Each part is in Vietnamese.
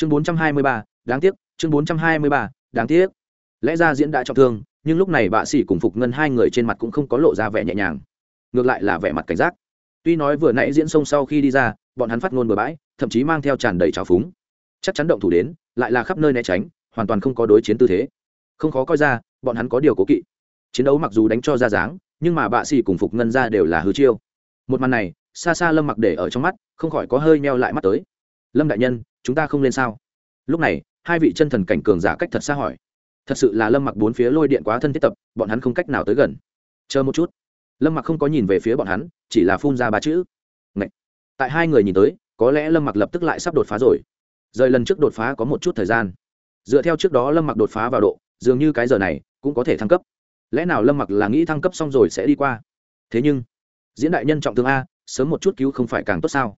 chương bốn trăm hai mươi ba, đáng tiếc, chương bốn trăm hai mươi ba, đáng tiếc. Lẽ ra diễn đã trọng thương, nhưng lúc này bạ sĩ cùng phục ngân hai người trên mặt cũng không có lộ ra vẻ nhẹ nhàng. Ngược lại là vẻ mặt cảnh giác. Tuy nói vừa nãy diễn xong sau khi đi ra, bọn hắn phát ngôn bừa bãi, thậm chí mang theo tràn đầy trào phúng. Chắc chắn động thủ đến, lại là khắp nơi né tránh, hoàn toàn không có đối chiến tư thế. Không khó coi ra, bọn hắn có điều cố kỵ. Chiến đấu mặc dù đánh cho ra dáng, nhưng mà bạ sĩ cùng phục ngân ra đều là hư chiêu. Một màn này xa xa lâm mặc để ở trong mắt, không khỏi có hơi meo lại mắt tới. Lâm đại nhân chúng ta không lên sao? Lúc này, hai vị chân thần cảnh cường giả cách thật xa hỏi. Thật sự là lâm mặc bốn phía lôi điện quá thân thiết tập, bọn hắn không cách nào tới gần. Chờ một chút. Lâm mặc không có nhìn về phía bọn hắn, chỉ là phun ra ba chữ. Ngậy. tại hai người nhìn tới, có lẽ lâm mặc lập tức lại sắp đột phá rồi. Rời lần trước đột phá có một chút thời gian. Dựa theo trước đó lâm mặc đột phá vào độ, dường như cái giờ này cũng có thể thăng cấp. Lẽ nào lâm mặc là nghĩ thăng cấp xong rồi sẽ đi qua? Thế nhưng, diễn đại nhân trọng thương a, sớm một chút cứu không phải càng tốt sao?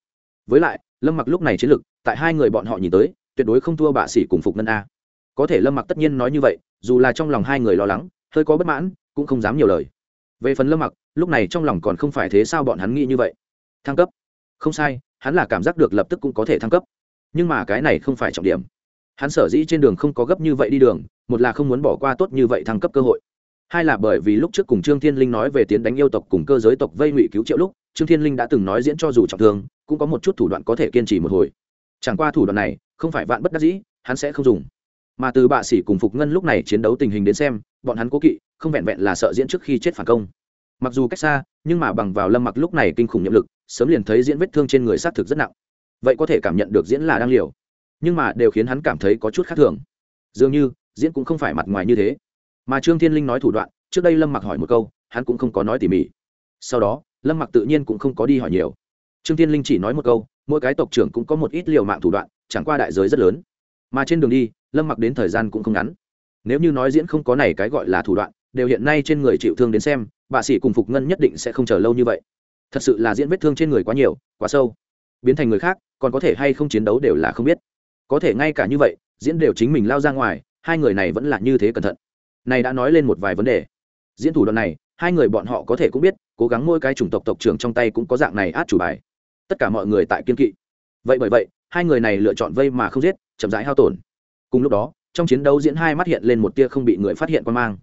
Với lại, lâm mặc lúc này chiến lực, tại hai người bọn họ nhìn tới, tuyệt đối không thua bạ sĩ cùng phục ngân a. Có thể lâm mặc tất nhiên nói như vậy, dù là trong lòng hai người lo lắng, hơi có bất mãn, cũng không dám nhiều lời. Về phần lâm mặc, lúc này trong lòng còn không phải thế sao bọn hắn nghĩ như vậy. Thăng cấp. Không sai, hắn là cảm giác được lập tức cũng có thể thăng cấp. Nhưng mà cái này không phải trọng điểm. Hắn sở dĩ trên đường không có gấp như vậy đi đường, một là không muốn bỏ qua tốt như vậy thăng cấp cơ hội. Hai là bởi vì lúc trước cùng trương thiên linh nói về tiến đánh yêu tộc cùng cơ giới tộc vây ngụy cứu triệu lúc, trương thiên linh đã từng nói diễn cho dù trọng thương cũng có một chút thủ đoạn có thể kiên trì một hồi. Chẳng qua thủ đoạn này, không phải vạn bất đắc dĩ, hắn sẽ không dùng. Mà từ bạ sĩ cùng phục ngân lúc này chiến đấu tình hình đến xem, bọn hắn cố kỵ, không vẹn vẹn là sợ diễn trước khi chết phản công. Mặc dù cách xa, nhưng mà bằng vào lâm mặc lúc này kinh khủng nhiệm lực, sớm liền thấy diễn vết thương trên người sát thực rất nặng. Vậy có thể cảm nhận được diễn là đang liều. Nhưng mà đều khiến hắn cảm thấy có chút khác thường. Dường như, diễn cũng không phải mặt ngoài như thế. Mà trương thiên linh nói thủ đoạn, trước đây lâm mặc hỏi một câu, hắn cũng không có nói tỉ mỉ. Sau đó, lâm mặc tự nhiên cũng không có đi hỏi nhiều trương thiên linh chỉ nói một câu, mỗi cái tộc trưởng cũng có một ít liều mạng thủ đoạn, chẳng qua đại giới rất lớn. Mà trên đường đi, lâm mặc đến thời gian cũng không ngắn. Nếu như nói diễn không có này cái gọi là thủ đoạn, đều hiện nay trên người chịu thương đến xem, bà sĩ cùng phục ngân nhất định sẽ không chờ lâu như vậy. Thật sự là diễn vết thương trên người quá nhiều, quá sâu. Biến thành người khác, còn có thể hay không chiến đấu đều là không biết. Có thể ngay cả như vậy, diễn đều chính mình lao ra ngoài, hai người này vẫn là như thế cẩn thận. Này đã nói lên một vài vấn đề. Diễn thủ đoạn này, hai người bọn họ có thể cũng biết, cố gắng mỗi cái chủng tộc tộc trưởng trong tay cũng có dạng này át chủ bài tất cả mọi người tại kiên kỵ. Vậy bởi vậy, hai người này lựa chọn vây mà không giết, chậm rãi hao tổn. Cùng lúc đó, trong chiến đấu diễn hai mắt hiện lên một tia không bị người phát hiện quan mang.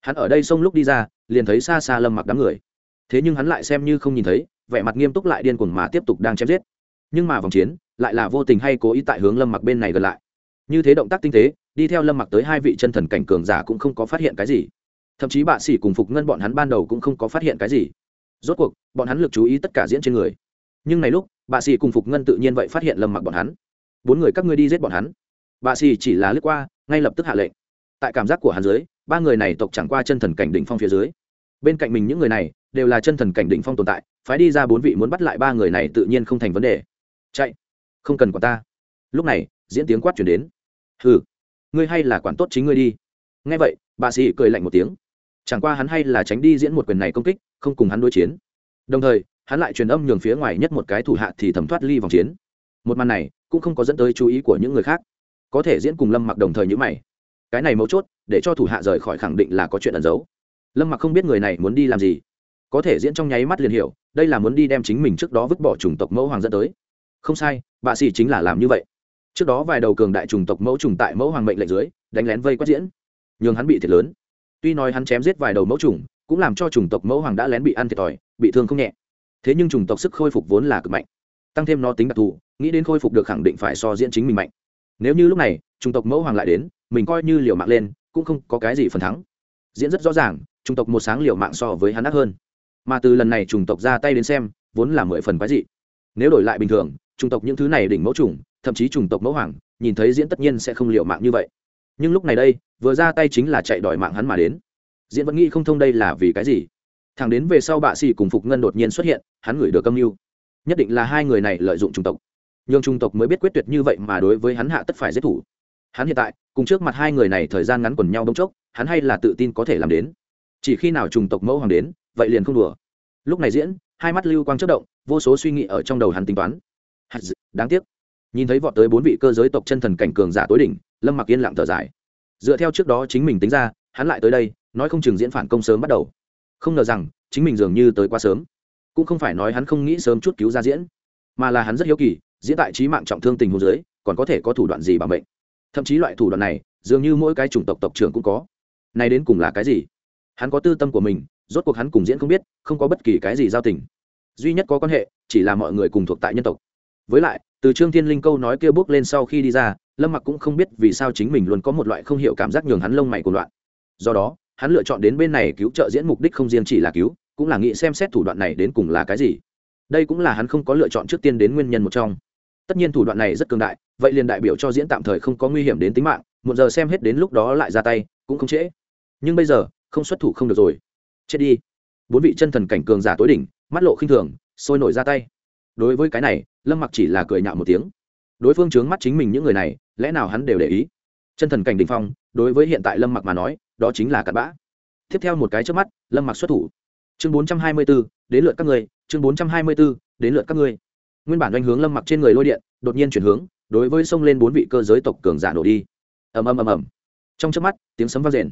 Hắn ở đây xông lúc đi ra, liền thấy xa xa lâm mặc đám người. Thế nhưng hắn lại xem như không nhìn thấy, vẻ mặt nghiêm túc lại điên cuồng mà tiếp tục đang chém giết. Nhưng mà vòng chiến, lại là vô tình hay cố ý tại hướng lâm mặc bên này gần lại. Như thế động tác tinh tế, đi theo lâm mặc tới hai vị chân thần cảnh cường giả cũng không có phát hiện cái gì. Thậm chí bạ sĩ cùng phục ngân bọn hắn ban đầu cũng không có phát hiện cái gì. Rốt cuộc, bọn hắn lực chú ý tất cả diễn trên người nhưng này lúc, bà xì cùng phục ngân tự nhiên vậy phát hiện lâm mặc bọn hắn. Bốn người các ngươi đi giết bọn hắn. Bà xì chỉ là lướt qua, ngay lập tức hạ lệnh. Tại cảm giác của hắn dưới, ba người này tộc chẳng qua chân thần cảnh đỉnh phong phía dưới. Bên cạnh mình những người này, đều là chân thần cảnh đỉnh phong tồn tại, phái đi ra bốn vị muốn bắt lại ba người này tự nhiên không thành vấn đề. Chạy, không cần quản ta. Lúc này, diễn tiếng quát chuyển đến. Hừ, ngươi hay là quản tốt chính ngươi đi. Nghe vậy, bà sĩ cười lạnh một tiếng. Chẳng qua hắn hay là tránh đi diễn một quyền này công kích, không cùng hắn đối chiến. Đồng thời hắn lại truyền âm nhường phía ngoài nhất một cái thủ hạ thì thẩm thoát ly vòng chiến. Một màn này cũng không có dẫn tới chú ý của những người khác. Có thể diễn cùng lâm mặc đồng thời như mày. Cái này mấu chốt, để cho thủ hạ rời khỏi khẳng định là có chuyện ẩn giấu. Lâm mặc không biết người này muốn đi làm gì. Có thể diễn trong nháy mắt liền hiểu, đây là muốn đi đem chính mình trước đó vứt bỏ chủng tộc mẫu hoàng dẫn tới. Không sai, bà xì chính là làm như vậy. Trước đó vài đầu cường đại chủng tộc mẫu trùng tại mẫu hoàng mệnh lệnh dưới, đánh lén vây quát diễn. Nhường hắn bị thiệt lớn. Tuy nói hắn chém giết vài đầu mẫu trùng, cũng làm cho chủng tộc mẫu hoàng đã lén bị ăn thiệt thòi, bị thương không nhẹ thế nhưng chủng tộc sức khôi phục vốn là cực mạnh. Tăng thêm nó tính đặc thù, nghĩ đến khôi phục được khẳng định phải so diễn chính mình mạnh. Nếu như lúc này, chủng tộc mẫu hoàng lại đến, mình coi như liều mạng lên, cũng không có cái gì phần thắng. Diễn rất rõ ràng, chủng tộc một sáng liều mạng so với hắn ác hơn. Mà từ lần này chủng tộc ra tay đến xem, vốn là mười phần quái dị. Nếu đổi lại bình thường, chủng tộc những thứ này đỉnh mẫu chủng, thậm chí chủng tộc mẫu hoàng, nhìn thấy diễn tất nhiên sẽ không liều mạng như vậy. Nhưng lúc này đây, vừa ra tay chính là chạy đòi mạng hắn mà đến. Diễn vẫn nghĩ không thông đây là vì cái gì thằng đến về sau bạ xì cùng phục ngân đột nhiên xuất hiện, hắn gửi được âm mưu. Nhất định là hai người này lợi dụng trung tộc. Nhưng trung tộc mới biết quyết tuyệt như vậy mà đối với hắn hạ tất phải giết thủ. Hắn hiện tại, cùng trước mặt hai người này thời gian ngắn quần nhau đông chốc, hắn hay là tự tin có thể làm đến. Chỉ khi nào trùng tộc mẫu hoàng đến, vậy liền không đùa. Lúc này diễn, hai mắt lưu quang chất động, vô số suy nghĩ ở trong đầu hắn tính toán. Đáng tiếc. Nhìn thấy vọt tới bốn vị cơ giới tộc chân thần cảnh cường giả tối đỉnh, lâm mặc yên lặng thở dài. Dựa theo trước đó chính mình tính ra, hắn lại tới đây, nói không chừng diễn phản công sớm bắt đầu không ngờ rằng, chính mình dường như tới quá sớm. Cũng không phải nói hắn không nghĩ sớm chút cứu ra diễn, mà là hắn rất hiếu kỳ, diễn tại trí mạng trọng thương tình hồ dưới, còn có thể có thủ đoạn gì bằng bệnh thậm chí loại thủ đoạn này, dường như mỗi cái chủng tộc tộc trưởng cũng có. Này đến cùng là cái gì? Hắn có tư tâm của mình, rốt cuộc hắn cùng diễn không biết, không có bất kỳ cái gì giao tình. Duy nhất có quan hệ, chỉ là mọi người cùng thuộc tại nhân tộc. Với lại, từ trương thiên linh câu nói kia bước lên sau khi đi ra, lâm mặc cũng không biết vì sao chính mình luôn có một loại không hiểu cảm giác nhường hắn lông mày của loạn. Do đó hắn lựa chọn đến bên này cứu trợ diễn mục đích không riêng chỉ là cứu, cũng là nghĩ xem xét thủ đoạn này đến cùng là cái gì. Đây cũng là hắn không có lựa chọn trước tiên đến nguyên nhân một trong. Tất nhiên thủ đoạn này rất cường đại, vậy liền đại biểu cho diễn tạm thời không có nguy hiểm đến tính mạng một giờ xem hết đến lúc đó lại ra tay, cũng không trễ. Nhưng bây giờ, không xuất thủ không được rồi. Chết đi. Bốn vị chân thần cảnh cường giả tối đỉnh, mắt lộ khinh thường, sôi nổi ra tay. Đối với cái này, lâm mặc chỉ là cười nhạo một tiếng. Đối phương chướng mắt chính mình những người này, lẽ nào hắn đều để ý? Chân thần cảnh đình phong, đối với hiện tại lâm mặc mà nói đó chính là cặn bã. Tiếp theo một cái trước mắt lâm mặc xuất thủ. Chương bốn trăm hai mươi 424, đến lượt các ngươi chương bốn trăm hai mươi 424, đến lượt các ngươi. Nguyên bản doanh hướng lâm mặc trên người lôi điện đột nhiên chuyển hướng đối với xông lên bốn vị cơ giới tộc cường giả nổ đi. Ầm ầm ầm ầm. Trong chớp mắt tiếng sấm vang rền.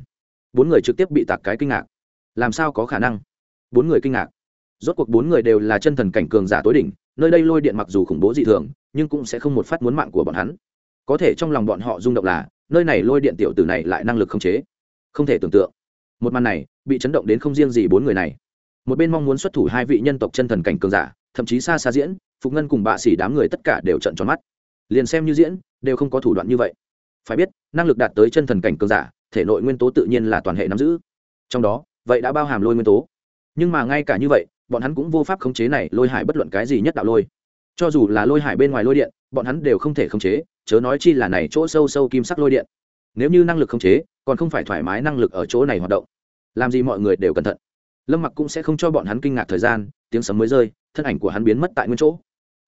Bốn người trực tiếp bị tạc cái kinh ngạc. Làm sao có khả năng? Bốn người kinh ngạc. Rốt cuộc bốn người đều là chân thần cảnh cường giả tối đỉnh nơi đây lôi điện mặc dù khủng bố dị thường nhưng cũng sẽ không một phát muốn mạng của bọn hắn. Có thể trong lòng bọn họ rung động là nơi này lôi điện tiểu tử này lại năng lực không chế không thể tưởng tượng. Một màn này, bị chấn động đến không riêng gì bốn người này. Một bên mong muốn xuất thủ hai vị nhân tộc chân thần cảnh cường giả, thậm chí xa xa diễn, phục ngân cùng bạ xỉ đám người tất cả đều trận tròn mắt. Liền xem như diễn, đều không có thủ đoạn như vậy. Phải biết, năng lực đạt tới chân thần cảnh cường giả, thể nội nguyên tố tự nhiên là toàn hệ nắm giữ. Trong đó, vậy đã bao hàm lôi nguyên tố. Nhưng mà ngay cả như vậy, bọn hắn cũng vô pháp khống chế này lôi hải bất luận cái gì nhất đạo lôi. Cho dù là lôi hải bên ngoài lôi điện, bọn hắn đều không thể khống chế, chớ nói chi là này chỗ sâu sâu kim sắc lôi điện nếu như năng lực không chế, còn không phải thoải mái năng lực ở chỗ này hoạt động. Làm gì mọi người đều cẩn thận. Lâm mặc cũng sẽ không cho bọn hắn kinh ngạc thời gian, tiếng sấm mới rơi, thân ảnh của hắn biến mất tại nguyên chỗ.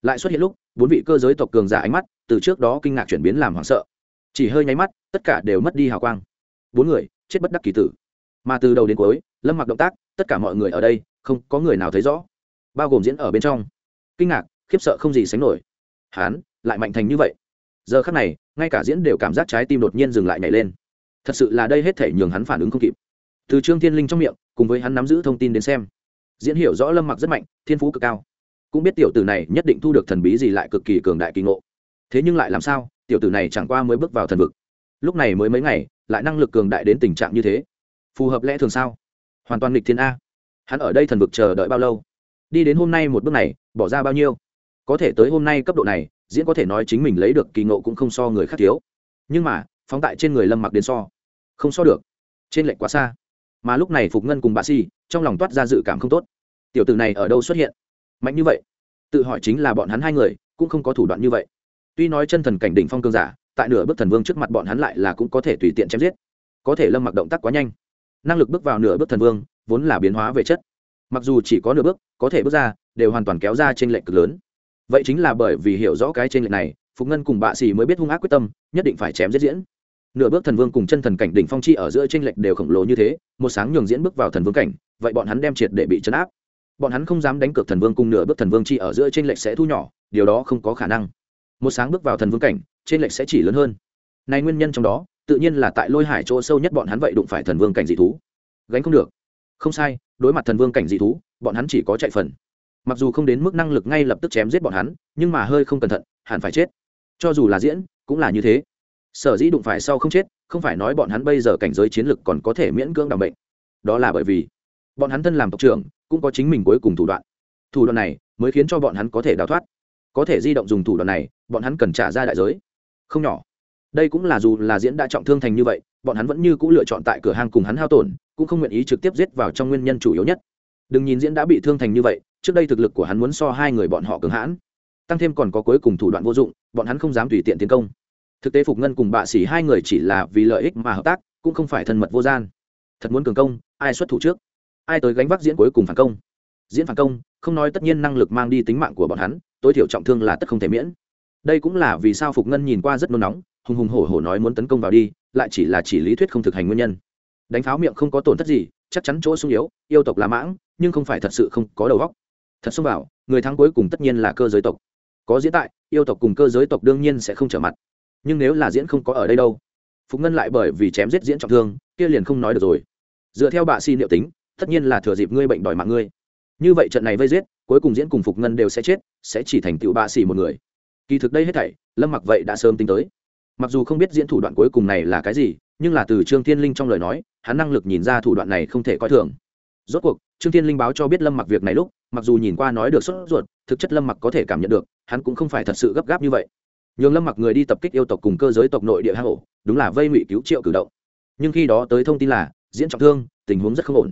Lại xuất hiện lúc, bốn vị cơ giới tộc cường giả ánh mắt từ trước đó kinh ngạc chuyển biến làm hoảng sợ. Chỉ hơi nháy mắt, tất cả đều mất đi hào quang. Bốn người, chết bất đắc kỳ tử. Mà từ đầu đến cuối, lâm mặc động tác, tất cả mọi người ở đây, không có người nào thấy rõ. Bao gồm diễn ở bên trong. Kinh ngạc, khiếp sợ không gì sánh nổi. Hán lại mạnh thành như vậy. Giờ khắc này ngay cả diễn đều cảm giác trái tim đột nhiên dừng lại nhảy lên. Thật sự là đây hết thể nhường hắn phản ứng không kịp. Từ trương thiên linh trong miệng, cùng với hắn nắm giữ thông tin đến xem, diễn hiểu rõ lâm mặc rất mạnh, thiên phú cực cao. Cũng biết tiểu tử này nhất định thu được thần bí gì lại cực kỳ cường đại kỳ ngộ. Thế nhưng lại làm sao, tiểu tử này chẳng qua mới bước vào thần vực. Lúc này mới mấy ngày, lại năng lực cường đại đến tình trạng như thế. Phù hợp lẽ thường sao? Hoàn toàn nghịch thiên a. Hắn ở đây thần vực chờ đợi bao lâu? Đi đến hôm nay một bước này, bỏ ra bao nhiêu? Có thể tới hôm nay cấp độ này diễn có thể nói chính mình lấy được kỳ ngộ cũng không so người khác thiếu. Nhưng mà, phóng tại trên người lâm mặc đến so, không so được. Trên lệnh quá xa. Mà lúc này phục ngân cùng bà si, trong lòng toát ra dự cảm không tốt. Tiểu tử này ở đâu xuất hiện? Mạnh như vậy. Tự hỏi chính là bọn hắn hai người, cũng không có thủ đoạn như vậy. Tuy nói chân thần cảnh đỉnh phong cương giả, tại nửa bước thần vương trước mặt bọn hắn lại là cũng có thể tùy tiện chém giết. Có thể lâm mặc động tác quá nhanh. Năng lực bước vào nửa bước thần vương, vốn là biến hóa về chất. Mặc dù chỉ có nửa bước, có thể bước ra, đều hoàn toàn kéo ra trên lệnh cực lớn vậy chính là bởi vì hiểu rõ cái trên lệnh này, phục ngân cùng bạ xì mới biết hung ác quyết tâm, nhất định phải chém giết diễn. Nửa bước thần vương cùng chân thần cảnh đỉnh phong chi ở giữa trên lệnh đều khổng lồ như thế, một sáng nhường diễn bước vào thần vương cảnh, vậy bọn hắn đem triệt để bị chấn áp. Bọn hắn không dám đánh cược thần vương cùng nửa bước thần vương chi ở giữa trên lệnh sẽ thu nhỏ, điều đó không có khả năng. Một sáng bước vào thần vương cảnh trên lệnh sẽ chỉ lớn hơn. Này nguyên nhân trong đó, tự nhiên là tại lôi hải chỗ sâu nhất bọn hắn vậy đụng phải thần vương cảnh dị thú. Gánh không được. Không sai, đối mặt thần vương cảnh dị thú, bọn hắn chỉ có chạy phần mặc dù không đến mức năng lực ngay lập tức chém giết bọn hắn, nhưng mà hơi không cẩn thận, hẳn phải chết. Cho dù là diễn, cũng là như thế. Sở dĩ đụng phải sau không chết, không phải nói bọn hắn bây giờ cảnh giới chiến lực còn có thể miễn cưỡng đảm bệnh. Đó là bởi vì bọn hắn thân làm tộc trưởng, cũng có chính mình cuối cùng thủ đoạn. Thủ đoạn này mới khiến cho bọn hắn có thể đào thoát. Có thể di động dùng thủ đoạn này, bọn hắn cần trả ra đại giới. Không nhỏ. Đây cũng là dù là diễn đã trọng thương thành như vậy, bọn hắn vẫn như c ũ lựa chọn tại cửa hàng cùng hắn hao tổn, cũng không nguyện ý trực tiếp giết vào trong nguyên nhân chủ yếu nhất. Đừng nhìn diễn đã bị thương thành như vậy trước đây thực lực của hắn muốn so hai người bọn họ cường hãn, tăng thêm còn có cuối cùng thủ đoạn vô dụng, bọn hắn không dám tùy tiện tiến công. Thực tế phục ngân cùng bạ xỉ hai người chỉ là vì lợi ích mà hợp tác, cũng không phải thân mật vô gian. Thật muốn cường công, ai xuất thủ trước? Ai tới gánh vác diễn cuối cùng phản công? Diễn phản công, không nói tất nhiên năng lực mang đi tính mạng của bọn hắn, tối thiểu trọng thương là tất không thể miễn. Đây cũng là vì sao phục ngân nhìn qua rất nôn nóng, hùng hùng hổ hổ nói muốn tấn công vào đi, lại chỉ là chỉ lý thuyết không thực hành nguyên nhân. Đánh pháo miệng không có tổn thất gì, chắc chắn chỗ sung yếu, yêu tộc là mãng, nhưng không phải thật sự không có đầu óc thật xông vào, người thắng cuối cùng tất nhiên là cơ giới tộc. Có diễn tại, yêu tộc cùng cơ giới tộc đương nhiên sẽ không trở mặt. Nhưng nếu là diễn không có ở đây đâu, phục ngân lại bởi vì chém giết diễn trọng thương, kia liền không nói được rồi. Dựa theo bạ si liệu tính, tất nhiên là thừa dịp ngươi bệnh đòi mạng ngươi. Như vậy trận này vây giết, cuối cùng diễn cùng phục ngân đều sẽ chết, sẽ chỉ thành tựu bạ xỉ một người. Kỳ thực đây hết thảy, lâm mặc vậy đã sớm tính tới. Mặc dù không biết diễn thủ đoạn cuối cùng này là cái gì, nhưng là từ trương thiên linh trong lời nói, hắn năng lực nhìn ra thủ đoạn này không thể coi thường. Rốt cuộc, trương thiên linh báo cho biết lâm mặc việc này lúc mặc dù nhìn qua nói được sốt ruột, thực chất lâm mặc có thể cảm nhận được, hắn cũng không phải thật sự gấp gáp như vậy. Nhường lâm mặc người đi tập kích yêu tộc cùng cơ giới tộc nội địa hang ổ, đúng là vây ngụy cứu triệu cử động. Nhưng khi đó tới thông tin là, diễn trọng thương, tình huống rất không ổn.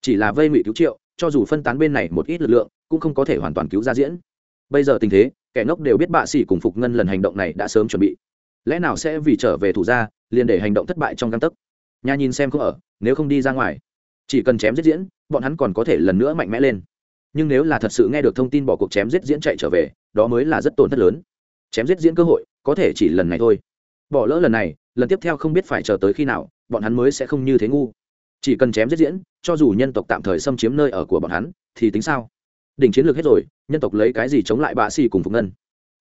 Chỉ là vây ngụy cứu triệu, cho dù phân tán bên này một ít lực lượng, cũng không có thể hoàn toàn cứu ra diễn. Bây giờ tình thế, kẻ ngốc đều biết bạ sĩ cùng phục ngân lần hành động này đã sớm chuẩn bị. Lẽ nào sẽ vì trở về thủ gia, liền để hành động thất bại trong căn tấc? Nhà nhìn xem không ở, nếu không đi ra ngoài. Chỉ cần chém giết diễn, bọn hắn còn có thể lần nữa mạnh mẽ lên nhưng nếu là thật sự nghe được thông tin bỏ cuộc chém giết diễn chạy trở về, đó mới là rất tổn thất lớn. Chém giết diễn cơ hội, có thể chỉ lần này thôi. Bỏ lỡ lần này, lần tiếp theo không biết phải chờ tới khi nào, bọn hắn mới sẽ không như thế ngu. Chỉ cần chém giết diễn, cho dù nhân tộc tạm thời xâm chiếm nơi ở của bọn hắn, thì tính sao? Đỉnh chiến lược hết rồi, nhân tộc lấy cái gì chống lại bạ xì cùng phục ngân?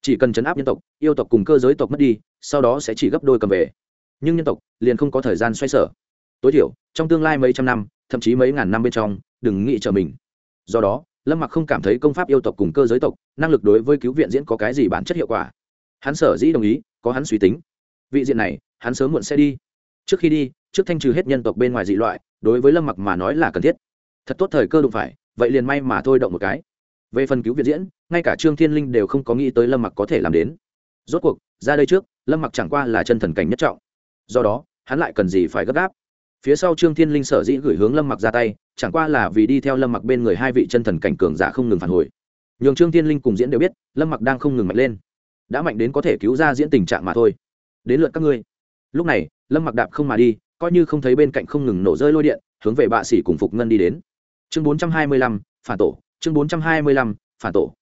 Chỉ cần chấn áp nhân tộc, yêu tộc cùng cơ giới tộc mất đi, sau đó sẽ chỉ gấp đôi cầm về. Nhưng nhân tộc liền không có thời gian xoay sở. Tối thiểu, trong tương lai mấy trăm năm, thậm chí mấy ngàn năm bên trong, đừng nghĩ chờ mình. Do đó lâm mặc không cảm thấy công pháp yêu tộc cùng cơ giới tộc, năng lực đối với cứu viện diễn có cái gì bản chất hiệu quả. Hắn sở dĩ đồng ý, có hắn suy tính. Vị diện này, hắn sớm muộn sẽ đi. Trước khi đi, trước thanh trừ hết nhân tộc bên ngoài dị loại, đối với lâm mặc mà nói là cần thiết. Thật tốt thời cơ đụng phải, vậy liền may mà thôi động một cái. Về phần cứu viện diễn, ngay cả trương thiên linh đều không có nghĩ tới lâm mặc có thể làm đến. Rốt cuộc, ra đây trước, lâm mặc chẳng qua là chân thần cảnh nhất trọng. Do đó, hắn lại cần gì phải gấp gáp? Phía sau trương thiên linh sở dĩ gửi hướng lâm mặc ra tay, chẳng qua là vì đi theo lâm mặc bên người hai vị chân thần cảnh cường giả không ngừng phản hồi. Nhường trương thiên linh cùng diễn đều biết, lâm mặc đang không ngừng mạnh lên. Đã mạnh đến có thể cứu ra diễn tình trạng mà thôi. Đến lượt các ngươi. Lúc này, lâm mặc đạp không mà đi, coi như không thấy bên cạnh không ngừng nổ rơi lôi điện, hướng về bạ sĩ cùng phục ngân đi đến. Chương bốn trăm hai mươi lăm, phản tổ. Chương bốn trăm hai mươi lăm, phản tổ.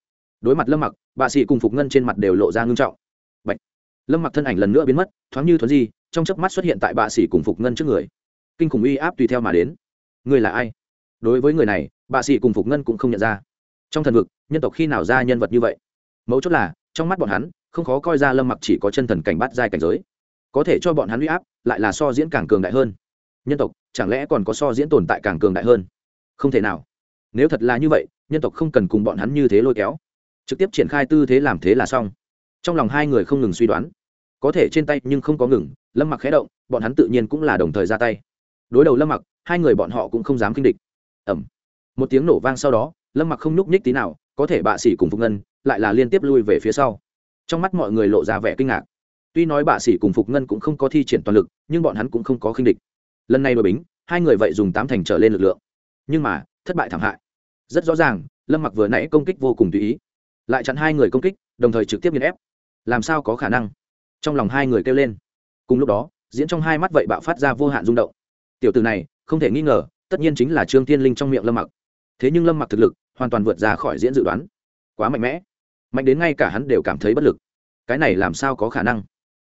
Đối mặt lâm mặc, bạ sĩ cùng phục ngân trên mặt đều lộ ra ngưng trọng. Bạch. lâm mặc thân ảnh lần nữa biến mất, thoáng như thuấn di, trong chớp mắt xuất hiện tại bạ sĩ cùng phục ngân trước người kinh khủng uy áp tùy theo mà đến. Người là ai? Đối với người này bạ sĩ cùng phục ngân cũng không nhận ra. Trong thần vực, nhân tộc khi nào ra nhân vật như vậy? Mấu chốt là, trong mắt bọn hắn, không khó coi ra lâm mặc chỉ có chân thần cảnh bắt giai cảnh giới. Có thể cho bọn hắn uy áp, lại là so diễn càng cường đại hơn. Nhân tộc, chẳng lẽ còn có so diễn tồn tại càng cường đại hơn? Không thể nào. Nếu thật là như vậy, nhân tộc không cần cùng bọn hắn như thế lôi kéo. Trực tiếp triển khai tư thế làm thế là xong. Trong lòng hai người không ngừng suy đoán. Có thể trên tay nhưng không có ngừng, lâm mặc khé động, bọn hắn tự nhiên cũng là đồng thời ra tay đối đầu lâm mặc, hai người bọn họ cũng không dám kinh địch. Ẩm một tiếng nổ vang sau đó, lâm mặc không nhúc nhích tí nào, có thể bạ sĩ cùng phục ngân lại là liên tiếp lui về phía sau. Trong mắt mọi người lộ ra vẻ kinh ngạc. Tuy nói bạ sĩ cùng phục ngân cũng không có thi triển toàn lực, nhưng bọn hắn cũng không có khinh địch. Lần này đội bính, hai người vậy dùng tám thành trở lên lực lượng. Nhưng mà, thất bại thảm hại. Rất rõ ràng, lâm mặc vừa nãy công kích vô cùng tùy ý. Lại chặn hai người công kích, đồng thời trực tiếp nghiền ép. Làm sao có khả năng? Trong lòng hai người kêu lên. Cùng lúc đó, diễn trong hai mắt vậy bạo phát ra vô hạn rung động tiểu từ này, không thể nghi ngờ, tất nhiên chính là trương tiên linh trong miệng lâm mặc. Thế nhưng lâm mặc thực lực, hoàn toàn vượt ra khỏi diễn dự đoán. Quá mạnh mẽ. Mạnh đến ngay cả hắn đều cảm thấy bất lực. Cái này làm sao có khả năng?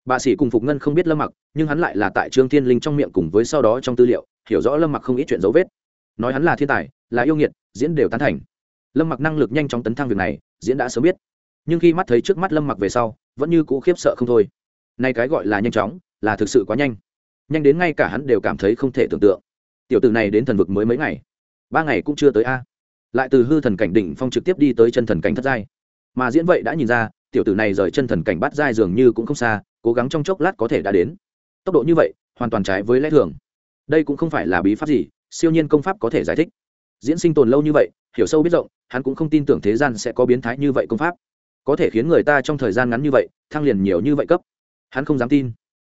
Bà sĩ cùng phục ngân không biết lâm mặc, nhưng hắn lại là tại trương tiên linh trong miệng cùng với sau đó trong tư liệu, hiểu rõ lâm mặc không ít chuyện dấu vết. Nói hắn là thiên tài, là yêu nghiệt, diễn đều tán thành. Lâm mặc năng lực nhanh chóng tấn thăng việc này, diễn đã sớm biết. Nhưng khi mắt thấy trước mắt lâm mặc về sau, vẫn như cũ khiếp sợ không thôi. Nay cái gọi là nhanh chóng, là thực sự quá nhanh nhanh đến ngay cả hắn đều cảm thấy không thể tưởng tượng. Tiểu tử này đến thần vực mới mấy ngày? Ba ngày cũng chưa tới a. Lại từ hư thần cảnh đỉnh phong trực tiếp đi tới chân thần cảnh thất giai. Mà diễn vậy đã nhìn ra, tiểu tử này rời chân thần cảnh bắt giai dường như cũng không xa, cố gắng trong chốc lát có thể đã đến. Tốc độ như vậy, hoàn toàn trái với lẽ thường. Đây cũng không phải là bí pháp gì, siêu nhiên công pháp có thể giải thích. Diễn sinh tồn lâu như vậy, hiểu sâu biết rộng, hắn cũng không tin tưởng thế gian sẽ có biến thái như vậy công pháp. Có thể khiến người ta trong thời gian ngắn như vậy, thăng liền nhiều như vậy cấp. Hắn không dám tin.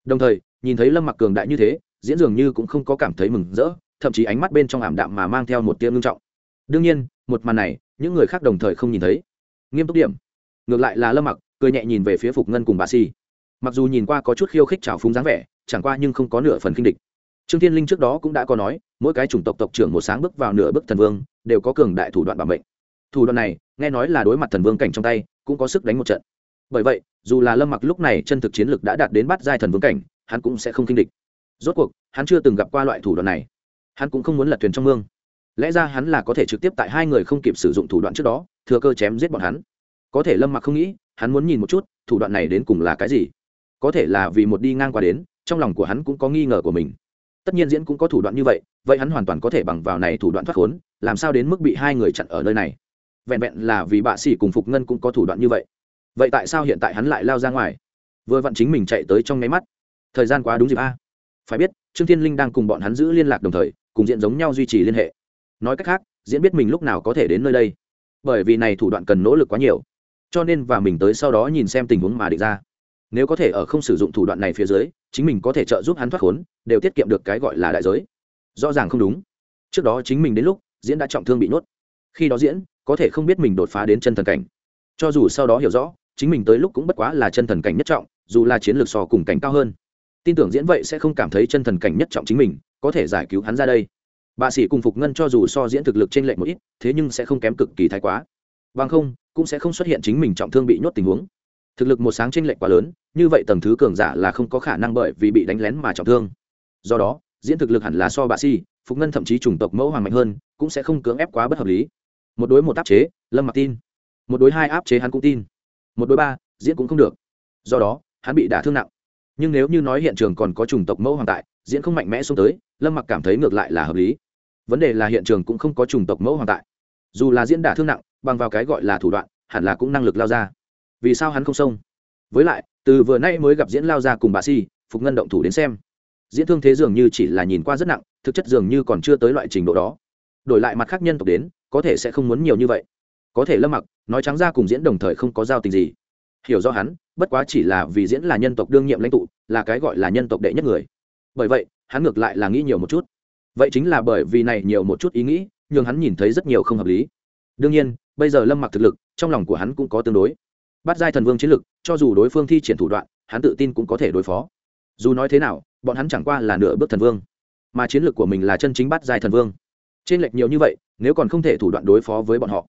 Đồng thời nhìn thấy lâm mặc cường đại như thế, diễn dường như cũng không có cảm thấy mừng rỡ, thậm chí ánh mắt bên trong ảm đạm mà mang theo một tia ngưng trọng. Đương nhiên, một màn này, những người khác đồng thời không nhìn thấy. Nghiêm túc điểm. Ngược lại là lâm mặc, cười nhẹ nhìn về phía phục ngân cùng bà si. Mặc dù nhìn qua có chút khiêu khích trào phúng dáng vẻ, chẳng qua nhưng không có nửa phần kinh địch. Trương thiên linh trước đó cũng đã có nói, mỗi cái chủng tộc tộc trưởng một sáng bước vào nửa bước thần vương, đều có cường đại thủ đoạn bảo mệnh. Thủ đoạn này, nghe nói là đối mặt thần vương cảnh trong tay, cũng có sức đánh một trận. Bởi vậy, dù là lâm mặc lúc này chân thực chiến lực đã đạt đến bắt giai thần vương cảnh hắn cũng sẽ không kinh địch. Rốt cuộc, hắn chưa từng gặp qua loại thủ đoạn này. Hắn cũng không muốn lật thuyền trong mương. Lẽ ra hắn là có thể trực tiếp tại hai người không kịp sử dụng thủ đoạn trước đó, thừa cơ chém giết bọn hắn. Có thể lâm mặc không nghĩ, hắn muốn nhìn một chút, thủ đoạn này đến cùng là cái gì. Có thể là vì một đi ngang qua đến, trong lòng của hắn cũng có nghi ngờ của mình. Tất nhiên diễn cũng có thủ đoạn như vậy vậy hắn hoàn toàn có thể bằng vào này thủ đoạn thoát khốn, làm sao đến mức bị hai người chặn ở nơi này? Vẹn vẹn là vì bạ sĩ cùng phục ngân cũng có thủ đoạn như vậy. Vậy tại sao hiện tại hắn lại lao ra ngoài? Vừa vặn chính mình chạy tới trong nháy mắt thời gian quá đúng dịp a. Phải biết, trương thiên linh đang cùng bọn hắn giữ liên lạc đồng thời, cùng diện giống nhau duy trì liên hệ. Nói cách khác, diễn biết mình lúc nào có thể đến nơi đây. Bởi vì này thủ đoạn cần nỗ lực quá nhiều. Cho nên và mình tới sau đó nhìn xem tình huống mà định ra. Nếu có thể ở không sử dụng thủ đoạn này phía dưới, chính mình có thể trợ giúp hắn thoát khốn, đều tiết kiệm được cái gọi là đại giới. Rõ ràng không đúng. Trước đó chính mình đến lúc, diễn đã trọng thương bị nuốt. Khi đó diễn, có thể không biết mình đột phá đến chân thần cảnh. Cho dù sau đó hiểu rõ, chính mình tới lúc cũng bất quá là chân thần cảnh nhất trọng, dù là chiến lược so cùng cảnh cao hơn tin tưởng diễn vậy sẽ không cảm thấy chân thần cảnh nhất trọng chính mình, có thể giải cứu hắn ra đây. Bà sĩ cùng phục ngân cho dù so diễn thực lực trên lệnh một ít, thế nhưng sẽ không kém cực kỳ thái quá. Bằng không, cũng sẽ không xuất hiện chính mình trọng thương bị nhốt tình huống. Thực lực một sáng trên lệnh quá lớn, như vậy tầng thứ cường giả là không có khả năng bởi vì bị đánh lén mà trọng thương. Do đó, diễn thực lực hẳn là so bà sĩ, phục ngân thậm chí chủng tộc mẫu hoàng mạnh hơn, cũng sẽ không cưỡng ép quá bất hợp lý. Một đối một áp chế, lâm mặc tin. Một đối hai áp chế hắn cũng tin. Một đối ba, diễn cũng không được. Do đó, hắn bị đả thương nặng nhưng nếu như nói hiện trường còn có chủng tộc mẫu hoàng tại, diễn không mạnh mẽ xuống tới, lâm mặc cảm thấy ngược lại là hợp lý. Vấn đề là hiện trường cũng không có chủng tộc mẫu hoàng tại. Dù là diễn đả thương nặng, bằng vào cái gọi là thủ đoạn, hẳn là cũng năng lực lao ra. Vì sao hắn không xông? Với lại, từ vừa nay mới gặp diễn lao ra cùng bà si, phục ngân động thủ đến xem. Diễn thương thế dường như chỉ là nhìn qua rất nặng, thực chất dường như còn chưa tới loại trình độ đó. Đổi lại mặt khác nhân tộc đến, có thể sẽ không muốn nhiều như vậy. Có thể lâm mặc, nói trắng ra cùng diễn đồng thời không có giao tình gì hiểu do hắn, bất quá chỉ là vì diễn là nhân tộc đương nhiệm lãnh tụ, là cái gọi là nhân tộc đệ nhất người. Bởi vậy, hắn ngược lại là nghĩ nhiều một chút. Vậy chính là bởi vì này nhiều một chút ý nghĩ nhưng hắn nhìn thấy rất nhiều không hợp lý. Đương nhiên, bây giờ lâm mặc thực lực, trong lòng của hắn cũng có tương đối. Bắt giai thần vương chiến lực, cho dù đối phương thi triển thủ đoạn, hắn tự tin cũng có thể đối phó. Dù nói thế nào, bọn hắn chẳng qua là nửa bước thần vương, mà chiến lược của mình là chân chính bắt giai thần vương. Trên lệch nhiều như vậy, nếu còn không thể thủ đoạn đối phó với bọn họ,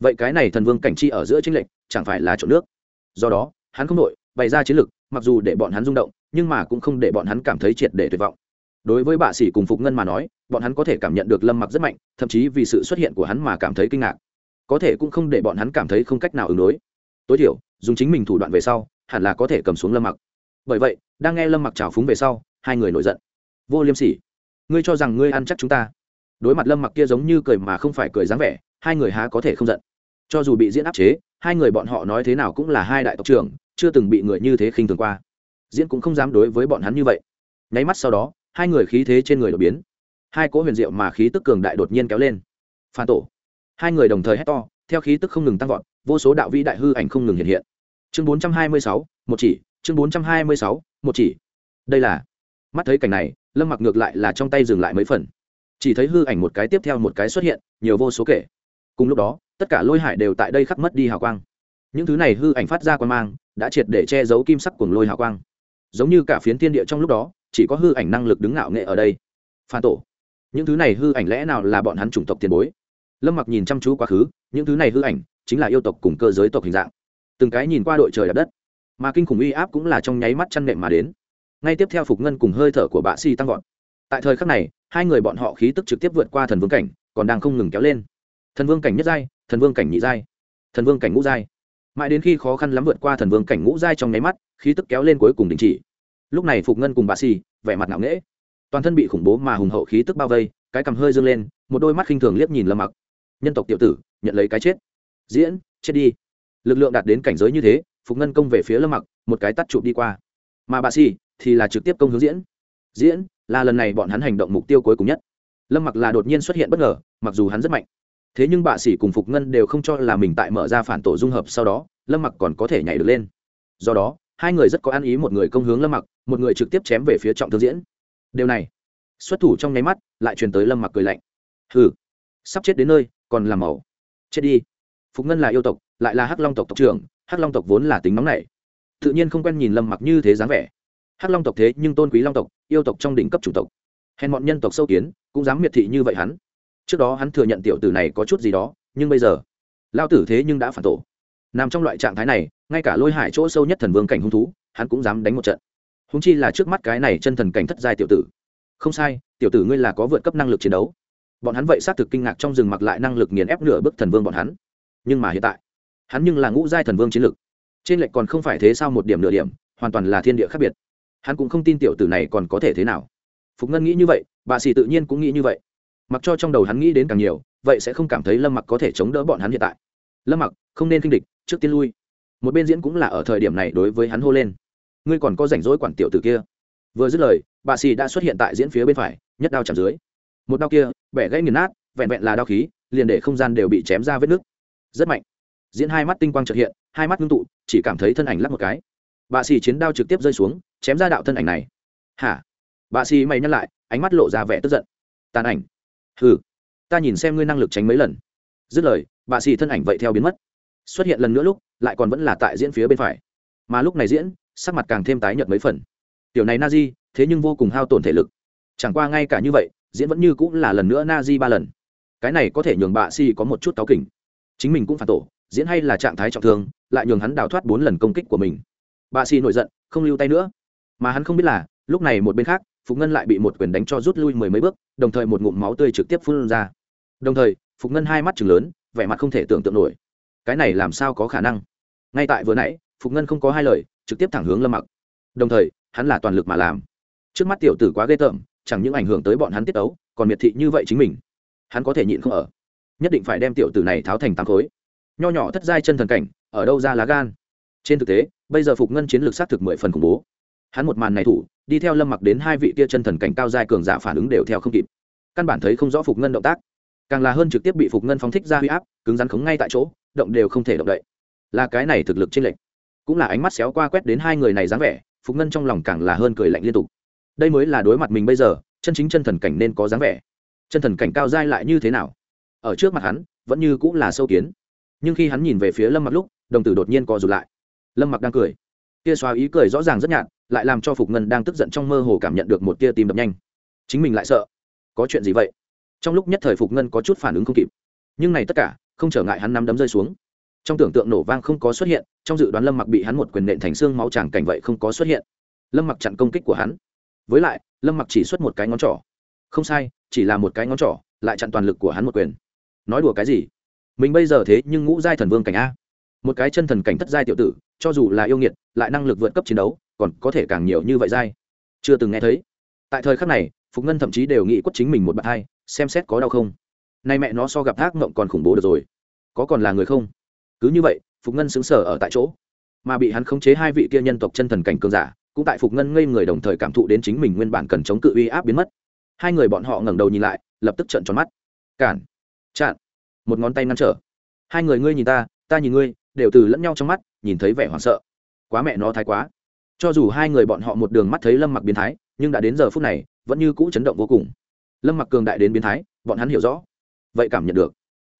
vậy cái này thần vương cảnh chi ở giữa trên lệch, chẳng phải là chỗ nước do đó, hắn không đội, bày ra chiến lược mặc dù để bọn hắn rung động, nhưng mà cũng không để bọn hắn cảm thấy triệt để tuyệt vọng. Đối với bạ sĩ cùng phục ngân mà nói, bọn hắn có thể cảm nhận được lâm mặc rất mạnh, thậm chí vì sự xuất hiện của hắn mà cảm thấy kinh ngạc. Có thể cũng không để bọn hắn cảm thấy không cách nào ứng đối. Tối thiểu, dùng chính mình thủ đoạn về sau, hẳn là có thể cầm xuống lâm mặc. Bởi vậy, đang nghe lâm mặc trào phúng về sau, hai người nổi giận. Vô liêm sỉ. Ngươi cho rằng ngươi ăn chắc chúng ta? Đối mặt lâm mặc kia giống như cười mà không phải cười dáng vẻ, hai người há có thể không giận cho dù bị diễn áp chế, hai người bọn họ nói thế nào cũng là hai đại tộc trưởng, chưa từng bị người như thế khinh thường qua. Diễn cũng không dám đối với bọn hắn như vậy. Nháy mắt sau đó, hai người khí thế trên người đột biến. Hai cỗ huyền diệu mà khí tức cường đại đột nhiên kéo lên. Phan tổ. Hai người đồng thời hét to, theo khí tức không ngừng tăng vọt, vô số đạo vĩ đại hư ảnh không ngừng hiện hiện. Chương bốn trăm hai mươi sáu, một chỉ, chương bốn trăm hai mươi sáu, một chỉ. Đây là, mắt thấy cảnh này, lâm mặc ngược lại là trong tay dừng lại mấy phần. Chỉ thấy hư ảnh một cái tiếp theo một cái xuất hiện, nhiều vô số kể. Cùng lúc đó tất cả lôi hải đều tại đây khắc mất đi hào quang. Những thứ này hư ảnh phát ra quan mang, đã triệt để che giấu kim sắc cuồng lôi hào quang. Giống như cả phiến thiên địa trong lúc đó, chỉ có hư ảnh năng lực đứng ngạo nghệ ở đây. Phan tổ, những thứ này hư ảnh lẽ nào là bọn hắn chủng tộc tiền bối? Lâm mặc nhìn chăm chú quá khứ, những thứ này hư ảnh chính là yêu tộc cùng cơ giới tộc hình dạng. Từng cái nhìn qua đội trời đ đất, mà kinh khủng uy áp cũng là trong nháy mắt chăn nệm mà đến. Ngay tiếp theo phục ngân cùng hơi thở của bạ si tăng vọt. Tại thời khắc này, hai người bọn họ khí tức trực tiếp vượt qua thần vương cảnh, còn đang không ngừng kéo lên. Thần vương cảnh nhất giai thần vương cảnh nhị giai. Thần vương cảnh ngũ giai. Mãi đến khi khó khăn lắm vượt qua thần vương cảnh ngũ giai trong nháy mắt, khí tức kéo lên cuối cùng đình chỉ. Lúc này phục ngân cùng bà xì, vẻ mặt ngạo nghễ. Toàn thân bị khủng bố mà hùng hậu khí tức bao vây, cái cằm hơi dâng lên, một đôi mắt khinh thường liếc nhìn lâm mặc. Nhân tộc tiểu tử, nhận lấy cái chết. Diễn, chết đi. Lực lượng đạt đến cảnh giới như thế, phục ngân công về phía lâm mặc, một cái tắt chụp đi qua. Mà bà xì thì là trực tiếp công hướng diễn. Diễn, là lần này bọn hắn hành động mục tiêu cuối cùng nhất. Lâm mặc là đột nhiên xuất hiện bất ngờ, mặc dù hắn rất mạnh thế nhưng bạ sĩ cùng phục ngân đều không cho là mình tại mở ra phản tổ dung hợp sau đó, lâm mặc còn có thể nhảy được lên. Do đó, hai người rất có ăn ý một người công hướng lâm mặc, một người trực tiếp chém về phía trọng thương diễn. Điều này, xuất thủ trong nháy mắt, lại truyền tới lâm mặc cười lạnh. Hừ, sắp chết đến nơi, còn làm màu. Chết đi. Phục ngân là yêu tộc, lại là hắc long tộc tộc trưởng, hắc long tộc vốn là tính nóng này tự nhiên không quen nhìn lâm mặc như thế dáng vẻ. Hắc long tộc thế nhưng tôn quý long tộc, yêu tộc trong đỉnh cấp chủ tộc. Hèn bọn nhân tộc sâu kiến, cũng dám miệt thị như vậy hắn trước đó hắn thừa nhận tiểu tử này có chút gì đó, nhưng bây giờ, lao tử thế nhưng đã phản tổ. Nằm trong loại trạng thái này, ngay cả lôi hải chỗ sâu nhất thần vương cảnh hung thú, hắn cũng dám đánh một trận. Húng chi là trước mắt cái này chân thần cảnh thất giai tiểu tử. Không sai, tiểu tử ngươi là có vượt cấp năng lực chiến đấu. Bọn hắn vậy xác thực kinh ngạc trong rừng mặc lại năng lực nghiền ép nửa bước thần vương bọn hắn. Nhưng mà hiện tại, hắn nhưng là ngũ giai thần vương chiến lực. Trên lệch còn không phải thế sao một điểm nửa điểm, hoàn toàn là thiên địa khác biệt. Hắn cũng không tin tiểu tử này còn có thể thế nào. Phục ngân nghĩ như vậy, bà sĩ tự nhiên cũng nghĩ như vậy mặc cho trong đầu hắn nghĩ đến càng nhiều, vậy sẽ không cảm thấy lâm mặc có thể chống đỡ bọn hắn hiện tại. Lâm mặc, không nên kinh địch, trước tiên lui. Một bên diễn cũng là ở thời điểm này đối với hắn hô lên. Ngươi còn có rảnh rỗi quản tiểu tử kia. Vừa dứt lời, bà xì đã xuất hiện tại diễn phía bên phải, nhất đao chạm dưới. Một đao kia, bẻ gãy nghiền nát, vẹn vẹn là đao khí, liền để không gian đều bị chém ra vết nứt. Rất mạnh. Diễn hai mắt tinh quang trợt hiện, hai mắt ngưng tụ, chỉ cảm thấy thân ảnh lắc một cái. Bà xì chiến đao trực tiếp rơi xuống, chém ra đạo thân ảnh này. Hả? Bà xì mày nhắc lại, ánh mắt lộ ra vẻ tức giận. Tàn ảnh hừ, ta nhìn xem ngươi năng lực tránh mấy lần. Dứt lời, bà xì thân ảnh vậy theo biến mất. Xuất hiện lần nữa lúc, lại còn vẫn là tại diễn phía bên phải. Mà lúc này diễn, sắc mặt càng thêm tái nhợt mấy phần. Tiểu này na di thế nhưng vô cùng hao tổn thể lực. Chẳng qua ngay cả như vậy, diễn vẫn như cũng là lần nữa na di ba lần. Cái này có thể nhường bà xì có một chút cáu kỉnh. Chính mình cũng phản tổ, diễn hay là trạng thái trọng thương, lại nhường hắn đào thoát bốn lần công kích của mình. Bà xì nổi giận, không lưu tay nữa. Mà hắn không biết là, lúc này một bên khác phục ngân lại bị một quyền đánh cho rút lui mười mấy bước, đồng thời một ngụm máu tươi trực tiếp phun ra. Đồng thời, phục ngân hai mắt chừng lớn, vẻ mặt không thể tưởng tượng nổi. Cái này làm sao có khả năng? Ngay tại vừa nãy, phục ngân không có hai lời, trực tiếp thẳng hướng lâm mặc. Đồng thời, hắn là toàn lực mà làm. Trước mắt tiểu tử quá ghê tởm, chẳng những ảnh hưởng tới bọn hắn tiết tấu, còn miệt thị như vậy chính mình. Hắn có thể nhịn không ở. Nhất định phải đem tiểu tử này tháo thành tám khối. Nho nhỏ thất giai chân thần cảnh, ở đâu ra lá gan? Trên thực tế, bây giờ phục ngân chiến lược xác thực mười phần khủng bố. Hắn một màn này thủ đi theo lâm mặc đến hai vị tia chân thần cảnh cao giai cường giả phản ứng đều theo không kịp. Căn bản thấy không rõ phục ngân động tác. Càng là hơn trực tiếp bị phục ngân phóng thích ra huy áp, cứng rắn khống ngay tại chỗ, động đều không thể động đậy. Là cái này thực lực trên lệnh cũng là ánh mắt xéo qua quét đến hai người này dáng vẻ, phục ngân trong lòng càng là hơn cười lạnh liên tục. Đây mới là đối mặt mình bây giờ, chân chính chân thần cảnh nên có dáng vẻ. Chân thần cảnh cao dai lại như thế nào? Ở trước mặt hắn, vẫn như cũng là sâu kiến. Nhưng khi hắn nhìn về phía lâm mặc lúc, đồng tử đột nhiên co rụt lại. Lâm mặc đang cười. Kia xóa ý cười rõ ràng rất nhạt lại làm cho phục ngân đang tức giận trong mơ hồ cảm nhận được một tia tim đập nhanh. Chính mình lại sợ. Có chuyện gì vậy? Trong lúc nhất thời phục ngân có chút phản ứng không kịp. Nhưng này tất cả, không trở ngại hắn nắm đấm rơi xuống. Trong tưởng tượng nổ vang không có xuất hiện, trong dự đoán lâm mặc bị hắn một quyền nện thành xương máu tràng cảnh vậy không có xuất hiện. Lâm mặc chặn công kích của hắn. Với lại, lâm mặc chỉ xuất một cái ngón trỏ. Không sai, chỉ là một cái ngón trỏ, lại chặn toàn lực của hắn một quyền. Nói đùa cái gì? Mình bây giờ thế nhưng ngũ giai thần vương cảnh a. Một cái chân thần cảnh thất giai tiểu tử, cho dù là yêu nghiệt, lại năng lực vượt cấp chiến đấu còn có thể càng nhiều như vậy dai. Chưa từng nghe thấy. Tại thời khắc này, phục ngân thậm chí đều nghĩ quất chính mình một bạn hai, xem xét có đau không. Nay mẹ nó so gặp thác mộng còn khủng bố được rồi. Có còn là người không? Cứ như vậy, phục ngân xứng sở ở tại chỗ. Mà bị hắn khống chế hai vị kia nhân tộc chân thần cảnh cường giả, cũng tại phục ngân ngây người đồng thời cảm thụ đến chính mình nguyên bản cần chống cự uy áp biến mất. Hai người bọn họ ngẩng đầu nhìn lại, lập tức trợn tròn mắt. Cản. Chặn. Một ngón tay ngăn trở. Hai người ngươi nhìn ta ta nhìn ngươi, đều từ lẫn nhau trong mắt, nhìn thấy vẻ hoảng sợ. Quá mẹ nó thái quá cho dù hai người bọn họ một đường mắt thấy lâm mặc biến thái, nhưng đã đến giờ phút này, vẫn như cũ chấn động vô cùng. Lâm mặc cường đại đến biến thái, bọn hắn hiểu rõ. Vậy cảm nhận được.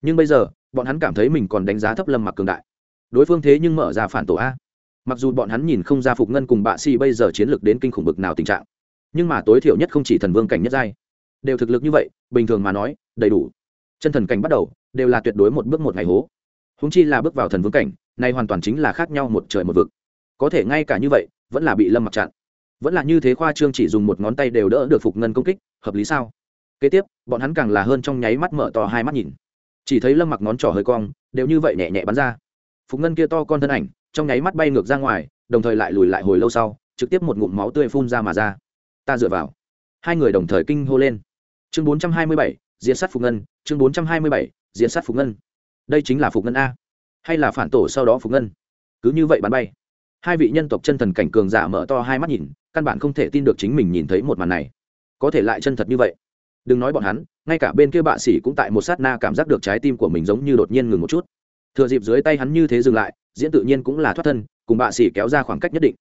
Nhưng bây giờ, bọn hắn cảm thấy mình còn đánh giá thấp lâm mặc cường đại. Đối phương thế nhưng mở ra phản tổ a. Mặc dù bọn hắn nhìn không ra phục ngân cùng bạ si bây giờ chiến lược đến kinh khủng bực nào tình trạng, nhưng mà tối thiểu nhất không chỉ thần vương cảnh nhất giai. Đều thực lực như vậy, bình thường mà nói, đầy đủ. Chân thần cảnh bắt đầu, đều là tuyệt đối một bước một ngày hố. Húng chi là bước vào thần vương cảnh, nay hoàn toàn chính là khác nhau một trời một vực. Có thể ngay cả như vậy vẫn là bị lâm mặc chặn. Vẫn là như thế khoa trương chỉ dùng một ngón tay đều đỡ được phục ngân công kích, hợp lý sao? Kế tiếp, bọn hắn càng là hơn trong nháy mắt mở to hai mắt nhìn. Chỉ thấy lâm mặc ngón trỏ hơi cong, đều như vậy nhẹ nhẹ bắn ra. Phục ngân kia to con thân ảnh, trong nháy mắt bay ngược ra ngoài, đồng thời lại lùi lại hồi lâu sau, trực tiếp một ngụm máu tươi phun ra mà ra. Ta dựa vào. Hai người đồng thời kinh hô lên. Chương bốn trăm hai mươi bảy, diễn sát phục ngân, chương bốn trăm hai mươi bảy, diễn sát phục ngân. Đây chính là phục ngân a, hay là phản tổ sau đó phục ngân? Cứ như vậy bắn bay hai vị nhân tộc chân thần cảnh cường giả mở to hai mắt nhìn, căn bản không thể tin được chính mình nhìn thấy một màn này. Có thể lại chân thật như vậy. Đừng nói bọn hắn, ngay cả bên kia bạ sĩ cũng tại một sát na cảm giác được trái tim của mình giống như đột nhiên ngừng một chút. Thừa dịp dưới tay hắn như thế dừng lại, diễn tự nhiên cũng là thoát thân, cùng bạ sĩ kéo ra khoảng cách nhất định.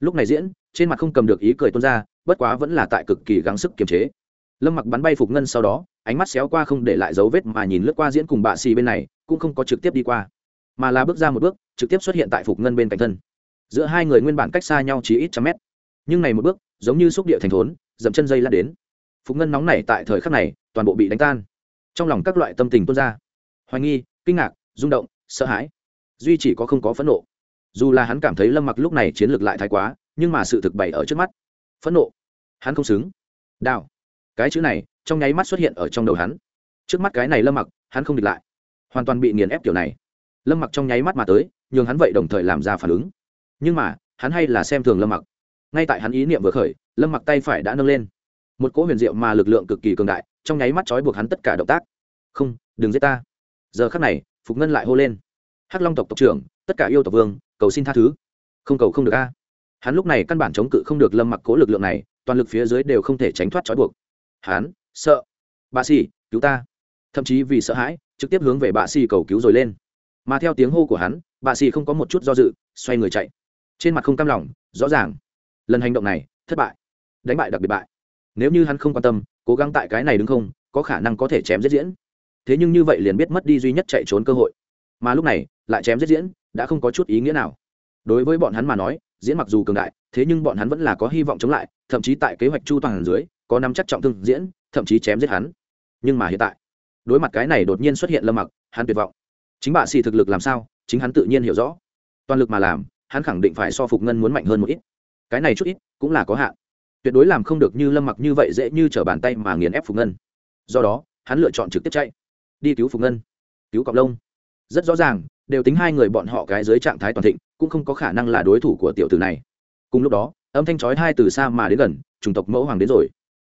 Lúc này diễn, trên mặt không cầm được ý cười tuôn ra, bất quá vẫn là tại cực kỳ gắng sức kiềm chế. Lâm mặc bắn bay phục ngân sau đó, ánh mắt xéo qua không để lại dấu vết mà nhìn lướt qua diễn cùng bạ xì bên này, cũng không có trực tiếp đi qua, mà là bước ra một bước, trực tiếp xuất hiện tại phục ngân bên cạnh thân giữa hai người nguyên bản cách xa nhau chỉ ít trăm mét. Nhưng này một bước, giống như xúc địa thành thốn, dậm chân dây lát đến. Phục ngân nóng nảy tại thời khắc này, toàn bộ bị đánh tan. Trong lòng các loại tâm tình tuôn ra. Hoài nghi, kinh ngạc, rung động, sợ hãi. Duy chỉ có không có phẫn nộ. Dù là hắn cảm thấy lâm mặc lúc này chiến lược lại thái quá, nhưng mà sự thực bày ở trước mắt. Phẫn nộ. Hắn không xứng. Đào. Cái chữ này, trong nháy mắt xuất hiện ở trong đầu hắn. Trước mắt cái này lâm mặc, hắn không địch lại. Hoàn toàn bị nghiền ép kiểu này. Lâm mặc trong nháy mắt mà tới, nhường hắn vậy đồng thời làm ra phản ứng nhưng mà, hắn hay là xem thường lâm mặc. Ngay tại hắn ý niệm vừa khởi, lâm mặc tay phải đã nâng lên. Một cỗ huyền diệu mà lực lượng cực kỳ cường đại, trong nháy mắt trói buộc hắn tất cả động tác. Không, đừng giết ta. Giờ khắc này, phục ngân lại hô lên. Hắc long tộc tộc trưởng, tất cả yêu tộc vương, cầu xin tha thứ. Không cầu không được a. Hắn lúc này căn bản chống cự không được lâm mặc cố lực lượng này, toàn lực phía dưới đều không thể tránh thoát trói buộc. Hắn, sợ. Bà xì cứu ta. Thậm chí vì sợ hãi, trực tiếp hướng về bà xì cầu cứu rồi lên. Mà theo tiếng hô của hắn, bà xì không có một chút do dự, xoay người chạy trên mặt không cam lòng, rõ ràng. Lần hành động này, thất bại. Đánh bại đặc biệt bại. Nếu như hắn không quan tâm, cố gắng tại cái này đứng không, có khả năng có thể chém giết diễn. Thế nhưng như vậy liền biết mất đi duy nhất chạy trốn cơ hội. Mà lúc này, lại chém giết diễn, đã không có chút ý nghĩa nào. Đối với bọn hắn mà nói, diễn mặc dù cường đại, thế nhưng bọn hắn vẫn là có hy vọng chống lại, thậm chí tại kế hoạch chu toàn dưới, có nắm chắc trọng thương diễn, thậm chí chém giết hắn. Nhưng mà hiện tại, đối mặt cái này đột nhiên xuất hiện lâm mặc, hắn tuyệt vọng. Chính bạ xì thực lực làm sao, chính hắn tự nhiên hiểu rõ. Toàn lực mà làm hắn khẳng định phải so phục ngân muốn mạnh hơn một ít. Cái này chút ít cũng là có hạn. Tuyệt đối làm không được như lâm mặc như vậy dễ như t r ở bàn tay mà nghiền ép phục ngân. Do đó, hắn lựa chọn trực tiếp chạy. Đi cứu phục ngân. Cứu cọc lông. Rất rõ ràng, đều tính hai người bọn họ cái dưới trạng thái toàn thịnh, cũng không có khả năng là đối thủ của tiểu tử này. Cùng lúc đó, âm thanh chói hai từ xa mà đến gần, chủng tộc mẫu hoàng đến rồi.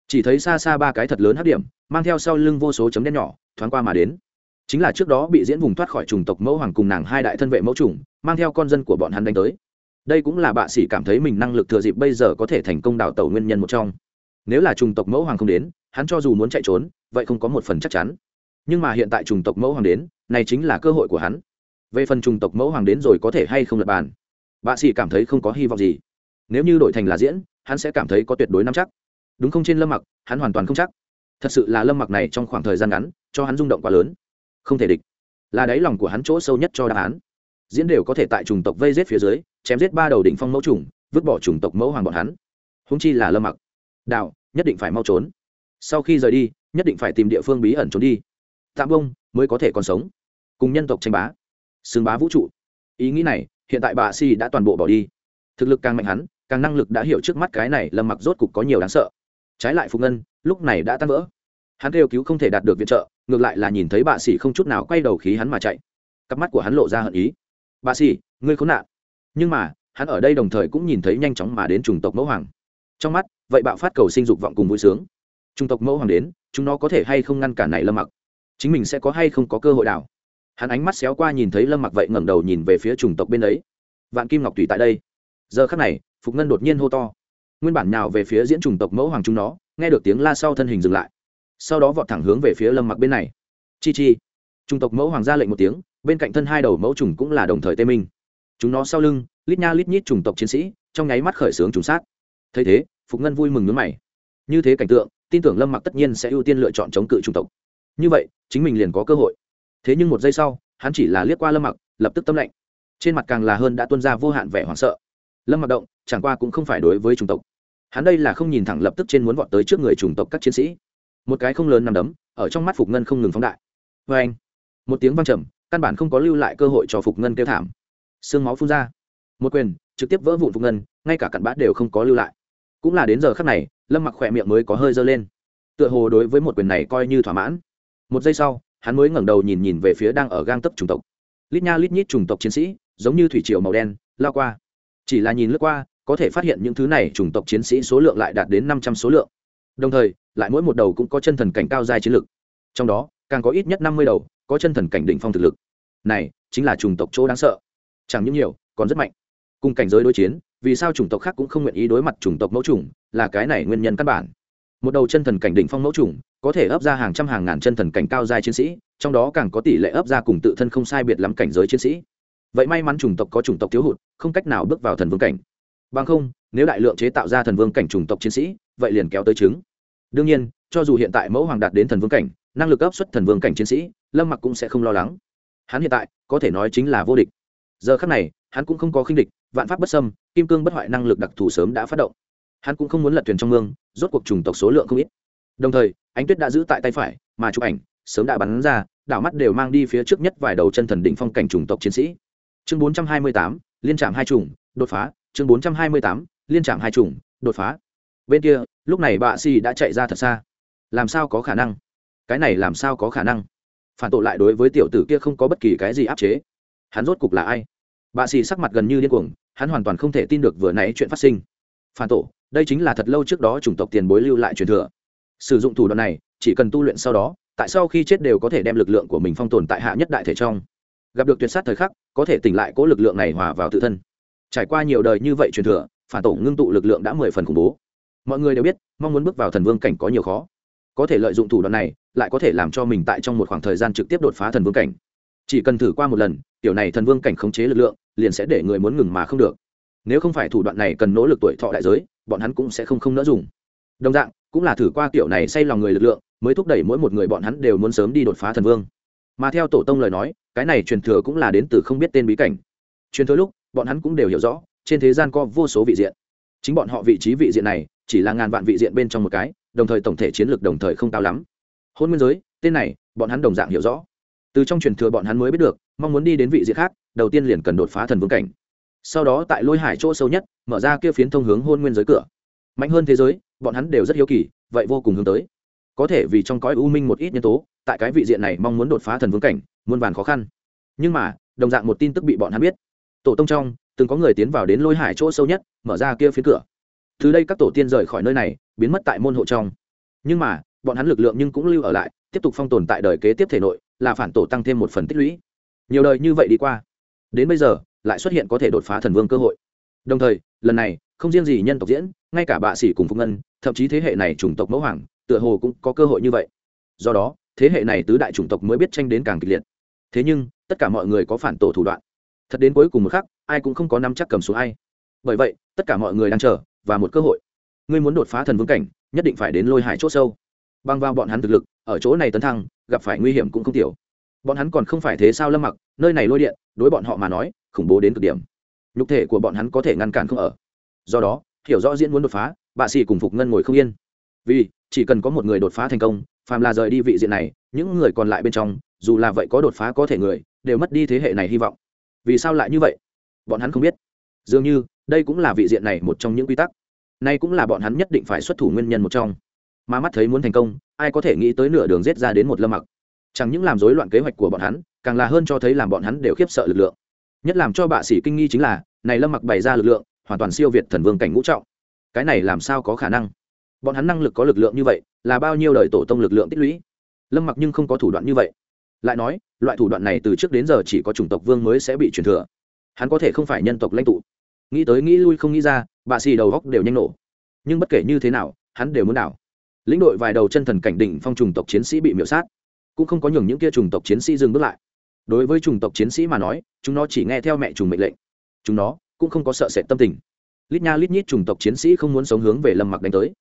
Chỉ thấy xa xa ba cái thật lớn hấp điểm, mang theo sau lưng vô số chấm đen nhỏ, thoáng qua mà đến. Chính là trước đó bị diễn vùng thoát khỏi chủng tộc mẫu hoàng cùng nàng hai đại thân vệ mẫu chủng mang theo con dân của bọn hắn đánh tới. Đây cũng là bạ sĩ cảm thấy mình năng lực thừa dịp bây giờ có thể thành công đào tẩu nguyên nhân một trong. Nếu là chủng tộc mẫu hoàng không đến, hắn cho dù muốn chạy trốn, vậy không có một phần chắc chắn. Nhưng mà hiện tại chủng tộc mẫu hoàng đến, này chính là cơ hội của hắn. Về phần chủng tộc mẫu hoàng đến rồi có thể hay không lập bàn, bạ sĩ cảm thấy không có hy vọng gì. Nếu như đổi thành là diễn, hắn sẽ cảm thấy có tuyệt đối nắm chắc. Đúng không trên lâm mặc, hắn hoàn toàn không chắc. Thật sự là lâm mặc này trong khoảng thời gian ngắn, cho hắn rung động quá lớn. Không thể địch. Là đáy lòng của hắn chỗ sâu nhất cho đáp án diễn đều có thể tại chủng tộc vây giết phía dưới, chém giết ba đầu đỉnh phong mẫu trùng vứt bỏ chủng tộc mẫu hoàng bọn hắn. Húng chi là lâm mặc. Đạo nhất định phải mau trốn. Sau khi rời đi, nhất định phải tìm địa phương bí ẩn trốn đi. Tạm bông, mới có thể còn sống. Cùng nhân tộc tranh bá. Xương bá vũ trụ. Ý nghĩ này, hiện tại bà si đã toàn bộ bỏ đi. Thực lực càng mạnh hắn, càng năng lực đã hiểu trước mắt cái này lâm mặc rốt cục có nhiều đáng sợ. Trái lại phục ngân, lúc này đã tan vỡ. Hắn kêu cứu không thể đạt được viện trợ, ngược lại là nhìn thấy bà sĩ không chút nào quay đầu khí hắn mà chạy. Cặp mắt của hắn lộ ra hận ý bà xì ngươi khốn nạn. Nhưng mà hắn ở đây đồng thời cũng nhìn thấy nhanh chóng mà đến chủng tộc mẫu hoàng. Trong mắt vậy bạo phát cầu sinh dục vọng cùng vui sướng. Chủng tộc mẫu hoàng đến chúng nó có thể hay không ngăn cản này lâm mặc? Chính mình sẽ có hay không có cơ hội đảo, hắn ánh mắt xéo qua nhìn thấy lâm mặc vậy ngẩng đầu nhìn về phía chủng tộc bên ấy. Vạn kim ngọc tùy tại đây. Giờ khắc này phục ngân đột nhiên hô to. Nguyên bản nào về phía diễn chủng tộc mẫu hoàng chúng nó nghe được tiếng la sau thân hình dừng lại. Sau đó vọt thẳng hướng về phía lâm mặc bên này. Chi chi. Chủng tộc mẫu hoàng ra lệnh một tiếng bên cạnh thân hai đầu mẫu trùng cũng là đồng thời tê minh. Chúng nó sau lưng, lít nha lít nhít trùng tộc chiến sĩ, trong nháy mắt khởi xướng trùng sát. Thấy thế, phục ngân vui mừng nước mày. Như thế cảnh tượng, tin tưởng lâm mặc tất nhiên sẽ ưu tiên lựa chọn chống cự trùng tộc. Như vậy, chính mình liền có cơ hội. Thế nhưng một giây sau, hắn chỉ là liếc qua lâm mặc, lập tức tâm lạnh. Trên mặt càng là hơn đã tuân ra vô hạn vẻ hoảng sợ. Lâm mặc động, chẳng qua cũng không phải đối với chủng tộc. Hắn đây là không nhìn thẳng lập tức trên muốn vọt tới trước người chủng tộc các chiến sĩ. Một cái không lớn nằm đấm, ở trong mắt phục ngân không ngừng phóng đại. Vê anh một tiếng văng trầm căn bản không có lưu lại cơ hội cho phục ngân kêu thảm. Xương máu phun ra. Một quyền, trực tiếp vỡ vụn phục ngân, ngay cả cặn bát đều không có lưu lại. Cũng là đến giờ khắc này, lâm mặc khỏe miệng mới có hơi dơ lên. Tựa hồ đối với một quyền này coi như thỏa mãn. Một giây sau, hắn mới ngẩng đầu nhìn nhìn về phía đang ở gang tấp chủng tộc. Lít nha lít nhít chủng tộc chiến sĩ, giống như thủy triều màu đen, lao qua. Chỉ là nhìn lướt qua, có thể phát hiện những thứ này chủng tộc chiến sĩ số lượng lại đạt đến năm trăm số lượng. Đồng thời, lại mỗi một đầu cũng có chân thần cảnh cao dài chiến lực. Trong đó càng có ít nhất năm mươi đầu, có chân thần cảnh đỉnh phong thực lực. Này, chính là chủng tộc chỗ đáng sợ. Chẳng những nhiều, còn rất mạnh. Cùng cảnh giới đối chiến, vì sao chủng tộc khác cũng không nguyện ý đối mặt chủng tộc mẫu chủng, là cái này nguyên nhân căn bản. Một đầu chân thần cảnh đỉnh phong mẫu chủng, có thể ấp ra hàng trăm hàng ngàn chân thần cảnh cao giai chiến sĩ, trong đó càng có tỷ lệ ấp ra cùng tự thân không sai biệt lắm cảnh giới chiến sĩ. Vậy may mắn chủng tộc có chủng tộc thiếu hụt, không cách nào bước vào thần vương cảnh. Bằng không, nếu đại lượng chế tạo ra thần vương cảnh chủng tộc chiến sĩ, vậy liền kéo tới chứng đương nhiên, cho dù hiện tại mẫu hoàng đạt đến thần vương cảnh năng lực ấp xuất thần vương cảnh chiến sĩ lâm mặc cũng sẽ không lo lắng. Hắn hiện tại có thể nói chính là vô địch. Giờ khắc này hắn cũng không có khinh địch vạn pháp bất xâm kim cương bất hoại năng lực đặc thù sớm đã phát động. Hắn cũng không muốn lật thuyền trong mương rốt cuộc trùng tộc số lượng không ít. Đồng thời ánh tuyết đã giữ tại tay phải mà chụp ảnh sớm đã bắn ra đảo mắt đều mang đi phía trước nhất vài đầu chân thần đỉnh phong cảnh trùng tộc chiến sĩ. Chương 428, liên trạm hai trùng đột phá. Chương 428, liên trạm hai trùng đột phá. Bên kia lúc này bạ xì đã chạy ra thật xa. Làm sao có khả năng? Cái này làm sao có khả năng? Phản tội lại đối với tiểu tử kia không có bất kỳ cái gì áp chế. Hắn rốt cục là ai? Bà xì sắc mặt gần như điên cuồng, hắn hoàn toàn không thể tin được vừa nãy chuyện phát sinh. Phản tổ, đây chính là thật lâu trước đó chủng tộc tiền bối lưu lại truyền thừa. Sử dụng thủ đoạn này, chỉ cần tu luyện sau đó, tại sao khi chết đều có thể đem lực lượng của mình phong tồn tại hạ nhất đại thể trong? Gặp được tuyệt sát thời khắc, có thể tỉnh lại cố lực lượng này hòa vào tự thân. Trải qua nhiều đời như vậy truyền thừa, phản tổ ngưng tụ lực lượng đã mười phần khủng bố. Mọi người đều biết, mong muốn bước vào thần vương cảnh có nhiều khó. Có thể lợi dụng thủ đoạn này lại có thể làm cho mình tại trong một khoảng thời gian trực tiếp đột phá thần vương cảnh. Chỉ cần thử qua một lần, tiểu này thần vương cảnh khống chế lực lượng, liền sẽ để người muốn ngừng mà không được. Nếu không phải thủ đoạn này cần nỗ lực tuổi thọ đại giới, bọn hắn cũng sẽ không không nỡ dùng. Đồng dạng, cũng là thử qua kiểu này say lòng người lực lượng, mới thúc đẩy mỗi một người bọn hắn đều muốn sớm đi đột phá thần vương. Mà theo tổ tông lời nói, cái này truyền thừa cũng là đến từ không biết tên bí cảnh. Truyền thừa lúc, bọn hắn cũng đều hiểu rõ, trên thế gian có vô số vị diện. Chính bọn họ vị trí vị diện này, chỉ là ngàn vạn vị diện bên trong một cái, đồng thời tổng thể chiến lược đồng thời không cao lắm hôn nguyên giới, tên này, bọn hắn đồng dạng hiểu rõ. Từ trong truyền thừa bọn hắn mới biết được, mong muốn đi đến vị diện khác, đầu tiên liền cần đột phá thần vương cảnh. Sau đó tại lôi hải chỗ sâu nhất, mở ra kia phiến thông hướng hôn nguyên giới cửa. Mạnh hơn thế giới, bọn hắn đều rất hiếu kỳ, vậy vô cùng hướng tới. Có thể vì trong cõi u minh một ít nhân tố, tại cái vị diện này mong muốn đột phá thần vương cảnh, muôn vàn khó khăn. Nhưng mà, đồng dạng một tin tức bị bọn hắn biết. Tổ tông trong, từng có người tiến vào đến lôi hải chỗ sâu nhất, mở ra kia phía cửa. Từ đây các tổ tiên rời khỏi nơi này, biến mất tại môn hộ trong. Nhưng mà bọn hắn lực lượng nhưng cũng lưu ở lại, tiếp tục phong tồn tại đời kế tiếp thể nội, là phản tổ tăng thêm một phần tích lũy. Nhiều đời như vậy đi qua, đến bây giờ, lại xuất hiện có thể đột phá thần vương cơ hội. Đồng thời, lần này, không riêng gì nhân tộc diễn, ngay cả bạ sĩ cùng phúc ngân, thậm chí thế hệ này chủng tộc mẫu hoàng, tựa hồ cũng có cơ hội như vậy. Do đó, thế hệ này tứ đại chủng tộc mới biết tranh đến càng kịch liệt. Thế nhưng, tất cả mọi người có phản tổ thủ đoạn. Thật đến cuối cùng một khắc, ai cũng không có nắm chắc cầm xuống ai. Bởi vậy, tất cả mọi người đang chờ, và một cơ hội. Ngươi muốn đột phá thần vương cảnh, nhất định phải đến lôi hải c h ỗ sâu băng vào bọn hắn thực lực, ở chỗ này tấn thăng, gặp phải nguy hiểm cũng không tiểu. Bọn hắn còn không phải thế sao lâm mặc, nơi này lôi điện, đối bọn họ mà nói, khủng bố đến cực điểm. Nhục thể của bọn hắn có thể ngăn cản không ở. Do đó, hiểu rõ diễn muốn đột phá, bà sĩ cùng phục ngân ngồi không yên. Vì, chỉ cần có một người đột phá thành công, phàm là rời đi vị diện này, những người còn lại bên trong, dù là vậy có đột phá có thể người, đều mất đi thế hệ này hy vọng. Vì sao lại như vậy? Bọn hắn không biết. Dường như, đây cũng là vị diện này một trong những quy tắc. Nay cũng là bọn hắn nhất định phải xuất thủ nguyên nhân một trong mà mắt thấy muốn thành công, ai có thể nghĩ tới nửa đường rết ra đến một lâm mặc? Chẳng những làm rối loạn kế hoạch của bọn hắn, càng là hơn cho thấy làm bọn hắn đều khiếp sợ lực lượng. Nhất làm cho bạ sĩ kinh nghi chính là, này lâm mặc bày ra lực lượng, hoàn toàn siêu việt thần vương cảnh ngũ trọng. Cái này làm sao có khả năng? Bọn hắn năng lực có lực lượng như vậy, là bao nhiêu đời tổ tông lực lượng tích lũy? Lâm mặc nhưng không có thủ đoạn như vậy. Lại nói, loại thủ đoạn này từ trước đến giờ chỉ có chủng tộc vương mới sẽ bị truyền thừa. Hắn có thể không phải nhân tộc lãnh tụ. Nghĩ tới nghĩ lui không nghĩ ra bà xì đầu góc đều nhanh nổ. Nhưng bất kể như thế nào, hắn đều muốn đảo lĩnh đội vài đầu chân thần cảnh định phong trùng tộc chiến sĩ bị miễu sát, cũng không có nhường những kia trùng tộc chiến sĩ dừng bước lại. Đối với trùng tộc chiến sĩ mà nói, chúng nó chỉ nghe theo mẹ trùng mệnh lệnh. Chúng nó cũng không có sợ sệt tâm tình. Lít nha lít nhít trùng tộc chiến sĩ không muốn sống hướng về lâm mặc đánh tới.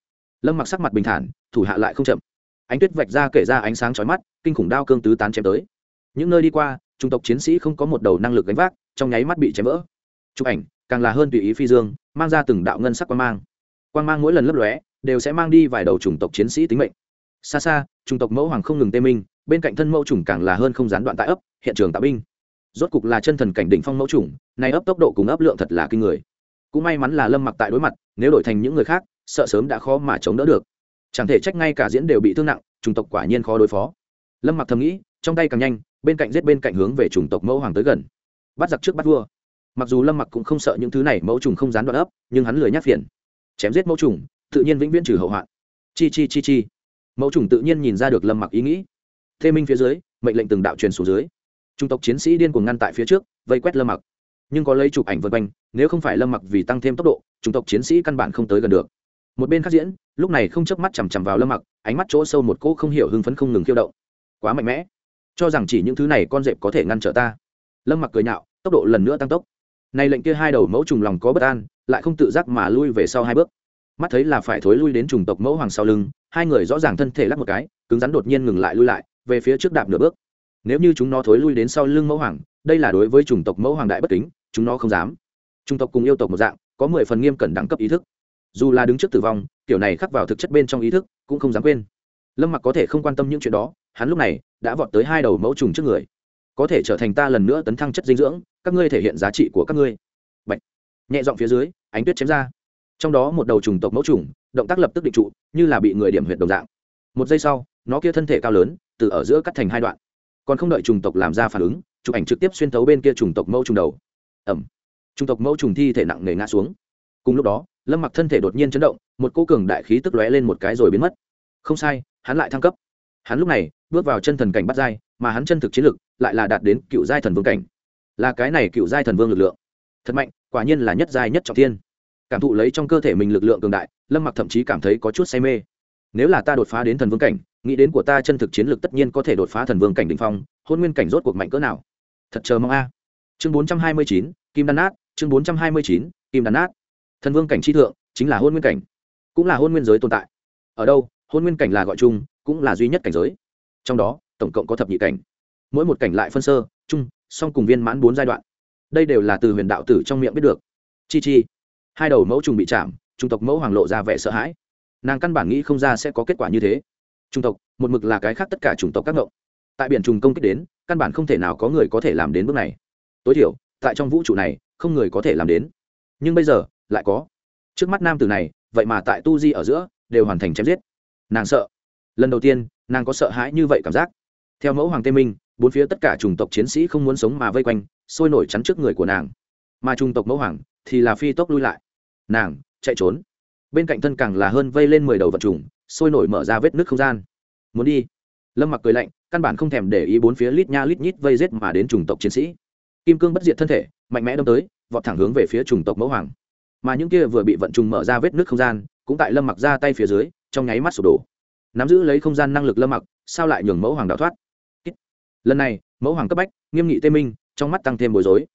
Lâm mặc sắc mặt bình thản, thủ hạ lại không chậm. Ánh tuyết vạch ra kể ra ánh sáng chói mắt, kinh khủng đao cương tứ tán chém tới. Những nơi đi qua trung tộc chiến sĩ không có một đầu năng lực gánh vác, trong nháy mắt bị chém vỡ. Chụp ảnh, càng là hơn tùy ý phi dương, mang ra từng đạo ngân sắc quan mang. Quan mang mỗi lần lấp lóe đều sẽ mang đi vài đầu chủng tộc chiến sĩ tính mệnh. Xa xa, chủng tộc mẫu hoàng không ngừng tê minh, bên cạnh thân mẫu chủng càng là hơn không gián đoạn tại ấp, hiện trường tạo binh. Rốt cục là chân thần cảnh đỉnh phong mẫu chủng, này ấp tốc độ cùng ấp lượng thật là kinh người. Cũng may mắn là lâm mặc tại đối mặt, nếu đổi thành những người khác, sợ sớm đã khó mà chống đỡ được. Chẳng thể trách ngay cả diễn đều bị thương nặng, chủng tộc quả nhiên khó đối phó. Lâm mặc thầm nghĩ, trong tay càng nhanh, bên cạnh giết bên cạnh hướng về chủng tộc mẫu hoàng tới gần. Bắt giặc trước bắt vua. Mặc dù lâm mặc cũng không sợ những thứ này mẫu trùng không dán đoạn ấp, nhưng hắn lười nhắc phiền. Chém giết mẫu trùng tự nhiên vĩnh viễn trừ hậu hoạn. Chi chi chi chi. Mẫu trùng tự nhiên nhìn ra được lâm mặc ý nghĩ. Thê minh phía dưới, mệnh lệnh từng đạo truyền xuống dưới. Trung tộc chiến sĩ điên cuồng ngăn tại phía trước, vây quét lâm mặc. Nhưng có lấy chụp ảnh vân quanh, nếu không phải lâm mặc vì tăng thêm tốc độ, trung tộc chiến sĩ căn bản không tới gần được. Một bên khác diễn, lúc này không chớp mắt chằm chằm vào lâm mặc, ánh mắt chỗ sâu một cỗ không hiểu hưng phấn không ngừng khiêu động. Quá mạnh mẽ. Cho rằng chỉ những thứ này con dẹp có thể ngăn trở ta. Lâm mặc cười nhạo, tốc độ lần nữa tăng tốc. Này lệnh kia hai đầu mẫu trùng lòng có bất an, lại không tự giác mà lui về sau hai bước mắt thấy là phải thối lui đến trùng tộc mẫu hoàng sau lưng, hai người rõ ràng thân thể lắc một cái, cứng rắn đột nhiên ngừng lại lui lại, về phía trước đạp nửa bước. Nếu như chúng nó thối lui đến sau lưng mẫu hoàng, đây là đối với chủng tộc mẫu hoàng đại bất kính, chúng nó không dám. Chủng tộc cùng yêu tộc một dạng, có mười phần nghiêm cẩn đẳng cấp ý thức. Dù là đứng trước tử vong, kiểu này khắc vào thực chất bên trong ý thức, cũng không dám quên. Lâm mặc có thể không quan tâm những chuyện đó, hắn lúc này đã vọt tới hai đầu mẫu trùng trước người. Có thể trở thành ta lần nữa tấn thăng chất dinh dưỡng, các ngươi thể hiện giá trị của các ngươi. Bạch. nhẹ giọng phía dưới, ánh tuyết chém ra trong đó một đầu trùng tộc mẫu trùng, động tác lập tức định trụ, như là bị người điểm huyệt đồng dạng. Một giây sau, nó kia thân thể cao lớn, từ ở giữa cắt thành hai đoạn. Còn không đợi trùng tộc làm ra phản ứng, chụp ảnh trực tiếp xuyên thấu bên kia trùng tộc mẫu trùng đầu. Ẩm trùng tộc mẫu trùng thi thể nặng nề ngã xuống. Cùng lúc đó, lâm mặc thân thể đột nhiên chấn động, một cô cường đại khí tức lóe lên một cái rồi biến mất. Không sai, hắn lại thăng cấp. Hắn lúc này, bước vào chân thần cảnh bắt dai mà hắn chân thực chiến lực lại là đạt đến cựu giai thần vương cảnh. Là cái này cựu giai thần vương lực lượng. Thật mạnh, quả nhiên là nhất giai nhất trọng thiên cảm thụ lấy trong cơ thể mình lực lượng cường đại, lâm mặc thậm chí cảm thấy có chút say mê. Nếu là ta đột phá đến thần vương cảnh, nghĩ đến của ta chân thực chiến lược tất nhiên có thể đột phá thần vương cảnh đ ỉ n h phong, hôn nguyên cảnh rốt cuộc mạnh cỡ nào? Thật chờ mong a. Chương bốn trăm hai mươi chín, kim đan nát, chương bốn trăm hai mươi chín, kim đan nát. Thần vương cảnh chi thượng, chính là hôn nguyên cảnh, cũng là hôn nguyên giới tồn tại. Ở đâu, hôn nguyên cảnh là gọi chung, cũng là duy nhất cảnh giới. Trong đó, tổng cộng có thập nhị cảnh. Mỗi một cảnh lại phân sơ, chung, song cùng viên mãn bốn giai đoạn. Đây đều là từ huyền đạo tử trong miệng biết được. Chi chi hai đầu mẫu trùng bị chạm, trung tộc mẫu hoàng lộ ra vẻ sợ hãi. Nàng căn bản nghĩ không ra sẽ có kết quả như thế. Trung tộc, một mực là cái khác tất cả chủng tộc các ngộng. Tại biển trùng công kích đến, căn bản không thể nào có người có thể làm đến bước này. Tối thiểu, tại trong vũ trụ này, không người có thể làm đến. Nhưng bây giờ, lại có. Trước mắt nam tử này, vậy mà tại tu di ở giữa, đều hoàn thành chém giết. Nàng sợ. Lần đầu tiên, nàng có sợ hãi như vậy cảm giác. Theo mẫu hoàng tê minh, bốn phía tất cả chủng tộc chiến sĩ không muốn sống mà vây quanh, sôi nổi chắn trước người của nàng mà trung tộc mẫu hoàng thì là phi tốc lui lại. Nàng, chạy trốn. Bên cạnh thân càng là hơn vây lên mười đầu vật trùng, sôi nổi mở ra vết nước không gian. Muốn đi? Lâm mặc cười lạnh, căn bản không thèm để ý bốn phía lít nha lít nhít vây rết mà đến chủng tộc chiến sĩ. Kim cương bất diệt thân thể, mạnh mẽ đâm tới, vọt thẳng hướng về phía chủng tộc mẫu hoàng. Mà những kia vừa bị vận trùng mở ra vết nước không gian, cũng tại lâm mặc ra tay phía dưới, trong nháy mắt sụp đổ. Nắm giữ lấy không gian năng lực lâm mặc, sao lại nhường mẫu hoàng đào thoát? Lần này, mẫu hoàng cấp bách, nghiêm nghị tê minh, trong mắt tăng thêm bối rối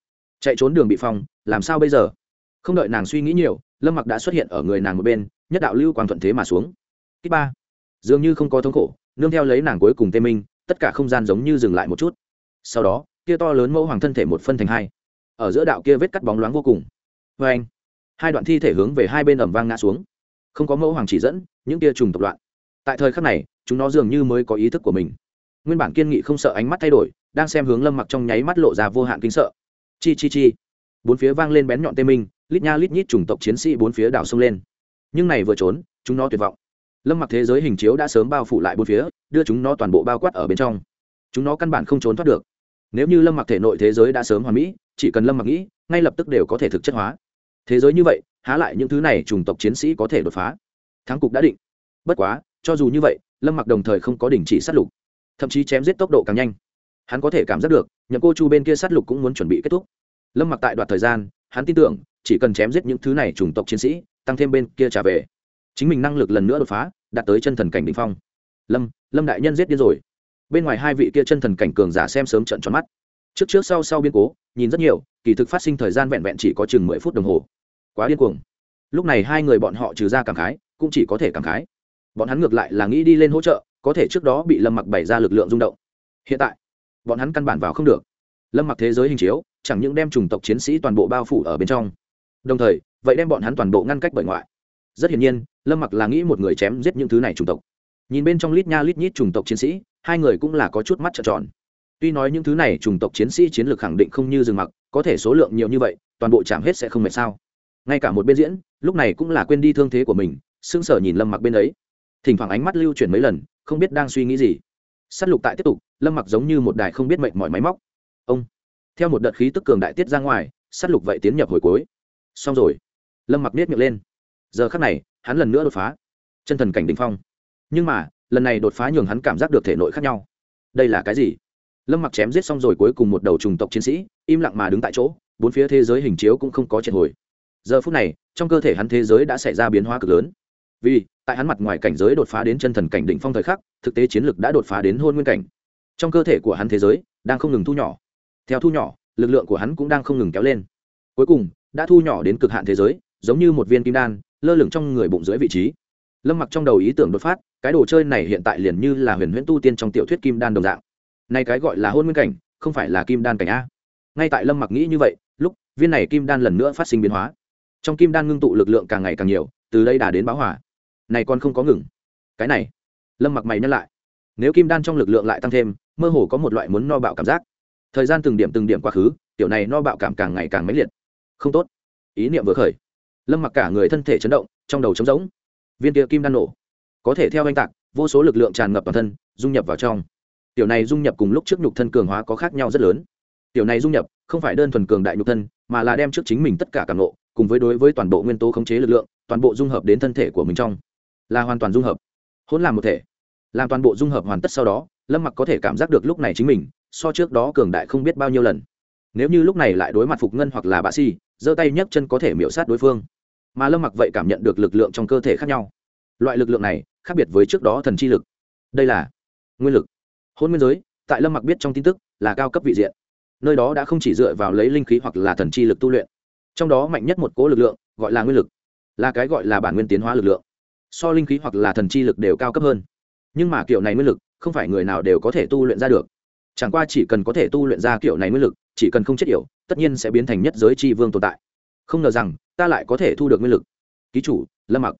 chạy trốn đường bị phong, làm sao bây giờ? Không đợi nàng suy nghĩ nhiều, lâm mặc đã xuất hiện ở người nàng một bên, nhất đạo lưu quang thuận thế mà xuống. Kích ba. Dường như không có thống khổ, nương theo lấy nàng cuối cùng tê minh, tất cả không gian giống như dừng lại một chút. Sau đó, kia to lớn mẫu hoàng thân thể một phân thành hai. Ở giữa đạo kia vết cắt bóng loáng vô cùng. Vê anh, hai đoạn thi thể hướng về hai bên ẩm vang ngã xuống. Không có mẫu hoàng chỉ dẫn, những kia trùng tộc loạn. Tại thời khắc này, chúng nó dường như mới có ý thức của mình. Nguyên bản kiên nghị không sợ ánh mắt thay đổi, đang xem hướng lâm mặc trong nháy mắt lộ ra vô hạn kinh sợ chi chi chi. Bốn phía vang lên bén nhọn tê minh, lít nha lít nhít chủng tộc chiến sĩ bốn phía đảo xông lên. Nhưng này vừa trốn, chúng nó tuyệt vọng. Lâm mặc thế giới hình chiếu đã sớm bao phủ lại bốn phía, đưa chúng nó toàn bộ bao quát ở bên trong. Chúng nó căn bản không trốn thoát được. Nếu như lâm mặc thể nội thế giới đã sớm hoàn mỹ, chỉ cần lâm mặc nghĩ, ngay lập tức đều có thể thực chất hóa. Thế giới như vậy, há lại những thứ này chủng tộc chiến sĩ có thể đột phá? Thắng cục đã định. Bất quá, cho dù như vậy, lâm mặc đồng thời không có đình chỉ sát lục. Thậm chí chém giết tốc độ càng nhanh hắn có thể cảm giác được, nhậm cô chu bên kia sát lục cũng muốn chuẩn bị kết thúc. Lâm mặc tại đoạt thời gian, hắn tin tưởng, chỉ cần chém giết những thứ này chủng tộc chiến sĩ, tăng thêm bên kia trả về. Chính mình năng lực lần nữa đột phá, đạt tới chân thần cảnh đ ỉ n h phong. Lâm lâm đại nhân giết điên rồi. Bên ngoài hai vị kia chân thần cảnh cường giả xem sớm trận tròn mắt. Trước trước sau sau biên cố, nhìn rất nhiều, kỳ thực phát sinh thời gian vẹn vẹn chỉ có chừng mười phút đồng hồ. Quá điên cuồng. Lúc này hai người bọn họ trừ ra cảm khái, cũng chỉ có thể cảm khái. Bọn hắn ngược lại là nghĩ đi lên hỗ trợ, có thể trước đó bị lâm mặc bày ra lực lượng rung động. Hiện tại bọn hắn căn bản vào không được. Lâm mặc thế giới hình chiếu, chẳng những đem chủng tộc chiến sĩ toàn bộ bao phủ ở bên trong, đồng thời, vậy đem bọn hắn toàn bộ ngăn cách bởi ngoại. Rất hiển nhiên, lâm mặc là nghĩ một người chém giết những thứ này chủng tộc. Nhìn bên trong lít nha lít nhít chủng tộc chiến sĩ, hai người cũng là có chút mắt trợn tròn. Tuy nói những thứ này chủng tộc chiến sĩ chiến lược khẳng định không như rừng mặc, có thể số lượng nhiều như vậy, toàn bộ chạm hết sẽ không mệt sao. Ngay cả một bên diễn, lúc này cũng là quên đi thương thế của mình, sững sờ nhìn lâm mặc bên ấy. Thỉnh thoảng ánh mắt lưu chuyển mấy lần, không biết đang suy nghĩ gì s á t lục tại tiếp tục, lâm mặc giống như một đài không biết mệnh mọi máy móc. Ông, theo một đợt khí tức cường đại tiết ra ngoài s á t lục vậy tiến nhập hồi cuối. Xong rồi. Lâm mặc nết miệng lên. Giờ khắc này, hắn lần nữa đột phá. Chân thần cảnh đình phong. Nhưng mà, lần này đột phá nhường hắn cảm giác được thể nội khác nhau. Đây là cái gì? Lâm mặc chém giết xong rồi cuối cùng một đầu trùng tộc chiến sĩ, im lặng mà đứng tại chỗ, bốn phía thế giới hình chiếu cũng không có triệt hồi. Giờ phút này, trong cơ thể hắn thế giới đã xảy ra biến hóa cực lớn. Vì tại hắn mặt ngoài cảnh giới đột phá đến chân thần cảnh đỉnh phong thời khắc, thực tế chiến lực đã đột phá đến hôn nguyên cảnh. Trong cơ thể của hắn thế giới đang không ngừng thu nhỏ. Theo thu nhỏ, lực lượng của hắn cũng đang không ngừng kéo lên. Cuối cùng, đã thu nhỏ đến cực hạn thế giới, giống như một viên kim đan, lơ lửng trong người bụng dưới vị trí. Lâm mặc trong đầu ý tưởng đột phát, cái đồ chơi này hiện tại liền như là huyền huyễn tu tiên trong tiểu thuyết kim đan đồng dạng. Nay cái gọi là hôn nguyên cảnh, không phải là kim đan cảnh a. Ngay tại lâm mặc nghĩ như vậy, lúc, viên này kim đan lần nữa phát sinh biến hóa. Trong kim đan ngưng tụ lực lượng càng ngày càng nhiều, từ đây đã đến báo hỏa này còn không có ngừng. Cái này. Lâm mặc mày nhắc lại. Nếu kim đan trong lực lượng lại tăng thêm, mơ hồ có một loại muốn no bạo cảm giác. Thời gian từng điểm từng điểm quá khứ, tiểu này no bạo cảm càng ngày càng mãnh liệt. Không tốt. Ý niệm vừa khởi. Lâm mặc cả người thân thể chấn động, trong đầu trống rỗng. Viên kia kim đan nổ. Có thể theo anh tạc, vô số lực lượng tràn ngập toàn thân, dung nhập vào trong. Tiểu này dung nhập cùng lúc trước nhục thân cường hóa có khác nhau rất lớn. Tiểu này dung nhập, không phải đơn thuần cường đại nhục thân, mà là đem trước chính mình tất cả cảm nộ cùng với đối với toàn bộ nguyên tố khống chế lực lượng, toàn bộ dung hợp đến thân thể của mình trong là hoàn toàn dung hợp. Hỗn làm một thể, làm toàn bộ dung hợp hoàn tất sau đó, lâm mặc có thể cảm giác được lúc này chính mình, so trước đó cường đại không biết bao nhiêu lần. Nếu như lúc này lại đối mặt phục ngân hoặc là bạ si giơ tay nhấc chân có thể miễu sát đối phương. Mà lâm mặc vậy cảm nhận được lực lượng trong cơ thể khác nhau. Loại lực lượng này khác biệt với trước đó thần chi lực. Đây là nguyên lực. Hôn nguyên giới, tại lâm mặc biết trong tin tức, là cao cấp vị diện. Nơi đó đã không chỉ dựa vào lấy linh khí hoặc là thần chi lực tu luyện. Trong đó mạnh nhất một cố lực lượng, gọi là nguyên lực. Là cái gọi là bản nguyên tiến hóa lực lượng so linh khí hoặc là thần chi lực đều cao cấp hơn. Nhưng mà kiểu này nguyên lực, không phải người nào đều có thể tu luyện ra được. Chẳng qua chỉ cần có thể tu luyện ra kiểu này nguyên lực, chỉ cần không chết yểu, tất nhiên sẽ biến thành nhất giới tri vương tồn tại. Không ngờ rằng, ta lại có thể thu được nguyên lực. Ký chủ, lâm mặc.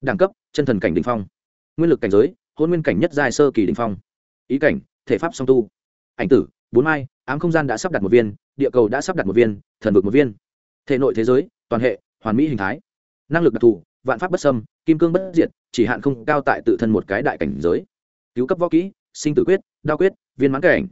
Đẳng cấp, chân thần cảnh đình phong. Nguyên lực cảnh giới, hôn nguyên cảnh nhất giai sơ kỳ đình phong. Ý cảnh, thể pháp song tu. Ảnh tử, bốn mai, ám không gian đã sắp đặt một viên, địa cầu đã sắp đặt một viên, thần vực một viên. Thể nội thế giới, toàn hệ, hoàn mỹ hình thái. Năng lực đặc thù vạn pháp bất sâm kim cương bất diệt chỉ hạn không cao tại tự thân một cái đại cảnh giới. Cứu cấp võ kỹ sinh tử quyết đao quyết viên mãn cảnh.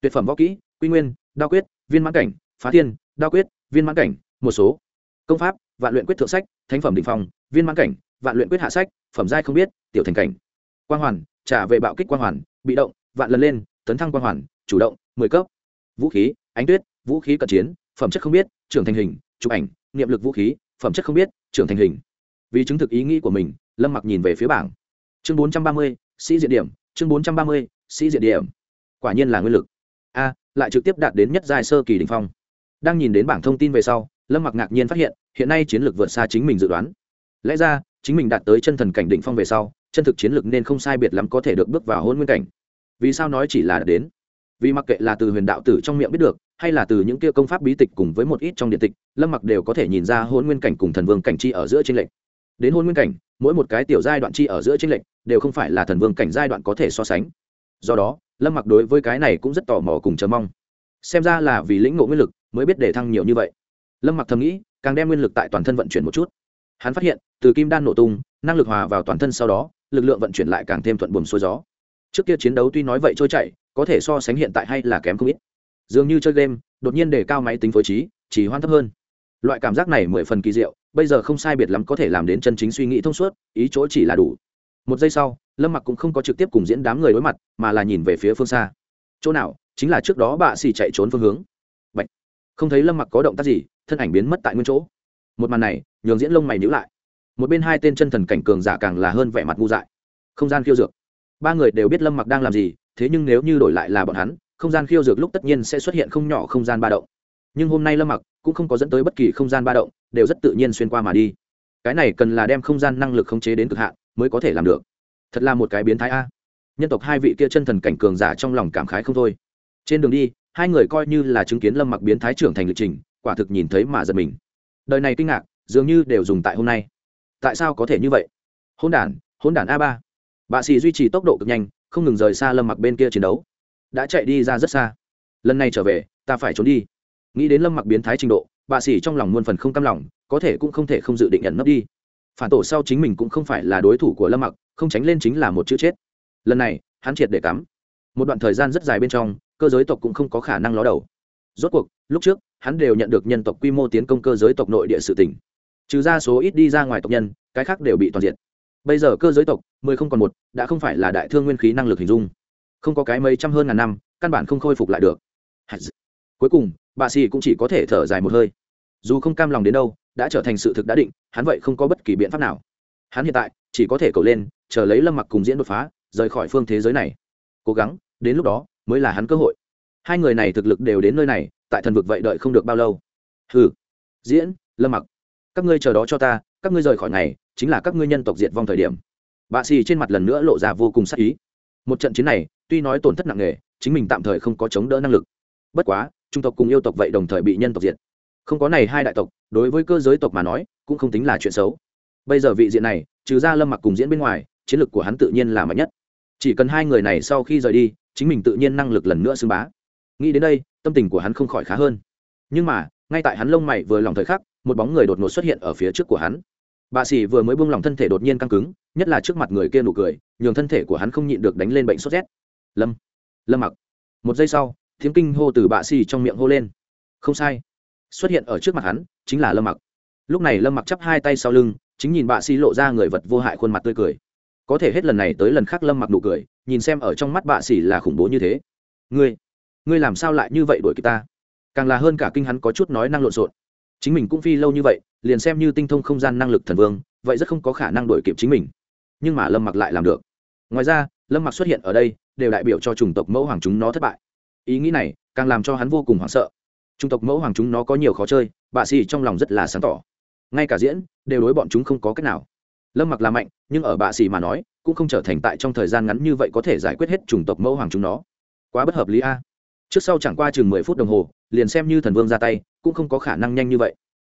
Tuyệt phẩm võ kỹ quy nguyên đao quyết viên mãn cảnh phá thiên đao quyết viên mãn cảnh một số. Công pháp vạn luyện quyết thượng sách thánh phẩm định phòng, viên mãn cảnh vạn luyện quyết hạ sách phẩm giai không biết tiểu thành cảnh. Quang hoàn trả về bạo kích quang hoàn bị động vạn lần lên tấn thăng quang hoàn chủ động mười cấp. Vũ khí ánh tuyết vũ khí cận chiến phẩm chất không biết trưởng thành hình chụp ảnh niệm lực vũ khí phẩm chất không biết trưởng thành hình vì chứng thực ý nghĩ của mình, lâm mặc nhìn về phía bảng. Chương bốn trăm ba mươi, sĩ diện điểm, chương bốn trăm ba mươi, sĩ diện điểm. Quả nhiên là nguyên lực. A, lại trực tiếp đạt đến nhất giai sơ kỳ đình phong. Đang nhìn đến bảng thông tin về sau, lâm mặc ngạc nhiên phát hiện hiện nay chiến lược vượt xa chính mình dự đoán. Lẽ ra, chính mình đạt tới chân thần cảnh đỉnh phong về sau, chân thực chiến lược nên không sai biệt lắm có thể được bước vào hôn nguyên cảnh. Vì sao nói chỉ là đạt đến? Vì mặc kệ là từ huyền đạo tử trong miệng biết được, hay là từ những kia công pháp bí tịch cùng với một ít trong điện tịch, lâm mặc đều có thể nhìn ra hôn nguyên cảnh cùng thần vương cảnh chi ở giữa tranh lệch đến hôn nguyên cảnh, mỗi một cái tiểu giai đoạn chi ở giữa tranh lệch đều không phải là thần vương cảnh giai đoạn có thể so sánh. Do đó, lâm mặc đối với cái này cũng rất tò mò cùng chờ mong. Xem ra là vì lĩnh ngộ nguyên lực mới biết để thăng nhiều như vậy. Lâm mặc thầm nghĩ, càng đem nguyên lực tại toàn thân vận chuyển một chút. Hắn phát hiện, từ kim đan nổ tung, năng lực hòa vào toàn thân sau đó, lực lượng vận chuyển lại càng thêm thuận buồm xuôi gió. Trước kia chiến đấu tuy nói vậy trôi chảy, có thể so sánh hiện tại hay là kém không ít. Dường như chơi game, đột nhiên để cao máy tính phối trí, chỉ hoan thấp hơn. Loại cảm giác này mười phần kỳ diệu bây giờ không sai biệt lắm có thể làm đến chân chính suy nghĩ thông suốt, ý chỗ chỉ là đủ. Một giây sau, lâm mặc cũng không có trực tiếp cùng diễn đám người đối mặt, mà là nhìn về phía phương xa. Chỗ nào, chính là trước đó bà xì chạy trốn phương hướng. Bạch. không thấy lâm mặc có động tác gì, thân ảnh biến mất tại nguyên chỗ. Một màn này, nhường diễn lông mày nhữ lại. Một bên hai tên chân thần cảnh cường giả càng là hơn vẻ mặt ngu dại. Không gian khiêu dược. Ba người đều biết lâm mặc đang làm gì, thế nhưng nếu như đổi lại là bọn hắn, không gian khiêu dược lúc tất nhiên sẽ xuất hiện không nhỏ không gian ba động nhưng hôm nay lâm mặc cũng không có dẫn tới bất kỳ không gian ba động, đều rất tự nhiên xuyên qua mà đi. Cái này cần là đem không gian năng lực khống chế đến cực hạn mới có thể làm được. Thật là một cái biến thái a. Nhân tộc hai vị kia chân thần cảnh cường giả trong lòng cảm khái không thôi. Trên đường đi, hai người coi như là chứng kiến lâm mặc biến thái trưởng thành lịch trình, quả thực nhìn thấy mà giật mình. Đời này kinh ngạc, dường như đều dùng tại hôm nay. Tại sao có thể như vậy? Hôn đản hôn đản a ba. Bà xì duy trì tốc độ cực nhanh, không ngừng rời xa lâm mặc bên kia chiến đấu. Đã chạy đi ra rất xa. Lần này trở về, ta phải trốn đi nghĩ đến lâm mặc biến thái trình độ, bà sĩ trong lòng muôn phần không cam lòng, có thể cũng không thể không dự định nhận nấp đi. Phản tổ sau chính mình cũng không phải là đối thủ của lâm mặc, không tránh lên chính là một chữ chết. Lần này, hắn triệt để cắm. Một đoạn thời gian rất dài bên trong, cơ giới tộc cũng không có khả năng ló đầu. Rốt cuộc, lúc trước, hắn đều nhận được nhân tộc quy mô tiến công cơ giới tộc nội địa sự tỉnh trừ ra số ít đi ra ngoài tộc nhân, cái khác đều bị toàn diện bây giờ cơ giới tộc, mười không còn một, đã không phải là đại thương nguyên khí năng lực hình dung. Không có cái mấy trăm hơn ngàn năm, căn bản không khôi phục lại được. Cuối cùng bà xì cũng chỉ có thể thở dài một hơi. Dù không cam lòng đến đâu, đã trở thành sự thực đã định, hắn vậy không có bất kỳ biện pháp nào. Hắn hiện tại, chỉ có thể cầu lên, chờ lấy lâm mặc cùng diễn đột phá, rời khỏi phương thế giới này. Cố gắng, đến lúc đó, mới là hắn cơ hội. Hai người này thực lực đều đến nơi này, tại thần vực vậy đợi không được bao lâu. Hừ. Diễn, lâm mặc. Các ngươi chờ đó cho ta, các ngươi rời khỏi này chính là các ngươi nhân tộc diệt vong thời điểm. Bà xì trên mặt lần nữa lộ ra vô cùng sắc ý. Một trận chiến này, tuy nói tổn thất nặng nề, chính mình tạm thời không có chống đỡ năng lực. Bất quá trung tộc cùng yêu tộc vậy đồng thời bị nhân tộc diệt. Không có này hai đại tộc, đối với cơ giới tộc mà nói, cũng không tính là chuyện xấu. Bây giờ vị diện này, trừ ra lâm mặc cùng diễn bên ngoài, chiến lược của hắn tự nhiên là mạnh nhất. Chỉ cần hai người này sau khi rời đi, chính mình tự nhiên năng lực lần nữa xưng bá. Nghĩ đến đây, tâm tình của hắn không khỏi khá hơn. Nhưng mà, ngay tại hắn lông mày vừa lòng thời khắc, một bóng người đột ngột xuất hiện ở phía trước của hắn. Bà sĩ vừa mới buông lỏng thân thể đột nhiên căng cứng, nhất là trước mặt người kia nụ cười, nhường thân thể của hắn không nhịn được đánh lên bệnh sốt rét. Lâm lâm mặc. Một giây sau tiếng kinh hô từ bạ xì trong miệng hô lên. Không sai. Xuất hiện ở trước mặt hắn, chính là lâm mặc. Lúc này lâm mặc chắp hai tay sau lưng, chính nhìn bạ xì lộ ra người vật vô hại khuôn mặt tươi cười. Có thể hết lần này tới lần khác lâm mặc nụ cười, nhìn xem ở trong mắt bạ xì là khủng bố như thế. Ngươi ngươi làm sao lại như vậy đuổi kịp ta? Càng là hơn cả kinh hắn có chút nói năng lộn xộn. Chính mình cũng phi lâu như vậy, liền xem như tinh thông không gian năng lực thần vương, vậy rất không có khả năng đuổi kịp chính mình. Nhưng mà lâm mặc lại làm được. Ngoài ra, lâm mặc xuất hiện ở đây, đều đại biểu cho chủng tộc mẫu hoàng chúng nó thất bại ý nghĩ này càng làm cho hắn vô cùng hoảng sợ. Trung tộc mẫu hoàng chúng nó có nhiều khó chơi bạ xì trong lòng rất là sáng tỏ. Ngay cả diễn, đều đối bọn chúng không có cách nào. Lâm mặc là mạnh, nhưng ở bạ xì mà nói, cũng không trở thành tại trong thời gian ngắn như vậy có thể giải quyết hết chủng tộc mẫu hoàng chúng nó. Quá bất hợp lý a. Trước sau chẳng qua chừng mười phút đồng hồ, liền xem như thần vương ra tay, cũng không có khả năng nhanh như vậy.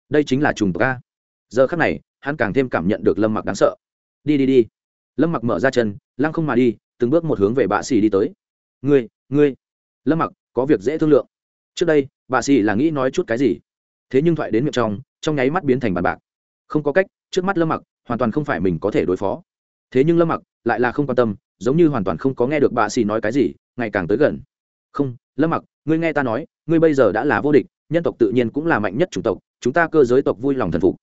Đây chính là trùng tộc a. Giờ khắc này, hắn càng thêm cảm nhận được lâm mặc đáng sợ. Đi đi đi. Lâm mặc mở ra chân, lăng không mà đi, từng bước một hướng về bạ xì đi tới. Ngươi ngươi lâm mặc, có việc dễ thương lượng. Trước đây, bà xì là nghĩ nói chút cái gì? Thế nhưng thoại đến miệng trong trong nháy mắt biến thành bàn bạc. Không có cách, trước mắt lâm mặc, hoàn toàn không phải mình có thể đối phó. Thế nhưng lâm mặc, lại là không quan tâm, giống như hoàn toàn không có nghe được bà xì nói cái gì, ngày càng tới gần. Không, lâm mặc, ngươi nghe ta nói, ngươi bây giờ đã là vô địch, nhân tộc tự nhiên cũng là mạnh nhất chủng tộc, chúng ta cơ giới tộc vui lòng thần phục.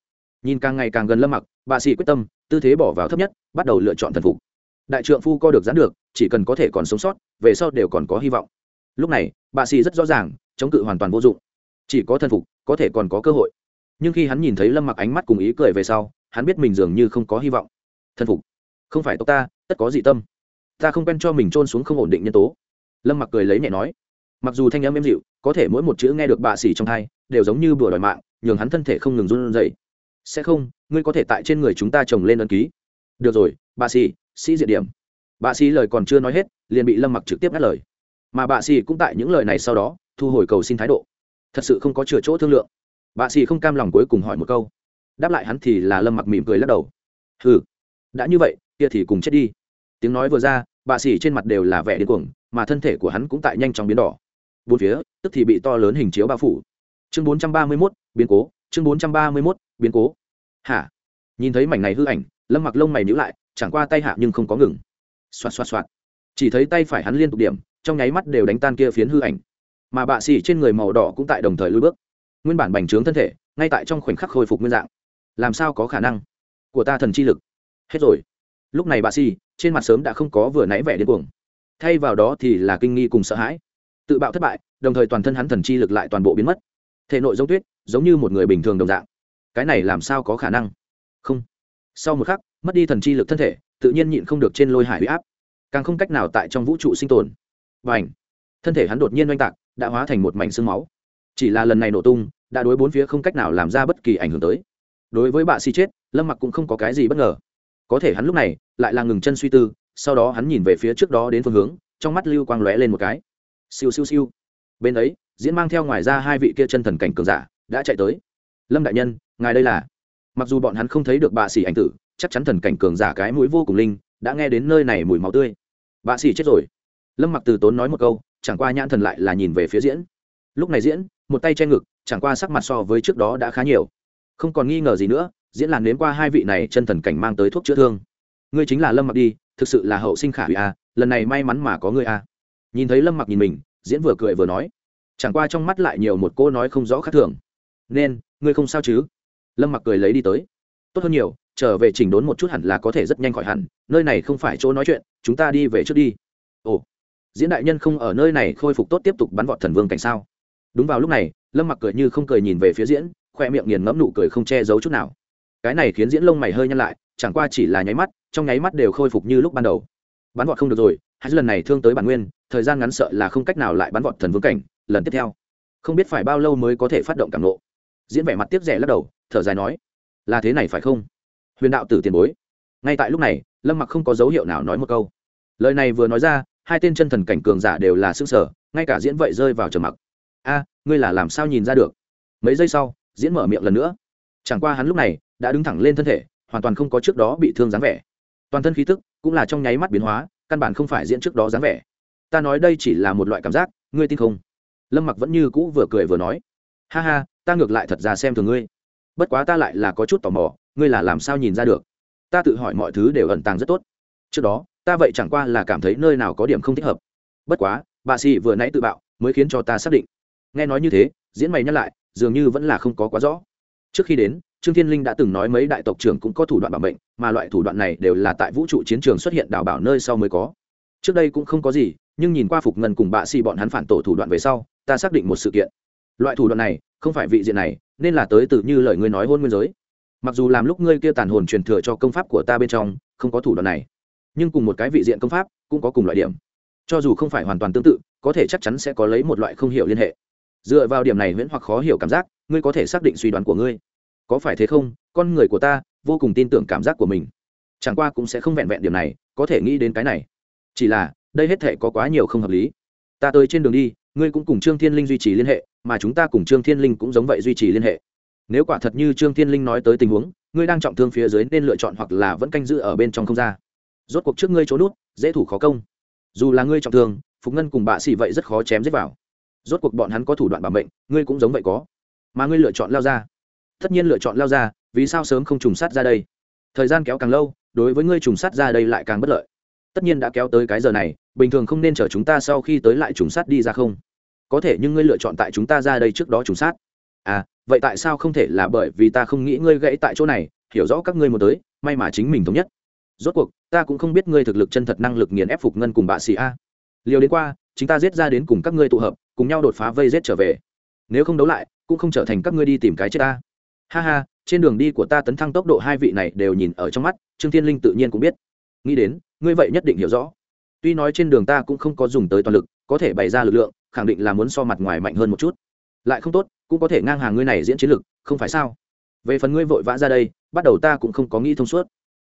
Nhìn càng ngày càng gần lâm mặc, bà xì quyết tâm, tư thế bỏ vào thấp nhất, bắt đầu lựa chọn thần phục. Đại trượng phu co được gián được, chỉ cần có thể còn sống sót, về sau đều còn có hy vọng lúc này, bà xì rất rõ ràng, chống cự hoàn toàn vô dụng. Chỉ có thần phục, có thể còn có cơ hội. Nhưng khi hắn nhìn thấy lâm mặc ánh mắt cùng ý cười về sau, hắn biết mình dường như không có hy vọng. Thần phục? Không phải tộc ta, tất có dị tâm. Ta không quen cho mình trôn xuống không ổn định nhân tố. Lâm mặc cười lấy nhẹ nói. Mặc dù thanh âm êm dịu, có thể mỗi một chữ nghe được bà xỉ trong thai đều giống như bừa đòi mạng, nhường hắn thân thể không ngừng run dậy sẽ không, ngươi có thể tại trên người chúng ta trồng lên ân ký. Được rồi, bà xỉ sĩ diện điểm. Bà xỉ lời còn chưa nói hết, liền bị lâm mặc trực tiếp ngắt lời mà bà xì cũng tại những lời này sau đó, thu hồi cầu xin thái độ. Thật sự không có chừa chỗ thương lượng. Bà xì không cam lòng cuối cùng hỏi một câu. Đáp lại hắn thì là lâm mặc mỉm cười lắc đầu. Ừ đã như vậy, kia thì cùng chết đi. Tiếng nói vừa ra bà xì trên mặt đều là vẻ điên cuồng, mà thân thể của hắn cũng tại nhanh chóng biến đỏ. Bốn phía, tức thì bị to lớn hình chiếu bao phủ. Chương bốn trăm ba mươi mốt, biến cố. Chương bốn trăm ba mươi mốt, biến cố. Hả? Nhìn thấy mảnh này hư ảnh, lâm mặc lông mày nhữ lại, chẳng qua tay hạ nhưng không có ngừng. Xoạt xoạt xoạt. Chỉ thấy tay phải hắn liên tục điểm trong nháy mắt đều đánh tan kia phiến hư ảnh. Mà bạ xỉ trên người màu đỏ cũng tại đồng thời lui bước. Nguyên bản bành trướng thân thể, ngay tại trong khoảnh khắc khôi phục nguyên dạng. Làm sao có khả năng? Của ta thần chi lực. Hết rồi. Lúc này bà xỉ, trên mặt sớm đã không có vừa nãy vẻ điên cuồng. Thay vào đó thì là kinh nghi cùng sợ hãi. Tự bạo thất bại, đồng thời toàn thân hắn thần chi lực lại toàn bộ biến mất. Thể nội giống tuyết, giống như một người bình thường đồng dạng. Cái này làm sao có khả năng? Không. Sau một khắc, mất đi thần chi lực thân thể, tự nhiên nhịn không được trên lôi hải huy áp. Càng không cách nào tại trong vũ trụ sinh tồn và ảnh. Thân thể hắn đột nhiên oanh tạc, đã hóa thành một mảnh xương máu. Chỉ là lần này nổ tung, đã đối bốn phía không cách nào làm ra bất kỳ ảnh hưởng tới. Đối với bạ si chết, lâm mặc cũng không có cái gì bất ngờ. Có thể hắn lúc này lại là ngừng chân suy tư, sau đó hắn nhìn về phía trước đó đến phương hướng, trong mắt lưu quang lóe lên một cái. Siêu siêu siêu. Bên ấy, diễn mang theo ngoài ra hai vị kia chân thần cảnh cường giả, đã chạy tới. Lâm đại nhân, ngài đây là. Mặc dù bọn hắn không thấy được bà sĩ ảnh tử, chắc chắn thần cảnh cường giả cái mũi vô cùng linh, đã nghe đến nơi này mùi máu tươi. Bà sĩ chết rồi lâm mặc từ tốn nói một câu chẳng qua nhãn thần lại là nhìn về phía diễn. Lúc này diễn một tay che ngực chẳng qua sắc mặt so với trước đó đã khá nhiều. Không còn nghi ngờ gì nữa diễn là nếm qua hai vị này chân thần cảnh mang tới thuốc chữa thương. Ngươi chính là lâm mặc đi thực sự là hậu sinh khả hủy a à, lần này may mắn mà có ngươi a à. nhìn thấy lâm mặc nhìn mình diễn vừa cười vừa nói. Chẳng qua trong mắt lại nhiều một cô nói không rõ khác thường. Nên ngươi không sao chứ? Lâm mặc cười lấy đi tới. Tốt hơn nhiều trở về chỉnh đốn một chút hẳn là có thể rất nhanh khỏi hẳn nơi này không phải chỗ nói chuyện chúng ta đi về trước đi. Ồ diễn đại nhân không ở nơi này khôi phục tốt tiếp tục bắn vọt thần vương cảnh sao? Đúng vào lúc này, lâm mặc cười như không cười nhìn về phía diễn, khoe miệng nghiền ngẫm nụ cười không che giấu chút nào. Cái này khiến diễn lông mày hơi nhăn lại, chẳng qua chỉ là nháy mắt, trong nháy mắt đều khôi phục như lúc ban đầu. Bắn vọt không được rồi hai lần này thương tới bản nguyên, thời gian ngắn sợ là không cách nào lại bắn vọt thần vương cảnh, lần tiếp theo. Không biết phải bao lâu mới có thể phát động cảm nộ diễn vẻ mặt tiếp rẻ lắc đầu, thở dài nói, là thế này phải không? Huyền đạo tử tiền bối. Ngay tại lúc này, lâm mặc không có dấu hiệu nào nói một câu. Lời này vừa nói ra hai tên chân thần cảnh cường giả đều là xương sở, ngay cả diễn vậy rơi vào trầm mặc. A, ngươi là làm sao nhìn ra được? Mấy giây sau, diễn mở miệng lần nữa. Chẳng qua hắn lúc này đã đứng thẳng lên thân thể, hoàn toàn không có trước đó bị thương dáng vẻ. Toàn thân khí tức cũng là trong nháy mắt biến hóa, căn bản không phải diễn trước đó dáng vẻ. Ta nói đây chỉ là một loại cảm giác, ngươi tin không? Lâm mặc vẫn như cũ vừa cười vừa nói. Ha ha, ta ngược lại thật ra xem thường ngươi. Bất quá ta lại là có chút tò mò, ngươi là làm sao nhìn ra được? Ta tự hỏi mọi thứ đều ẩn tàng rất tốt. Trước đó ta vậy chẳng qua là cảm thấy nơi nào có điểm không thích hợp. Bất quá, bà xì vừa nãy tự bạo, mới khiến cho ta xác định. Nghe nói như thế, diễn mày nhắc lại, dường như vẫn là không có quá rõ. Trước khi đến, trương thiên linh đã từng nói mấy đại tộc trưởng cũng có thủ đoạn bảo mệnh, mà loại thủ đoạn này đều là tại vũ trụ chiến trường xuất hiện đảo bảo nơi sau mới có. Trước đây cũng không có gì, nhưng nhìn qua phục ngân cùng bạ xì bọn hắn phản tổ thủ đoạn về sau, ta xác định một sự kiện. Loại thủ đoạn này, không phải vị diện này, nên là tới từ như lời ngươi nói hôn nguyên giới. Mặc dù làm lúc ngươi kia tàn hồn truyền thừa cho công pháp của ta bên trong, không có thủ đoạn này nhưng cùng một cái vị diện công pháp cũng có cùng loại điểm. Cho dù không phải hoàn toàn tương tự, có thể chắc chắn sẽ có lấy một loại không hiểu liên hệ. Dựa vào điểm này huyễn hoặc khó hiểu cảm giác, ngươi có thể xác định suy đoán của ngươi. Có phải thế không? Con người của ta vô cùng tin tưởng cảm giác của mình. Chẳng qua cũng sẽ không vẹn vẹn điểm này, có thể nghĩ đến cái này. Chỉ là, đây hết thể có quá nhiều không hợp lý. Ta tới trên đường đi, ngươi cũng cùng trương thiên linh duy trì liên hệ, mà chúng ta cùng trương thiên linh cũng giống vậy duy trì liên hệ. Nếu quả thật như trương thiên linh nói tới tình huống, ngươi đang trọng thương phía dưới nên lựa chọn hoặc là vẫn canh giữ ở bên trong không ra rốt cuộc trước ngươi trốn nút, dễ thủ khó công. Dù là ngươi trọng thương, phục ngân cùng bạ xỉ vậy rất khó chém giết vào. Rốt cuộc bọn hắn có thủ đoạn bảo mệnh, ngươi cũng giống vậy có. Mà ngươi lựa chọn lao ra. Tất nhiên lựa chọn lao ra, vì sao sớm không trùng sát ra đây? Thời gian kéo càng lâu, đối với ngươi trùng sát ra đây lại càng bất lợi. Tất nhiên đã kéo tới cái giờ này, bình thường không nên chở chúng ta sau khi tới lại trùng sát đi ra không? Có thể nhưng ngươi lựa chọn tại chúng ta ra đây trước đó trùng sát. À vậy tại sao không thể là bởi vì ta không nghĩ ngươi gãy tại chỗ này, hiểu rõ các ngươi một tới, may mà chính mình thống nhất rốt cuộc, ta cũng không biết ngươi thực lực chân thật năng lực nghiền ép phục ngân cùng bà xì a. Liều đến qua, chúng ta giết ra đến cùng các ngươi tụ hợp, cùng nhau đột phá vây giết trở về. Nếu không đấu lại, cũng không trở thành các ngươi đi tìm cái chết ta. Ha ha, trên đường đi của ta tấn thăng tốc độ hai vị này đều nhìn ở trong mắt, trương thiên linh tự nhiên cũng biết. Nghĩ đến, ngươi vậy nhất định hiểu rõ. Tuy nói trên đường ta cũng không có dùng tới toàn lực, có thể bày ra lực lượng, khẳng định là muốn so mặt ngoài mạnh hơn một chút. Lại không tốt, cũng có thể ngang hàng ngươi này diễn chiến lực, không phải sao? Về phần ngươi vội vã ra đây, bắt đầu ta cũng không có nghĩ thông suốt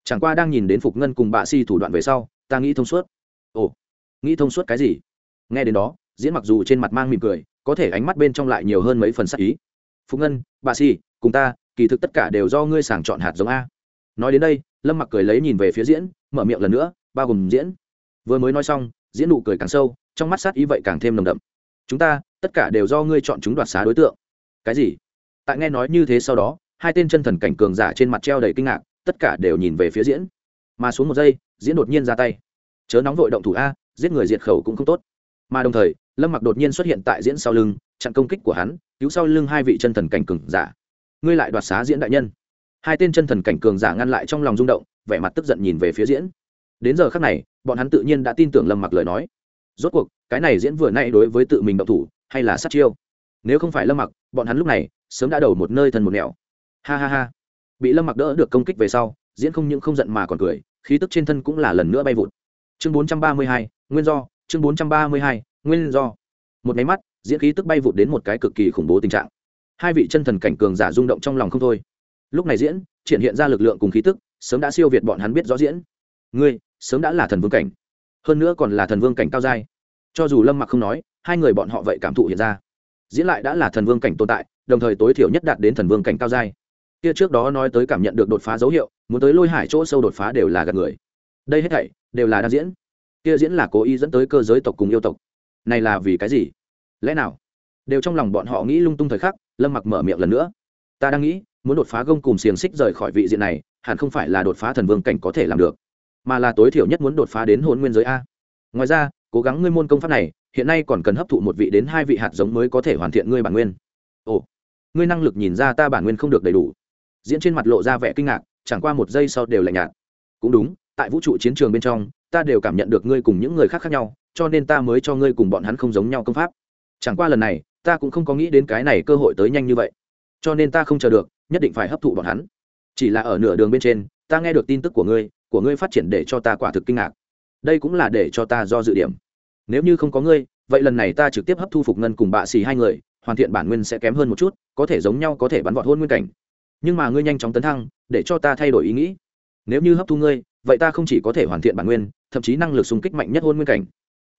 chẳng qua đang nhìn đến phục ngân cùng Bà si thủ đoạn về sau, ta nghĩ thông suốt. Ồ, nghĩ thông suốt cái gì? Nghe đến đó, diễn mặc dù trên mặt mang mỉm cười, có thể ánh mắt bên trong lại nhiều hơn mấy phần sắc ý. Phục ngân Bà si, cùng ta, kỳ thực tất cả đều do ngươi sàng chọn hạt giống a. Nói đến đây, lâm mặc cười lấy nhìn về phía diễn, mở miệng lần nữa, bao gồm diễn. Vừa mới nói xong, diễn nụ cười càng sâu, trong mắt sát ý vậy càng thêm nồng đậm. Chúng ta, tất cả đều do ngươi chọn chúng đoạt xá đối tượng. Cái gì? Tại nghe nói như thế sau đó, hai tên chân thần cảnh cường giả trên mặt treo đầy kinh ngạc tất cả đều nhìn về phía diễn. Mà xuống một giây, diễn đột nhiên ra tay. Chớ nóng vội động thủ a, giết người diệt khẩu cũng không tốt. Mà đồng thời, lâm mặc đột nhiên xuất hiện tại diễn sau lưng, chặn công kích của hắn, cứu sau lưng hai vị chân thần cảnh cường giả. Ngươi lại đoạt xá diễn đại nhân. Hai tên chân thần cảnh cường giả ngăn lại trong lòng rung động, vẻ mặt tức giận nhìn về phía diễn. Đến giờ khác này, bọn hắn tự nhiên đã tin tưởng lâm mặc lời nói. Rốt cuộc, cái này diễn vừa nay đối với tự mình động thủ, hay là sát chiêu? Nếu không phải lâm mặc, bọn hắn lúc này sớm đã đầu một nơi thần một nẻo. Ha ha ha bị lâm mặc đỡ được công kích về sau, diễn không những không giận mà còn cười, khí tức trên thân cũng là lần nữa bay vụt. Chương bốn trăm ba mươi hai, nguyên do. Chương bốn trăm ba mươi hai, nguyên do. Một máy mắt, diễn khí tức bay vụt đến một cái cực kỳ khủng bố tình trạng. Hai vị chân thần cảnh cường giả rung động trong lòng không thôi. Lúc này diễn, triển hiện ra lực lượng cùng khí tức, sớm đã siêu việt bọn hắn biết rõ diễn. Ngươi, sớm đã là thần vương cảnh. Hơn nữa còn là thần vương cảnh cao giai. Cho dù lâm mặc không nói, hai người bọn họ vậy cảm thụ hiện ra. Diễn lại đã là thần vương cảnh tồn tại, đồng thời tối thiểu nhất đạt đến thần vương cảnh cao giai kia trước đó nói tới cảm nhận được đột phá dấu hiệu, muốn tới lôi hải chỗ sâu đột phá đều là gạt người. Đây hết thảy đều là đang diễn. Kia diễn là cố ý dẫn tới cơ giới tộc cùng yêu tộc. Này là vì cái gì? Lẽ nào? Đều trong lòng bọn họ nghĩ lung tung thời khắc, lâm mặc mở miệng lần nữa. Ta đang nghĩ, muốn đột phá gông cùng xiềng xích rời khỏi vị diện này, hẳn không phải là đột phá thần vương cảnh có thể làm được, mà là tối thiểu nhất muốn đột phá đến hôn nguyên giới a. Ngoài ra, cố gắng ngươi môn công pháp này, hiện nay còn cần hấp thụ một vị đến hai vị hạt giống mới có thể hoàn thiện ngươi bản nguyên. Ồ, ngươi năng lực nhìn ra ta bản nguyên không được đầy đủ diễn trên mặt lộ ra vẻ kinh ngạc, chẳng qua một giây sau đều lạnh nhạt. Cũng đúng, tại vũ trụ chiến trường bên trong, ta đều cảm nhận được ngươi cùng những người khác khác nhau, cho nên ta mới cho ngươi cùng bọn hắn không giống nhau công pháp. Chẳng qua lần này, ta cũng không có nghĩ đến cái này cơ hội tới nhanh như vậy. Cho nên ta không chờ được, nhất định phải hấp thụ bọn hắn. Chỉ là ở nửa đường bên trên, ta nghe được tin tức của ngươi của ngươi phát triển để cho ta quả thực kinh ngạc. Đây cũng là để cho ta do dự điểm. Nếu như không có ngươi, vậy lần này ta trực tiếp hấp thu phục ngân cùng bạ xì hai người, hoàn thiện bản nguyên sẽ kém hơn một chút, có thể giống nhau có thể bắn vọt hôn nguyên cảnh nhưng mà ngươi nhanh chóng tấn thăng, để cho ta thay đổi ý nghĩ. Nếu như hấp thu ngươi, vậy ta không chỉ có thể hoàn thiện bản nguyên, thậm chí năng lực xung kích mạnh nhất hôn nguyên cảnh.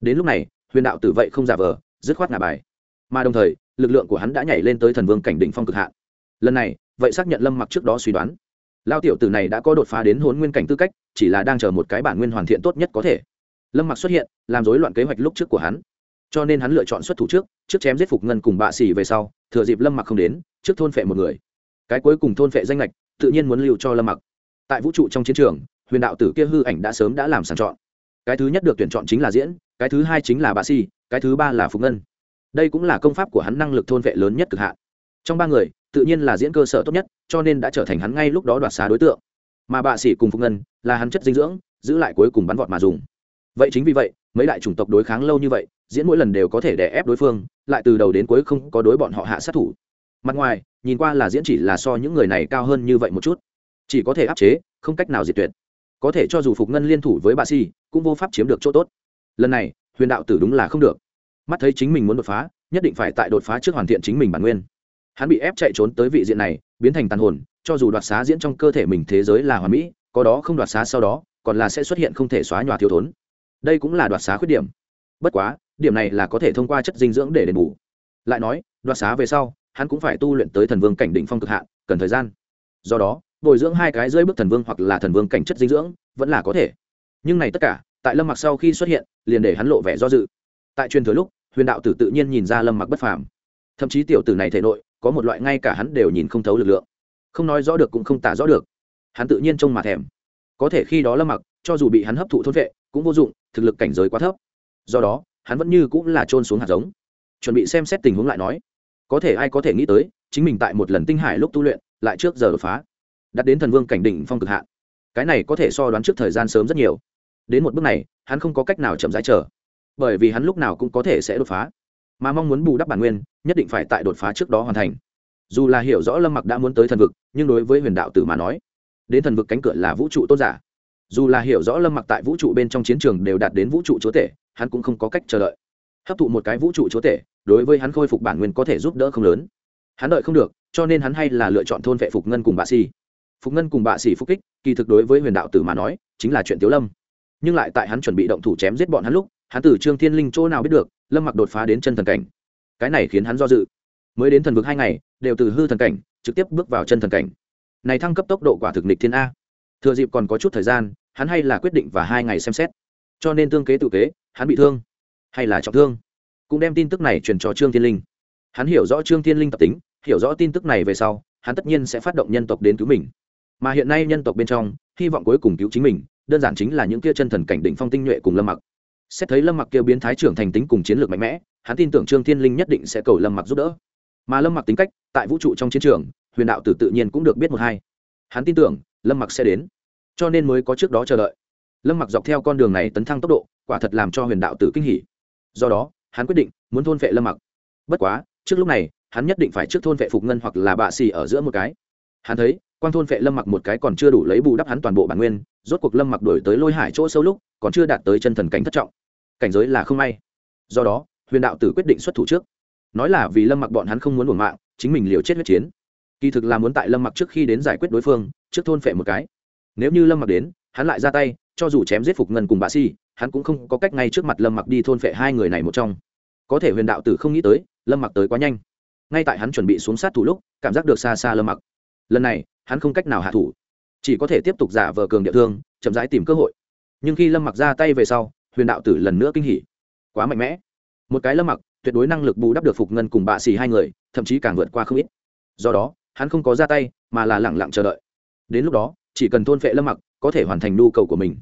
Đến lúc này, huyền đạo tử vậy không giả vờ, dứt khoát ngả bài. Mà đồng thời, lực lượng của hắn đã nhảy lên tới thần vương cảnh đỉnh phong cực hạn. Lần này, vậy xác nhận lâm mặc trước đó suy đoán. Lao tiểu tử này đã có đột phá đến hôn nguyên cảnh tư cách, chỉ là đang chờ một cái bản nguyên hoàn thiện tốt nhất có thể. Lâm mặc xuất hiện, làm rối loạn kế hoạch lúc trước của hắn. Cho nên hắn lựa chọn xuất thủ trước trước chém giết phục ngân cùng bạ xỉ về sau, thừa dịp lâm mặc không đến, trước thôn phệ một người cái cuối cùng thôn phệ danh lệch tự nhiên muốn lưu cho lâm mặc. Tại vũ trụ trong chiến trường, huyền đạo tử kia hư ảnh đã sớm đã làm sàng chọn. Cái thứ nhất được tuyển chọn chính là diễn, cái thứ hai chính là bà xỉ cái thứ ba là phục ngân. Đây cũng là công pháp của hắn năng lực thôn vệ lớn nhất cực hạn. Trong ba người, tự nhiên là diễn cơ sở tốt nhất, cho nên đã trở thành hắn ngay lúc đó đoạt xá đối tượng. Mà bà sĩ cùng phục ngân là hắn chất dinh dưỡng, giữ lại cuối cùng bắn vọt mà dùng. Vậy chính vì vậy, mấy đại chủng tộc đối kháng lâu như vậy, diễn mỗi lần đều có thể đè ép đối phương, lại từ đầu đến cuối không có đối bọn họ hạ sát thủ. Mặt ngoài nhìn qua là diễn chỉ là so những người này cao hơn như vậy một chút. Chỉ có thể áp chế, không cách nào diệt tuyệt. Có thể cho dù phục ngân liên thủ với bà si, cũng vô pháp chiếm được chỗ tốt. Lần này, huyền đạo tử đúng là không được. Mắt thấy chính mình muốn đột phá, nhất định phải tại đột phá trước hoàn thiện chính mình bản nguyên. Hắn bị ép chạy trốn tới vị diện này, biến thành tàn hồn, cho dù đoạt xá diễn trong cơ thể mình thế giới là hoàn mỹ, có đó không đoạt xá sau đó, còn là sẽ xuất hiện không thể xóa nhòa thiếu thốn. Đây cũng là đoạt xá khuyết điểm. Bất quá, điểm này là có thể thông qua chất dinh dưỡng để đền bù. Lại nói, đoạt xá về sau hắn cũng phải tu luyện tới thần vương cảnh đỉnh phong cực hạn, cần thời gian. Do đó, bồi dưỡng hai cái dưới bước thần vương hoặc là thần vương cảnh chất dinh dưỡng, vẫn là có thể. Nhưng này tất cả, tại lâm mặc sau khi xuất hiện, liền để hắn lộ vẻ do dự. Tại truyền thừa lúc, huyền đạo tử tự nhiên nhìn ra lâm mặc bất phàm. Thậm chí tiểu tử này thể nội, có một loại ngay cả hắn đều nhìn không thấu lực lượng. Không nói rõ được cũng không tả rõ được. Hắn tự nhiên trông mà thèm. Có thể khi đó lâm mặc, cho dù bị hắn hấp thụ thôn vệ, cũng vô dụng, thực lực cảnh giới quá thấp. Do đó, hắn vẫn như cũng là trôn xuống hạt giống. Chuẩn bị xem xét tình huống lại nói có thể ai có thể nghĩ tới, chính mình tại một lần tinh hải lúc tu luyện, lại trước giờ đột phá. Đặt đến thần vương cảnh đỉnh phong cực hạn. Cái này có thể so đoán trước thời gian sớm rất nhiều. Đến một bước này, hắn không có cách nào chậm rãi chờ. Bởi vì hắn lúc nào cũng có thể sẽ đột phá. Mà mong muốn bù đắp bản nguyên, nhất định phải tại đột phá trước đó hoàn thành. Dù là hiểu rõ lâm mặc đã muốn tới thần vực, nhưng đối với huyền đạo tử mà nói, đến thần vực cánh cửa là vũ trụ tôn giả. Dù là hiểu rõ lâm mặc tại vũ trụ bên trong chiến trường đều đạt đến vũ trụ chúa tể, hắn cũng không có cách chờ đợi. Hấp thụ một cái vũ trụ chúa tể đối với hắn khôi phục bản nguyên có thể giúp đỡ không lớn. Hắn đợi không được, cho nên hắn hay là lựa chọn thôn vệ phục ngân cùng bạ si phục ngân cùng bạ sĩ phục kích, kỳ thực đối với huyền đạo tử mà nói, chính là chuyện tiếu lâm. Nhưng lại tại hắn chuẩn bị động thủ chém giết bọn hắn lúc, hắn từ trương thiên linh chỗ nào biết được, lâm mặc đột phá đến chân thần cảnh. Cái này khiến hắn do dự. Mới đến thần vực hai ngày, đều từ hư thần cảnh, trực tiếp bước vào chân thần cảnh. Này thăng cấp tốc độ quả thực nịch thiên a. Thừa dịp còn có chút thời gian, hắn hay là quyết định và hai ngày xem xét. Cho nên tương kế tự kế, hắn bị thương, hay là trọng thương cũng đem tin tức này truyền cho trương thiên linh. Hắn hiểu rõ trương thiên linh tập tính, hiểu rõ tin tức này về sau, hắn tất nhiên sẽ phát động nhân tộc đến cứu mình. Mà hiện nay nhân tộc bên trong, hy vọng cuối cùng cứu chính mình, đơn giản chính là những kia chân thần cảnh định phong tinh nhuệ cùng lâm mặc. Xét thấy lâm mặc kia biến thái trưởng thành tính cùng chiến lược mạnh mẽ, hắn tin tưởng trương thiên linh nhất định sẽ cầu lâm mặc giúp đỡ. Mà lâm mặc tính cách, tại vũ trụ trong chiến trường, huyền đạo tử tự nhiên cũng được biết một hai. Hắn tin tưởng, lâm mặc sẽ đến. Cho nên mới có trước đó chờ đợi. Lâm mặc dọc theo con đường này tấn thăng tốc độ, quả thật làm cho huyền đạo tử kinh hỉ. Do đó hắn quyết định muốn thôn vệ lâm mặc. Bất quá, trước lúc này, hắn nhất định phải trước thôn vệ phục ngân hoặc là bạ xì ở giữa một cái. Hắn thấy quan thôn vệ lâm mặc một cái còn chưa đủ lấy bù đắp hắn toàn bộ bản nguyên, rốt cuộc lâm mặc đổi tới lôi hải chỗ sâu lúc, còn chưa đạt tới chân thần cảnh thất trọng. Cảnh giới là không may. Do đó, huyền đạo tử quyết định xuất thủ trước. Nói là vì lâm mặc bọn hắn không muốn buồn mạng, chính mình liều chết huyết chiến. Kỳ thực là muốn tại lâm mặc trước khi đến giải quyết đối phương, trước thôn phệ một cái. Nếu như lâm mặc đến, hắn lại ra tay, cho dù chém giết phục ngân cùng bà si hắn cũng không có cách ngay trước mặt lâm mặc đi thôn phệ hai người này một trong. Có thể huyền đạo tử không nghĩ tới, lâm mặc tới quá nhanh. Ngay tại hắn chuẩn bị xuống sát thủ lúc, cảm giác được xa xa lâm mặc. Lần này, hắn không cách nào hạ thủ. Chỉ có thể tiếp tục giả vờ cường địa thương, chậm rãi tìm cơ hội. Nhưng khi lâm mặc ra tay về sau, huyền đạo tử lần nữa kinh hỉ. Quá mạnh mẽ. Một cái lâm mặc, tuyệt đối năng lực bù đắp được phục ngân cùng bạ xì hai người, thậm chí càng vượt qua không ít. Do đó, hắn không có ra tay, mà là lẳng lặng chờ đợi. Đến lúc đó, chỉ cần thôn phệ lâm mặc, có thể hoàn thành nhu cầu của mình.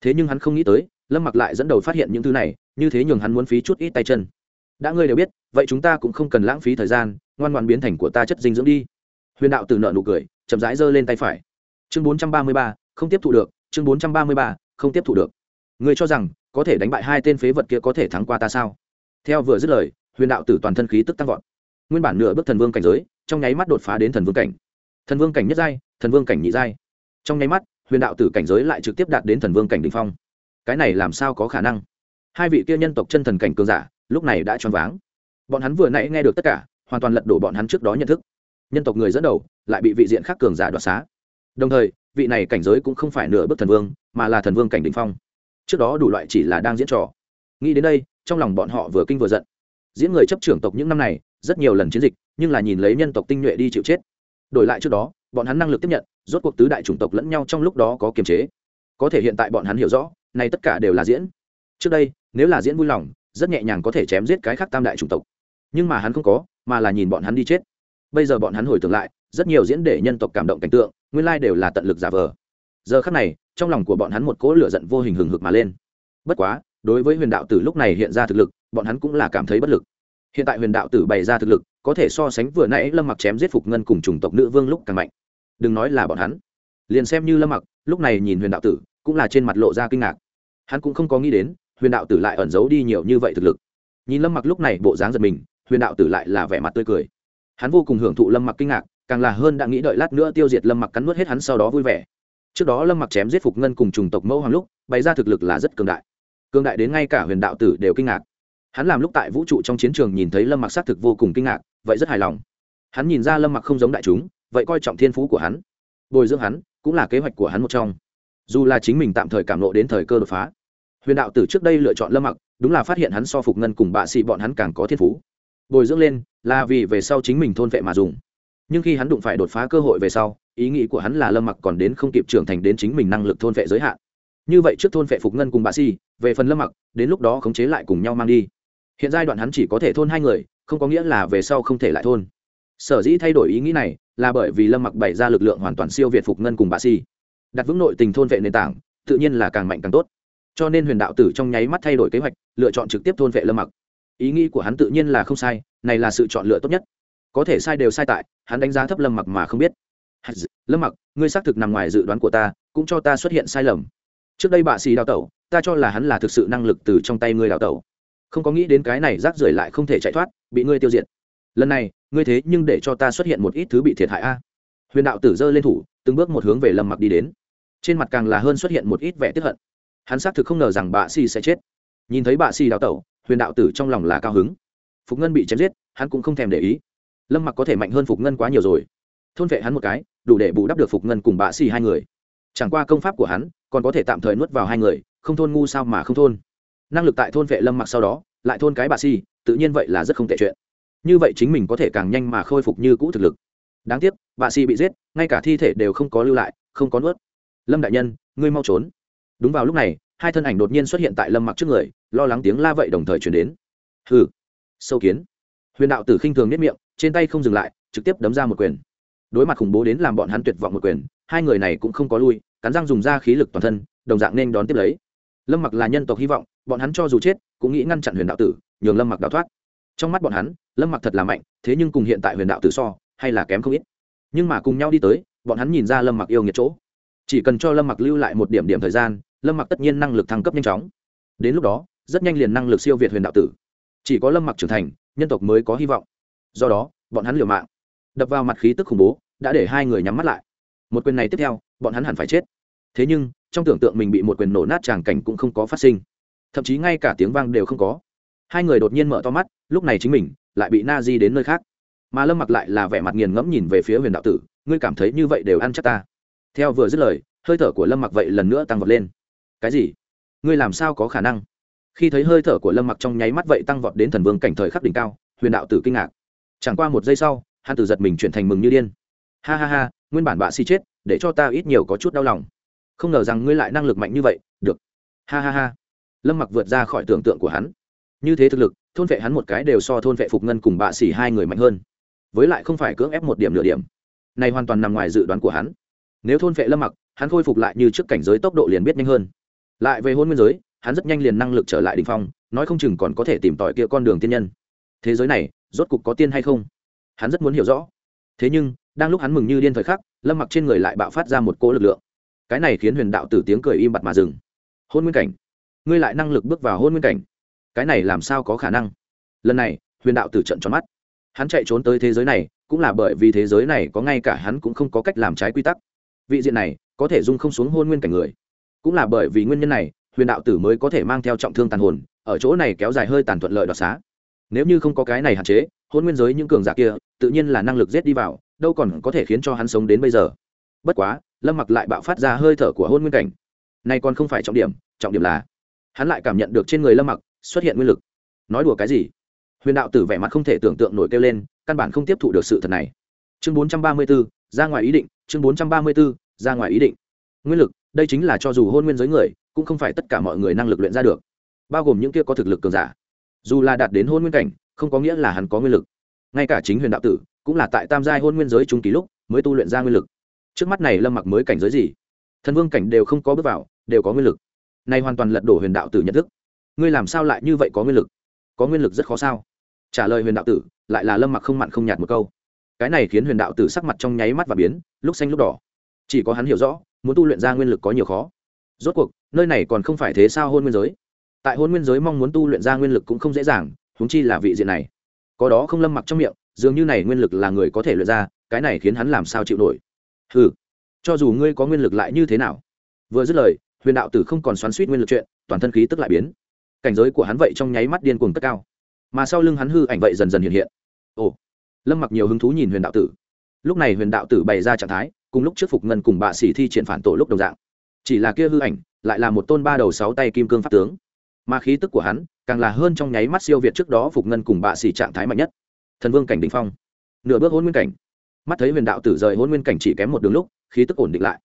Thế nhưng hắn không nghĩ tới lâm mặc lại dẫn đầu phát hiện những thứ này như thế nhường hắn muốn phí chút ít tay chân đã ngươi đều biết vậy chúng ta cũng không cần lãng phí thời gian ngoan ngoan biến thành của ta chất dinh dưỡng đi huyền đạo từ nợ nụ cười chậm rãi giơ lên tay phải chương bốn trăm ba mươi ba, không tiếp thụ được chương bốn trăm ba mươi ba, không tiếp thụ được ngươi cho rằng có thể đánh bại hai tên phế vật kia có thể thắng qua ta sao theo vừa dứt lời huyền đạo tử toàn thân khí tức tăng vọt nguyên bản nửa bước thần vương cảnh giới trong nháy mắt đột phá đến thần vương cảnh thần vương cảnh nhất giai thần vương cảnh nhị giai trong nháy mắt huyền đạo tử cảnh giới lại trực tiếp đạt đến thần vương cảnh đ ỉ n h phong cái này làm sao có khả năng? Hai vị kia nhân tộc chân thần cảnh cường giả, lúc này đã choáng váng. Bọn hắn vừa nãy nghe được tất cả, hoàn toàn lật đổ bọn hắn trước đó nhận thức. Nhân tộc người dẫn đầu, lại bị vị diện khác cường giả đoạt xá. Đồng thời, vị này cảnh giới cũng không phải nửa bước thần vương, mà là thần vương cảnh đ ỉ n h phong. Trước đó đủ loại chỉ là đang diễn trò. Nghĩ đến đây, trong lòng bọn họ vừa kinh vừa giận. Diễn người chấp trưởng tộc những năm này, rất nhiều lần chiến dịch, nhưng là nhìn lấy nhân tộc tinh nhuệ đi chịu chết. Đổi lại trước đó, bọn hắn năng lực tiếp nhận, rốt cuộc tứ đại chủng tộc lẫn nhau trong lúc đó có kiềm chế có thể hiện tại bọn hắn hiểu rõ, này tất cả đều là diễn. Trước đây, nếu là diễn vui lòng, rất nhẹ nhàng có thể chém giết cái khác tam đại chủng tộc. Nhưng mà hắn không có, mà là nhìn bọn hắn đi chết. Bây giờ bọn hắn hồi tưởng lại, rất nhiều diễn để nhân tộc cảm động cảnh tượng, nguyên lai đều là tận lực giả vờ. Giờ khắc này, trong lòng của bọn hắn một cỗ lửa giận vô hình hừng hực mà lên. Bất quá, đối với huyền đạo tử lúc này hiện ra thực lực, bọn hắn cũng là cảm thấy bất lực. Hiện tại huyền đạo tử bày ra thực lực, có thể so sánh vừa nãy lâm mặc chém giết phục ngân cùng chủng tộc nữ vương lúc càng mạnh. Đừng nói là bọn hắn. Liền xem như lâm mặc lúc này nhìn huyền đạo tử, cũng là trên mặt lộ ra kinh ngạc. Hắn cũng không có nghĩ đến, huyền đạo tử lại ẩn giấu đi nhiều như vậy thực lực. Nhìn lâm mặc lúc này bộ dáng giật mình, huyền đạo tử lại là vẻ mặt tươi cười. Hắn vô cùng hưởng thụ lâm mặc kinh ngạc, càng là hơn đã nghĩ đợi lát nữa tiêu diệt lâm mặc cắn nuốt hết hắn sau đó vui vẻ. Trước đó lâm mặc chém giết phục ngân cùng trùng tộc mẫu hoàng lúc, bày ra thực lực là rất cường đại. Cường đại đến ngay cả huyền đạo tử đều kinh ngạc. Hắn làm lúc tại vũ trụ trong chiến trường nhìn thấy lâm mặc xác thực vô cùng kinh ngạc, vậy rất hài lòng. Hắn nhìn ra lâm mặc không giống đại chúng, vậy coi trọng thiên phú của hắn. Bồi dưỡng hắn cũng là kế hoạch của hắn một trong. Dù là chính mình tạm thời cảm lộ đến thời cơ đột phá, huyền đạo tử trước đây lựa chọn lâm mặc, đúng là phát hiện hắn so phục ngân cùng bạ sĩ bọn hắn càng có thiên phú. Bồi dưỡng lên, là vì về sau chính mình thôn vệ mà dùng. Nhưng khi hắn đụng phải đột phá cơ hội về sau, ý nghĩ của hắn là lâm mặc còn đến không kịp trưởng thành đến chính mình năng lực thôn vệ giới hạn. Như vậy trước thôn vệ phục ngân cùng bạ sĩ, về phần lâm mặc, đến lúc đó khống chế lại cùng nhau mang đi. Hiện giai đoạn hắn chỉ có thể thôn hai người, không có nghĩa là về sau không thể lại thôn sở dĩ thay đổi ý nghĩ này là bởi vì lâm mặc bày ra lực lượng hoàn toàn siêu việt phục ngân cùng bà si. Đặt vững nội tình thôn vệ nền tảng, tự nhiên là càng mạnh càng tốt. Cho nên huyền đạo tử trong nháy mắt thay đổi kế hoạch, lựa chọn trực tiếp thôn vệ lâm mặc. Ý nghĩ của hắn tự nhiên là không sai, này là sự chọn lựa tốt nhất. Có thể sai đều sai tại, hắn đánh giá thấp lâm mặc mà không biết. Lâm mặc, ngươi xác thực nằm ngoài dự đoán của ta, cũng cho ta xuất hiện sai lầm. Trước đây bà xì đào tẩu, ta cho là hắn là thực sự năng lực từ trong tay ngươi đào tẩu. Không có nghĩ đến cái này rác rưởi lại không thể chạy thoát, bị ngươi tiêu diệt. Lần này ngươi thế nhưng để cho ta xuất hiện một ít thứ bị thiệt hại a. Huyền đạo tử giơ lên thủ, từng bước một hướng về lâm mặc đi đến. Trên mặt càng là hơn xuất hiện một ít vẻ tiếp hận. Hắn xác thực không ngờ rằng bà si sẽ chết. Nhìn thấy bà si đào tẩu, huyền đạo tử trong lòng là cao hứng. Phục ngân bị chém giết, hắn cũng không thèm để ý. Lâm mặc có thể mạnh hơn phục ngân quá nhiều rồi. Thôn vệ hắn một cái, đủ để bù đắp được phục ngân cùng bà si hai người. Chẳng qua công pháp của hắn, còn có thể tạm thời nuốt vào hai người, không thôn ngu sao mà không thôn. Năng lực tại thôn vệ lâm mặc sau đó, lại thôn cái bà si tự nhiên vậy là rất không tệ chuyện như vậy chính mình có thể càng nhanh mà khôi phục như cũ thực lực. Đáng tiếc bà xì bị giết, ngay cả thi thể đều không có lưu lại, không có nuốt. Lâm đại nhân, ngươi mau trốn. Đúng vào lúc này, hai thân ảnh đột nhiên xuất hiện tại lâm mặc trước người, lo lắng tiếng la vậy đồng thời chuyển đến. Hừ, sâu kiến. Huyền đạo tử khinh thường nếp miệng, trên tay không dừng lại, trực tiếp đấm ra một quyền. Đối mặt khủng bố đến làm bọn hắn tuyệt vọng một quyền, hai người này cũng không có lui, cắn răng dùng ra khí lực toàn thân, đồng dạng nên đón tiếp lấy. Lâm mặc là nhân tộc hy vọng, bọn hắn cho dù chết, cũng nghĩ ngăn chặn huyền đạo tử, nhường lâm mặc đào thoát trong mắt bọn hắn, lâm mặc thật là mạnh, thế nhưng cùng hiện tại huyền đạo tử so, hay là kém không ít. Nhưng mà cùng nhau đi tới, bọn hắn nhìn ra lâm mặc yêu nghiệt chỗ. Chỉ cần cho lâm mặc lưu lại một điểm điểm thời gian, lâm mặc tất nhiên năng lực thăng cấp nhanh chóng. Đến lúc đó, rất nhanh liền năng lực siêu việt huyền đạo tử. Chỉ có lâm mặc trưởng thành, nhân tộc mới có hy vọng. Do đó, bọn hắn liều mạng. Đập vào mặt khí tức khủng bố, đã để hai người nhắm mắt lại. Một quyền này tiếp theo, bọn hắn hẳn phải chết. Thế nhưng, trong tưởng tượng mình bị một quyền nổ nát tràng cảnh cũng không có phát sinh. Thậm chí ngay cả tiếng vang đều không có. Hai người đột nhiên mở to mắt lúc này chính mình lại bị na di đến nơi khác mà lâm mặc lại là vẻ mặt nghiền ngẫm nhìn về phía huyền đạo tử ngươi cảm thấy như vậy đều ăn chắc ta theo vừa dứt lời hơi thở của lâm mặc vậy lần nữa tăng vọt lên cái gì ngươi làm sao có khả năng khi thấy hơi thở của lâm mặc trong nháy mắt vậy tăng vọt đến thần vương cảnh thời khắc đỉnh cao huyền đạo tử kinh ngạc chẳng qua một giây sau hắn tử giật mình chuyển thành mừng như điên ha ha ha nguyên bản bạ si chết để cho ta ít nhiều có chút đau lòng không ngờ rằng ngươi lại năng lực mạnh như vậy được ha ha ha lâm mặc vượt ra khỏi tưởng tượng của hắn như thế thực lực thôn vệ hắn một cái đều so thôn vệ phục ngân cùng bạ xỉ hai người mạnh hơn. Với lại không phải cưỡng ép một điểm nửa điểm. Này hoàn toàn nằm ngoài dự đoán của hắn. Nếu thôn vệ lâm mặc, hắn khôi phục lại như trước cảnh giới tốc độ liền biết nhanh hơn. Lại về hôn nguyên giới, hắn rất nhanh liền năng lực trở lại đình phong, nói không chừng còn có thể tìm tỏi kia con đường tiên nhân. Thế giới này, rốt cục có tiên hay không? Hắn rất muốn hiểu rõ. Thế nhưng, đang lúc hắn mừng như điên thời khắc, lâm mặc trên người lại bạo phát ra một cỗ lực lượng. Cái này khiến huyền đạo tử tiếng cười im bặt mà dừng. Hôn nguyên cảnh. Ngươi lại năng lực bước vào hôn nguyên cảnh cái này làm sao có khả năng? Lần này, huyền đạo tử trận tròn mắt. Hắn chạy trốn tới thế giới này, cũng là bởi vì thế giới này có ngay cả hắn cũng không có cách làm trái quy tắc. Vị diện này, có thể dung không xuống hôn nguyên cảnh người. Cũng là bởi vì nguyên nhân này, huyền đạo tử mới có thể mang theo trọng thương tàn hồn, ở chỗ này kéo dài hơi tàn thuận lợi đoạt xá. Nếu như không có cái này hạn chế, hôn nguyên giới những cường giả kia, tự nhiên là năng lực giết đi vào, đâu còn có thể khiến cho hắn sống đến bây giờ. Bất quá, lâm mặc lại bạo phát ra hơi thở của hôn nguyên cảnh. Này còn không phải trọng điểm trọng điểm là hắn lại cảm nhận được trên người lâm mặc xuất hiện nguyên lực. Nói đùa cái gì? Huyền đạo tử vẻ mặt không thể tưởng tượng nổi kêu lên căn bản không tiếp thụ được sự thật này. Chương bốn trăm ba mươi 434, ra ngoài ý định chương bốn trăm ba mươi 434, ra ngoài ý định. Nguyên lực đây chính là cho dù hôn nguyên giới người cũng không phải tất cả mọi người năng lực luyện ra được. Bao gồm những kia có thực lực cường giả. Dù là đạt đến hôn nguyên cảnh không có nghĩa là hắn có nguyên lực. Ngay cả chính huyền đạo tử cũng là tại tam giai hôn nguyên giới trung kỳ lúc mới tu luyện ra nguyên lực. Trước mắt này lâm mặc mới cảnh giới gì? Thần vương cảnh đều không có bước vào đều có nguyên lực. Này hoàn toàn lật đổ huyền đạo tử nhận thức ngươi làm sao lại như vậy có nguyên lực? Có nguyên lực rất khó sao? Trả lời huyền đạo tử, lại là lâm mặc không mặn không nhạt một câu. Cái này khiến huyền đạo tử sắc mặt trong nháy mắt và biến, lúc xanh lúc đỏ. Chỉ có hắn hiểu rõ, muốn tu luyện ra nguyên lực có nhiều khó. Rốt cuộc, nơi này còn không phải thế sao hôn nguyên giới? Tại hôn nguyên giới mong muốn tu luyện ra nguyên lực cũng không dễ dàng húng chi là vị diện này. Có đó không lâm mặc trong miệng, dường như này nguyên lực là người có thể luyện ra, cái này khiến hắn làm sao chịu nổi? Ừ cho dù ngươi có nguyên lực lại như thế nào? Vừa dứt lời, huyền đạo tử không còn xoắn suýt nguyên lực chuyện, toàn thân khí tức lại biến cảnh giới của hắn vậy trong nháy mắt điên cuồng cất cao. Mà sau lưng hắn hư ảnh vậy dần dần hiện hiện. Ồ, lâm mặc nhiều hứng thú nhìn huyền đạo tử. Lúc này huyền đạo tử bày ra trạng thái, cùng lúc trước phục ngân cùng bạ sĩ thi triển phản tổ lúc đồng dạng. Chỉ là kia hư ảnh, lại là một tôn ba đầu sáu tay kim cương pháp tướng. Mà khí tức của hắn, càng là hơn trong nháy mắt siêu việt trước đó phục ngân cùng bạ sĩ trạng thái mạnh nhất. Thần vương cảnh đ ỉ n h phong. Nửa bước hôn nguyên cảnh. Mắt thấy huyền đạo tử rời hôn nguyên cảnh chỉ kém một đường lúc, khí tức ổn định lại.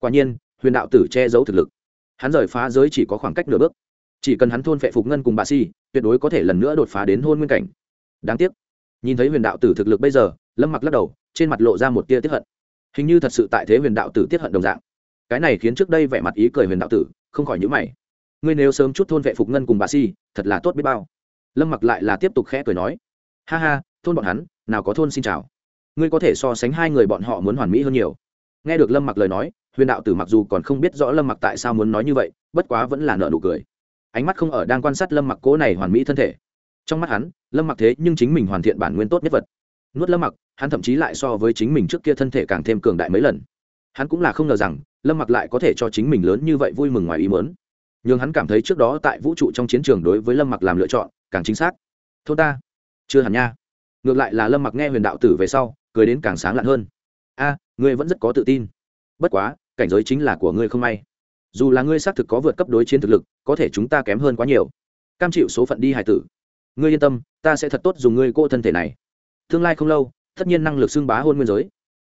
Quả nhiên, huyền đạo tử che giấu thực lực. Hắn rời phá giới chỉ có khoảng cách nửa bước chỉ cần hắn thôn phệ phục ngân cùng bà si tuyệt đối có thể lần nữa đột phá đến hôn nguyên cảnh. Đáng tiếc. Nhìn thấy huyền đạo tử thực lực bây giờ, lâm mặc lắc đầu, trên mặt lộ ra một tia tiếp hận. Hình như thật sự tại thế huyền đạo tử tiết hận đồng dạng. Cái này khiến trước đây vẻ mặt ý cười huyền đạo tử, không khỏi nhữ mày. Ngươi nếu sớm chút thôn vệ phục ngân cùng bà si thật là tốt biết bao. Lâm mặc lại là tiếp tục khẽ cười nói. Ha ha, thôn bọn hắn, nào có thôn xin chào. Ngươi có thể so sánh hai người bọn họ muốn hoàn mỹ hơn nhiều. Nghe được lâm mặc lời nói, huyền đạo tử mặc dù còn không biết rõ lâm mặc tại sao muốn nói như vậy, bất quá vẫn là nợ nụ cười ánh mắt không ở đang quan sát lâm mặc cố này hoàn mỹ thân thể. Trong mắt hắn, lâm mặc thế nhưng chính mình hoàn thiện bản nguyên tốt nhất vật. Nuốt lâm mặc, hắn thậm chí lại so với chính mình trước kia thân thể càng thêm cường đại mấy lần. Hắn cũng là không ngờ rằng, lâm mặc lại có thể cho chính mình lớn như vậy vui mừng ngoài ý mớn nhưng hắn cảm thấy trước đó tại vũ trụ trong chiến trường đối với lâm mặc làm lựa chọn, càng chính xác. Thôn ta, chưa hẳn nha. Ngược lại là lâm mặc nghe huyền đạo tử về sau, cười đến càng sáng lạn hơn. A, ngươi vẫn rất có tự tin. Bất quá, cảnh giới chính là của ngươi không may dù là ngươi xác thực có vượt cấp đối chiến thực lực, có thể chúng ta kém hơn quá nhiều. Cam chịu số phận đi hải tử. Ngươi yên tâm, ta sẽ thật tốt dùng ngươi cô thân thể này. Tương lai không lâu, tất nhiên năng lực xưng bá hôn nguyên giới.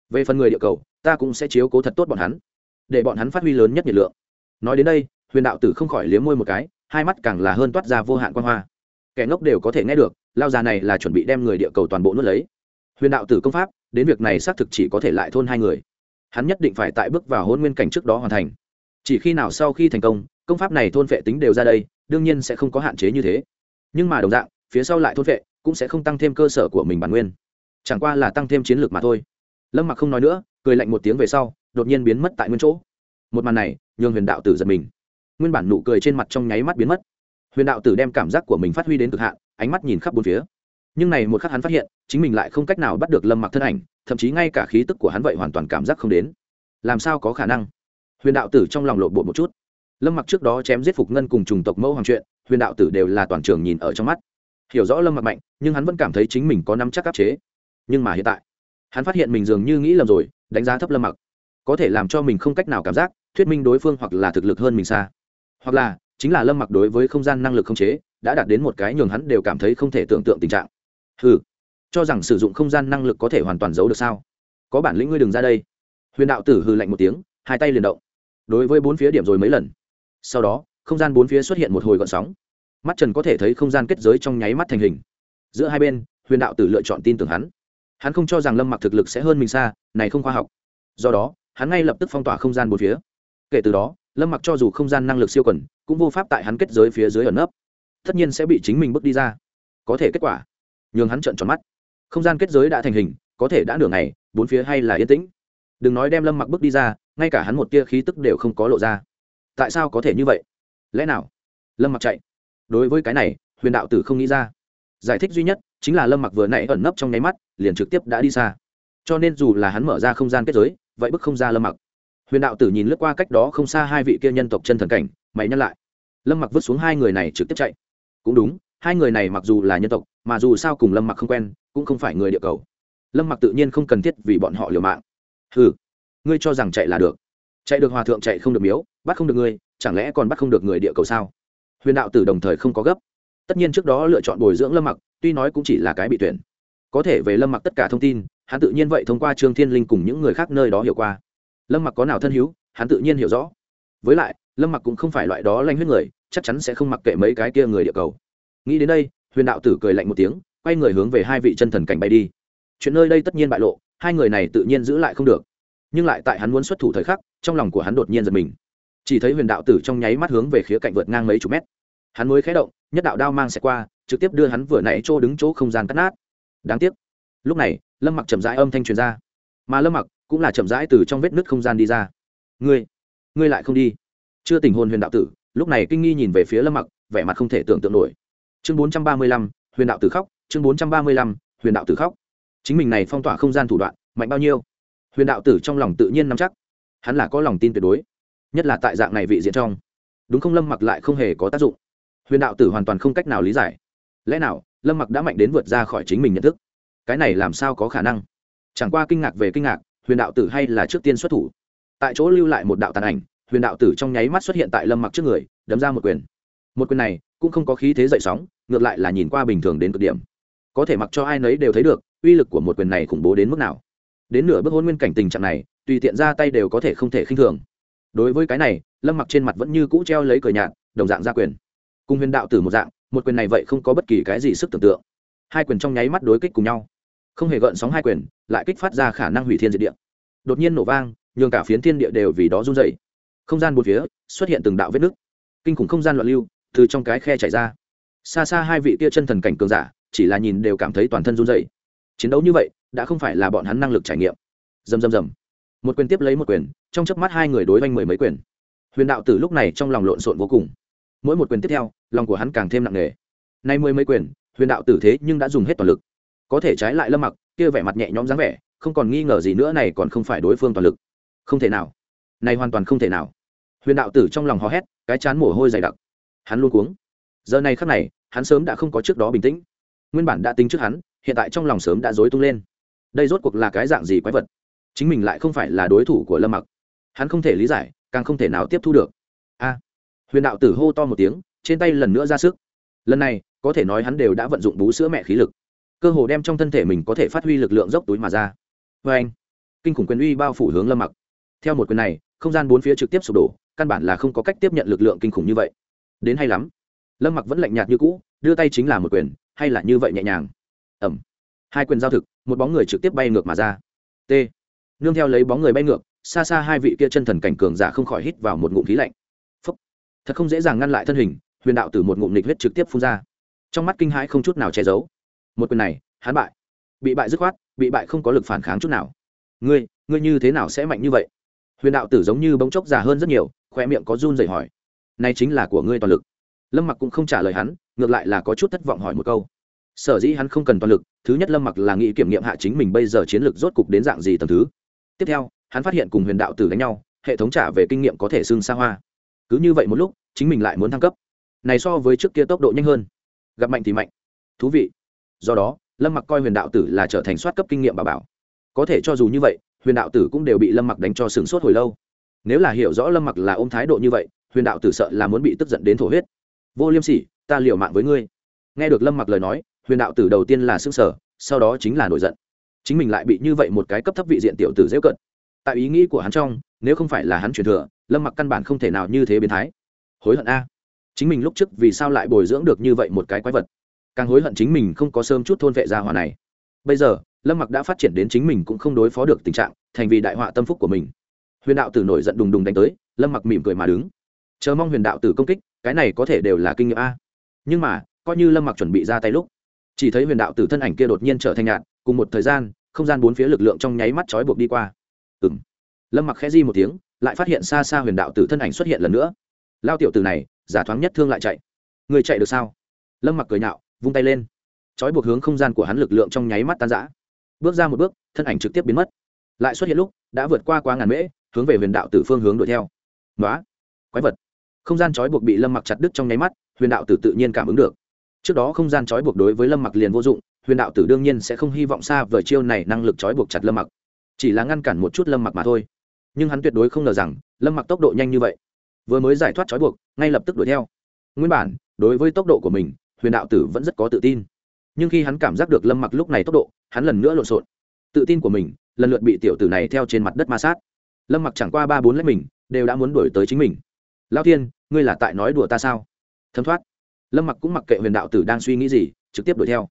Về phần người địa cầu, ta cũng sẽ chiếu cố thật tốt bọn hắn, để bọn hắn phát huy lớn nhất nhiệt lượng. Nói đến đây, huyền đạo tử không khỏi liếm môi một cái, hai mắt càng là hơn toát ra vô hạn quan hoa. Kẻ ngốc đều có thể nghe được, lao già này là chuẩn bị đem người địa cầu toàn bộ nuốt lấy. Huyền đạo tử công pháp, đến việc này xác thực chỉ có thể lại thôn hai người. Hắn nhất định phải tại bước vào hôn nguyên cảnh trước đó hoàn thành chỉ khi nào sau khi thành công công pháp này thôn vệ tính đều ra đây, đương nhiên sẽ không có hạn chế như thế. Nhưng mà đồng dạng, phía sau lại thôn vệ, cũng sẽ không tăng thêm cơ sở của mình bản nguyên. Chẳng qua là tăng thêm chiến lược mà thôi. Lâm mặc không nói nữa, cười lạnh một tiếng về sau, đột nhiên biến mất tại nguyên chỗ. Một màn này, nhường huyền đạo tử giật mình. Nguyên bản nụ cười trên mặt trong nháy mắt biến mất. Huyền đạo tử đem cảm giác của mình phát huy đến cực hạn, ánh mắt nhìn khắp bốn phía. Nhưng này một khắc hắn phát hiện, chính mình lại không cách nào bắt được lâm mặc thân ảnh, thậm chí ngay cả khí tức của hắn vậy hoàn toàn cảm giác không đến. Làm sao có khả năng? Huyền đạo tử trong lòng lộn bộ một chút. Lâm mặc trước đó chém giết phục ngân cùng chủng tộc mẫu hoàng chuyện, huyền đạo tử đều là toàn trường nhìn ở trong mắt. Hiểu rõ lâm mặc mạnh, nhưng hắn vẫn cảm thấy chính mình có năm chắc áp chế. Nhưng mà hiện tại, hắn phát hiện mình dường như nghĩ lầm rồi, đánh giá thấp lâm mặc. Có thể làm cho mình không cách nào cảm giác, thuyết minh đối phương hoặc là thực lực hơn mình xa. Hoặc là, chính là lâm mặc đối với không gian năng lực không chế, đã đạt đến một cái nhường hắn đều cảm thấy không thể tưởng tượng tình trạng. Ừ cho rằng sử dụng không gian năng lực có thể hoàn toàn giấu được sao? Có bản lĩnh ngươi đừng ra đây. Huyền đạo tử hư lạnh một tiếng, hai tay liền động đối với bốn phía điểm rồi mấy lần. Sau đó, không gian bốn phía xuất hiện một hồi gọn sóng. Mắt trần có thể thấy không gian kết giới trong nháy mắt thành hình. Giữa hai bên, huyền đạo tử lựa chọn tin tưởng hắn. Hắn không cho rằng lâm mặc thực lực sẽ hơn mình xa, này không khoa học. Do đó, hắn ngay lập tức phong tỏa không gian bốn phía. Kể từ đó, lâm mặc cho dù không gian năng lực siêu quần, cũng vô pháp tại hắn kết giới phía dưới ẩn nấp. Tất nhiên sẽ bị chính mình bước đi ra. Có thể kết quả, nhường hắn trợn tròn mắt. Không gian kết giới đã thành hình, có thể đã nửa ngày, bốn phía hay là yên tĩnh. Đừng nói đem lâm mặc bước đi ra ngay cả hắn một tia khí tức đều không có lộ ra. Tại sao có thể như vậy? Lẽ nào? Lâm mặc chạy. Đối với cái này, huyền đạo tử không nghĩ ra. Giải thích duy nhất chính là lâm mặc vừa nãy ẩn nấp trong nháy mắt, liền trực tiếp đã đi xa. Cho nên dù là hắn mở ra không gian kết giới, vậy bức không ra lâm mặc. Huyền đạo tử nhìn lướt qua cách đó không xa hai vị kia nhân tộc chân thần cảnh, mày nhắc lại. Lâm mặc vứt xuống hai người này trực tiếp chạy. Cũng đúng, hai người này mặc dù là nhân tộc, mà dù sao cùng lâm mặc không quen, cũng không phải người địa cầu. Lâm mặc tự nhiên không cần thiết vì bọn họ liều mạng. Ừ ngươi cho rằng chạy là được. Chạy được hòa thượng chạy không được miếu, bắt không được ngươi, chẳng lẽ còn bắt không được người địa cầu sao? Huyền đạo tử đồng thời không có gấp. Tất nhiên trước đó lựa chọn bồi dưỡng lâm mặc, tuy nói cũng chỉ là cái bị tuyển. Có thể về lâm mặc tất cả thông tin, hắn tự nhiên vậy thông qua trương thiên linh cùng những người khác nơi đó hiểu qua. Lâm mặc có nào thân hữu, hắn tự nhiên hiểu rõ. Với lại, lâm mặc cũng không phải loại đó lanh huyết người, chắc chắn sẽ không mặc kệ mấy cái kia người địa cầu. Nghĩ đến đây, huyền đạo tử cười lạnh một tiếng, quay người hướng về hai vị chân thần cảnh bay đi. Chuyện nơi đây tất nhiên bại lộ, hai người này tự nhiên giữ lại không được nhưng lại tại hắn muốn xuất thủ thời khắc, trong lòng của hắn đột nhiên giật mình. Chỉ thấy huyền đạo tử trong nháy mắt hướng về khía cạnh vượt ngang mấy chục mét. Hắn mới khé động, nhất đạo đao mang sẽ qua, trực tiếp đưa hắn vừa nãy chỗ đứng chỗ không gian cắt nát. Đáng tiếc. Lúc này, lâm mặc chậm rãi âm thanh truyền ra. Mà lâm mặc cũng là chậm rãi từ trong vết nứt không gian đi ra. Ngươi ngươi lại không đi? Chưa tình hồn huyền đạo tử, lúc này kinh nghi nhìn về phía lâm mặc, vẻ mặt không thể tưởng tượng nổi. Chương bốn trăm ba mươi lăm, huyền đạo tử khóc. Chương bốn trăm ba mươi lăm, huyền đạo tử khóc. Chính mình này phong tỏa không gian thủ đoạn, mạnh bao nhiêu? Huyền đạo tử trong lòng tự nhiên nắm chắc. Hắn là có lòng tin tuyệt đối, nhất là tại dạng này vị diện trong. Đúng không, lâm mặc lại không hề có tác dụng. Huyền đạo tử hoàn toàn không cách nào lý giải. Lẽ nào, lâm mặc đã mạnh đến vượt ra khỏi chính mình nhận thức? Cái này làm sao có khả năng? Chẳng qua kinh ngạc về kinh ngạc, huyền đạo tử hay là trước tiên xuất thủ. Tại chỗ lưu lại một đạo tàn ảnh, huyền đạo tử trong nháy mắt xuất hiện tại lâm mặc trước người, đấm ra một quyền. Một quyền này, cũng không có khí thế dậy sóng, ngược lại là nhìn qua bình thường đến cực điểm. Có thể mặc cho ai nấy đều thấy được, uy lực của một quyền này khủng bố đến mức nào đến nửa bước hôn nguyên cảnh tình trạng này, tùy tiện ra tay đều có thể không thể khinh thường. Đối với cái này, lâm mặc trên mặt vẫn như cũ treo lấy cờ nhạt, đồng dạng ra quyền. Cùng huyền đạo tử một dạng, một quyền này vậy không có bất kỳ cái gì sức tưởng tượng. Hai quyền trong nháy mắt đối kích cùng nhau. Không hề gợn sóng hai quyền, lại kích phát ra khả năng hủy thiên diệt địa. Đột nhiên nổ vang, nhường cả phiến thiên địa đều vì đó run dày không gian một phía, xuất hiện từng đạo vết nứt. Kinh khủng không gian loạn lưu, từ trong cái khe chảy ra. Xa xa hai vị kia chân thần cảnh cường giả, chỉ là nhìn đều cảm thấy toàn thân run dày chiến đấu như vậy đã không phải là bọn hắn năng lực trải nghiệm. Dầm dầm dầm. Một quyền tiếp lấy một quyền, trong chớp mắt hai người đối oanh mười mấy quyền. Huyền đạo tử lúc này trong lòng lộn xộn vô cùng. Mỗi một quyền tiếp theo, lòng của hắn càng thêm nặng nề. Nay mười mấy quyền, huyền đạo tử thế nhưng đã dùng hết toàn lực. Có thể trái lại lâm mặc, kia vẻ mặt nhẹ nhõm dáng vẻ, không còn nghi ngờ gì nữa này còn không phải đối phương toàn lực. Không thể nào. Này hoàn toàn không thể nào. Huyền đạo tử trong lòng hò hét, cái chán mồ hôi dày đặc. Hắn luôn cuống. Giờ này khắc này, hắn sớm đã không có trước đó bình tĩnh. Nguyên bản đã tính trước hắn, hiện tại trong lòng sớm đã dối tung lên đây rốt cuộc là cái dạng gì quái vật? Chính mình lại không phải là đối thủ của lâm mặc. Hắn không thể lý giải, càng không thể nào tiếp thu được. A! Huyền đạo tử hô to một tiếng, trên tay lần nữa ra sức. Lần này, có thể nói hắn đều đã vận dụng bú sữa mẹ khí lực. Cơ hồ đem trong thân thể mình có thể phát huy lực lượng dốc túi mà ra. Vê anh, kinh khủng quyền uy bao phủ hướng lâm mặc. Theo một quyền này, không gian bốn phía trực tiếp sụp đổ, căn bản là không có cách tiếp nhận lực lượng kinh khủng như vậy. Đến hay lắm. Lâm mặc vẫn lạnh nhạt như cũ, đưa tay chính là một quyền, hay là như vậy nhẹ nhàng. Ẩm hai quyền giao thực, một bóng người trực tiếp bay ngược mà ra. T. Nương theo lấy bóng người bay ngược, xa xa hai vị kia chân thần cảnh cường giả không khỏi hít vào một ngụm khí lạnh. Phấp thật không dễ dàng ngăn lại thân hình, huyền đạo từ một ngụm nịch huyết trực tiếp phun ra. Trong mắt kinh hãi không chút nào che giấu. Một quyền này, hắn bại. Bị bại dứt khoát, bị bại không có lực phản kháng chút nào. Ngươi ngươi như thế nào sẽ mạnh như vậy? Huyền đạo tử giống như bóng chốc già hơn rất nhiều khoe miệng có run dậy hỏi. Này chính là của ngươi toàn lực. Lâm mặc cũng không trả lời hắn, ngược lại là có chút thất vọng hỏi một câu sở dĩ hắn không cần toàn lực, thứ nhất lâm mặc là nghĩ kiểm nghiệm hạ chính mình bây giờ chiến lược rốt cục đến dạng gì tầm thứ. Tiếp theo, hắn phát hiện cùng huyền đạo tử đánh nhau, hệ thống trả về kinh nghiệm có thể xưng xa hoa. Cứ như vậy một lúc, chính mình lại muốn thăng cấp. Này so với trước kia tốc độ nhanh hơn. Gặp mạnh thì mạnh. Thú vị. Do đó, lâm mặc coi huyền đạo tử là trở thành soát cấp kinh nghiệm bà bảo. Có thể cho dù như vậy, huyền đạo tử cũng đều bị lâm mặc đánh cho sửng sốt hồi lâu. Nếu là hiểu rõ lâm mặc là ôm thái độ như vậy, huyền đạo tử sợ là muốn bị tức giận đến thổ huyết. Vô liêm sỉ, ta liều mạng với ngươi. Nghe được lâm mặc lời nói huyền đạo tử đầu tiên là xương sở, sau đó chính là nổi giận. Chính mình lại bị như vậy một cái cấp thấp vị diện tiểu tử dễ cận. Tại ý nghĩ của hắn trong, nếu không phải là hắn truyền thừa, lâm mặc căn bản không thể nào như thế biến thái. Hối hận a. Chính mình lúc trước vì sao lại bồi dưỡng được như vậy một cái quái vật? Càng hối hận chính mình không có sớm chút thôn vệ gia hỏa này. Bây giờ, lâm mặc đã phát triển đến chính mình cũng không đối phó được tình trạng, thành vì đại họa tâm phúc của mình. Huyền đạo tử nổi giận đùng đùng đánh tới, lâm mặc mỉm cười mà đứng. Chờ mong huyền đạo tử công kích, cái này có thể đều là kinh nghiệm a. Nhưng mà, coi như lâm mặc chuẩn bị ra tay lúc chỉ thấy huyền đạo tử thân ảnh kia đột nhiên trở thành nhạt, cùng một thời gian, không gian bốn phía lực lượng trong nháy mắt trói buộc đi qua. Ừ m lâm mặc khẽ di một tiếng, lại phát hiện xa xa huyền đạo tử thân ảnh xuất hiện lần nữa. Lao tiểu tử này, giả thoáng nhất thương lại chạy. Người chạy được sao? Lâm mặc cười nhạo, vung tay lên. Trói buộc hướng không gian của hắn lực lượng trong nháy mắt tan giã bước ra một bước, thân ảnh trực tiếp biến mất. Lại xuất hiện lúc, đã vượt qua quá ngàn mễ, hướng về huyền đạo tử phương hướng đuổi theo. Nói quái vật. Không gian trói buộc bị lâm mặc chặt đứt trong nháy mắt, huyền đạo tử tự nhiên cảm ứng được trước đó không gian trói buộc đối với lâm mặc liền vô dụng, huyền đạo tử đương nhiên sẽ không hy vọng xa vời chiêu này năng lực trói buộc chặt lâm mặc. Chỉ là ngăn cản một chút lâm mặc mà thôi. Nhưng hắn tuyệt đối không ngờ rằng, lâm mặc tốc độ nhanh như vậy. Vừa mới giải thoát trói buộc, ngay lập tức đuổi theo. Nguyên bản, đối với tốc độ của mình, huyền đạo tử vẫn rất có tự tin. Nhưng khi hắn cảm giác được lâm mặc lúc này tốc độ, hắn lần nữa lộn xộn. Tự tin của mình, lần lượt bị tiểu tử này theo trên mặt đất ma sát. Lâm mặc chẳng qua ba bốn lách mình, đều đã muốn đuổi tới chính mình. Lao thiên, ngươi là tại nói đùa ta sao? Thấm thoát lâm mặc cũng mặc kệ huyền đạo tử đang suy nghĩ gì, trực tiếp đuổi theo.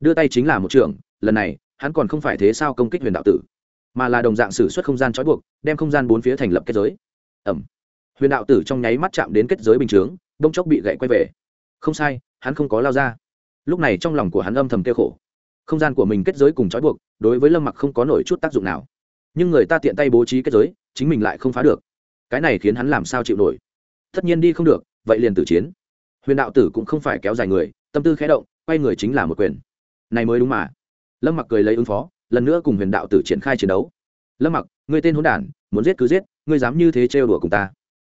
Đưa tay chính là một trường, lần này, hắn còn không phải thế sao công kích huyền đạo tử, mà là đồng dạng xử suất không gian trói buộc, đem không gian bốn phía thành lập kết giới. Ẩm huyền đạo tử trong nháy mắt chạm đến kết giới bình chướng bông chốc bị gậy quay về. Không sai, hắn không có lao ra. Lúc này trong lòng của hắn âm thầm kêu khổ. Không gian của mình kết giới cùng trói buộc, đối với lâm mặc không có nổi chút tác dụng nào. Nhưng người ta tiện tay bố trí kết giới, chính mình lại không phá được. Cái này khiến hắn làm sao chịu nổi? Tất nhiên đi không được, vậy liền tử chiến huyền đạo tử cũng không phải kéo dài người, tâm tư khé động, quay người chính là một quyền. Này mới đúng mà. Lâm mặc cười lấy ứng phó, lần nữa cùng huyền đạo tử triển khai chiến đấu. Lâm mặc người tên hôn đản, muốn giết cứ giết, ngươi dám như thế trêu đùa cùng ta.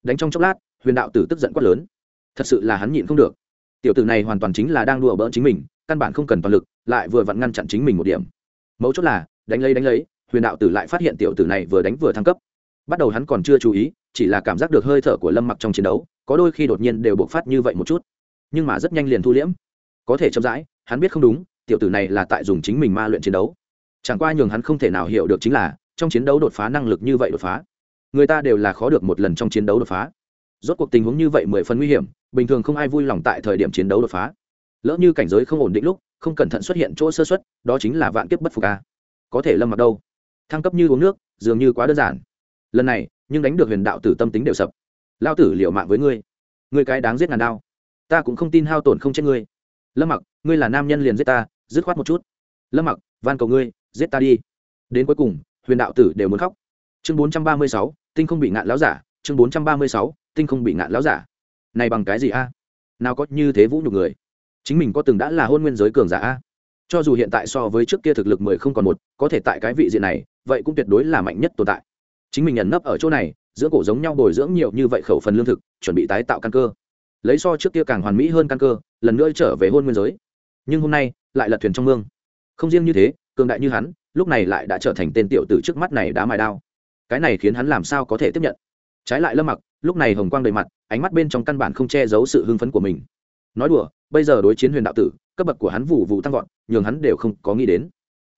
Đánh trong chốc lát, huyền đạo tử tức giận quát lớn. Thật sự là hắn nhịn không được. Tiểu tử này hoàn toàn chính là đang đùa bỡn chính mình, căn bản không cần toàn lực, lại vừa vặn ngăn chặn chính mình một điểm. Mấu chốt là, đánh lấy đánh lấy, huyền đạo tử lại phát hiện tiểu tử này vừa đánh vừa thăng cấp. Bắt đầu hắn còn chưa chú ý, chỉ là cảm giác được hơi thở của lâm mặc trong chiến đấu có đôi khi đột nhiên đều bộc phát như vậy một chút. Nhưng mà rất nhanh liền thu liễm. Có thể chậm rãi, hắn biết không đúng, tiểu tử này là tại dùng chính mình ma luyện chiến đấu. Chẳng qua nhường hắn không thể nào hiểu được chính là, trong chiến đấu đột phá năng lực như vậy đột phá, người ta đều là khó được một lần trong chiến đấu đột phá. Rốt cuộc tình huống như vậy mười phần nguy hiểm, bình thường không ai vui lòng tại thời điểm chiến đấu đột phá. Lỡ như cảnh giới không ổn định lúc, không cẩn thận xuất hiện chỗ sơ xuất đó chính là vạn kiếp bất phục a. Có thể lâm mặc đâu? Thăng cấp như uống nước, dường như quá đơn giản. Lần này, nhưng đánh được huyền đạo tử tâm tính đều sập lao tử liệu mạng với ngươi. Ngươi cái đáng giết ngàn đao. Ta cũng không tin hao tổn không chết ngươi. Lâm mặc, ngươi là nam nhân liền giết ta, dứt khoát một chút. Lâm mặc, van cầu ngươi, giết ta đi. Đến cuối cùng, huyền đạo tử đều muốn khóc. Chương bốn trăm ba mươi sáu, tinh không bị ngạn láo giả, chương bốn trăm ba mươi sáu, tinh không bị ngạn láo giả. Này bằng cái gì a? Nào có như thế vũ nhục người. Chính mình có từng đã là hôn nguyên giới cường giả a? Cho dù hiện tại so với trước kia thực lực mười không còn một, có thể tại cái vị diện này, vậy cũng tuyệt đối là mạnh nhất tồn tại. Chính mình nhận nấp ở chỗ này giữa cổ giống nhau bồi dưỡng nhiều như vậy khẩu phần lương thực, chuẩn bị tái tạo căn cơ. Lấy so trước kia càng hoàn mỹ hơn căn cơ, lần nữa trở về hôn nguyên giới. Nhưng hôm nay, lại lật thuyền trong mương. Không riêng như thế, cường đại như hắn, lúc này lại đã trở thành tên tiểu tử trước mắt này đã mài đao. Cái này khiến hắn làm sao có thể tiếp nhận? Trái lại lâm mặc, lúc này hồng quang đầy mặt, ánh mắt bên trong căn bản không che giấu sự hưng phấn của mình. Nói đùa, bây giờ đối chiến huyền đạo tử, cấp bậc của hắn vụ vụ tăng vọt, nhường hắn đều không có nghĩ đến.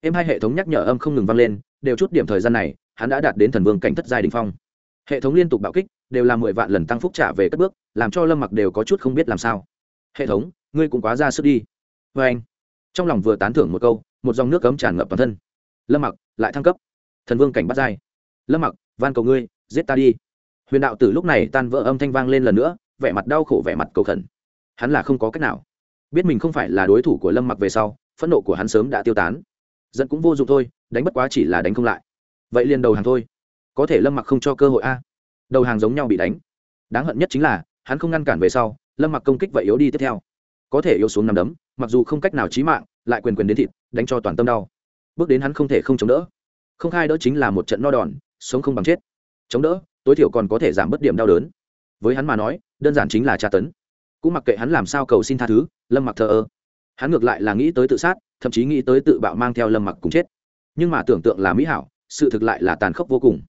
Em hai hệ thống nhắc nhở âm không ngừng vang lên, đều chút điểm thời gian này, hắn đã đạt đến thần vương cảnh thất giai đình phong hệ thống liên tục bạo kích, đều là mười vạn lần tăng phúc trả về cất bước, làm cho lâm mặc đều có chút không biết làm sao. Hệ thống, ngươi cũng quá ra sức đi. Vê anh, trong lòng vừa tán thưởng một câu, một dòng nước cấm tràn ngập toàn thân. Lâm mặc, lại thăng cấp. Thần vương cảnh bắt dai. lâm mặc, van cầu ngươi, giết ta đi. Huyền đạo tử lúc này tan vỡ âm thanh vang lên lần nữa, vẻ mặt đau khổ vẻ mặt cầu khẩn. Hắn là không có cách nào. Biết mình không phải là đối thủ của lâm mặc về sau, phẫn nộ của hắn sớm đã tiêu tán. Giận cũng vô dụng thôi, đánh bất quá chỉ là đánh không lại. Vậy liền đầu hàng thôi có thể lâm mặc không cho cơ hội a. Đầu hàng giống nhau bị đánh. Đáng hận nhất chính là, hắn không ngăn cản về sau, lâm mặc công kích vậy yếu đi tiếp theo. Có thể yếu xuống nằm đấm, mặc dù không cách nào trí mạng, lại quyền quyền đến thịt, đánh cho toàn tâm đau. Bước đến hắn không thể không chống đỡ. Không khai đỡ chính là một trận no đòn, sống không bằng chết. Chống đỡ, tối thiểu còn có thể giảm bớt điểm đau đớn. Với hắn mà nói, đơn giản chính là tra tấn. Cũng mặc kệ hắn làm sao cầu xin tha thứ, lâm mặc thờ ơ. Hắn ngược lại là nghĩ tới tự sát, thậm chí nghĩ tới tự bạo mang theo lâm mặc cùng chết. Nhưng mà tưởng tượng là mỹ hảo, sự thực lại là tàn khốc vô cùng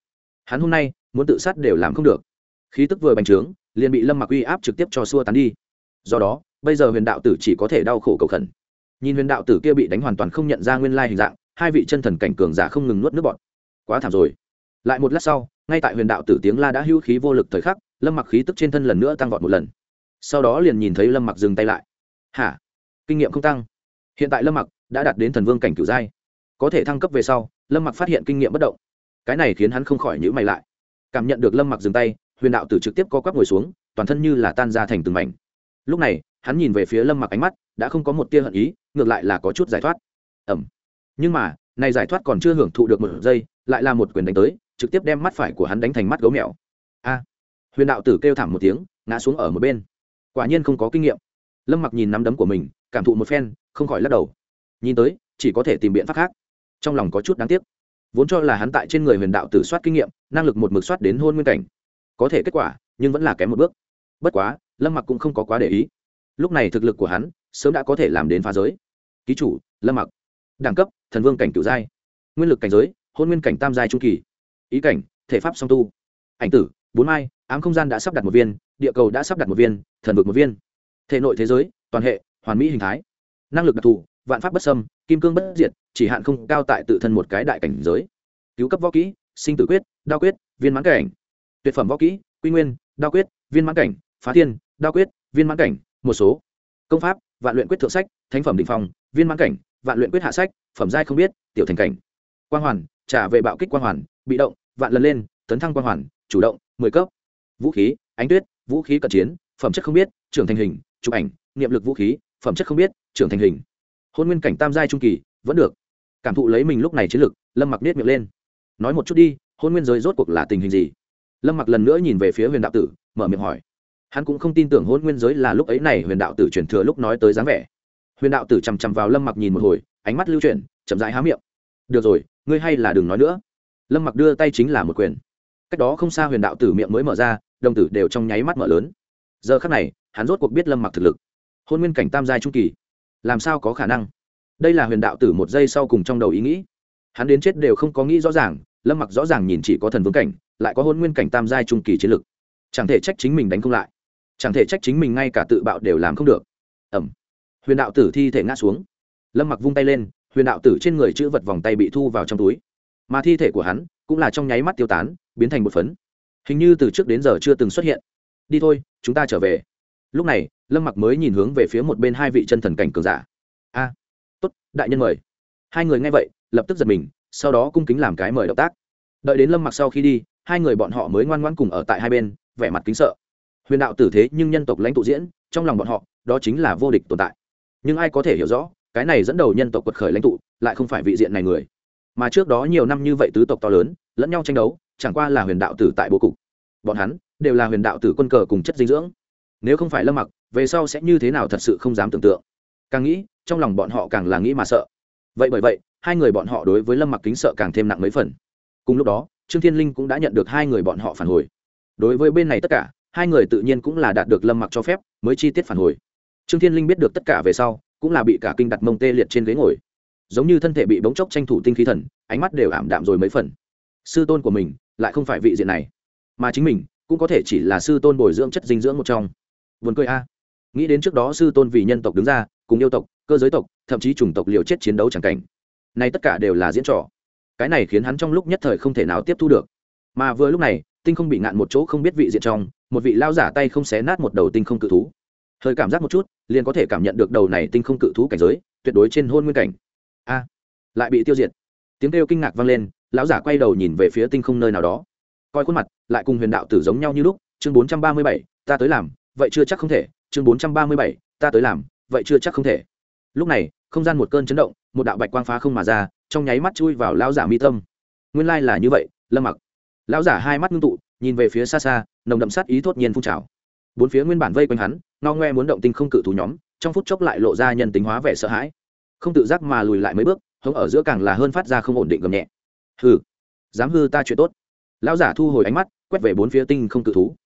hắn hôm nay muốn tự sát đều làm không được. Khí tức vừa bành trướng, liền bị lâm mặc uy áp trực tiếp cho xua tán đi. Do đó, bây giờ huyền đạo tử chỉ có thể đau khổ cầu khẩn. Nhìn huyền đạo tử kia bị đánh hoàn toàn không nhận ra nguyên lai hình dạng, hai vị chân thần cảnh cường giả không ngừng nuốt nước bọt. Quá thảm rồi. Lại một lát sau, ngay tại huyền đạo tử tiếng la đã hưu khí vô lực thời khắc, lâm mặc khí tức trên thân lần nữa tăng vọt một lần. Sau đó liền nhìn thấy lâm mặc dừng tay lại. Hả? Kinh nghiệm không tăng. Hiện tại lâm mặc đã đạt đến thần vương cảnh cửu giai. Có thể thăng cấp về sau, lâm mặc phát hiện kinh nghiệm bất động cái này khiến hắn không khỏi nhữ mày lại. Cảm nhận được lâm mặc dừng tay, huyền đạo tử trực tiếp co quắp ngồi xuống, toàn thân như là tan ra thành từng mảnh. Lúc này, hắn nhìn về phía lâm mặc ánh mắt, đã không có một tia hận ý, ngược lại là có chút giải thoát. Ẩm nhưng mà, này giải thoát còn chưa hưởng thụ được một giây, lại là một quyền đánh tới, trực tiếp đem mắt phải của hắn đánh thành mắt gấu mèo. A. Huyền đạo tử kêu thảm một tiếng, ngã xuống ở một bên. Quả nhiên không có kinh nghiệm. Lâm mặc nhìn nắm đấm của mình, cảm thụ một phen, không khỏi lắc đầu. Nhìn tới, chỉ có thể tìm biện pháp khác. Trong lòng có chút đáng tiếc vốn cho là hắn tại trên người huyền đạo tử soát kinh nghiệm, năng lực một mực soát đến hôn nguyên cảnh. Có thể kết quả, nhưng vẫn là kém một bước. Bất quá, lâm mặc cũng không có quá để ý. Lúc này thực lực của hắn sớm đã có thể làm đến phá giới. Ký chủ, lâm mặc. Đẳng cấp, thần vương cảnh cựu giai. Nguyên lực cảnh giới, hôn nguyên cảnh tam giai trung kỳ. Ý cảnh, thể pháp song tu. Ảnh tử, bốn mai, ám không gian đã sắp đặt một viên, địa cầu đã sắp đặt một viên, thần vực một viên. Thể nội thế giới, toàn hệ, hoàn mỹ hình thái. Năng lực đặc thù, vạn pháp bất sâm kim cương bất diệt chỉ hạn không cao tại tự thân một cái đại cảnh giới. Cứu cấp võ kỹ sinh tử quyết đao quyết viên mãn cảnh. Tuyệt phẩm võ kỹ quy nguyên đao quyết viên mãn cảnh phá thiên đao quyết viên mãn cảnh một số. Công pháp vạn luyện quyết thượng sách thánh phẩm định phòng, viên mãn cảnh vạn luyện quyết hạ sách phẩm giai không biết tiểu thành cảnh. Quang hoàn trả về bạo kích quang hoàn bị động vạn lần lên tấn thăng quang hoàn chủ động mười cấp. Vũ khí ánh tuyết vũ khí cận chiến phẩm chất không biết trưởng thành hình chụp ảnh niệm lực vũ khí phẩm chất không biết trưởng thành hình hôn nguyên cảnh tam giai trung kỳ, vẫn được. Cảm thụ lấy mình lúc này chiến lực, lâm mặc nết miệng lên. Nói một chút đi, hôn nguyên giới rốt cuộc là tình hình gì? Lâm mặc lần nữa nhìn về phía huyền đạo tử, mở miệng hỏi. Hắn cũng không tin tưởng hôn nguyên giới là lúc ấy này huyền đạo tử chuyển thừa lúc nói tới dáng vẻ. Huyền đạo tử chằm chằm vào lâm mặc nhìn một hồi, ánh mắt lưu chuyển, chậm rãi há miệng. Được rồi, ngươi hay là đừng nói nữa. Lâm mặc đưa tay chính là một quyền. Cách đó không xa huyền đạo tử miệng mới mở ra, đồng tử đều trong nháy mắt mở lớn. Giờ khắc này, hắn rốt cuộc biết lâm mặc thực lực. Hôn nguyên cảnh tam giai trung kỳ làm sao có khả năng? Đây là huyền đạo tử một giây sau cùng trong đầu ý nghĩ. Hắn đến chết đều không có nghĩ rõ ràng, lâm mặc rõ ràng nhìn chỉ có thần vương cảnh, lại có hôn nguyên cảnh tam giai trung kỳ chiến lực. Chẳng thể trách chính mình đánh không lại. Chẳng thể trách chính mình ngay cả tự bạo đều làm không được. Ẩm huyền đạo tử thi thể ngã xuống. Lâm mặc vung tay lên, huyền đạo tử trên người chữ vật vòng tay bị thu vào trong túi. Mà thi thể của hắn cũng là trong nháy mắt tiêu tán, biến thành một phấn. Hình như từ trước đến giờ chưa từng xuất hiện. Đi thôi, chúng ta trở về. Lúc này lâm mặc mới nhìn hướng về phía một bên hai vị chân thần cảnh cường giả. A, tốt, đại nhân mời. Hai người nghe vậy, lập tức giật mình, sau đó cung kính làm cái mời động tác. Đợi đến lâm mặc sau khi đi, hai người bọn họ mới ngoan ngoãn cùng ở tại hai bên, vẻ mặt kính sợ. Huyền đạo tử thế nhưng nhân tộc lãnh tụ diễn, trong lòng bọn họ, đó chính là vô địch tồn tại. Nhưng ai có thể hiểu rõ, cái này dẫn đầu nhân tộc quật khởi lãnh tụ, lại không phải vị diện này người. Mà trước đó nhiều năm như vậy tứ tộc to lớn, lẫn nhau tranh đấu, chẳng qua là huyền đạo tử tại bố cục. Bọn hắn đều là huyền đạo tử quân cờ cùng chất dinh dưỡng nếu không phải lâm mặc, về sau sẽ như thế nào thật sự không dám tưởng tượng. Càng nghĩ, trong lòng bọn họ càng là nghĩ mà sợ. Vậy bởi vậy, hai người bọn họ đối với lâm mặc kính sợ càng thêm nặng mấy phần. Cùng lúc đó, trương thiên linh cũng đã nhận được hai người bọn họ phản hồi. Đối với bên này tất cả, hai người tự nhiên cũng là đạt được lâm mặc cho phép, mới chi tiết phản hồi. Trương thiên linh biết được tất cả về sau, cũng là bị cả kinh đặt mông tê liệt trên ghế ngồi. Giống như thân thể bị bóng chốc tranh thủ tinh khí thần, ánh mắt đều ảm đạm rồi mấy phần. Sư tôn của mình, lại không phải vị diện này. Mà chính mình, cũng có thể chỉ là sư tôn bồi dưỡng chất dinh dưỡng một trong buồn cười a. Nghĩ đến trước đó sư tôn vì nhân tộc đứng ra, cùng yêu tộc, cơ giới tộc, thậm chí chủng tộc liều chết chiến đấu c h ẳ n g cảnh. Này tất cả đều là diễn trò. Cái này khiến hắn trong lúc nhất thời không thể nào tiếp thu được. Mà vừa lúc này, tinh không bị ngạn một chỗ không biết vị diện trong, một vị lao giả tay không xé nát một đầu tinh không cự thú. Hơi cảm giác một chút, liền có thể cảm nhận được đầu này tinh không cự thú cảnh giới, tuyệt đối trên hôn nguyên cảnh. A, lại bị tiêu diệt. Tiếng kêu kinh ngạc vang lên, lão giả quay đầu nhìn về phía tinh không nơi nào đó. Coi khuôn mặt, lại cùng huyền đạo tử giống nhau như lúc, chương bốn trăm ba mươi bảy, ta tới làm vậy chưa chắc không thể, chương bốn trăm ba mươi bảy, ta tới làm, vậy chưa chắc không thể. Lúc này, không gian một cơn chấn động, một đạo bạch quang phá không mà ra, trong nháy mắt chui vào lão giả mi tâm. Nguyên lai là như vậy, lâm mặc. Lão giả hai mắt ngưng tụ, nhìn về phía xa xa, nồng đậm sát ý thốt nhiên phun trào. Bốn phía nguyên bản vây quanh hắn no ngoe muốn động tinh không cự thú nhóm, trong phút chốc lại lộ ra nhân tính hóa vẻ sợ hãi. Không tự giác mà lùi lại mấy bước, hống ở giữa càng là hơn phát ra không ổn định gầm nhẹ. Hừ, dám hư ta chuyện tốt. Lão giả thu hồi ánh mắt, quét về bốn phía tinh không cự thú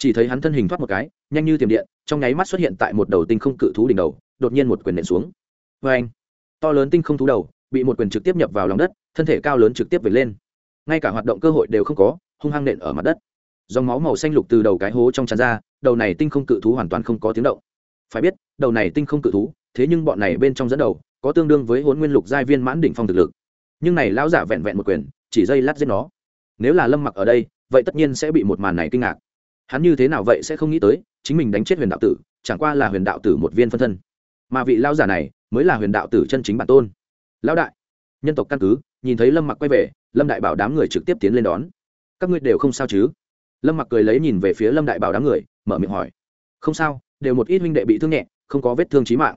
chỉ thấy hắn thân hình thoát một cái, nhanh như tiềm điện, trong nháy mắt xuất hiện tại một đầu tinh không cự thú đỉnh đầu, đột nhiên một quyền nện xuống. Vê anh, to lớn tinh không thú đầu, bị một quyền trực tiếp nhập vào lòng đất, thân thể cao lớn trực tiếp về lên. Ngay cả hoạt động cơ hội đều không có, hung hăng nện ở mặt đất. Dòng máu màu xanh lục từ đầu cái hố trong tràn ra, đầu này tinh không cự thú hoàn toàn không có tiếng động. Phải biết, đầu này tinh không cự thú, thế nhưng bọn này bên trong dẫn đầu, có tương đương với hôn nguyên lục giai viên mãn đỉnh phong thực lực. Nhưng này lão giả vẹn vẹn một quyền, chỉ dây lát giết nó. Nếu là lâm mặc ở đây, vậy tất nhiên sẽ bị một màn này kinh ngạc hắn như thế nào vậy sẽ không nghĩ tới, chính mình đánh chết huyền đạo tử, chẳng qua là huyền đạo tử một viên phân thân. Mà vị lao giả này mới là huyền đạo tử chân chính bản tôn. Lão đại, nhân tộc căn cứ, nhìn thấy lâm mặc quay về, lâm đại bảo đám người trực tiếp tiến lên đón. Các ngươi đều không sao chứ? Lâm mặc cười lấy nhìn về phía lâm đại bảo đám người, mở miệng hỏi. Không sao, đều một ít huynh đệ bị thương nhẹ, không có vết thương trí mạng.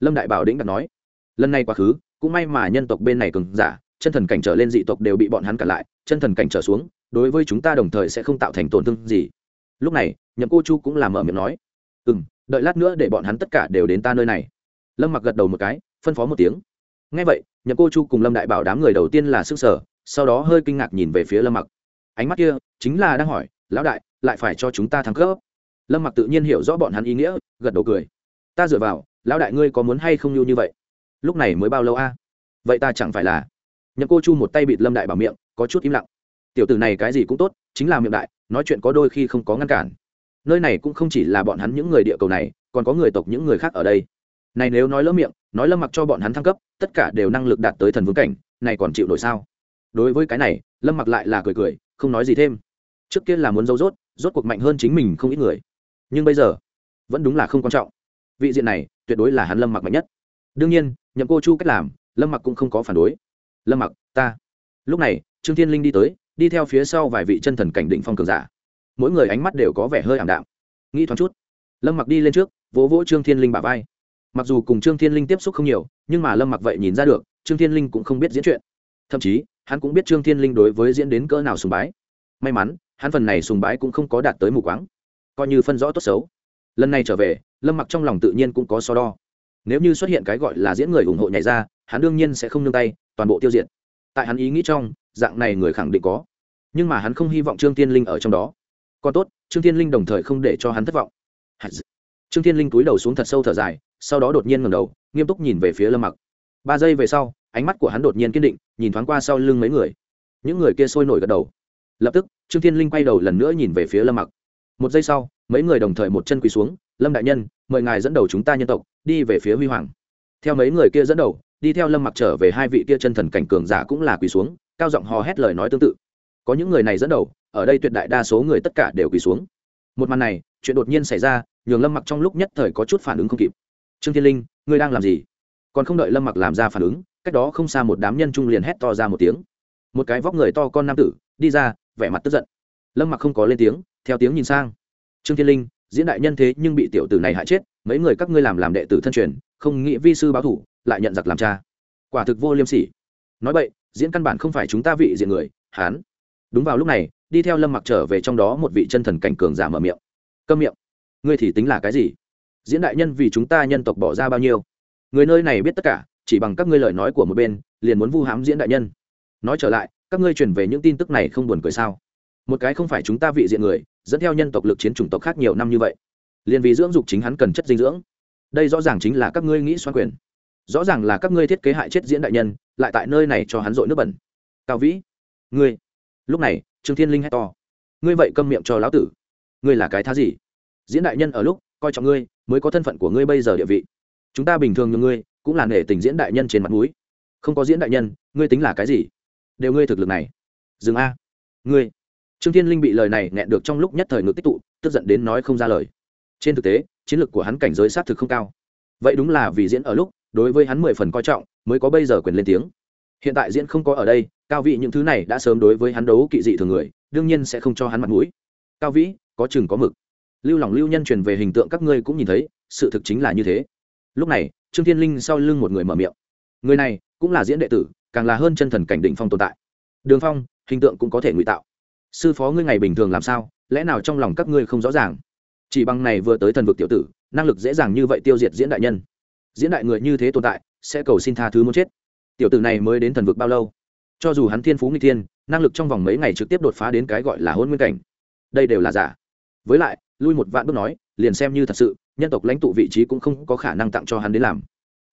Lâm đại bảo đĩnh đặt nói. Lần này quá khứ, cũng may mà nhân tộc bên này cường giả, chân thần cảnh trở lên dị tộc đều bị bọn hắn cản lại, chân thần cảnh trở xuống, đối với chúng ta đồng thời sẽ không tạo thành tổn thương gì lúc này, nhậm cô chu cũng làm mở miệng nói ừ m đợi lát nữa để bọn hắn tất cả đều đến ta nơi này. Lâm mặc gật đầu một cái, phân phó một tiếng. Ngay vậy, nhậm cô chu cùng lâm đại bảo đám người đầu tiên là s ư n g sở sau đó hơi kinh ngạc nhìn về phía lâm mặc. Ánh mắt kia chính là đang hỏi, lão đại, lại phải cho chúng ta thắng cấp? Lâm mặc tự nhiên hiểu rõ bọn hắn ý nghĩa, gật đầu cười. Ta dựa vào, lão đại ngươi có muốn hay không như như vậy? Lúc này mới bao lâu a? Vậy ta chẳng phải là nhậm cô chu một tay bịt lâm đại bảo miệng, có chút im lặng. Tiểu tử này cái gì cũng tốt, chính là miệng đại nói chuyện có đôi khi không có ngăn cản. Nơi này cũng không chỉ là bọn hắn những người địa cầu này, còn có người tộc những người khác ở đây. Này nếu nói lỡ miệng, nói lâm mặc cho bọn hắn thăng cấp, tất cả đều năng lực đạt tới thần vương cảnh, này còn chịu nổi sao? Đối với cái này, lâm mặc lại là cười cười, không nói gì thêm. Trước kia là muốn dấu rốt rốt cuộc mạnh hơn chính mình không ít người. Nhưng bây giờ, vẫn đúng là không quan trọng. Vị diện này, tuyệt đối là hắn lâm mặc mạnh nhất. Đương nhiên, nhậm cô chu cách làm, lâm mặc cũng không có phản đối. Lâm mặc, ta. Lúc này, trương thiên linh đi tới đi theo phía sau vài vị chân thần cảnh định phong cường giả. Mỗi người ánh mắt đều có vẻ hơi ảm đạm. Nghĩ thoáng chút, lâm mặc đi lên trước, vỗ vỗ trương thiên linh bả vai. Mặc dù cùng trương thiên linh tiếp xúc không nhiều, nhưng mà lâm mặc vậy nhìn ra được, trương thiên linh cũng không biết diễn chuyện. Thậm chí, hắn cũng biết trương thiên linh đối với diễn đến cỡ nào sùng bái. May mắn, hắn phần này sùng bái cũng không có đạt tới mù quáng. Coi như phân rõ tốt xấu. Lần này trở về, lâm mặc trong lòng tự nhiên cũng có so đo. Nếu như xuất hiện cái gọi là diễn người ủng hộ nhảy ra, hắn đương nhiên sẽ không nương tay, toàn bộ tiêu diệt. Tại hắn ý nghĩ trong dạng này người khẳng định có. Nhưng mà hắn không hy vọng trương tiên linh ở trong đó. Còn tốt, trương tiên linh đồng thời không để cho hắn thất vọng. Trương tiên linh túi đầu xuống thật sâu thở dài, sau đó đột nhiên ngầm đầu, nghiêm túc nhìn về phía lâm mặc. Ba giây về sau, ánh mắt của hắn đột nhiên kiên định, nhìn thoáng qua sau lưng mấy người. Những người kia sôi nổi gật đầu. Lập tức, trương tiên linh quay đầu lần nữa nhìn về phía lâm mặc. Một giây sau, mấy người đồng thời một chân quỳ xuống, lâm đại nhân, mời ngài dẫn đầu chúng ta nhân tộc, đi về phía huy hoàng. Theo mấy người kia dẫn đầu, đi theo lâm mặc trở về hai vị kia chân thần cảnh cường giả cũng là quỳ xuống cao giọng hò hét lời nói tương tự. Có những người này dẫn đầu, ở đây tuyệt đại đa số người tất cả đều quỳ xuống. Một màn này, chuyện đột nhiên xảy ra, nhường lâm mặc trong lúc nhất thời có chút phản ứng không kịp. Trương thiên linh, ngươi đang làm gì? Còn không đợi lâm mặc làm ra phản ứng, cách đó không xa một đám nhân trung liền hét to ra một tiếng. Một cái vóc người to con nam tử, đi ra, vẻ mặt tức giận. Lâm mặc không có lên tiếng, theo tiếng nhìn sang. Trương thiên linh, diễn đại nhân thế nhưng bị tiểu tử này hại chết, mấy người các ngươi làm làm đệ tử thân truyền, không nghĩ vi sư báo thủ, lại nhận giặc làm cha. Quả thực vô liêm sỉ. Nói vậy diễn căn bản không phải chúng ta vị diện người hán đúng vào lúc này, đi theo lâm mặc trở về trong đó một vị chân thần cảnh cường giả mở miệng. Câm miệng. Ngươi thì tính là cái gì? Diễn đại nhân vì chúng ta nhân tộc bỏ ra bao nhiêu? Người nơi này biết tất cả, chỉ bằng các ngươi lời nói của một bên, liền muốn vu hãm diễn đại nhân. Nói trở lại, các ngươi truyền về những tin tức này không buồn cười sao? Một cái không phải chúng ta vị diện người, dẫn theo nhân tộc lực chiến chủng tộc khác nhiều năm như vậy. Liền vì dưỡng dục chính hắn cần chất dinh dưỡng. Đây rõ ràng chính là các ngươi nghĩ xoan quyền rõ ràng là các ngươi thiết kế hại chết diễn đại nhân, lại tại nơi này cho hắn dội nước bẩn. Cao vĩ, ngươi. Lúc này, trương thiên linh hét to. Ngươi vậy câm miệng cho lão tử. Ngươi là cái thá gì? Diễn đại nhân ở lúc, coi trọng ngươi, mới có thân phận của ngươi bây giờ địa vị. Chúng ta bình thường như ngươi, cũng là nể tình diễn đại nhân trên mặt núi không có diễn đại nhân, ngươi tính là cái gì? Đều ngươi thực lực này. Dừng a. Ngươi. Trương thiên linh bị lời này nghẹn được trong lúc nhất thời ngực tích tụ, tức giận đến nói không ra lời. Trên thực tế, chiến lược của hắn cảnh giới sát thực không cao. Vậy đúng là vì diễn ở lúc đối với hắn mười phần coi trọng, mới có bây giờ quyền lên tiếng. Hiện tại diễn không có ở đây, cao vị những thứ này đã sớm đối với hắn đấu kỵ dị thường người, đương nhiên sẽ không cho hắn mặt mũi. Cao vĩ, có chừng có mực. Lưu lòng lưu nhân truyền về hình tượng các ngươi cũng nhìn thấy, sự thực chính là như thế. Lúc này, trương thiên linh sau lưng một người mở miệng. Người này cũng là diễn đệ tử, càng là hơn chân thần cảnh định phong tồn tại. Đường phong, hình tượng cũng có thể ngụy tạo. Sư phó ngươi ngày bình thường làm sao, lẽ nào trong lòng các ngươi không rõ ràng? Chỉ bằng này vừa tới thần vực tiểu tử, năng lực dễ dàng như vậy tiêu diệt diễn đại nhân diễn đại người như thế tồn tại, sẽ cầu xin tha thứ muốn chết. Tiểu tử này mới đến thần vực bao lâu? Cho dù hắn thiên phú nguy thiên, năng lực trong vòng mấy ngày trực tiếp đột phá đến cái gọi là hôn nguyên cảnh. Đây đều là giả. Với lại, lui một vạn bước nói, liền xem như thật sự, nhân tộc lãnh tụ vị trí cũng không có khả năng tặng cho hắn đến làm.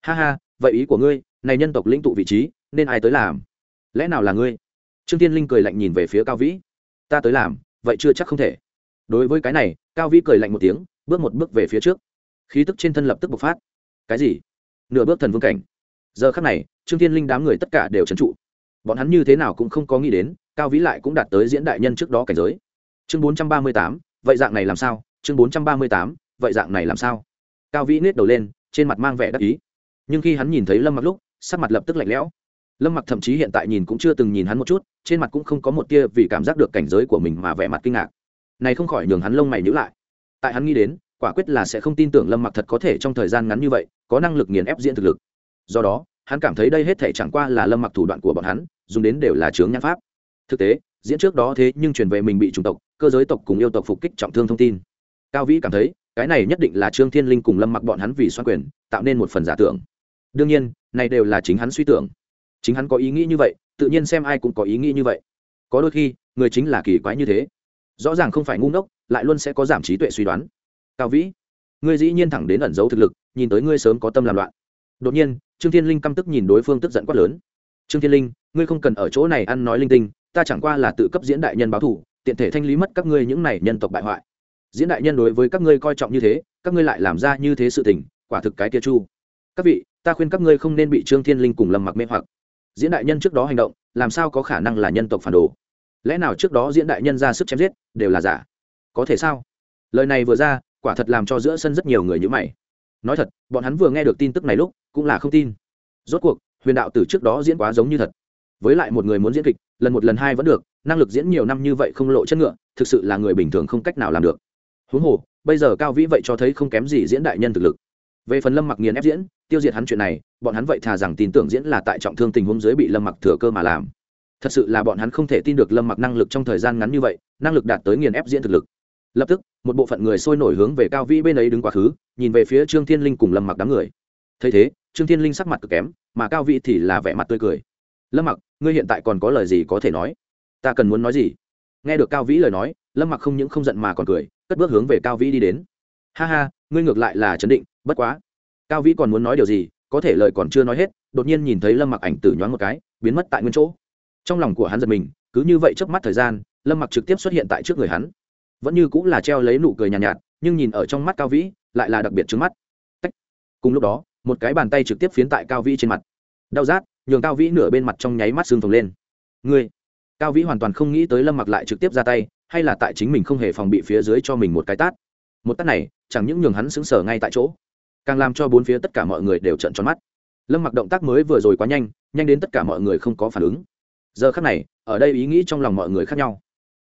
Ha ha, vậy ý của ngươi, này nhân tộc lãnh tụ vị trí, nên ai tới làm? Lẽ nào là ngươi? Trương tiên linh cười lạnh nhìn về phía cao vĩ. Ta tới làm, vậy chưa chắc không thể. Đối với cái này, cao vĩ cười lạnh một tiếng, bước một bước về phía trước. Khí tức trên thân lập tức bộc phát cái gì? Nửa bước thần vương cảnh. Giờ khắc này, trương thiên linh đám người tất cả đều trấn trụ. Bọn hắn như thế nào cũng không có nghĩ đến, cao vĩ lại cũng đạt tới diễn đại nhân trước đó cảnh giới. Chương bốn trăm ba mươi tám, vậy dạng này làm sao? Chương bốn trăm ba mươi tám, vậy dạng này làm sao? Cao vĩ nết đầu lên, trên mặt mang vẻ đắc ý. Nhưng khi hắn nhìn thấy lâm mặc lúc, sắc mặt lập tức lạnh lẽo. Lâm mặc thậm chí hiện tại nhìn cũng chưa từng nhìn hắn một chút, trên mặt cũng không có một tia vì cảm giác được cảnh giới của mình mà vẻ mặt kinh ngạc. Này không khỏi nhường hắn lông mày nhữ lại. Tại hắn nghĩ đến quả quyết là sẽ không tin tưởng lâm mặc thật có thể trong thời gian ngắn như vậy, có năng lực nghiền ép diễn thực lực. Do đó, hắn cảm thấy đây hết thể chẳng qua là lâm mặc thủ đoạn của bọn hắn, dùng đến đều là chướng nhãn pháp. Thực tế, diễn trước đó thế nhưng truyền về mình bị chủng tộc, cơ giới tộc cùng yêu tộc phục kích trọng thương thông tin. Cao vĩ cảm thấy, cái này nhất định là trương thiên linh cùng lâm mặc bọn hắn vì xoan quyền, tạo nên một phần giả tưởng. Đương nhiên, này đều là chính hắn suy tưởng. Chính hắn có ý nghĩ như vậy, tự nhiên xem ai cũng có ý nghĩ như vậy. Có đôi khi, người chính là kỳ quái như thế. Rõ ràng không phải ngu ngốc, lại luôn sẽ có giảm trí tuệ suy đoán cao vĩ, ngươi dĩ nhiên thẳng đến ẩn giấu thực lực, nhìn tới ngươi sớm có tâm làm loạn. Đột nhiên, trương thiên linh căm tức nhìn đối phương tức giận quát lớn. Trương thiên linh, ngươi không cần ở chỗ này ăn nói linh tinh, ta chẳng qua là tự cấp diễn đại nhân báo thủ tiện thể thanh lý mất các ngươi những này nhân tộc bại hoại. Diễn đại nhân đối với các ngươi coi trọng như thế, các ngươi lại làm ra như thế sự tình, quả thực cái tia chu. Các vị, ta khuyên các ngươi không nên bị trương thiên linh cùng lầm mặc mê hoặc. Diễn đại nhân trước đó hành động, làm sao có khả năng là nhân tộc phản đồ? Lẽ nào trước đó diễn đại nhân ra sức chém giết, đều là giả? Có thể sao? Lời này vừa ra quả thật làm cho giữa sân rất nhiều người như mày. Nói thật, bọn hắn vừa nghe được tin tức này lúc, cũng là không tin. Rốt cuộc, huyền đạo từ trước đó diễn quá giống như thật. Với lại một người muốn diễn kịch, lần một lần hai vẫn được, năng lực diễn nhiều năm như vậy không lộ chất ngựa, thực sự là người bình thường không cách nào làm được. Huống hồ, bây giờ cao vĩ vậy cho thấy không kém gì diễn đại nhân thực lực. Về phần lâm mặc nghiền ép diễn, tiêu diệt hắn chuyện này, bọn hắn vậy thà rằng tin tưởng diễn là tại trọng thương tình huống dưới bị lâm mặc thừa cơ mà làm. Thật sự là bọn hắn không thể tin được lâm mặc năng lực trong thời gian ngắn như vậy, năng lực đạt tới nghiền ép diễn thực lực lập tức, một bộ phận người sôi nổi hướng về cao vĩ bên ấy đứng quá khứ, nhìn về phía trương thiên linh cùng lâm mặc đám người. Thấy thế, trương thiên linh sắc mặt cực kém, mà cao vĩ thì là vẻ mặt tươi cười. Lâm mặc, ngươi hiện tại còn có lời gì có thể nói? Ta cần muốn nói gì? Nghe được cao vĩ lời nói, lâm mặc không những không giận mà còn cười, cất bước hướng về cao vĩ đi đến. Ha ha, ngươi ngược lại là chấn định, bất quá. Cao vĩ còn muốn nói điều gì, có thể lời còn chưa nói hết, đột nhiên nhìn thấy lâm mặc ảnh tử nhoáng một cái, biến mất tại nguyên chỗ. Trong lòng của hắn giật mình, cứ như vậy trước mắt thời gian, lâm mặc trực tiếp xuất hiện tại trước người hắn vẫn như cũng là treo lấy nụ cười nhàn nhạt, nhạt nhưng nhìn ở trong mắt cao vĩ lại là đặc biệt trứng mắt. Tách. cùng lúc đó một cái bàn tay trực tiếp phiến tại cao vĩ trên mặt. Đau rát nhường cao vĩ nửa bên mặt trong nháy mắt xương phồng lên. Ngươi. Cao vĩ hoàn toàn không nghĩ tới lâm mặc lại trực tiếp ra tay hay là tại chính mình không hề phòng bị phía dưới cho mình một cái tát. Một tát này chẳng những nhường hắn sững sờ ngay tại chỗ càng làm cho bốn phía tất cả mọi người đều trợn tròn mắt. Lâm mặc động tác mới vừa rồi quá nhanh nhanh đến tất cả mọi người không có phản ứng. Giờ khắc này ở đây ý nghĩ trong lòng mọi người khác nhau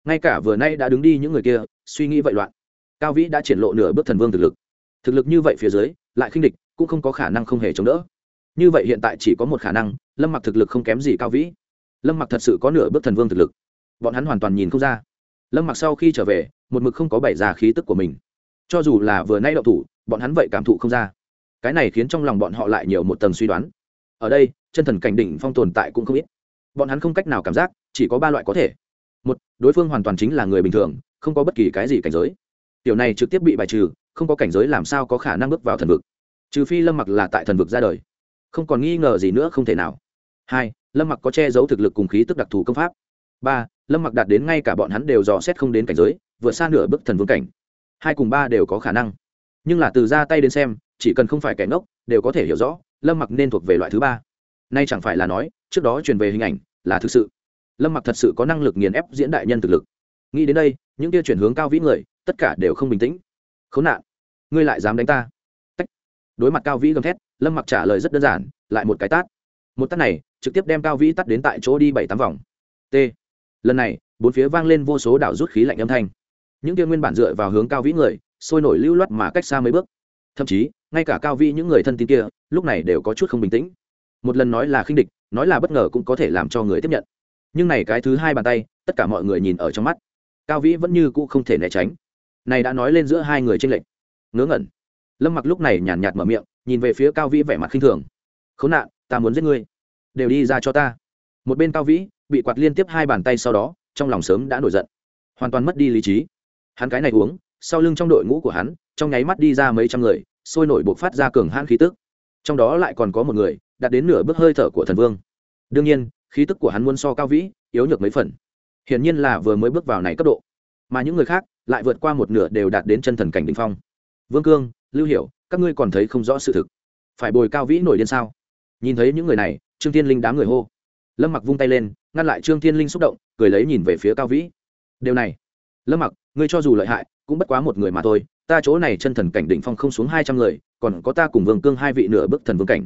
ngay cả vừa nay đã đứng đi những người kia, suy nghĩ vậy loạn. Cao vĩ đã triển lộ nửa bước thần vương thực lực. Thực lực như vậy phía dưới, lại khinh địch, cũng không có khả năng không hề chống đỡ. Như vậy hiện tại chỉ có một khả năng, lâm mặc thực lực không kém gì cao vĩ. Lâm mặc thật sự có nửa bước thần vương thực lực. Bọn hắn hoàn toàn nhìn không ra. Lâm mặc sau khi trở về, một mực không có bày ra khí tức của mình. Cho dù là vừa nay đậu thủ, bọn hắn vậy cảm thụ không ra. Cái này khiến trong lòng bọn họ lại nhiều một tầng suy đoán. Ở đây, chân thần cảnh đỉnh phong tồn tại cũng không ít. Bọn hắn không cách nào cảm giác, chỉ có ba loại có thể một, đối phương hoàn toàn chính là người bình thường, không có bất kỳ cái gì cảnh giới. Tiểu này trực tiếp bị bài trừ, không có cảnh giới làm sao có khả năng bước vào thần vực? Trừ phi lâm mặc là tại thần vực ra đời. Không còn nghi ngờ gì nữa không thể nào. Hai, lâm mặc có che giấu thực lực cùng khí tức đặc thù công pháp. Ba, lâm mặc đạt đến ngay cả bọn hắn đều dò xét không đến cảnh giới, vượt xa nửa bức thần vương cảnh. Hai cùng ba đều có khả năng. Nhưng là từ ra tay đến xem, chỉ cần không phải kẻ ngốc, đều có thể hiểu rõ, lâm mặc nên thuộc về loại thứ ba. Nay chẳng phải là nói, trước đó truyền về hình ảnh, là thực sự lâm mặc thật sự có năng lực nghiền ép diễn đại nhân thực lực. Nghĩ đến đây, những kia chuyển hướng cao vĩ người, tất cả đều không bình tĩnh. Khốn nạn, ngươi lại dám đánh ta. Tách. đối mặt cao vĩ gầm thét, lâm mặc trả lời rất đơn giản, lại một cái tát. Một tát này, trực tiếp đem cao vĩ tắt đến tại chỗ đi bảy tám vòng. T. Lần này, bốn phía vang lên vô số đảo rút khí lạnh âm thanh. Những kia nguyên bản dựa vào hướng cao vĩ người, sôi nổi lưu loát mà cách xa mấy bước. Thậm chí, ngay cả cao vĩ những người thân tín kia, lúc này đều có chút không bình tĩnh. Một lần nói là khinh địch, nói là bất ngờ cũng có thể làm cho người tiếp nhận nhưng này cái thứ hai bàn tay, tất cả mọi người nhìn ở trong mắt. Cao vĩ vẫn như cũ không thể né tránh. Này đã nói lên giữa hai người tranh lệch. Ngớ ngẩn. Lâm mặc lúc này nhàn nhạt mở miệng, nhìn về phía cao vĩ vẻ mặt khinh thường. Khốn nạn, ta muốn giết ngươi. Đều đi ra cho ta. Một bên cao vĩ bị quạt liên tiếp hai bàn tay sau đó, trong lòng sớm đã nổi giận. Hoàn toàn mất đi lý trí. Hắn cái này uống, sau lưng trong đội ngũ của hắn, trong nháy mắt đi ra mấy trăm người, sôi nổi buộc phát ra cường hãn khí tức. Trong đó lại còn có một người, đạt đến nửa bước hơi thở của thần vương. Đương nhiên khí tức của hắn muốn so cao vĩ, yếu nhược mấy phần. Hiển nhiên là vừa mới bước vào này cấp độ. Mà những người khác lại vượt qua một nửa đều đạt đến chân thần cảnh đ ỉ n h phong. Vương cương, lưu hiểu, các ngươi còn thấy không rõ sự thực. Phải bồi cao vĩ nổi điên sao? Nhìn thấy những người này, trương tiên linh đám người hô. Lâm mặc vung tay lên, ngăn lại trương tiên linh xúc động, cười lấy nhìn về phía cao vĩ. Điều này, lâm mặc, ngươi cho dù lợi hại, cũng bất quá một người mà thôi. Ta chỗ này chân thần cảnh đỉnh phong không xuống hai trăm người, còn có ta cùng vương cương hai vị nửa bức thần vương cảnh.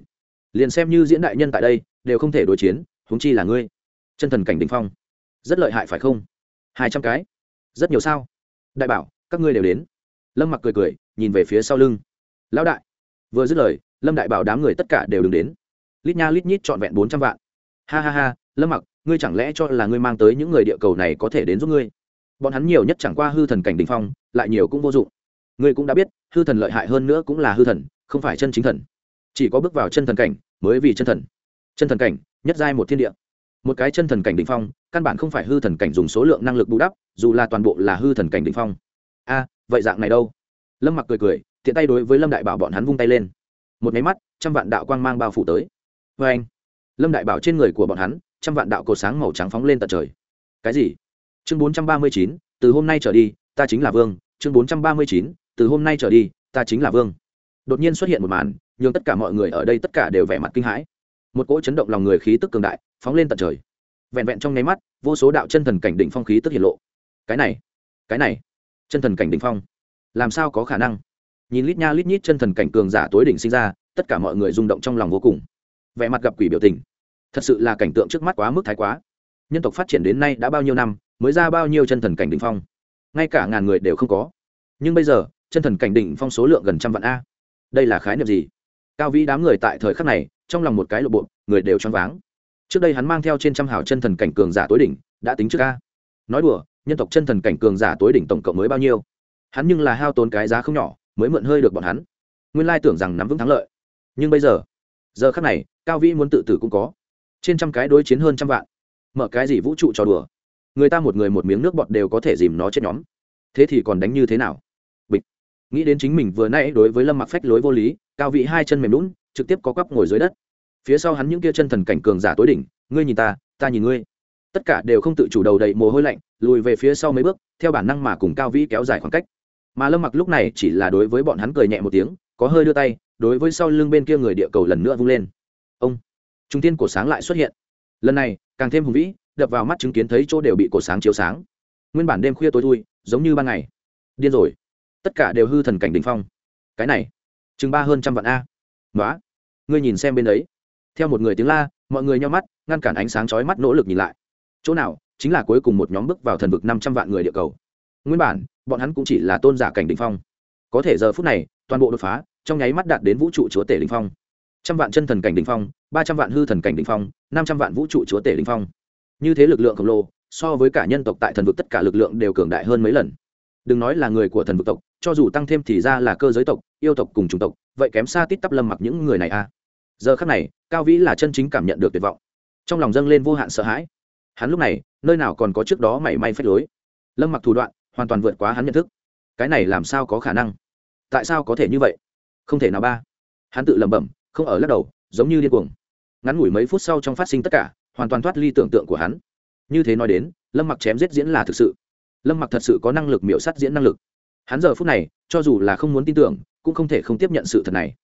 Liền xem như diễn đại nhân tại đây, đều không thể đối chiến huống chi là ngươi. Chân thần cảnh đ ỉ n h phong. Rất lợi hại phải không? Hai trăm cái. Rất nhiều sao? Đại bảo, các ngươi đều đến. Lâm mặc cười cười, nhìn về phía sau lưng. Lão đại. Vừa dứt lời, lâm đại bảo đám người tất cả đều đừng đến. Lít nha lít nhít trọn vẹn bốn trăm vạn. Ha ha ha, lâm mặc, ngươi chẳng lẽ cho là ngươi mang tới những người địa cầu này có thể đến giúp ngươi? Bọn hắn nhiều nhất chẳng qua hư thần cảnh đình phong, lại nhiều cũng vô dụng. Ngươi cũng đã biết, hư thần lợi hại hơn nữa cũng là hư thần, không phải chân chính thần. Chỉ có bước vào chân thần cảnh, mới vì chân thần. Chân thần cảnh nhất giai một thiên địa. Một cái chân thần cảnh đỉnh phong, căn bản không phải hư thần cảnh dùng số lượng năng lực bù đắp, dù là toàn bộ là hư thần cảnh đỉnh phong. A, vậy dạng này đâu? Lâm mặc cười cười, tiện tay đối với lâm đại bảo bọn hắn vung tay lên. Một máy mắt, trăm vạn đạo quang mang bao phủ tới. Vê anh, lâm đại bảo trên người của bọn hắn, trăm vạn đạo cột sáng màu trắng phóng lên tận trời. Cái gì? Chương bốn trăm ba mươi chín, từ hôm nay trở đi, ta chính là vương. Chương bốn trăm ba mươi chín, từ hôm nay trở đi, ta chính là vương. Đột nhiên xuất hiện một màn, nhường tất cả mọi người ở đây tất cả đều vẻ mặt kinh hãi một cỗ chấn động lòng người khí tức cường đại phóng lên tận trời. Vẹn vẹn trong nháy mắt, vô số đạo chân thần cảnh đỉnh phong khí tức hiện lộ. Cái này cái này, chân thần cảnh đỉnh phong. Làm sao có khả năng? Nhìn lít nha lít nhít chân thần cảnh cường giả tối đỉnh sinh ra, tất cả mọi người rung động trong lòng vô cùng. Vẻ mặt gặp quỷ biểu tình. Thật sự là cảnh tượng trước mắt quá mức thái quá. Nhân tộc phát triển đến nay đã bao nhiêu năm, mới ra bao nhiêu chân thần cảnh đỉnh phong? Ngay cả ngàn người đều không có. Nhưng bây giờ, chân thần cảnh đỉnh phong số lượng gần trăm vạn a. Đây là khái niệm gì? Cao vĩ đám người tại thời khắc này trong lòng một cái lộ bộ, người đều choáng váng. Trước đây hắn mang theo trên trăm hào chân thần cảnh cường giả tối đỉnh, đã tính trước ca nói đùa, nhân tộc chân thần cảnh cường giả tối đỉnh tổng cộng mới bao nhiêu? Hắn nhưng là hao tốn cái giá không nhỏ, mới mượn hơi được bọn hắn. Nguyên lai tưởng rằng nắm vững thắng lợi. Nhưng bây giờ giờ khắc này, cao vĩ muốn tự tử cũng có. Trên trăm cái đối chiến hơn trăm vạn. Mở cái gì vũ trụ trò đùa? Người ta một người một miếng nước bọt đều có thể dìm nó chết nhóm. Thế thì còn đánh như thế nào? Bịch. Nghĩ đến chính mình vừa nãy đối với lâm mặc phách lối vô lý, cao vị hai chân mềm lún trực tiếp có quắp ngồi dưới đất. Phía sau hắn những kia chân thần cảnh cường giả tối đỉnh, ngươi nhìn ta ta nhìn ngươi. Tất cả đều không tự chủ đầu đầy mồ hôi lạnh, lùi về phía sau mấy bước, theo bản năng mà cùng cao vĩ kéo dài khoảng cách. Mà lâm mặc lúc này chỉ là đối với bọn hắn cười nhẹ một tiếng, có hơi đưa tay, đối với sau lưng bên kia người địa cầu lần nữa vung lên. Ông! Trung tiên cổ sáng lại xuất hiện. Lần này, càng thêm hùng vĩ, đập vào mắt chứng kiến thấy chỗ đều bị cổ sáng chiếu sáng. Nguyên bản đêm khuya tối thui, giống như ban ngày. Điên rồi. Tất cả đều hư thần cảnh đình phong. Cái này, chừng ba hơn trăm vạn a nói ngươi nhìn xem bên đấy. Theo một người tiếng la, mọi người nhau mắt, ngăn cản ánh sáng chói mắt nỗ lực nhìn lại. Chỗ nào, chính là cuối cùng một nhóm bước vào thần vực năm trăm vạn người địa cầu. Nguyên bản, bọn hắn cũng chỉ là tôn giả cảnh đỉnh phong. Có thể giờ phút này, toàn bộ đột phá, trong nháy mắt đạt đến vũ trụ chúa tể đỉnh phong. Trăm vạn chân thần cảnh đỉnh phong, ba trăm vạn hư thần cảnh đỉnh phong, năm trăm vạn vũ trụ chúa tể đỉnh phong. Như thế lực lượng khổng lồ, so với cả nhân tộc tại thần vực tất cả lực lượng đều cường đại hơn mấy lần. Đừng nói là người của thần vực tộc cho dù tăng thêm thì ra là cơ giới tộc, yêu tộc cùng chủng tộc, vậy kém xa tít tắp lâm mặc những người này a à. giờ khắc này, cao vĩ là chân chính cảm nhận được tuyệt vọng. Trong lòng dâng lên vô hạn sợ hãi. Hắn lúc này, nơi nào còn có trước đó mảy may phách lối. Lâm mặc thủ đoạn, hoàn toàn vượt quá hắn nhận thức. Cái này làm sao có khả năng? Tại sao có thể như vậy? Không thể nào ba. Hắn tự lẩm bẩm, không ở lắc đầu, giống như điên cuồng. Ngắn ngủi mấy phút sau trong phát sinh tất cả, hoàn toàn thoát ly tưởng tượng của hắn. Như thế nói đến, lâm mặc chém giết diễn là thực sự. Lâm mặc thật sự có năng lực miểu sát diễn năng lực hắn giờ phút này cho dù là không muốn tin tưởng cũng không thể không tiếp nhận sự thật này.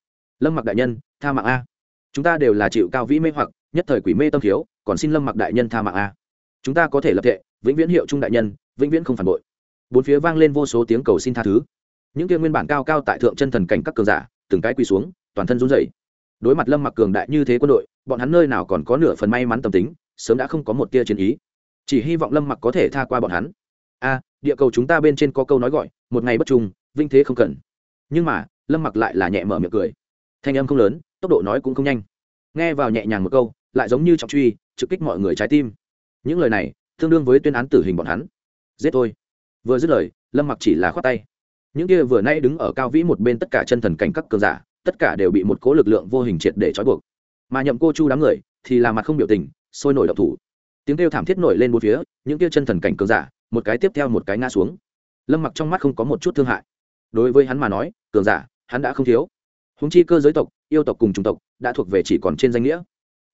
Lâm mặc đại nhân tha mạng a. Chúng ta đều là chịu cao vĩ mê hoặc nhất thời quỷ mê tâm thiếu còn xin lâm mặc đại nhân tha mạng a. Chúng ta có thể lập thệ, vĩnh viễn hiệu trung đại nhân vĩnh viễn không phản bội. Bốn phía vang lên vô số tiếng cầu xin tha thứ. Những kia nguyên bản cao cao tại thượng chân thần cảnh các cường giả từng cái quỳ xuống toàn thân run rẩy. Đối mặt lâm mặc cường đại như thế quân đội bọn hắn nơi nào còn có nửa phần may mắn tâm tính sớm đã không có một tia chiến ý. Chỉ hy vọng lâm mặc có thể tha qua bọn hắn. A địa cầu chúng ta bên trên có câu nói gọi, một ngày bất trung vinh thế không cần. Nhưng mà, lâm mặc lại là nhẹ mở miệng cười. Thanh âm không lớn, tốc độ nói cũng không nhanh. Nghe vào nhẹ nhàng một câu, lại giống như trọng truy, trực kích mọi người trái tim. Những lời này, tương đương với tuyên án tử hình bọn hắn. Giết thôi. Vừa dứt lời, lâm mặc chỉ là khoát tay. Những kia vừa nay đứng ở cao vĩ một bên tất cả chân thần cảnh các cường giả, tất cả đều bị một cố lực lượng vô hình triệt để trói buộc. Mà nhậm cô chu đám người, thì là mặt không biểu tình, sôi nổi độc thủ. Tiếng kêu thảm thiết nổi lên bốn phía, những kia chân thần cảnh cường giả một cái tiếp theo một cái ngã xuống. Lâm mặc trong mắt không có một chút thương hại. Đối với hắn mà nói, cường giả, hắn đã không thiếu. Húng chi cơ giới tộc, yêu tộc cùng chủng tộc đã thuộc về chỉ còn trên danh nghĩa.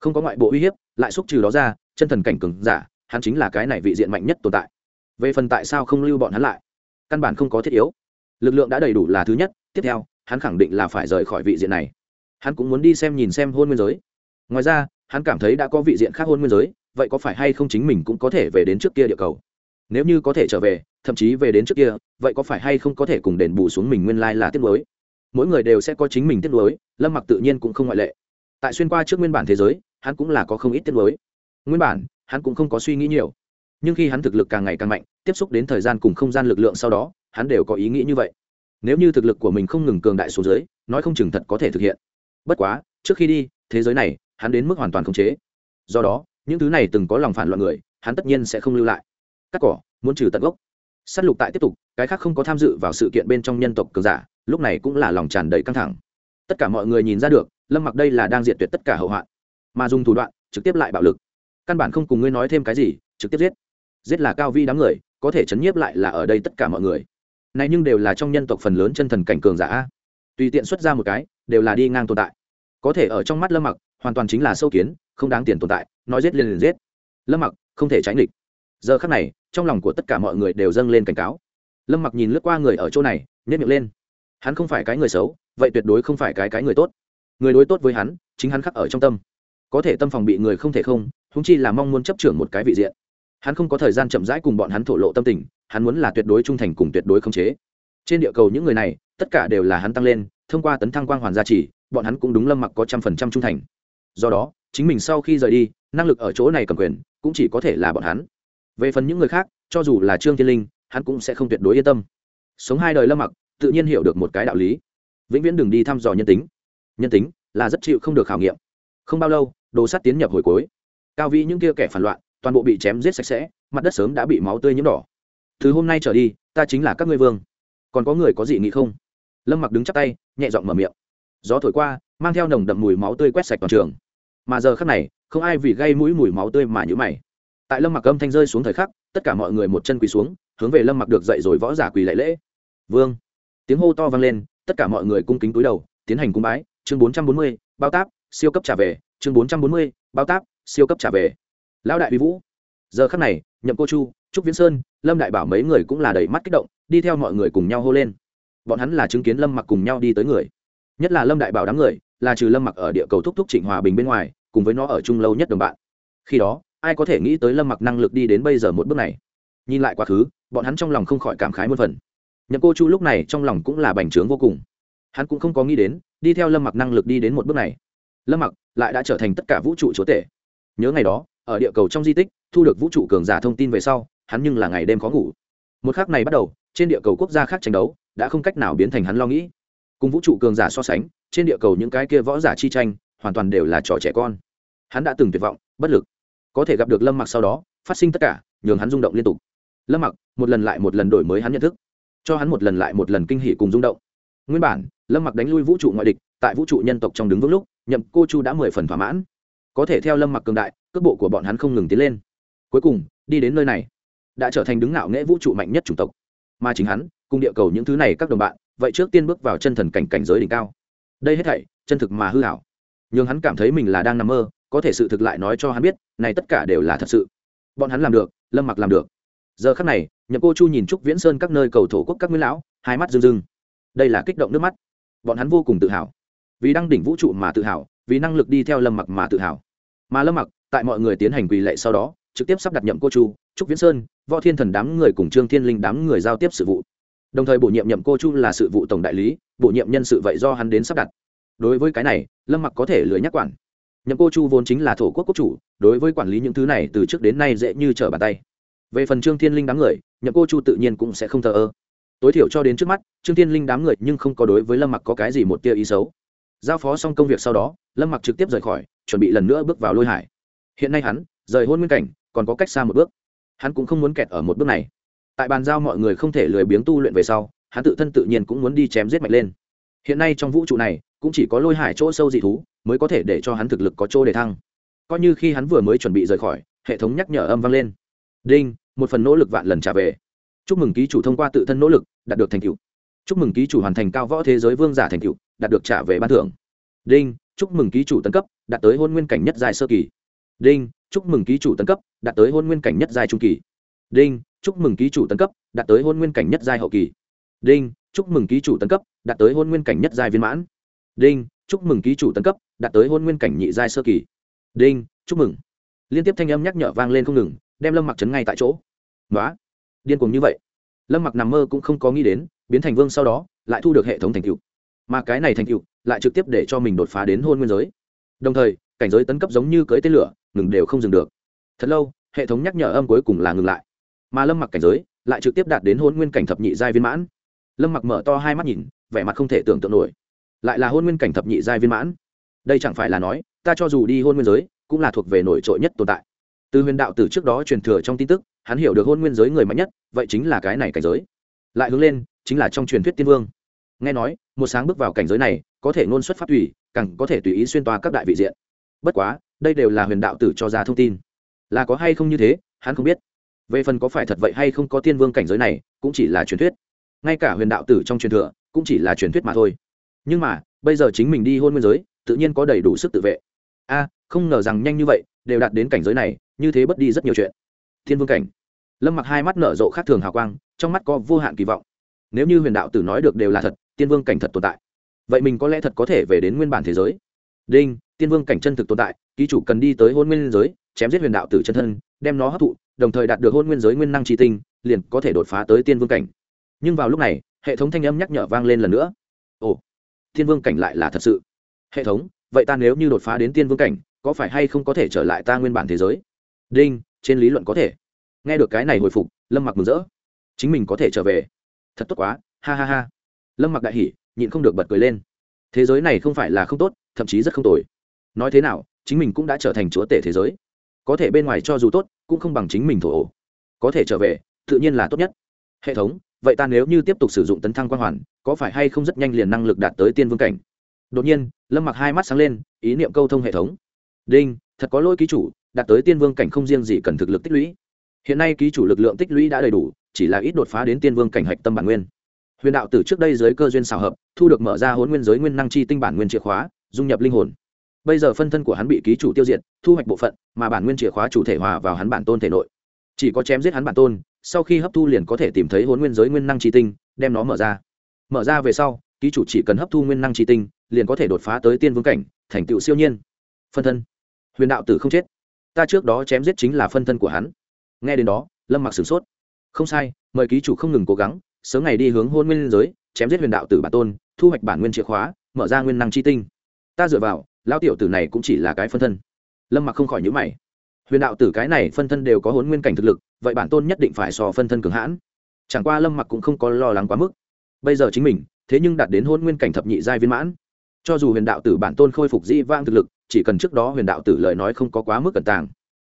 Không có ngoại bộ uy hiếp, lại xúc trừ đó ra, chân thần cảnh cường giả, hắn chính là cái này vị diện mạnh nhất tồn tại. Về phần tại sao không lưu bọn hắn lại, căn bản không có thiết yếu. Lực lượng đã đầy đủ là thứ nhất, tiếp theo, hắn khẳng định là phải rời khỏi vị diện này. Hắn cũng muốn đi xem nhìn xem hôn nguyên giới. Ngoài ra, hắn cảm thấy đã có vị diện khác hôn nguyên giới, vậy có phải hay không chính mình cũng có thể về đến trước kia địa cầu? Nếu như có thể trở về, thậm chí về đến trước kia, vậy có phải hay không có thể cùng đền bù xuống mình nguyên lai là tiết lối mỗi người đều sẽ có chính mình tiết lối lâm mặc tự nhiên cũng không ngoại lệ. Tại xuyên qua trước nguyên bản thế giới, hắn cũng là có không ít tiết lối nguyên bản, hắn cũng không có suy nghĩ nhiều. Nhưng khi hắn thực lực càng ngày càng mạnh, tiếp xúc đến thời gian cùng không gian lực lượng sau đó, hắn đều có ý nghĩ như vậy. Nếu như thực lực của mình không ngừng cường đại xuống dưới, nói không chừng thật có thể thực hiện. Bất quá, trước khi đi, thế giới này, hắn đến mức hoàn toàn khống chế. Do đó, những thứ này từng có lòng phản loạn người, hắn tất nhiên sẽ không lưu lại cắt cỏ, muốn trừ tận gốc. S á t lục tại tiếp tục, cái khác không có tham dự vào sự kiện bên trong nhân tộc cường giả, lúc này cũng là lòng tràn đầy căng thẳng. Tất cả mọi người nhìn ra được, lâm mặc đây là đang diệt tuyệt tất cả hậu hoạn. Mà dùng thủ đoạn, trực tiếp lại bạo lực. Căn bản không cùng ngươi nói thêm cái gì, trực tiếp giết. Giết là cao vi đám người, có thể chấn nhiếp lại là ở đây tất cả mọi người. Này nhưng đều là trong nhân tộc phần lớn chân thần cảnh cường giả tùy tiện xuất ra một cái, đều là đi ngang tồn tại. Có thể ở trong mắt lâm mặc, hoàn toàn chính là sâu kiến, không đáng tiền tồn tại, nói giết liền liền giết. Lâm mặc, không thể tránh địch giờ khắc này, trong lòng của tất cả mọi người đều dâng lên cảnh cáo. Lâm mặc nhìn lướt qua người ở chỗ này nhét miệng lên. Hắn không phải cái người xấu, vậy tuyệt đối không phải cái cái người tốt. Người đối tốt với hắn, chính hắn khắc ở trong tâm. Có thể tâm phòng bị người không thể không húng chi là mong muốn chấp trưởng một cái vị diện. Hắn không có thời gian chậm rãi cùng bọn hắn thổ lộ tâm tình, hắn muốn là tuyệt đối trung thành cùng tuyệt đối khống chế. Trên địa cầu những người này, tất cả đều là hắn tăng lên, thông qua tấn thăng quang hoàn gia trì, bọn hắn cũng đúng lâm mặc có trăm phần trăm trung thành. Do đó, chính mình sau khi rời đi, năng lực ở chỗ này cầm quyền, cũng chỉ có thể là bọn hắn về phần những người khác, cho dù là trương thiên linh, hắn cũng sẽ không tuyệt đối yên tâm. Sống hai đời lâm mặc, tự nhiên hiểu được một cái đạo lý. Vĩnh viễn đừng đi thăm dò nhân tính. Nhân tính là rất chịu không được khảo nghiệm. Không bao lâu, đồ sắt tiến nhập hồi cuối. Cao vĩ những kia kẻ phản loạn, toàn bộ bị chém giết sạch sẽ, mặt đất sớm đã bị máu tươi nhiễm đỏ. Từ hôm nay trở đi, ta chính là các ngươi vương. Còn có người có gì nghĩ không? Lâm mặc đứng chắp tay, nhẹ giọng mở miệng. Gió thổi qua, mang theo nồng đậm mùi máu tươi quét sạch toàn trường. Mà giờ khắc này, không ai vì gây mũi mùi máu tươi mà nhữ mày tại lâm mặc âm thanh rơi xuống thời khắc, tất cả mọi người một chân quỳ xuống, hướng về lâm mặc được dậy rồi võ giả quỳ lệ lễ. Vương. Tiếng hô to vang lên, tất cả mọi người cung kính túi đầu, tiến hành cung bái, chương bốn trăm bốn mươi, bao táp, siêu cấp trả về, chương bốn trăm bốn mươi, bao táp, siêu cấp trả về. Lão đại uy vũ. Giờ khắc này, nhậm cô chu, trúc viễn sơn, lâm đại bảo mấy người cũng là đầy mắt kích động, đi theo mọi người cùng nhau hô lên. Bọn hắn là chứng kiến lâm mặc cùng nhau đi tới người. Nhất là lâm đại bảo đám người, là trừ lâm mặc ở địa cầu thúc thúc trịnh hòa bình bên ngoài, cùng với nó ở chung lâu nhất đồng bạn. Khi đó ai có thể nghĩ tới lâm mặc năng lực đi đến bây giờ một bước này. Nhìn lại quá khứ, bọn hắn trong lòng không khỏi cảm khái muôn phần. Nhậm cô chu lúc này trong lòng cũng là bành trướng vô cùng. Hắn cũng không có nghĩ đến, đi theo lâm mặc năng lực đi đến một bước này. Lâm mặc lại đã trở thành tất cả vũ trụ chúa tể. Nhớ ngày đó, ở địa cầu trong di tích, thu được vũ trụ cường giả thông tin về sau, hắn nhưng là ngày đêm khó ngủ. Một khắc này bắt đầu, trên địa cầu quốc gia khác tranh đấu đã không cách nào biến thành hắn lo nghĩ. Cùng vũ trụ cường giả so sánh, trên địa cầu những cái kia võ giả chi tranh hoàn toàn đều là trò trẻ con. Hắn đã từng tuyệt vọng, bất lực có thể gặp được lâm mặc sau đó, phát sinh tất cả, nhường hắn rung động liên tục. Lâm mặc, một lần lại một lần đổi mới hắn nhận thức, cho hắn một lần lại một lần kinh hỉ cùng rung động. Nguyên bản, lâm mặc đánh lui vũ trụ ngoại địch, tại vũ trụ nhân tộc trong đứng vững lúc, nhậm cô chu đã mười phần thỏa mãn. Có thể theo lâm mặc cường đại, cước bộ của bọn hắn không ngừng tiến lên. Cuối cùng, đi đến nơi này, đã trở thành đứng ngạo nghễ vũ trụ mạnh nhất chủng tộc. Mà chính hắn, cùng địa cầu những thứ này các đồng bạn, vậy trước tiên bước vào chân thần cảnh cảnh giới đỉnh cao. Đây hết thảy, chân thực mà hư hảo nhưng hắn cảm thấy mình là đang nằm mơ có thể sự thực lại nói cho hắn biết, này tất cả đều là thật sự. Bọn hắn làm được, lâm mặc làm được. Giờ khắc này, nhậm cô chu nhìn trúc viễn sơn các nơi cầu thổ quốc các nguyên lão, hai mắt rưng rưng. Đây là kích động nước mắt. Bọn hắn vô cùng tự hào. Vì đăng đỉnh vũ trụ mà tự hào, vì năng lực đi theo lâm mặc mà tự hào. Mà lâm mặc, tại mọi người tiến hành quỳ lệ sau đó, trực tiếp sắp đặt nhậm cô chu, trúc viễn sơn, võ thiên thần đám người cùng trương thiên linh đám người giao tiếp sự vụ. Đồng thời bổ nhiệm nhậm cô chu là sự vụ tổng đại lý, bổ nhiệm nhân sự vậy do hắn đến sắp đặt. Đối với cái này, lâm mặc có thể lười nhắc quản nhậm cô chu vốn chính là thổ quốc quốc chủ, đối với quản lý những thứ này từ trước đến nay dễ như trở bàn tay. Về phần trương thiên linh đám người, nhậm cô chu tự nhiên cũng sẽ không thờ ơ. Tối thiểu cho đến trước mắt, trương thiên linh đám người nhưng không có đối với lâm mặc có cái gì một tia ý xấu. Giao phó xong công việc sau đó, lâm mặc trực tiếp rời khỏi, chuẩn bị lần nữa bước vào lôi hải. Hiện nay hắn, rời hôn nguyên cảnh, còn có cách xa một bước. Hắn cũng không muốn kẹt ở một bước này. Tại bàn giao mọi người không thể lười biếng tu luyện về sau, hắn tự thân tự nhiên cũng muốn đi chém giết mạnh lên. Hiện nay trong vũ trụ này, cũng chỉ có lôi hải chỗ sâu dị thú mới có thể để cho hắn thực lực có chỗ để thăng. Coi như khi hắn vừa mới chuẩn bị rời khỏi, hệ thống nhắc nhở âm vang lên. Đinh, một phần nỗ lực vạn lần trả về. Chúc mừng ký chủ thông qua tự thân nỗ lực, đạt được thành tựu. Chúc mừng ký chủ hoàn thành cao võ thế giới vương giả thành tựu, đạt được trả về ban thưởng. Đinh, chúc mừng ký chủ tấn cấp, đạt tới hôn nguyên cảnh nhất giai sơ kỳ. Đinh, chúc mừng ký chủ tấn cấp, đạt tới hôn nguyên cảnh nhất giai trung kỳ. Đinh, chúc mừng ký chủ tấn cấp, đạt tới hôn nguyên cảnh nhất giai hậu kỳ. Đinh, chúc mừng ký chủ tấn cấp, đạt tới hôn nguyên cảnh nhất giai viên mãn. Đinh, chúc mừng ký chủ tấn cấp đạt tới hôn nguyên cảnh nhị giai sơ kỳ. Đinh, chúc mừng. Liên tiếp thanh âm nhắc nhở vang lên không ngừng, đem lâm mặc trấn ngay tại chỗ. Nói điên cuồng như vậy. Lâm mặc nằm mơ cũng không có nghĩ đến, biến thành vương sau đó, lại thu được hệ thống thành tựu. Mà cái này thành tựu lại trực tiếp để cho mình đột phá đến hôn nguyên giới. Đồng thời, cảnh giới tấn cấp giống như cưỡi tên lửa, ngừng đều không dừng được. Thật lâu, hệ thống nhắc nhở âm cuối cùng là ngừng lại. Mà lâm mặc cảnh giới lại trực tiếp đạt đến hôn nguyên cảnh thập nhị giai viên mãn. Lâm mặc mở to hai mắt nhìn, vẻ mặt không thể tưởng tượng nổi. Lại là hôn nguyên cảnh thập nhị giai viên mãn đây chẳng phải là nói, ta cho dù đi hôn nguyên giới, cũng là thuộc về nổi trội nhất tồn tại. Từ huyền đạo từ trước đó truyền thừa trong tin tức, hắn hiểu được hôn nguyên giới người mạnh nhất, vậy chính là cái này cảnh giới. Lại hướng lên, chính là trong truyền thuyết tiên vương. Nghe nói, một sáng bước vào cảnh giới này, có thể ngôn xuất pháp tùy, càng có thể tùy ý xuyên toa các đại vị diện. Bất quá, đây đều là huyền đạo tử cho ra thông tin. Là có hay không như thế, hắn không biết. Về phần có phải thật vậy hay không có tiên vương cảnh giới này, cũng chỉ là truyền thuyết. Ngay cả huyền đạo tử trong truyền thừa, cũng chỉ là truyền thuyết mà thôi. Nhưng mà, bây giờ chính mình đi hôn nguyên giới tự nhiên có đầy đủ sức tự vệ. A, không ngờ rằng nhanh như vậy, đều đạt đến cảnh giới này, như thế bất đi rất nhiều chuyện. Thiên vương cảnh. Lâm mặc hai mắt nở rộ khác thường hào quang, trong mắt có vô hạn kỳ vọng. Nếu như huyền đạo tử nói được đều là thật, tiên vương cảnh thật tồn tại. Vậy mình có lẽ thật có thể về đến nguyên bản thế giới. Đinh, tiên vương cảnh chân thực tồn tại, ký chủ cần đi tới hôn nguyên giới, chém giết huyền đạo tử chân thân, đem nó hấp thụ, đồng thời đạt được hôn nguyên giới nguyên năng tri tinh, liền có thể đột phá tới tiên vương cảnh. Nhưng vào lúc này, hệ thống thanh âm nhắc nhở vang lên lần nữa. Ồ, tiên vương cảnh lại là thật sự hệ thống, vậy ta nếu như đột phá đến tiên vương cảnh, có phải hay không có thể trở lại ta nguyên bản thế giới? Đinh, trên lý luận có thể. Nghe được cái này hồi phục, lâm mặc mừng rỡ. Chính mình có thể trở về. Thật tốt quá, ha ha ha. Lâm mặc đại hỉ, nhịn không được bật cười lên. Thế giới này không phải là không tốt, thậm chí rất không tồi. Nói thế nào, chính mình cũng đã trở thành chúa tể thế giới. Có thể bên ngoài cho dù tốt, cũng không bằng chính mình thổ ổ. Có thể trở về, tự nhiên là tốt nhất. Hệ thống, vậy ta nếu như tiếp tục sử dụng tấn thăng quang hoàn, có phải hay không rất nhanh liền năng lực đạt tới tiên vương cảnh? Đột nhiên, lâm mặc hai mắt sáng lên, ý niệm câu thông hệ thống. Đinh, thật có lỗi ký chủ, đạt tới tiên vương cảnh không riêng gì cần thực lực tích lũy. Hiện nay ký chủ lực lượng tích lũy đã đầy đủ, chỉ là ít đột phá đến tiên vương cảnh hạch tâm bản nguyên. Huyền đạo từ trước đây dưới cơ duyên xào hợp, thu được mở ra hôn nguyên giới nguyên năng chi tinh bản nguyên chìa khóa, dung nhập linh hồn. Bây giờ phân thân của hắn bị ký chủ tiêu diệt, thu hoạch bộ phận, mà bản nguyên chìa khóa chủ thể hòa vào hắn bản tôn thể nội. Chỉ có chém giết hắn bản tôn, sau khi hấp thu liền có thể tìm thấy hôn nguyên giới nguyên năng chi tinh, đem nó mở ra. Mở ra về sau, ký chủ chỉ cần hấp thu nguyên năng chi tinh liền có thể đột phá tới tiên vương cảnh, thành tựu siêu nhiên. Phân thân. Huyền đạo tử không chết. Ta trước đó chém giết chính là phân thân của hắn. Nghe đến đó, lâm mặc sửng sốt. Không sai, mời ký chủ không ngừng cố gắng, sớm ngày đi hướng hôn nguyên giới, chém giết huyền đạo tử bản tôn, thu hoạch bản nguyên chìa khóa, mở ra nguyên năng chi tinh. Ta dựa vào lao tiểu tử này cũng chỉ là cái phân thân. Lâm mặc không khỏi nhữ mày. Huyền đạo tử cái này phân thân đều có hôn nguyên cảnh thực lực, vậy bản tôn nhất định phải so phân thân cường hãn. Chẳng qua lâm mặc cũng không có lo lắng quá mức. Bây giờ chính mình, thế nhưng đạt đến hôn nguyên cảnh thập nhị giai viên mãn cho dù huyền đạo tử bản tôn khôi phục dĩ vang thực lực, chỉ cần trước đó huyền đạo tử lời nói không có quá mức cẩn tàng.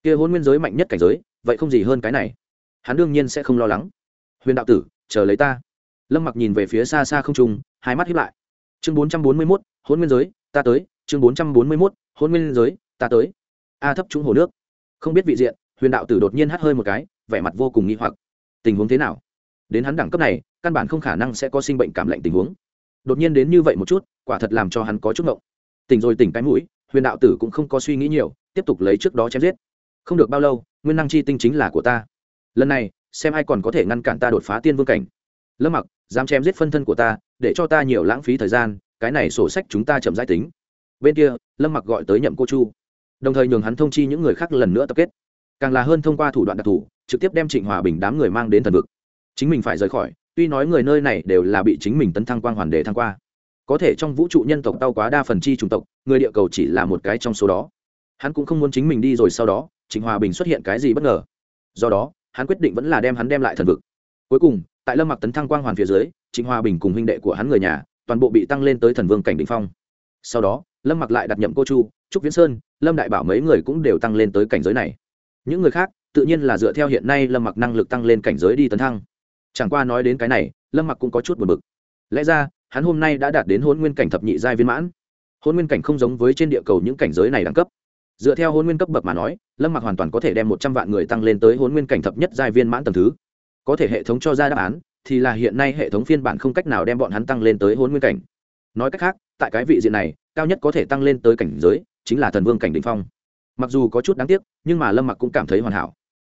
Kia hôn nguyên giới mạnh nhất cảnh giới, vậy không gì hơn cái này. Hắn đương nhiên sẽ không lo lắng. Huyền đạo tử, chờ lấy ta. Lâm mặc nhìn về phía xa xa không trung, hai mắt hiếp lại. Chương bốn trăm bốn mươi mốt, hôn nguyên giới, ta tới. Chương bốn trăm bốn mươi mốt, hôn nguyên giới, ta tới. A thấp trúng hồ nước. Không biết vị diện, huyền đạo tử đột nhiên hắt hơi một cái, vẻ mặt vô cùng nghi hoặc. Tình huống thế nào? Đến hắn đẳng cấp này, căn bản không khả năng sẽ có sinh bệnh cảm lạnh tình huống đột nhiên đến như vậy một chút, quả thật làm cho hắn có chút ngộng. Tỉnh rồi tỉnh cái mũi, huyền đạo tử cũng không có suy nghĩ nhiều, tiếp tục lấy trước đó chém giết. Không được bao lâu, nguyên năng chi tinh chính là của ta. Lần này, xem ai còn có thể ngăn cản ta đột phá tiên vương cảnh. Lâm mặc, dám chém giết phân thân của ta, để cho ta nhiều lãng phí thời gian, cái này sổ sách chúng ta chậm giải tính. Bên kia, lâm mặc gọi tới nhậm cô chu. Đồng thời nhường hắn thông chi những người khác lần nữa tập kết. Càng là hơn thông qua thủ đoạn đặc thù, trực tiếp đem trịnh hòa bình đám người mang đến thần vực. Chính mình phải rời khỏi tuy nói người nơi này đều là bị chính mình tấn thăng quang hoàn để thăng qua. Có thể trong vũ trụ nhân tộc tao quá đa phần chi chủng tộc, người địa cầu chỉ là một cái trong số đó. Hắn cũng không muốn chính mình đi rồi sau đó, trịnh hòa bình xuất hiện cái gì bất ngờ. Do đó, hắn quyết định vẫn là đem hắn đem lại thần vực. Cuối cùng, tại lâm mặc tấn thăng quang hoàn phía dưới, trịnh hòa bình cùng huynh đệ của hắn người nhà, toàn bộ bị tăng lên tới thần vương cảnh đỉnh phong. Sau đó, lâm mặc lại đặt nhậm cô chu, trúc viễn sơn, lâm đại bảo mấy người cũng đều tăng lên tới cảnh giới này. Những người khác, tự nhiên là dựa theo hiện nay lâm mặc năng lực tăng lên cảnh giới đi tấn thăng chẳng qua nói đến cái này, lâm mặc cũng có chút buồn bực. Lẽ ra, hắn hôm nay đã đạt đến hôn nguyên cảnh thập nhị giai viên mãn. Hôn nguyên cảnh không giống với trên địa cầu những cảnh giới này đẳng cấp. Dựa theo hôn nguyên cấp bậc mà nói, lâm mặc hoàn toàn có thể đem một trăm vạn người tăng lên tới hôn nguyên cảnh thập nhất giai viên mãn tầng thứ. Có thể hệ thống cho ra đáp án, thì là hiện nay hệ thống phiên bản không cách nào đem bọn hắn tăng lên tới hôn nguyên cảnh. Nói cách khác, tại cái vị diện này, cao nhất có thể tăng lên tới cảnh giới, chính là thần vương cảnh đ ỉ n h phong. Mặc dù có chút đáng tiếc, nhưng mà lâm mặc cũng cảm thấy hoàn hảo.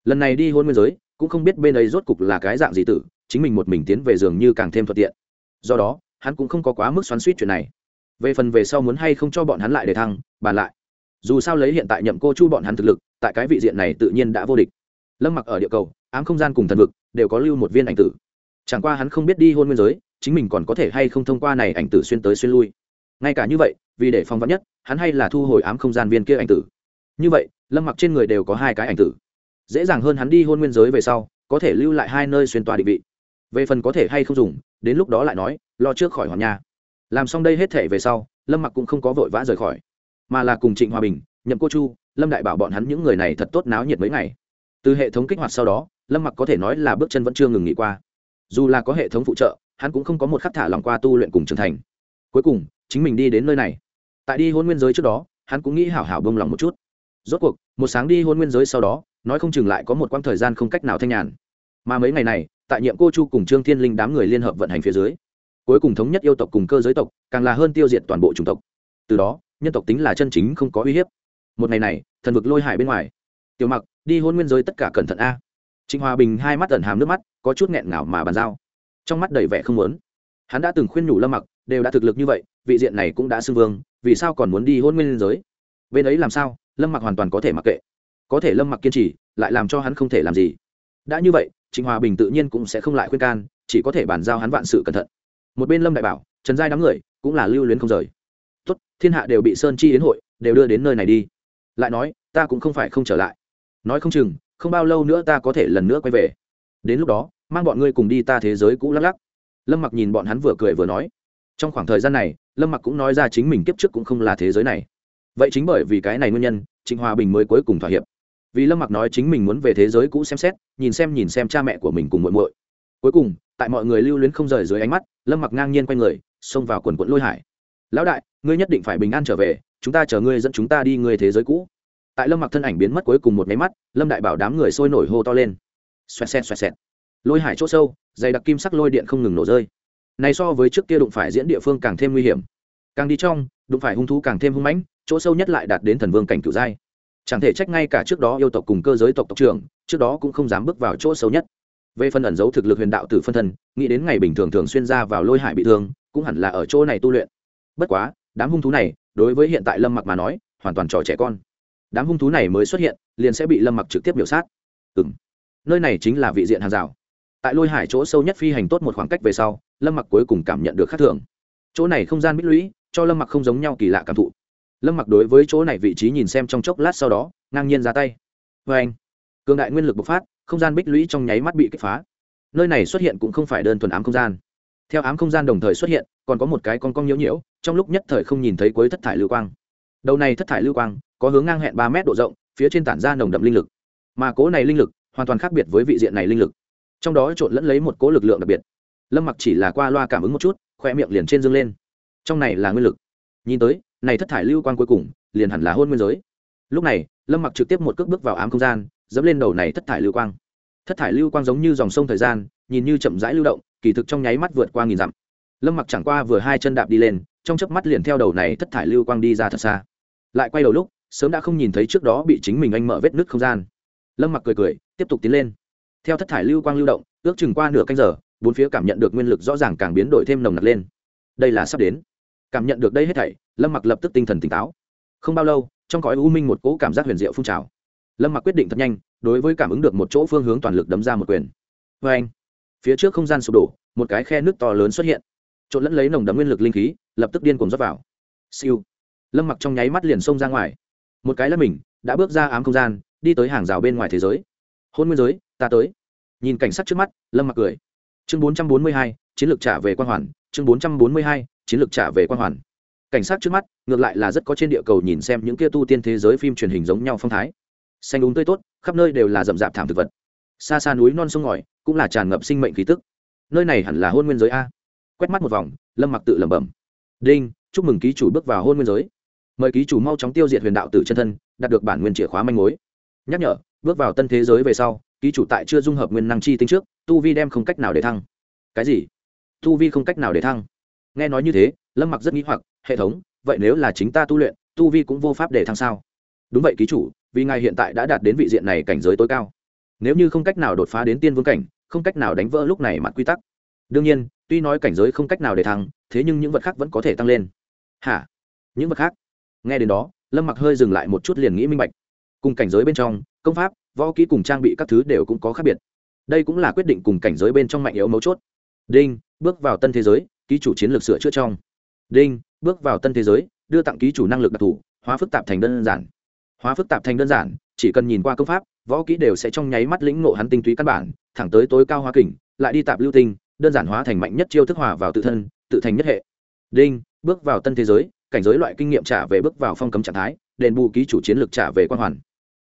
Lần này đi hôn nguyên giới cũng không biết bên ấy rốt cục là cái dạng gì tử, chính mình một mình tiến về giường như càng thêm thuận tiện. Do đó, hắn cũng không có quá mức xoắn suýt chuyện này. Về phần về sau muốn hay không cho bọn hắn lại để thăng, bàn lại. Dù sao lấy hiện tại nhậm cô chu bọn hắn thực lực, tại cái vị diện này tự nhiên đã vô địch. Lâm mặc ở địa cầu, ám không gian cùng thần vực, đều có lưu một viên ảnh tử. Chẳng qua hắn không biết đi hôn nguyên giới, chính mình còn có thể hay không thông qua này ảnh tử xuyên tới xuyên lui. Ngay cả như vậy, vì để phong vắn nhất, hắn hay là thu hồi ám không gian viên kia ảnh tử. Như vậy, lâm mặc trên người đều có hai cái ảnh tử dễ dàng hơn hắn đi hôn nguyên giới về sau, có thể lưu lại hai nơi xuyên tòa định vị. Về phần có thể hay không dùng, đến lúc đó lại nói, lo trước khỏi hoàn nha làm xong đây hết thể về sau, lâm mặc cũng không có vội vã rời khỏi, mà là cùng trịnh hòa bình, nhậm cô chu, lâm đại bảo bọn hắn những người này thật tốt náo nhiệt mấy ngày. Từ hệ thống kích hoạt sau đó, lâm mặc có thể nói là bước chân vẫn chưa ngừng nghỉ qua. Dù là có hệ thống phụ trợ, hắn cũng không có một khắc thả lòng qua tu luyện cùng trưởng thành. Cuối cùng, chính mình đi đến nơi này. Tại đi hôn nguyên giới trước đó, hắn cũng nghĩ hảo hảo bông lòng một chút rốt cuộc, một sáng đi hôn nguyên giới sau đó, nói không chừng lại có một quãng thời gian không cách nào thanh nhàn. Mà mấy ngày này, tại nhiệm cô chu cùng trương thiên linh đám người liên hợp vận hành phía dưới, cuối cùng thống nhất yêu tộc cùng cơ giới tộc, càng là hơn tiêu diệt toàn bộ chủng tộc. Từ đó, nhân tộc tính là chân chính không có uy hiếp. Một ngày này, thần vực lôi hải bên ngoài. Tiểu mặc, đi hôn nguyên giới tất cả cẩn thận a. Trịnh hòa bình hai mắt ẩn hàm nước mắt, có chút nghẹn ngào mà bàn giao. Trong mắt đầy vẻ không muốn. Hắn đã từng khuyên nhủ lâm mặc, đều đã thực lực như vậy, vị diện này cũng đã xưng vương, vì sao còn muốn đi hôn nguyên giới? Bên ấy làm sao? Lâm mặc hoàn toàn có thể mặc kệ. Có thể lâm mặc kiên trì, lại làm cho hắn không thể làm gì. Đã như vậy, trịnh hòa bình tự nhiên cũng sẽ không lại khuyên can, chỉ có thể bàn giao hắn vạn sự cẩn thận. Một bên lâm đại bảo, trần giai đám người, cũng là lưu luyến không rời. Tốt, thiên hạ đều bị sơn chi đến hội, đều đưa đến nơi này đi. Lại nói, ta cũng không phải không trở lại. Nói không chừng, không bao lâu nữa ta có thể lần nữa quay về. Đến lúc đó, mang bọn ngươi cùng đi ta thế giới cũ lắc lắc. Lâm mặc nhìn bọn hắn vừa cười vừa nói. Trong khoảng thời gian này, lâm mặc cũng nói ra chính mình kiếp trước cũng không là thế giới này vậy chính bởi vì cái này nguyên nhân, trịnh hòa bình mới cuối cùng thỏa hiệp. Vì lâm mặc nói chính mình muốn về thế giới cũ xem xét, nhìn xem nhìn xem cha mẹ của mình cùng muội muội. Cuối cùng, tại mọi người lưu luyến không rời dưới ánh mắt, lâm mặc ngang nhiên quay người, xông vào quần quận lôi hải. Lão đại, ngươi nhất định phải bình an trở về, chúng ta chờ ngươi dẫn chúng ta đi ngươi thế giới cũ. Tại lâm mặc thân ảnh biến mất cuối cùng một máy mắt, lâm đại bảo đám người sôi nổi hô to lên. Xoẹt xẹt xoẹt xẹt. Lôi hải chỗ sâu, dày đặc kim sắc lôi điện không ngừng nổ rơi. Này so với trước kia đụng phải diễn địa phương càng thêm nguy hiểm. Càng đi trong, đụng phải hung thú càng thêm hung mãnh chỗ sâu nhất lại đạt đến thần vương cảnh cửu giai. Chẳng thể trách ngay cả trước đó yêu tộc cùng cơ giới tộc tộc trưởng, trước đó cũng không dám bước vào chỗ sâu nhất. Về phần ẩn giấu thực lực huyền đạo tử phân thân, nghĩ đến ngày bình thường thường xuyên ra vào lôi hải bị thương, cũng hẳn là ở chỗ này tu luyện. Bất quá, đám hung thú này, đối với hiện tại lâm mặc mà nói, hoàn toàn trò trẻ con. Đám hung thú này mới xuất hiện, liền sẽ bị lâm mặc trực tiếp biểu sát. Ừ m nơi này chính là vị diện hàng rào. Tại lôi hải chỗ sâu nhất phi hành tốt một khoảng cách về sau, lâm mặc cuối cùng cảm nhận được khắc thường. Chỗ này không gian bích lũy, cho lâm mặc không giống nhau kỳ lạ cảm thụ lâm mặc đối với chỗ này vị trí nhìn xem trong chốc lát sau đó, ngang nhiên ra tay. Vê anh, cường đại nguyên lực bộc phát, không gian bích lũy trong nháy mắt bị kích phá. Nơi này xuất hiện cũng không phải đơn thuần ám không gian. Theo ám không gian đồng thời xuất hiện, còn có một cái con cong nhiễu nhiễu, trong lúc nhất thời không nhìn thấy cuối thất thải lưu quang. Đầu này thất thải lưu quang, có hướng ngang hẹn ba mét độ rộng, phía trên tản ra nồng đậm linh lực. Mà cố này linh lực, hoàn toàn khác biệt với vị diện này linh lực. Trong đó trộn lẫn lấy một cố lực lượng đặc biệt. Lâm mặc chỉ là qua loa cảm ứng một chút, khoe miệng liền trên dương lên. Trong này là nguyên lực. Nhìn tới này thất thải lưu quang cuối cùng, liền hẳn là hôn nguyên giới. Lúc này, lâm mặc trực tiếp một cước bước vào ám không gian, dẫm lên đầu này thất thải lưu quang. Thất thải lưu quang giống như dòng sông thời gian, nhìn như chậm rãi lưu động, kỳ thực trong nháy mắt vượt qua nghìn dặm. Lâm mặc chẳng qua vừa hai chân đạp đi lên, trong chớp mắt liền theo đầu này thất thải lưu quang đi ra thật xa. Lại quay đầu lúc, sớm đã không nhìn thấy trước đó bị chính mình anh mở vết nứt không gian. Lâm mặc cười cười, tiếp tục tiến lên. Theo thất thải lưu quang lưu động, ước chừng qua nửa canh giờ, bốn phía cảm nhận được nguyên lực rõ ràng càng biến đổi thêm nồng nặc lên. Đây là sắp đến cảm nhận được đây hết thảy, lâm mặc lập tức tinh thần tỉnh táo. Không bao lâu, trong cõi u minh một cỗ cảm giác huyền diệu phun trào. Lâm mặc quyết định thật nhanh, đối với cảm ứng được một chỗ phương hướng toàn lực đấm ra một quyền. Vê anh, phía trước không gian sụp đổ, một cái khe nước to lớn xuất hiện. Trộn lẫn lấy nồng đấm nguyên lực linh khí, lập tức điên cuồng rót vào. Siêu. Lâm mặc trong nháy mắt liền xông ra ngoài. Một cái là mình, đã bước ra ám không gian, đi tới hàng rào bên ngoài thế giới. Hôn nguyên giới, ta tới. Nhìn cảnh sát trước mắt, lâm mặc cười. Chương bốn trăm bốn mươi hai, chiến lược trả về quan hoàn chương bốn trăm bốn mươi hai, chiến lược trả về quan hoàn. Cảnh sát trước mắt, ngược lại là rất có trên địa cầu nhìn xem những kia tu tiên thế giới phim truyền hình giống nhau phong thái. Xanh đúng tươi tốt, khắp nơi đều là rậm rạp thảm thực vật. Xa xa núi non sông ngòi, cũng là tràn ngập sinh mệnh khí tức. Nơi này hẳn là hôn nguyên giới a. Quét mắt một vòng, lâm mặc tự lẩm bẩm. Đinh, chúc mừng ký chủ bước vào hôn nguyên giới. Mời ký chủ mau chóng tiêu diệt huyền đạo tử chân thân, đạt được bản nguyên chìa khóa manh mối. Nhắc nhở, bước vào tân thế giới về sau, ký chủ tại chưa dung hợp nguyên năng chi tinh trước, tu vi đem không cách nào để thăng. Cái gì? Tu vi không cách nào để thăng. Nghe nói như thế, lâm mặc rất nghĩ hoặc, hệ thống, vậy nếu là chính ta tu luyện tu vi cũng vô pháp để thăng sao? Đúng vậy, ký chủ, vì ngài hiện tại đã đạt đến vị diện này cảnh giới tối cao. Nếu như không cách nào đột phá đến tiên vương cảnh, không cách nào đánh vỡ lúc này mặt quy tắc. Đương nhiên, tuy nói cảnh giới không cách nào để thăng, thế nhưng những vật khác vẫn có thể tăng lên. Hả? Những vật khác? Nghe đến đó, lâm mặc hơi dừng lại một chút liền nghĩ minh bạch. Cùng cảnh giới bên trong, công pháp, võ kỹ cùng trang bị các thứ đều cũng có khác biệt. Đây cũng là quyết định cùng cảnh giới bên trong mạnh yếu mấu chốt đinh, bước vào tân thế giới, ký chủ chiến lược sửa chữa trong. Đinh, bước vào tân thế giới, đưa tặng ký chủ năng lực đặc thù, hóa phức tạp thành đơn giản. Hóa phức tạp thành đơn giản, chỉ cần nhìn qua công pháp, võ kỹ đều sẽ trong nháy mắt lĩnh ngộ hắn tinh túy căn bản, thẳng tới tối cao hóa kình, lại đi tạp lưu tinh, đơn giản hóa thành mạnh nhất chiêu thức hòa vào tự thân, tự thành nhất hệ. Đinh, bước vào tân thế giới, cảnh giới loại kinh nghiệm trả về bước vào phong cấm trạng thái, đền bù ký chủ chiến lược trả về quan hoàn.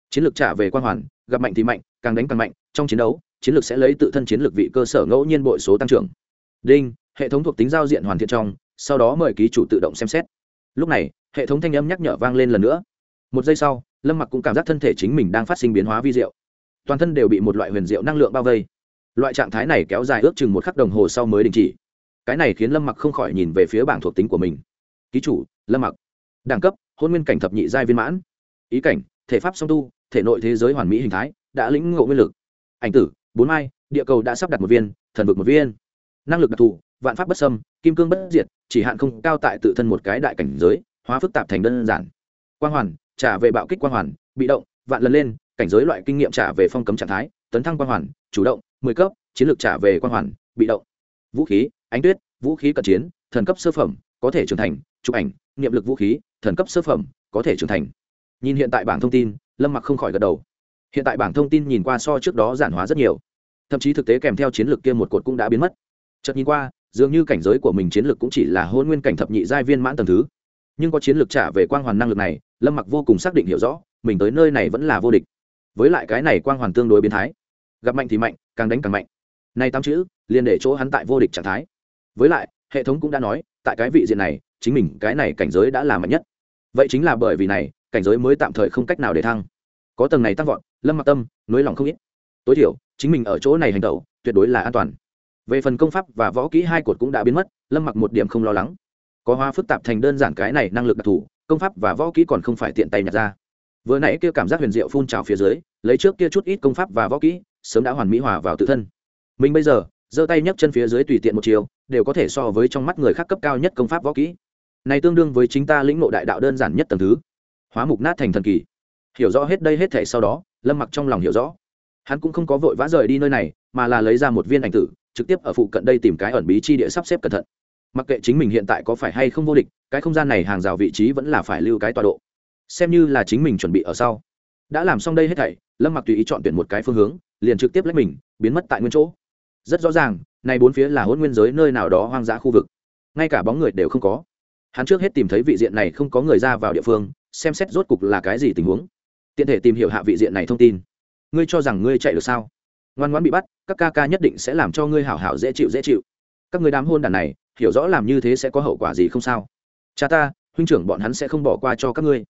Chiến lược trả về quan hoàn, gặp mạnh thì mạnh, càng đánh càng mạnh, trong chiến đấu chiến lược sẽ lấy tự thân chiến lược vị cơ sở ngẫu nhiên bội số tăng trưởng. Đinh, hệ thống thuộc tính giao diện hoàn thiện trong, sau đó mời ký chủ tự động xem xét. Lúc này, hệ thống thanh âm nhắc nhở vang lên lần nữa. Một giây sau, lâm mặc cũng cảm giác thân thể chính mình đang phát sinh biến hóa vi diệu. Toàn thân đều bị một loại huyền diệu năng lượng bao vây. Loại trạng thái này kéo dài ước chừng một khắc đồng hồ sau mới đình chỉ. Cái này khiến lâm mặc không khỏi nhìn về phía bảng thuộc tính của mình. Ký chủ, lâm mặc. Đẳng cấp, hôn nguyên cảnh thập nhị giai viên mãn. Ý cảnh, thể pháp song tu, thể nội thế giới hoàn mỹ hình thái, đã lĩnh ngộ nguyên lực. Ảnh tử bốn mai, địa cầu đã sắp đặt một viên, thần vực một viên. Năng lực đặc thù, vạn pháp bất xâm, kim cương bất diệt, chỉ hạn không cao tại tự thân một cái đại cảnh giới, hóa phức tạp thành đơn giản. Quang hoàn, trả về bạo kích quang hoàn, bị động, vạn lần lên, cảnh giới loại kinh nghiệm trả về phong cấm trạng thái, tấn thăng quang hoàn, chủ động, mười cấp, chiến lược trả về quang hoàn, bị động. Vũ khí, ánh tuyết, vũ khí cận chiến, thần cấp sơ phẩm, có thể trưởng thành, chụp ảnh, niệm lực vũ khí, thần cấp sơ phẩm, có thể trưởng thành. Nhìn hiện tại bảng thông tin, lâm mặc không khỏi gật đầu. Hiện tại bảng thông tin nhìn qua so trước đó giản hóa rất nhiều thậm chí thực tế kèm theo chiến lược kia một cột cũng đã biến mất. Chợt nhìn qua, dường như cảnh giới của mình chiến lược cũng chỉ là hôn nguyên cảnh thập nhị giai viên mãn tầng thứ. Nhưng có chiến lược trả về quang hoàn năng lực này, lâm mặc vô cùng xác định hiểu rõ, mình tới nơi này vẫn là vô địch. Với lại cái này quang hoàn tương đối biến thái. Gặp mạnh thì mạnh, càng đánh càng mạnh. Nay tám chữ, liền để chỗ hắn tại vô địch trạng thái. Với lại, hệ thống cũng đã nói, tại cái vị diện này, chính mình cái này cảnh giới đã là mạnh nhất. Vậy chính là bởi vì này, cảnh giới mới tạm thời không cách nào để thăng. Có tầng này tăng vọt, lâm mặc tâm nối lòng không ít tối thiểu, chính mình ở chỗ này hành tẩu, tuyệt đối là an toàn. Về phần công pháp và võ kỹ hai cột cũng đã biến mất, lâm mặc một điểm không lo lắng. Có hoa phức tạp thành đơn giản cái này năng lực đặc thù, công pháp và võ kỹ còn không phải tiện tay nhặt ra. Vừa nãy kia cảm giác huyền diệu phun trào phía dưới, lấy trước kia chút ít công pháp và võ kỹ, sớm đã hoàn mỹ hòa vào tự thân. Mình bây giờ, giơ tay nhấc chân phía dưới tùy tiện một chiều, đều có thể so với trong mắt người khác cấp cao nhất công pháp võ kỹ. Này tương đương với chính ta lĩnh ngộ đại đạo đơn giản nhất tầng thứ. Hóa mục nát thành thần kỳ. Hiểu rõ hết đây hết thể sau đó, lâm mặc trong lòng hiểu rõ hắn cũng không có vội vã rời đi nơi này, mà là lấy ra một viên ảnh tử, trực tiếp ở phụ cận đây tìm cái ẩn bí chi địa sắp xếp cẩn thận. Mặc kệ chính mình hiện tại có phải hay không vô địch, cái không gian này hàng rào vị trí vẫn là phải lưu cái tọa độ. Xem như là chính mình chuẩn bị ở sau. Đã làm xong đây hết thảy, lâm mặc tùy ý chọn tuyển một cái phương hướng, liền trực tiếp lấy mình, biến mất tại nguyên chỗ. Rất rõ ràng, này bốn phía là hôn nguyên giới nơi nào đó hoang dã khu vực. Ngay cả bóng người đều không có. Hắn trước hết tìm thấy vị diện này không có người ra vào địa phương, xem xét rốt cục là cái gì tình huống. Tiện thể tìm hiểu hạ vị diện này thông tin ngươi cho rằng ngươi chạy được sao? Ngoan ngoãn bị bắt, các ca ca nhất định sẽ làm cho ngươi hảo hảo dễ chịu dễ chịu. Các người đám hôn đàn này, hiểu rõ làm như thế sẽ có hậu quả gì không sao? Cha ta, huynh trưởng bọn hắn sẽ không bỏ qua cho các ngươi.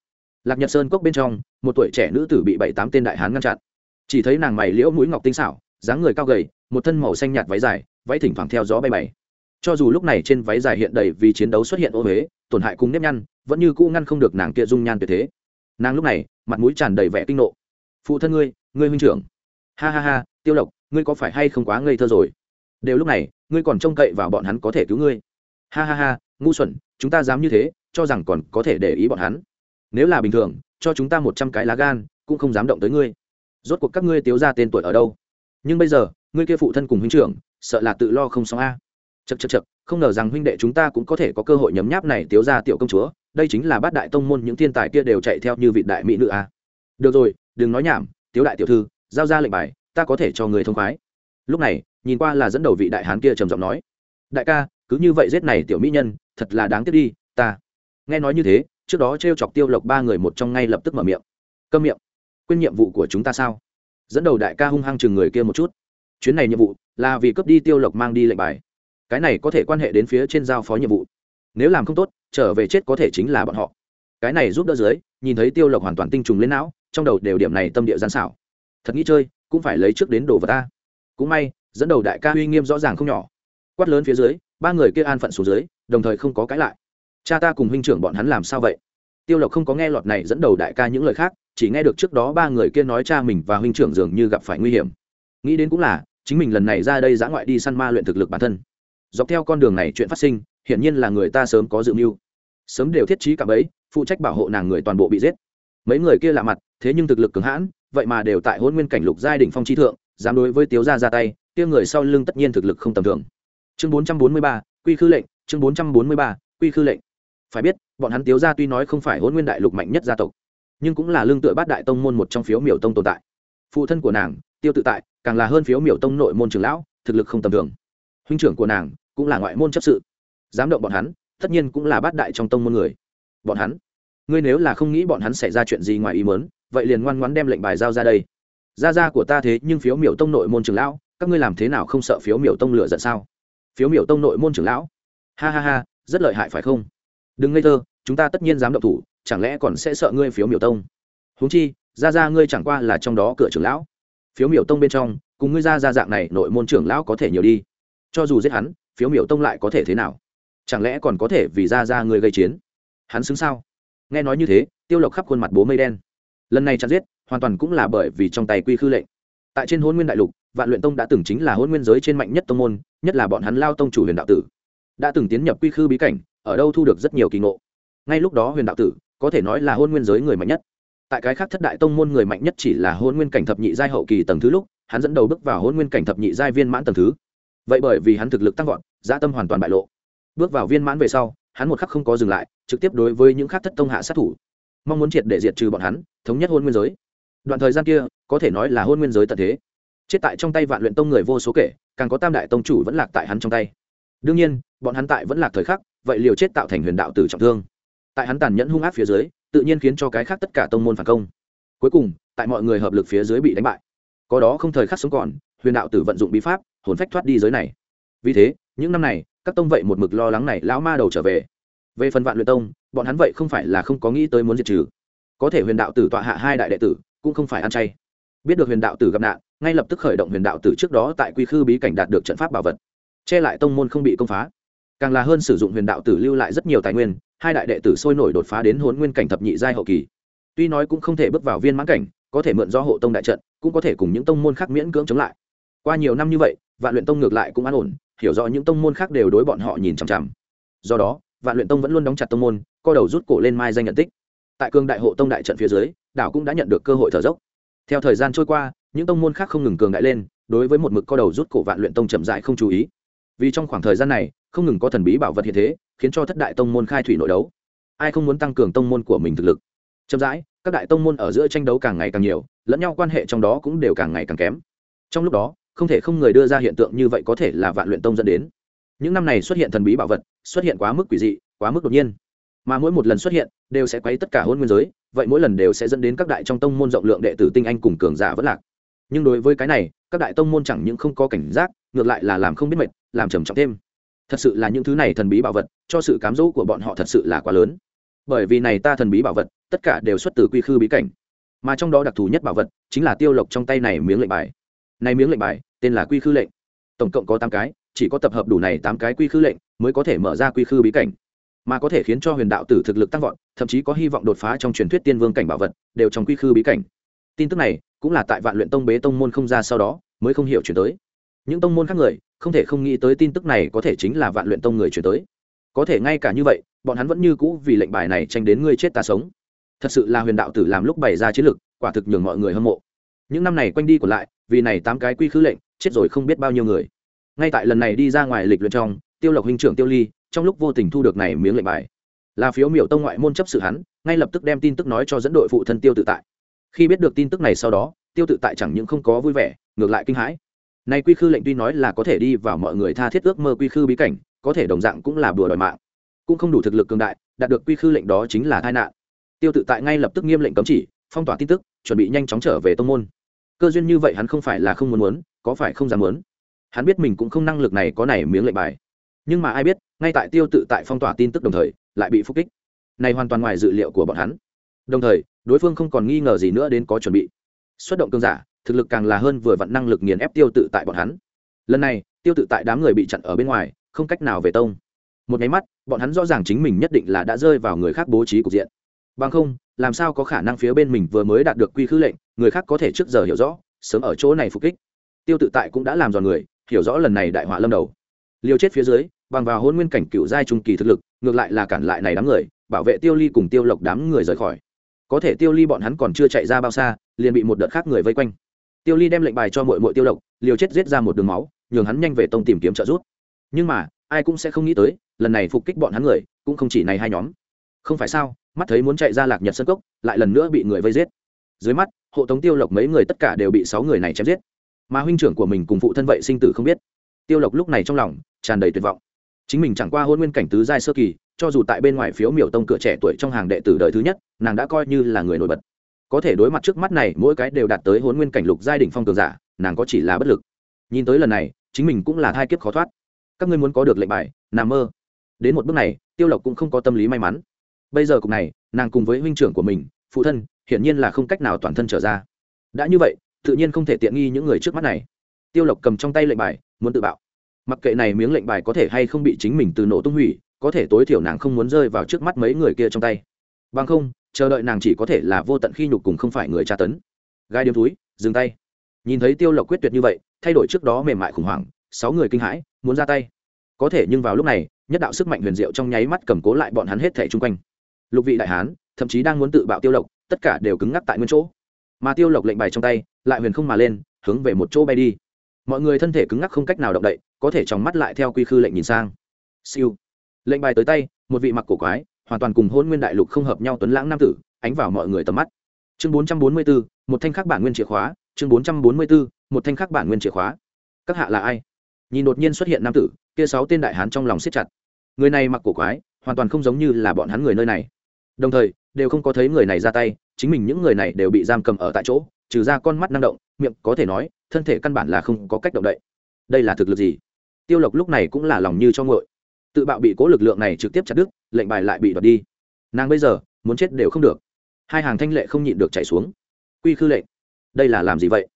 Lạc nhật sơn cốc bên trong, một tuổi trẻ nữ tử bị bảy tám tên đại hán ngăn chặn. Chỉ thấy nàng mày liễu mũi ngọc tinh xảo, dáng người cao gầy, một thân màu xanh nhạt váy dài, váy thỉnh thoảng theo gió bay bày. Cho dù lúc này trên váy dài hiện đầy vì chiến đấu xuất hiện ô huế tổn hại cùng nếp nhăn, vẫn như cũ ngăn không được nàng kia dung nhan tuyệt thế. Nàng lúc này, mặt mũi tràn đầy vẻ kinh nộ. Phụ thân ngươi ngươi huynh trưởng. Ha ha ha, tiêu lộc, ngươi có phải hay không quá ngây thơ rồi? Đều lúc này, ngươi còn trông cậy vào bọn hắn có thể cứu ngươi. Ha ha ha, ngu xuẩn, chúng ta dám như thế, cho rằng còn có thể để ý bọn hắn. Nếu là bình thường, cho chúng ta một trăm cái lá gan, cũng không dám động tới ngươi. Rốt cuộc các ngươi tiếu ra tên tuổi ở đâu? Nhưng bây giờ, ngươi kia phụ thân cùng huynh trưởng, sợ là tự lo không xong a. Chật chật chật không ngờ rằng huynh đệ chúng ta cũng có thể có cơ hội nhấm nháp này tiếu ra tiểu công chúa, đây chính là bát đại tông môn những thiên tài kia đều chạy theo như vị đại mỹ nữ a. Được rồi, đừng nói nhảm tiếu đại tiểu thư, giao ra lệnh bài, ta có thể cho người thông khoái. Lúc này, nhìn qua là dẫn đầu vị đại hán kia trầm giọng nói, đại ca, cứ như vậy giết này tiểu mỹ nhân, thật là đáng tiếc đi, ta. Nghe nói như thế, trước đó t r e o chọc tiêu lộc ba người một trong ngay lập tức mở miệng. Câm miệng. Quên nhiệm vụ của chúng ta sao? Dẫn đầu đại ca hung hăng chừng người kia một chút. Chuyến này nhiệm vụ là vì cướp đi tiêu lộc mang đi lệnh bài. Cái này có thể quan hệ đến phía trên giao phó nhiệm vụ. Nếu làm không tốt, trở về chết có thể chính là bọn họ cái này giúp đỡ dưới, nhìn thấy tiêu lộc hoàn toàn tinh trùng lên não, trong đầu đều điểm này tâm địa gian xảo. Thật nghĩ chơi, cũng phải lấy trước đến đồ vật ta. Cũng may, dẫn đầu đại ca uy nghiêm rõ ràng không nhỏ. Quát lớn phía dưới, ba người kia an phận xuống dưới, đồng thời không có cãi lại. Cha ta cùng huynh trưởng bọn hắn làm sao vậy? Tiêu lộc không có nghe lọt này dẫn đầu đại ca những lời khác, chỉ nghe được trước đó ba người kia nói cha mình và huynh trưởng dường như gặp phải nguy hiểm. Nghĩ đến cũng là, chính mình lần này ra đây giã ngoại đi săn ma luyện thực lực bản thân. Dọc theo con đường này chuyện phát sinh, hiển nhiên là người ta sớm có dự mưu. Sớm đều thiết trí cả bấy phụ trách bảo hộ nàng người toàn bộ bị giết. Mấy người kia lạ mặt, thế nhưng thực lực cường hãn, vậy mà đều tại hôn nguyên cảnh lục giai đỉnh phong chi thượng, dám đối với tiếu gia ra tay, kia người sau lưng tất nhiên thực lực không tầm thường. Chương bốn trăm bốn mươi ba, quy khư lệnh, chương bốn trăm bốn mươi ba, quy khư lệnh. Phải biết, bọn hắn tiếu gia tuy nói không phải hôn nguyên đại lục mạnh nhất gia tộc, nhưng cũng là lương tựa bát đại tông môn một trong phiếu miểu tông tồn tại. Phụ thân của nàng, tiêu tự tại, càng là hơn phiếu miểu tông nội môn trường lão, thực lực không tầm thường. Huynh trưởng của nàng, cũng là ngoại môn chấp sự. Dám động bọn hắn, tất nhiên cũng là bát đại trong tông môn người bọn hắn. Ngươi nếu là không nghĩ bọn hắn xảy ra chuyện gì ngoài ý mớn vậy liền ngoan ngoãn đem lệnh bài giao ra đây. Gia gia của ta thế nhưng phiếu miểu tông nội môn trưởng lão, các ngươi làm thế nào không sợ phiếu miểu tông lựa giận sao? Phiếu miểu tông nội môn trưởng lão? Ha ha ha, rất lợi hại phải không? Đừng ngây thơ, chúng ta tất nhiên dám động thủ, chẳng lẽ còn sẽ sợ ngươi phiếu miểu tông? Huống chi, gia gia ngươi chẳng qua là trong đó cửa trưởng lão. Phiếu miểu tông bên trong, cùng ngươi ra ra dạng này nội môn trưởng lão có thể nhiều đi. Cho dù giết hắn, phiếu miểu tông lại có thể thế nào? Chẳng lẽ còn có thể vì ra ra ngươi gây chiến? Hắn xứng sao? Nghe nói như thế, tiêu lộc khắp khuôn mặt bố mây đen. Lần này chặt giết, hoàn toàn cũng là bởi vì trong tay quy khư lệnh. Tại trên hôn nguyên đại lục, vạn luyện tông đã từng chính là hôn nguyên giới trên mạnh nhất tông môn, nhất là bọn hắn lao tông chủ huyền đạo tử. Đã từng tiến nhập quy khư bí cảnh, ở đâu thu được rất nhiều kỳ ngộ. Ngay lúc đó huyền đạo tử, có thể nói là hôn nguyên giới người mạnh nhất. Tại cái khác thất đại tông môn người mạnh nhất chỉ là hôn nguyên cảnh thập nhị giai hậu kỳ tầng thứ lúc, hắn dẫn đầu bước vào hôn nguyên cảnh thập nhị giai viên mãn tầng thứ. Vậy bởi vì hắn thực lực tăng vọt gia tâm hoàn toàn bại lộ. Bước vào viên mãn về sau, hắn một khắc không có dừng lại trực tiếp đối với những khác thất tông hạ sát thủ. Mong muốn triệt để diệt trừ bọn hắn, thống nhất hôn nguyên giới. Đoạn thời gian kia, có thể nói là hôn nguyên giới tận thế. Chết tại trong tay vạn luyện tông người vô số kể, càng có tam đại tông chủ vẫn lạc tại hắn trong tay. Đương nhiên, bọn hắn tại vẫn là thời khắc, vậy liều chết tạo thành huyền đạo tử trọng thương. Tại hắn tàn nhẫn hung ác phía dưới, tự nhiên khiến cho cái khác tất cả tông môn phản công. Cuối cùng, tại mọi người hợp lực phía dưới bị đánh bại. Có đó không thời khắc sống còn, huyền đạo tử vận dụng bí pháp, hồn phách thoát đi giới này. Vì thế, những năm này, các tông vậy một mực lo lắng này lão ma đầu trở về về phần vạn luyện tông, bọn hắn vậy không phải là không có nghĩ tới muốn diệt trừ. Có thể huyền đạo tử tọa hạ hai đại đệ tử, cũng không phải ăn chay. Biết được huyền đạo tử gặp nạn, ngay lập tức khởi động huyền đạo tử trước đó tại quy khư bí cảnh đạt được trận pháp bảo vật. Che lại tông môn không bị công phá. Càng là hơn sử dụng huyền đạo tử lưu lại rất nhiều tài nguyên, hai đại đệ tử sôi nổi đột phá đến hôn nguyên cảnh thập nhị giai hậu kỳ. Tuy nói cũng không thể bước vào viên mãn cảnh, có thể mượn do hộ tông đại trận, cũng có thể cùng những tông môn khác miễn cưỡng chống lại. Qua nhiều năm như vậy, vạn luyện tông ngược lại cũng an ổn, hiểu rõ những tông môn khác đều đối bọn họ nhìn chằm chằm. Do đó vạn luyện tông vẫn luôn đóng chặt tông môn, co đầu rút cổ lên mai danh nhận tích. Tại cương đại hộ tông đại trận phía dưới, đảo cũng đã nhận được cơ hội thở dốc. Theo thời gian trôi qua, những tông môn khác không ngừng cường đại lên, đối với một mực co đầu rút cổ vạn luyện tông chậm dại không chú ý. Vì trong khoảng thời gian này, không ngừng có thần bí bảo vật hiện thế, khiến cho thất đại tông môn khai thủy nội đấu. Ai không muốn tăng cường tông môn của mình thực lực? Chậm rãi, các đại tông môn ở giữa tranh đấu càng ngày càng nhiều, lẫn nhau quan hệ trong đó cũng đều càng ngày càng kém. Trong lúc đó, không thể không người đưa ra hiện tượng như vậy có thể là vạn luyện tông dẫn đến những năm này xuất hiện thần bí bảo vật, xuất hiện quá mức quỷ dị, quá mức đột nhiên. Mà mỗi một lần xuất hiện, đều sẽ quấy tất cả hôn nguyên giới, vậy mỗi lần đều sẽ dẫn đến các đại trong tông môn rộng lượng đệ tử tinh anh cùng cường giả vất lạc. Nhưng đối với cái này, các đại tông môn chẳng những không có cảnh giác, ngược lại là làm không biết mệt, làm trầm trọng thêm. Thật sự là những thứ này thần bí bảo vật, cho sự cám dỗ của bọn họ thật sự là quá lớn. Bởi vì này ta thần bí bảo vật, tất cả đều xuất từ quy khư bí cảnh. Mà trong đó đặc thù nhất bảo vật, chính là tiêu lộc trong tay này miếng lệnh bài. Này miếng lệnh bài, tên là quy khư lệnh. Tổng cộng có tám cái chỉ có tập hợp đủ này tám cái quy khư lệnh, mới có thể mở ra quy khư bí cảnh. Mà có thể khiến cho huyền đạo tử thực lực tăng vọt, thậm chí có hy vọng đột phá trong truyền thuyết tiên vương cảnh bảo vật, đều trong quy khư bí cảnh. Tin tức này cũng là tại vạn luyện tông bế tông môn không ra sau đó, mới không hiểu chuyển tới. Những tông môn khác người, không thể không nghĩ tới tin tức này có thể chính là vạn luyện tông người chuyển tới. Có thể ngay cả như vậy, bọn hắn vẫn như cũ vì lệnh bài này tranh đến ngươi chết ta sống. Thật sự là huyền đạo tử làm lúc bày ra chiến lược, quả thực nhường mọi người hâm mộ. Những năm này quanh đi còn lại, vì này tám cái quy khứ lệnh, chết rồi không biết bao nhiêu người ngay tại lần này đi ra ngoài lịch luyện trong, tiêu lộc huynh trưởng tiêu ly, trong lúc vô tình thu được này miếng lệnh bài. Là phiếu miểu tông ngoại môn chấp sự hắn, ngay lập tức đem tin tức nói cho dẫn đội phụ thân tiêu tự tại. Khi biết được tin tức này sau đó, tiêu tự tại chẳng những không có vui vẻ, ngược lại kinh hãi. Nay quy khư lệnh tuy nói là có thể đi vào mọi người tha thiết ước mơ quy khư bí cảnh, có thể đồng dạng cũng là bùa đòi mạng. Cũng không đủ thực lực cường đại, đạt được quy khư lệnh đó chính là tai nạn. Tiêu tự tại ngay lập tức nghiêm lệnh cấm chỉ, phong tỏa tin tức, chuẩn bị nhanh chóng trở về tông môn. Cơ duyên như vậy hắn không phải là không muốn muốn, có phải không dám muốn? Hắn biết mình cũng không năng lực này có này miếng lệnh bài. Nhưng mà ai biết, ngay tại tiêu tự tại phong tỏa tin tức đồng thời, lại bị phúc kích. Này hoàn toàn ngoài dự liệu của bọn hắn. Đồng thời, đối phương không còn nghi ngờ gì nữa đến có chuẩn bị. Xuất động cương giả, thực lực càng là hơn vừa vặn năng lực nghiền ép tiêu tự tại bọn hắn. Lần này, tiêu tự tại đám người bị chặn ở bên ngoài, không cách nào về tông. Một nháy mắt, bọn hắn rõ ràng chính mình nhất định là đã rơi vào người khác bố trí cục diện. Bằng không, làm sao có khả năng phía bên mình vừa mới đạt được quy khứ lệnh, người khác có thể trước giờ hiểu rõ, sớm ở chỗ này phục kích. Tiêu tự tại cũng đã làm giòn người hiểu rõ lần này đại họa lâm đầu. Liều chết phía dưới, bằng vào hôn nguyên cảnh cựu giai trung kỳ thực lực, ngược lại là cản lại này đám người, bảo vệ tiêu ly cùng tiêu lộc đám người rời khỏi. Có thể tiêu ly bọn hắn còn chưa chạy ra bao xa, liền bị một đợt khác người vây quanh. Tiêu ly đem lệnh bài cho mội mội tiêu lộc, liều chết giết ra một đường máu, nhường hắn nhanh về tông tìm kiếm trợ giúp. Nhưng mà, ai cũng sẽ không nghĩ tới, lần này phục kích bọn hắn người, cũng không chỉ này hai nhóm. Không phải sao, mắt thấy muốn chạy ra lạc nhật sân cốc, lại lần nữa bị người vây giết. Dưới mắt, hộ tống tiêu lộc mấy người tất cả đều bị sáu người này chém giết mà huynh trưởng của mình cùng phụ thân vậy sinh tử không biết. Tiêu lộc lúc này trong lòng tràn đầy tuyệt vọng. Chính mình chẳng qua hôn nguyên cảnh tứ giai sơ kỳ, cho dù tại bên ngoài phiếu miểu tông cửa trẻ tuổi trong hàng đệ tử đời thứ nhất, nàng đã coi như là người nổi bật. Có thể đối mặt trước mắt này, mỗi cái đều đạt tới hôn nguyên cảnh lục giai đỉnh phong cường giả, nàng có chỉ là bất lực. Nhìn tới lần này, chính mình cũng là thai kiếp khó thoát. Các ngươi muốn có được lệnh bài, nằm mơ. Đến một bước này, tiêu lộc cũng không có tâm lý may mắn. Bây giờ cục này, nàng cùng với huynh trưởng của mình, phụ thân, hiển nhiên là không cách nào toàn thân trở ra. Đã như vậy tự nhiên không thể tiện nghi những người trước mắt này. Tiêu lộc cầm trong tay lệnh bài, muốn tự bạo. Mặc kệ này miếng lệnh bài có thể hay không bị chính mình từ nổ tung hủy, có thể tối thiểu nàng không muốn rơi vào trước mắt mấy người kia trong tay. Bằng không, chờ đợi nàng chỉ có thể là vô tận khi nhục cùng không phải người tra tấn. Gai điếm túi, dừng tay. Nhìn thấy tiêu lộc quyết tuyệt như vậy, thay đổi trước đó mềm mại khủng hoảng, sáu người kinh hãi, muốn ra tay. Có thể nhưng vào lúc này, nhất đạo sức mạnh huyền diệu trong nháy mắt cầm cố lại bọn hắn hết thẻ chung quanh. Lục vị đại hán, thậm chí đang muốn tự bạo tiêu lộc, tất cả đều cứng ngắc tại nguyên chỗ. Mà tiêu lộc lệnh bài trong tay lại huyền không mà lên, hướng về một chỗ bay đi. Mọi người thân thể cứng ngắc không cách nào động đậy, có thể trong mắt lại theo quy khư lệnh nhìn sang. Siêu. Lệnh bài tới tay, một vị mặc cổ quái, hoàn toàn cùng hôn nguyên đại lục không hợp nhau tuấn lãng nam tử, ánh vào mọi người tầm mắt. Chương bốn trăm bốn mươi bốn một thanh khắc bản nguyên chìa khóa, chương bốn trăm bốn mươi bốn một thanh khắc bản nguyên chìa khóa. Các hạ là ai? Nhìn đột nhiên xuất hiện nam tử, kia sáu tên đại hán trong lòng siết chặt. Người này mặc cổ quái, hoàn toàn không giống như là bọn hắn người nơi này. Đồng thời, đều không có thấy người này ra tay, chính mình những người này đều bị giam cầm ở tại chỗ trừ ra con mắt năng động, miệng có thể nói, thân thể căn bản là không có cách động đậy. Đây là thực lực gì? Tiêu lộc lúc này cũng là lòng như cho ngội tự bạo bị cố lực lượng này trực tiếp chặt đứt, lệnh bài lại bị đoạt đi. Nàng bây giờ, muốn chết đều không được. Hai hàng thanh lệ không nhịn được chạy xuống. Quy khư lệnh. Đây là làm gì vậy?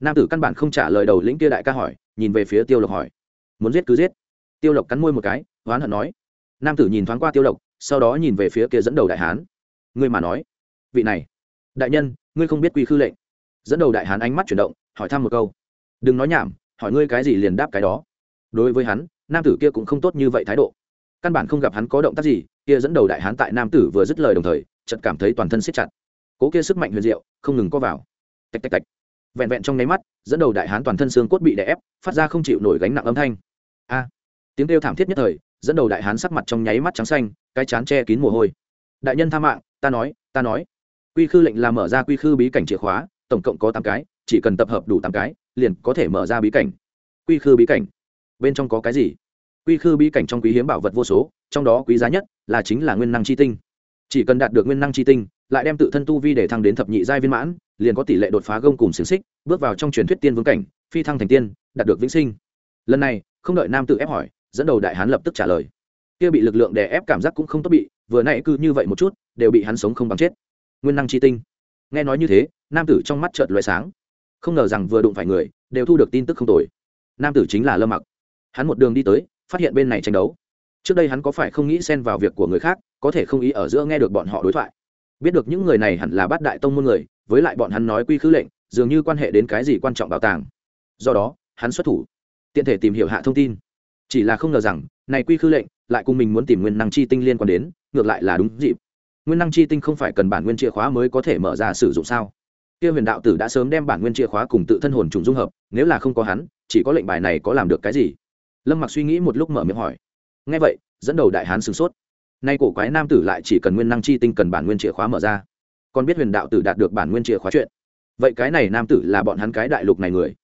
Nam tử căn bản không trả lời đầu lĩnh kia đại ca hỏi, nhìn về phía tiêu lộc hỏi. Muốn giết cứ giết. Tiêu lộc cắn môi một cái, oán hận nói. Nam tử nhìn thoáng qua tiêu lộc, sau đó nhìn về phía kia dẫn đầu đại hán. Ngươi mà nói. Vị này. Đại nhân, ngươi không biết quy khư lệnh dẫn đầu đại hán ánh mắt chuyển động, hỏi thăm một câu. Đừng nói nhảm, hỏi ngươi cái gì liền đáp cái đó. Đối với hắn, nam tử kia cũng không tốt như vậy thái độ. Căn bản không gặp hắn có động tác gì, kia dẫn đầu đại hán tại nam tử vừa dứt lời đồng thời, chợt cảm thấy toàn thân siết chặt. Cố kia sức mạnh huyền diệu, không ngừng có vào. Tạch tạch tạch. Vẹn vẹn trong nháy mắt, dẫn đầu đại hán toàn thân xương cốt bị đè ép, phát ra không chịu nổi gánh nặng âm thanh. A! Tiếng kêu thảm thiết nhất thời, dẫn đầu đại hán sắc mặt trong nháy mắt trắng xanh, cái chán che kín mồ hôi. Đại nhân tha mạng, ta nói ta nói. Quy khư lệnh là mở ra quy khư bí cảnh chìa khóa tổng cộng có tám cái, chỉ cần tập hợp đủ tám cái, liền có thể mở ra bí cảnh. Quy khư bí cảnh. Bên trong có cái gì? Quy khư bí cảnh trong quý hiếm bảo vật vô số, trong đó quý giá nhất là chính là nguyên năng chi tinh. Chỉ cần đạt được nguyên năng chi tinh, lại đem tự thân tu vi để thăng đến thập nhị giai viên mãn, liền có tỷ lệ đột phá gông cùng xiềng xích, bước vào trong truyền thuyết tiên vương cảnh, phi thăng thành tiên, đạt được vĩnh sinh. Lần này, không đợi nam tự ép hỏi, dẫn đầu đại hán lập tức trả lời. Kia bị lực lượng đè ép cảm giác cũng không tốt bị, vừa nãy cứ như vậy một chút, đều bị hắn sống không bằng chết. Nguyên năng chi tinh. Nghe nói như thế nam tử trong mắt chợt loé sáng. Không ngờ rằng vừa đụng phải người, đều thu được tin tức không tồi. Nam tử chính là lâm mặc. Hắn một đường đi tới, phát hiện bên này tranh đấu. Trước đây hắn có phải không nghĩ xen vào việc của người khác, có thể không ý ở giữa nghe được bọn họ đối thoại. Biết được những người này hẳn là bát đại tông môn người, với lại bọn hắn nói quy khứ lệnh, dường như quan hệ đến cái gì quan trọng bảo tàng. Do đó, hắn xuất thủ, tiện thể tìm hiểu hạ thông tin. Chỉ là không ngờ rằng, này quy khư lệnh, lại cùng mình muốn tìm nguyên năng chi tinh liên quan đến, ngược lại là đúng dịp. Nguyên năng chi tinh không phải cần bản nguyên chìa khóa mới có thể mở ra sử dụng sao? Kia huyền đạo tử đã sớm đem bản nguyên chìa khóa cùng tự thân hồn trùng dung hợp, nếu là không có hắn, chỉ có lệnh bài này có làm được cái gì? Lâm mặc suy nghĩ một lúc mở miệng hỏi. Ngay vậy, dẫn đầu đại hán sửng sốt. Nay cổ quái nam tử lại chỉ cần nguyên năng chi tinh cần bản nguyên chìa khóa mở ra. Còn biết huyền đạo tử đạt được bản nguyên chìa khóa chuyện. Vậy cái này nam tử là bọn hắn cái đại lục này người.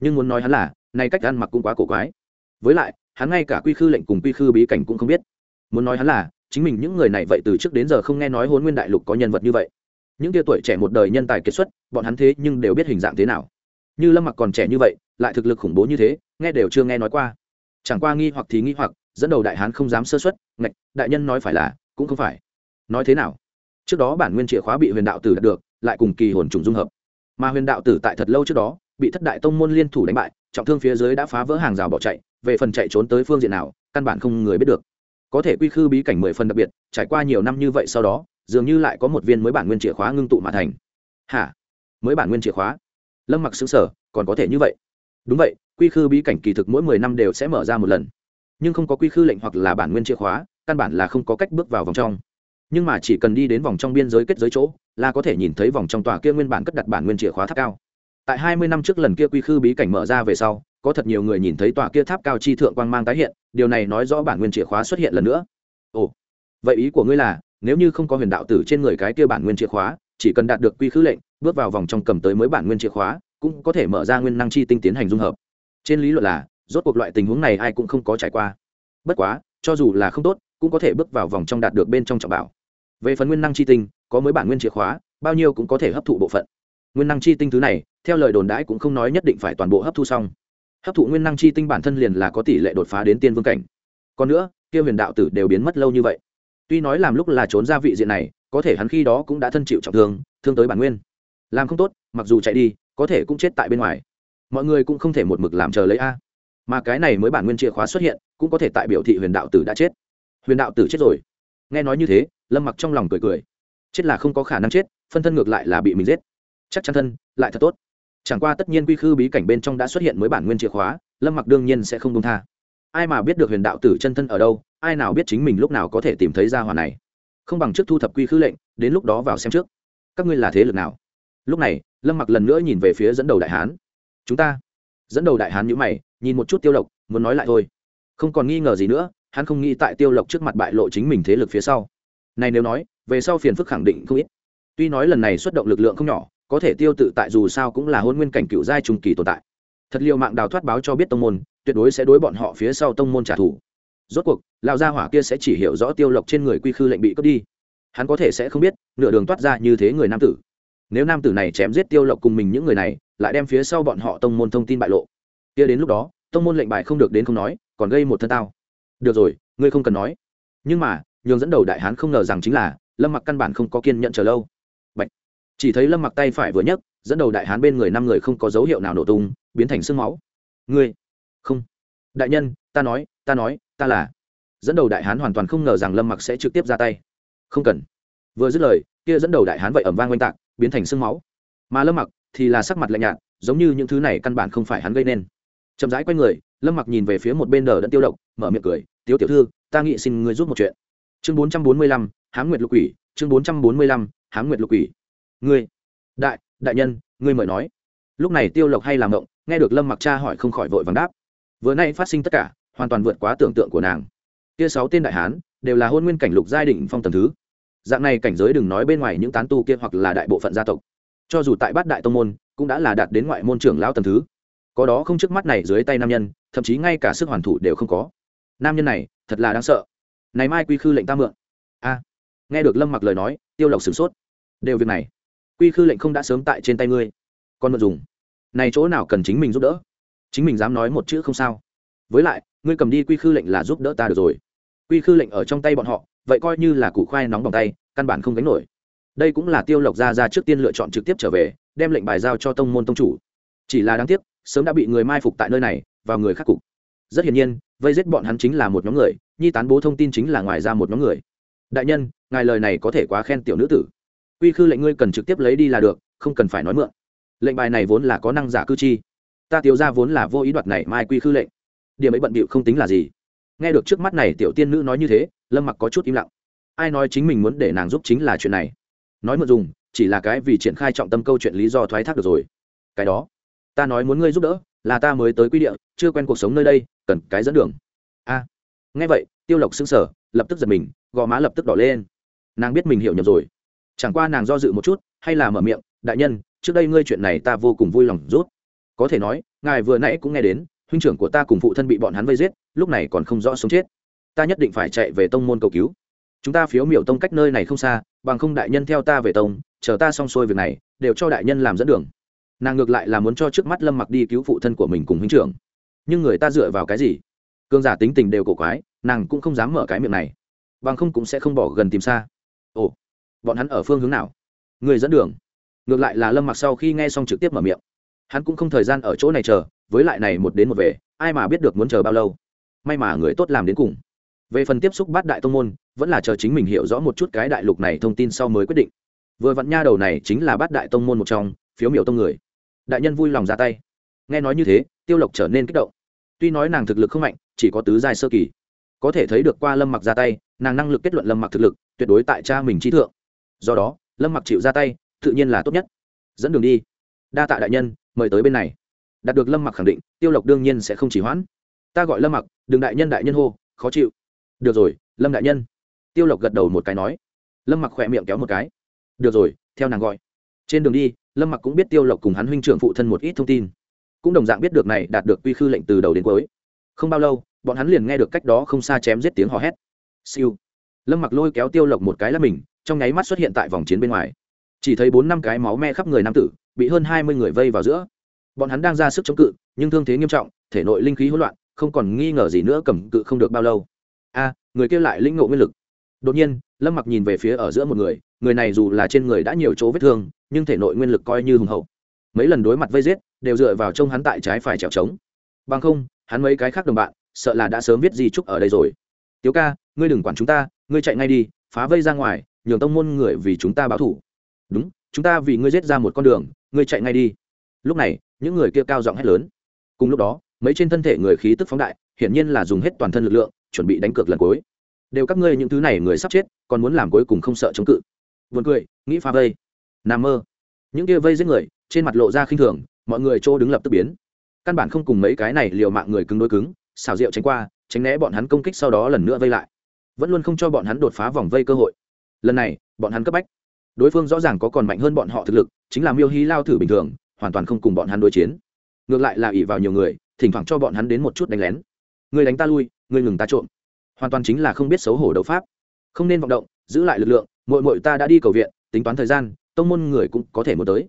Nhưng muốn nói hắn là, nay cách ăn mặc cũng quá cổ quái. Với lại, hắn ngay cả quy khư lệnh cùng quy khư bí cảnh cũng không biết. Muốn nói hắn là, chính mình những người này vậy từ trước đến giờ không nghe nói hôn nguyên đại lục có nhân vật như vậy những tia tuổi trẻ một đời nhân tài kiệt xuất, bọn hắn thế nhưng đều biết hình dạng thế nào. Như lâm mặc còn trẻ như vậy, lại thực lực khủng bố như thế, nghe đều chưa nghe nói qua. Chẳng qua nghi hoặc thì nghi hoặc, dẫn đầu đại hán không dám sơ xuất ngạch, đại nhân nói phải là, cũng không phải. Nói thế nào? Trước đó bản nguyên chìa khóa bị huyền đạo tử đạt được, lại cùng kỳ hồn trùng dung hợp. Mà huyền đạo tử tại thật lâu trước đó, bị thất đại tông môn liên thủ đánh bại, trọng thương phía dưới đã phá vỡ hàng rào bỏ chạy, về phần chạy trốn tới phương diện nào, căn bản không người biết được. Có thể quy khư bí cảnh mười phần đặc biệt, trải qua nhiều năm như vậy sau đó dường như lại có một viên mới bản nguyên chìa khóa ngưng tụ mà thành. Hả? Mới bản nguyên chìa khóa? Lâm mặc xứng sở còn có thể như vậy? Đúng vậy, quy khư bí cảnh kỳ thực mỗi mười năm đều sẽ mở ra một lần. Nhưng không có quy khư lệnh hoặc là bản nguyên chìa khóa, căn bản là không có cách bước vào vòng trong. Nhưng mà chỉ cần đi đến vòng trong biên giới kết giới chỗ, là có thể nhìn thấy vòng trong tòa kia nguyên bản cất đặt bản nguyên chìa khóa tháp cao. Tại hai mươi năm trước lần kia quy khư bí cảnh mở ra về sau, có thật nhiều người nhìn thấy tòa kia tháp cao chi thượng quang mang tái hiện, điều này nói rõ bản nguyên chìa khóa xuất hiện lần nữa. Ồ, vậy ý của ngươi là nếu như không có huyền đạo tử trên người cái kia bản nguyên chìa khóa, chỉ cần đạt được quy khứ lệnh, bước vào vòng trong cầm tới mới bản nguyên chìa khóa, cũng có thể mở ra nguyên năng chi tinh tiến hành dung hợp. Trên lý luận là, rốt cuộc loại tình huống này ai cũng không có trải qua. Bất quá, cho dù là không tốt, cũng có thể bước vào vòng trong đạt được bên trong trọng bảo. Về phần nguyên năng chi tinh, có mới bản nguyên chìa khóa, bao nhiêu cũng có thể hấp thụ bộ phận. Nguyên năng chi tinh thứ này, theo lời đồn đãi cũng không nói nhất định phải toàn bộ hấp thu xong. Hấp thụ nguyên năng chi tinh bản thân liền là có tỷ lệ đột phá đến tiên vương cảnh. Còn nữa, kia huyền đạo tử đều biến mất lâu như vậy tuy nói làm lúc là trốn ra vị diện này, có thể hắn khi đó cũng đã thân chịu trọng thương thương tới bản nguyên. Làm không tốt, mặc dù chạy đi, có thể cũng chết tại bên ngoài. Mọi người cũng không thể một mực làm chờ lấy a. Mà cái này mới bản nguyên chìa khóa xuất hiện, cũng có thể tại biểu thị huyền đạo tử đã chết. Huyền đạo tử chết rồi. Nghe nói như thế, lâm mặc trong lòng cười cười. Chết là không có khả năng chết, phân thân ngược lại là bị mình giết. Chắc chắn thân, lại thật tốt. Chẳng qua tất nhiên quy khư bí cảnh bên trong đã xuất hiện mới bản nguyên chìa khóa, lâm mặc đương nhiên sẽ không công tha ai mà biết được huyền đạo tử chân thân ở đâu, ai nào biết chính mình lúc nào có thể tìm thấy ra hòa này. Không bằng trước thu thập quy khư lệnh, đến lúc đó vào xem trước. Các ngươi là thế lực nào? Lúc này, lâm mặc lần nữa nhìn về phía dẫn đầu đại hán. Chúng ta. Dẫn đầu đại hán nhữ mày, nhìn một chút tiêu lộc, muốn nói lại thôi. Không còn nghi ngờ gì nữa, hắn không nghĩ tại tiêu lộc trước mặt bại lộ chính mình thế lực phía sau. Này nếu nói, về sau phiền phức khẳng định không ít. Tuy nói lần này xuất động lực lượng không nhỏ, có thể tiêu tự tại dù sao cũng là hôn nguyên cảnh cựu giai trùng kỳ tồn tại. Thật liệu mạng đào thoát báo cho biết tông môn tuyệt đối sẽ đối bọn họ phía sau tông môn trả thù. Rốt cuộc, lão gia hỏa kia sẽ chỉ hiểu rõ tiêu lộc trên người quy khư lệnh bị cướp đi. Hắn có thể sẽ không biết, nửa đường toát ra như thế người nam tử. Nếu nam tử này chém giết tiêu lộc cùng mình những người này, lại đem phía sau bọn họ tông môn thông tin bại lộ. Kia đến lúc đó, tông môn lệnh bài không được đến không nói, còn gây một thân tao. Được rồi, ngươi không cần nói. Nhưng mà, nhường dẫn đầu đại hán không ngờ rằng chính là, lâm mặc căn bản không có kiên nhận chờ lâu. Bạch. chỉ thấy lâm mặc tay phải vừa nhấc, dẫn đầu đại hán bên người năm người không có dấu hiệu nào nổ tung, biến thành sương máu. Ngươi không. Đại nhân, ta nói ta nói, ta là. Dẫn đầu đại hán hoàn toàn không ngờ rằng lâm mặc sẽ trực tiếp ra tay. Không cần. Vừa dứt lời, kia dẫn đầu đại hán vậy ẩm vang oanh tạc, biến thành sương máu. Mà lâm mặc thì là sắc mặt lạnh nhạt, giống như những thứ này căn bản không phải hắn gây nên. Chậm rãi q u a y người, lâm mặc nhìn về phía một bên đờ đẫn tiêu độc, mở miệng cười, tiếu tiểu thư, ta nghĩ xin ngươi giúp một chuyện. Chương bốn trăm bốn mươi lăm, hám nguyệt lục quỷ, chương bốn trăm bốn mươi lăm, hám nguyệt lục quỷ. Ngươi, đại đại nhân, ngươi mời nói. Lúc này tiêu lộc hay làm động nghe được lâm mặc cha hỏi không khỏi vội vàng đáp vừa nay phát sinh tất cả, hoàn toàn vượt quá tưởng tượng của nàng. Kia sáu tên đại hán, đều là hôn nguyên cảnh lục giai đỉnh phong tầm thứ. Dạng này cảnh giới đừng nói bên ngoài những tán tu kia hoặc là đại bộ phận gia tộc. Cho dù tại bát đại tông môn, cũng đã là đạt đến ngoại môn trưởng lão tầm thứ. Có đó không trước mắt này dưới tay nam nhân, thậm chí ngay cả sức hoàn thủ đều không có. Nam nhân này, thật là đáng sợ. Này mai quy khư lệnh ta mượn. A. Nghe được lâm mặc lời nói, tiêu lộc sửng sốt. Đều việc này. Quy khư lệnh không đã sớm tại trên tay ngươi. Còn mượn dùng. Này chỗ nào cần chính mình giúp đỡ? Chính mình dám nói một chữ không sao. Với lại, ngươi cầm đi quy khư lệnh là giúp đỡ ta được rồi. Quy khư lệnh ở trong tay bọn họ, vậy coi như là củ khoai nóng bằng tay, căn bản không gánh nổi. Đây cũng là tiêu lộc ra ra trước tiên lựa chọn trực tiếp trở về, đem lệnh bài giao cho tông môn tông chủ. Chỉ là đáng tiếc, sớm đã bị người mai phục tại nơi này, vào người khắc cục. Rất hiển nhiên, vây giết bọn hắn chính là một nhóm người, nhi tán bố thông tin chính là ngoài ra một nhóm người. Đại nhân, ngài lời này có thể quá khen tiểu nữ tử. Quy khư lệnh ngươi cần trực tiếp lấy đi là được, không cần phải nói mượn. Lệnh bài này vốn là có năng giả cư chi ta tiêu ra vốn là vô ý đoạt này mai quy khư lệnh. Điểm ấy bận bịu không tính là gì. Nghe được trước mắt này tiểu tiên nữ nói như thế, lâm mặc có chút im lặng. Ai nói chính mình muốn để nàng giúp chính là chuyện này? Nói mượn dùng, chỉ là cái vì triển khai trọng tâm câu chuyện lý do thoái thác được rồi. Cái đó, ta nói muốn ngươi giúp đỡ, là ta mới tới quy địa, chưa quen cuộc sống nơi đây, cần cái dẫn đường. A, nghe vậy, tiêu lộc xứng sở lập tức giật mình, gò má lập tức đỏ lên. Nàng biết mình hiểu nhầm rồi. Chẳng qua nàng do dự một chút, hay là mở miệng, đại nhân, trước đây ngươi chuyện này ta vô cùng vui lòng rút có thể nói, ngài vừa nãy cũng nghe đến, huynh trưởng của ta cùng phụ thân bị bọn hắn vây giết, lúc này còn không rõ sống chết. Ta nhất định phải chạy về tông môn cầu cứu. Chúng ta phiếu miểu tông cách nơi này không xa, bằng không đại nhân theo ta về tông, chờ ta xong xuôi việc này, đều cho đại nhân làm dẫn đường. Nàng ngược lại là muốn cho trước mắt lâm mặc đi cứu phụ thân của mình cùng huynh trưởng. Nhưng người ta dựa vào cái gì? Cương giả tính tình đều cổ quái, nàng cũng không dám mở cái miệng này. Bằng không cũng sẽ không bỏ gần tìm xa. Ồ, bọn hắn ở phương hướng nào? Người dẫn đường. Ngược lại là lâm mặc sau khi nghe xong trực tiếp mở miệng hắn cũng không thời gian ở chỗ này chờ, với lại này một đến một về, ai mà biết được muốn chờ bao lâu. May mà người tốt làm đến cùng. Về phần tiếp xúc bát đại tông môn, vẫn là chờ chính mình hiểu rõ một chút cái đại lục này thông tin sau mới quyết định. Vừa vặn nha đầu này chính là bát đại tông môn một trong, phiếu miểu tông người. Đại nhân vui lòng ra tay. Nghe nói như thế, tiêu lộc trở nên kích động. Tuy nói nàng thực lực không mạnh, chỉ có tứ giai sơ kỳ. Có thể thấy được qua lâm mặc ra tay, nàng năng lực kết luận lâm mặc thực lực, tuyệt đối tại cha mình trí thượng. Do đó, lâm mặc chịu ra tay, tự nhiên là tốt nhất. Dẫn đường đi. Đa tạ đại nhân mời tới bên này. Đạt được lâm mặc khẳng định, tiêu lộc đương nhiên sẽ không chỉ hoãn. Ta gọi lâm mặc, đừng đại nhân đại nhân hô, khó chịu. Được rồi, lâm đại nhân. Tiêu lộc gật đầu một cái nói. Lâm mặc khỏe miệng kéo một cái. Được rồi, theo nàng gọi. Trên đường đi, lâm mặc cũng biết tiêu lộc cùng hắn huynh trưởng phụ thân một ít thông tin. Cũng đồng dạng biết được này đạt được quy khư lệnh từ đầu đến cuối. Không bao lâu, bọn hắn liền nghe được cách đó không xa chém giết tiếng hò hét. Siêu. Lâm mặc lôi kéo tiêu lộc một cái là mình, trong nháy mắt xuất hiện tại vòng chiến bên ngoài. Chỉ thấy bốn năm cái máu me khắp người nam tử bị hơn hai mươi người vây vào giữa. Bọn hắn đang ra sức chống cự, nhưng thương thế nghiêm trọng, thể nội linh khí hỗn loạn, không còn nghi ngờ gì nữa, cầm cự không được bao lâu. A, người kia lại lĩnh ngộ nguyên lực. Đột nhiên, lâm mặc nhìn về phía ở giữa một người người này dù là trên người đã nhiều chỗ vết thương, nhưng thể nội nguyên lực coi như hùng hậu. Mấy lần đối mặt vây giết, đều dựa vào trông hắn tại trái phải trèo trống. Bằng không, hắn mấy cái khác đồng bạn, sợ là đã sớm viết di trúc ở đây rồi. Tiếu ca, ngươi đừng quản chúng ta, ngươi chạy ngay đi, phá vây ra ngoài, nhường tông môn người vì chúng ta báo thủ. Đúng chúng ta vì ngươi giết ra một con đường, ngươi chạy ngay đi. Lúc này, những người kia cao giọng hét lớn. Cùng lúc đó, mấy trên thân thể người khí tức phóng đại, hiển nhiên là dùng hết toàn thân lực lượng, chuẩn bị đánh cược lần cuối. Đều các ngươi những thứ này người sắp chết, còn muốn làm cuối cùng không sợ chống cự. Vượt cười, nghĩ pha vây. Nằm mơ. Những kia vây giết người, trên mặt lộ ra khinh thường, mọi người chỗ đứng lập tức biến. Căn bản không cùng mấy cái này liều mạng người cứng đối cứng xào rượu tránh qua, tránh né bọn hắn công kích sau đó lần nữa vây lại. Vẫn luôn không cho bọn hắn đột phá vòng vây cơ hội. Lần này, bọn hắn cấp bách đối phương rõ ràng có còn mạnh hơn bọn họ thực lực, chính là miêu hí lao thử bình thường, hoàn toàn không cùng bọn hắn đối chiến. Ngược lại là ỉ vào nhiều người, thỉnh thoảng cho bọn hắn đến một chút đánh lén. Người đánh ta lui, người ngừng ta trộm. Hoàn toàn chính là không biết xấu hổ đấu pháp. Không nên vọng động, giữ lại lực lượng mội mội ta đã đi cầu viện, tính toán thời gian, tông môn người cũng có thể muốn tới.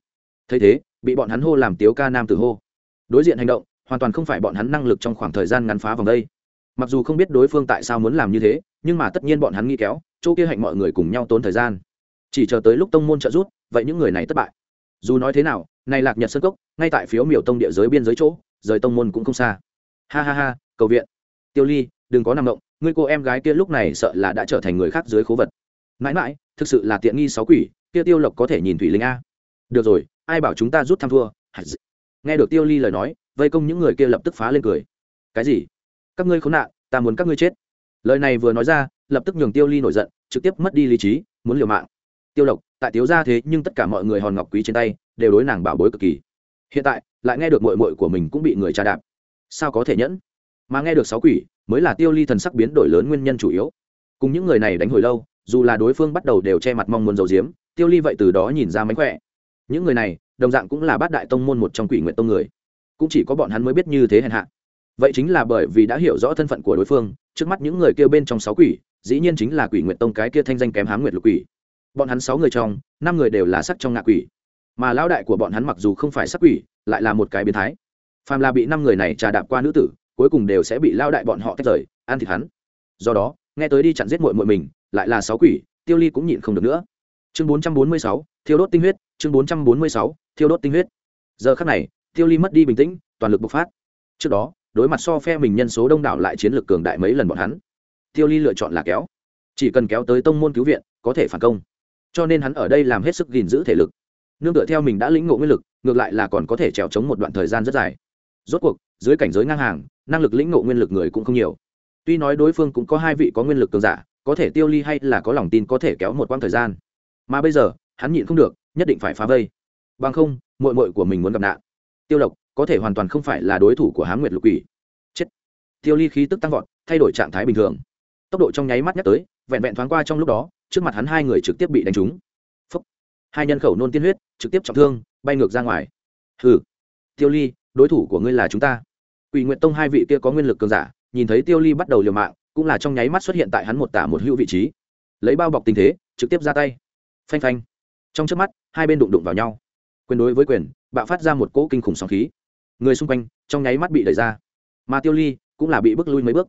Thấy thế, bị bọn hắn hô làm tiếu ca nam tử hô. Đối diện hành động, hoàn toàn không phải bọn hắn năng lực trong khoảng thời gian ngắn phá vòng đây. Mặc dù không biết đối phương tại sao muốn làm như thế, nhưng mà tất nhiên bọn hắn nghĩ kéo, chỗ kia hạnh mọi người cùng nhau tốn thời gian chỉ chờ tới lúc tông môn trợ rút vậy những người này thất bại. Dù nói thế nào này lạc nhật sơn cốc, ngay tại phiếu miểu tông địa giới biên giới chỗ, rời tông môn cũng không xa. Ha ha ha, cầu viện. Tiêu ly, đừng có nằm động, ngươi cô em gái kia lúc này sợ là đã trở thành người khác dưới khố vật. Mãi mãi, thực sự là tiện nghi sáu quỷ, kia tiêu lộc có thể nhìn thủy linh a. Được rồi, ai bảo chúng ta rút thăm thua? Nghe được tiêu ly lời nói, vây công những người kia lập tức phá lên cười. Cái gì? Các ngươi khốn nạn, ta muốn các ngươi chết. Lời này vừa nói ra, lập tức nhường tiêu ly nổi giận, trực tiếp mất đi lý trí, muốn liều mạng tiêu lộc tại tiếu ra thế nhưng tất cả mọi người hòn ngọc quý trên tay, đều đối nàng bảo bối cực kỳ. Hiện tại, lại nghe được mội mội của mình cũng bị người tra đạp. Sao có thể nhẫn? Mà nghe được sáu quỷ, mới là tiêu ly thần sắc biến đổi lớn nguyên nhân chủ yếu. Cùng những người này đánh hồi lâu, dù là đối phương bắt đầu đều che mặt mong muốn giấu giếm, tiêu ly vậy từ đó nhìn ra mánh khỏe. Những người này, đồng dạng cũng là bát đại tông môn một trong quỷ nguyện tông người. Cũng chỉ có bọn hắn mới biết như thế hèn hạ. Vậy chính là bởi vì đã hiểu rõ thân phận của đối phương, trước mắt những người kêu bên trong sáu quỷ, dĩ nhiên chính là quỷ nguyện tông cái kia thanh danh kém hám nguyệt lục quỷ bọn hắn sáu người trong, năm người đều là sắc trong ngạ quỷ. Mà lão đại của bọn hắn mặc dù không phải sắc quỷ, lại là một cái biến thái. Phàm là bị năm người này trà đạp qua nữ tử, cuối cùng đều sẽ bị lao đại bọn họ tách rời, ăn thịt hắn. Do đó, nghe tới đi chặn giết mội mội mình, lại là sáu quỷ, tiêu ly cũng nhịn không được nữa. Chương bốn trăm bốn mươi sáu, thiêu đốt tinh huyết, chương bốn trăm bốn mươi sáu, thiêu đốt tinh huyết. Giờ khắc này, tiêu ly mất đi bình tĩnh, toàn lực bộc phát. Trước đó, đối mặt so phe mình nhân số đông đảo lại chiến lược cường đại mấy lần bọn hắn, tiêu ly lựa chọn là kéo. Chỉ cần kéo tới tông môn cứu viện, có thể phản công cho nên hắn ở đây làm hết sức gìn giữ thể lực. Nương tựa theo mình đã lĩnh ngộ nguyên lực, ngược lại là còn có thể trèo chống một đoạn thời gian rất dài. Rốt cuộc, dưới cảnh giới ngang hàng, năng lực lĩnh ngộ nguyên lực người cũng không nhiều. Tuy nói đối phương cũng có hai vị có nguyên lực cường giả, có thể tiêu ly hay là có lòng tin có thể kéo một quãng thời gian. Mà bây giờ, hắn nhịn không được, nhất định phải phá vây. Bằng không mội mội của mình muốn gặp nạn. Tiêu lộc, có thể hoàn toàn không phải là đối thủ của hám nguyệt lục quỷ. Chết. Tiêu ly khí tức tăng vọt, thay đổi trạng thái bình thường. Tốc độ trong nháy mắt nhắc tới vẹn vẹn thoáng qua trong lúc đó, trước mặt hắn hai người trực tiếp bị đánh trúng. Phúc. hai nhân khẩu nôn tiên huyết, trực tiếp trọng thương, bay ngược ra ngoài. Hừ. Tiêu ly, đối thủ của ngươi là chúng ta. Quỷ nguyện tông hai vị kia có nguyên lực cường giả, nhìn thấy tiêu ly bắt đầu liều mạng, cũng là trong nháy mắt xuất hiện tại hắn một tả một hữu vị trí. Lấy bao bọc tình thế, trực tiếp ra tay. Phanh phanh. Trong trước mắt, hai bên đụng đụng vào nhau. Quyền đối với quyền, bạo phát ra một cỗ kinh khủng sóng khí. Người xung quanh, trong nháy mắt bị đẩy ra. Mà tiêu ly cũng là bị bước lui mấy bước.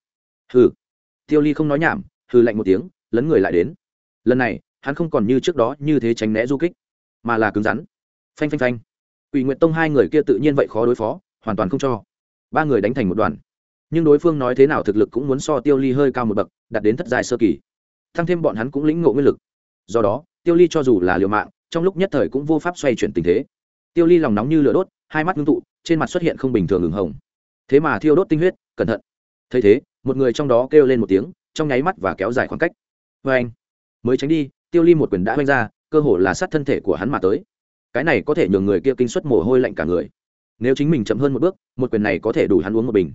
Hừ. Tiêu ly không nói nhảm hừ lạnh một tiếng, lấn người lại đến. Lần này, hắn không còn như trước đó như thế tránh né du kích, mà là cứng rắn. Phanh phanh phanh. Ủy nguyện tông hai người kia tự nhiên vậy khó đối phó, hoàn toàn không cho. Ba người đánh thành một đoàn. Nhưng đối phương nói thế nào thực lực cũng muốn so tiêu ly hơi cao một bậc đặt đến thất dài sơ kỳ. Thăng thêm bọn hắn cũng lĩnh ngộ nguyên lực. Do đó, tiêu ly cho dù là liều mạng, trong lúc nhất thời cũng vô pháp xoay chuyển tình thế. Tiêu ly lòng nóng như lửa đốt, hai mắt ngưng tụ, trên mặt xuất hiện không bình thường ngừng hồng. Thế mà thiêu đốt tinh huyết, cẩn thận. Thấy thế, một người trong đó kêu lên một tiếng trong nháy mắt và kéo dài khoảng cách. Vê anh, mới tránh đi, tiêu ly một quyền đã oanh ra, cơ hồ là sát thân thể của hắn mà tới. Cái này có thể nhường người kia kinh suất mồ hôi lạnh cả người. Nếu chính mình chậm hơn một bước, một quyền này có thể đủ hắn uống một bình.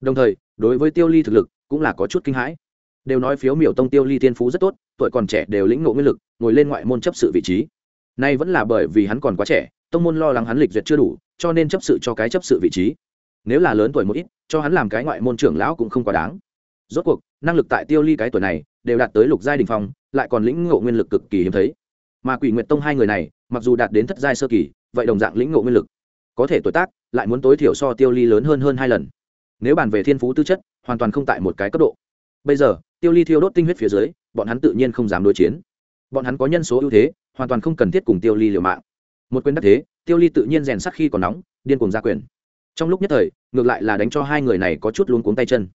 Đồng thời, đối với tiêu ly thực lực, cũng là có chút kinh hãi. Đều nói phiếu miểu tông tiêu ly thiên phú rất tốt, tuổi còn trẻ đều lĩnh ngộ nguyên lực, ngồi lên ngoại môn chấp sự vị trí. Nay vẫn là bởi vì hắn còn quá trẻ, tông môn lo lắng hắn lịch duyệt chưa đủ, cho nên chấp sự cho cái chấp sự vị trí. Nếu là lớn tuổi một ít, cho hắn làm cái ngoại môn trưởng lão cũng không quá đáng rốt cuộc, năng lực tại tiêu ly cái tuổi này đều đạt tới lục giai đình phong, lại còn lĩnh ngộ nguyên lực cực kỳ hiếm thấy. Mà quỷ nguyệt tông hai người này, mặc dù đạt đến thất giai sơ kỳ, vậy đồng dạng lĩnh ngộ nguyên lực. Có thể tuổi tác lại muốn tối thiểu so tiêu ly lớn hơn hơn hai lần. Nếu bàn về thiên phú tư chất, hoàn toàn không tại một cái cấp độ. Bây giờ, tiêu ly thiêu đốt tinh huyết phía dưới, bọn hắn tự nhiên không dám đối chiến. Bọn hắn có nhân số ưu thế, hoàn toàn không cần thiết cùng tiêu ly liều mạng. Một quyền đắc thế, tiêu ly tự nhiên rèn sắc khi còn nóng, điên cuồng ra quyền. Trong lúc nhất thời, ngược lại là đánh cho hai người này có chút luống cuống tay chân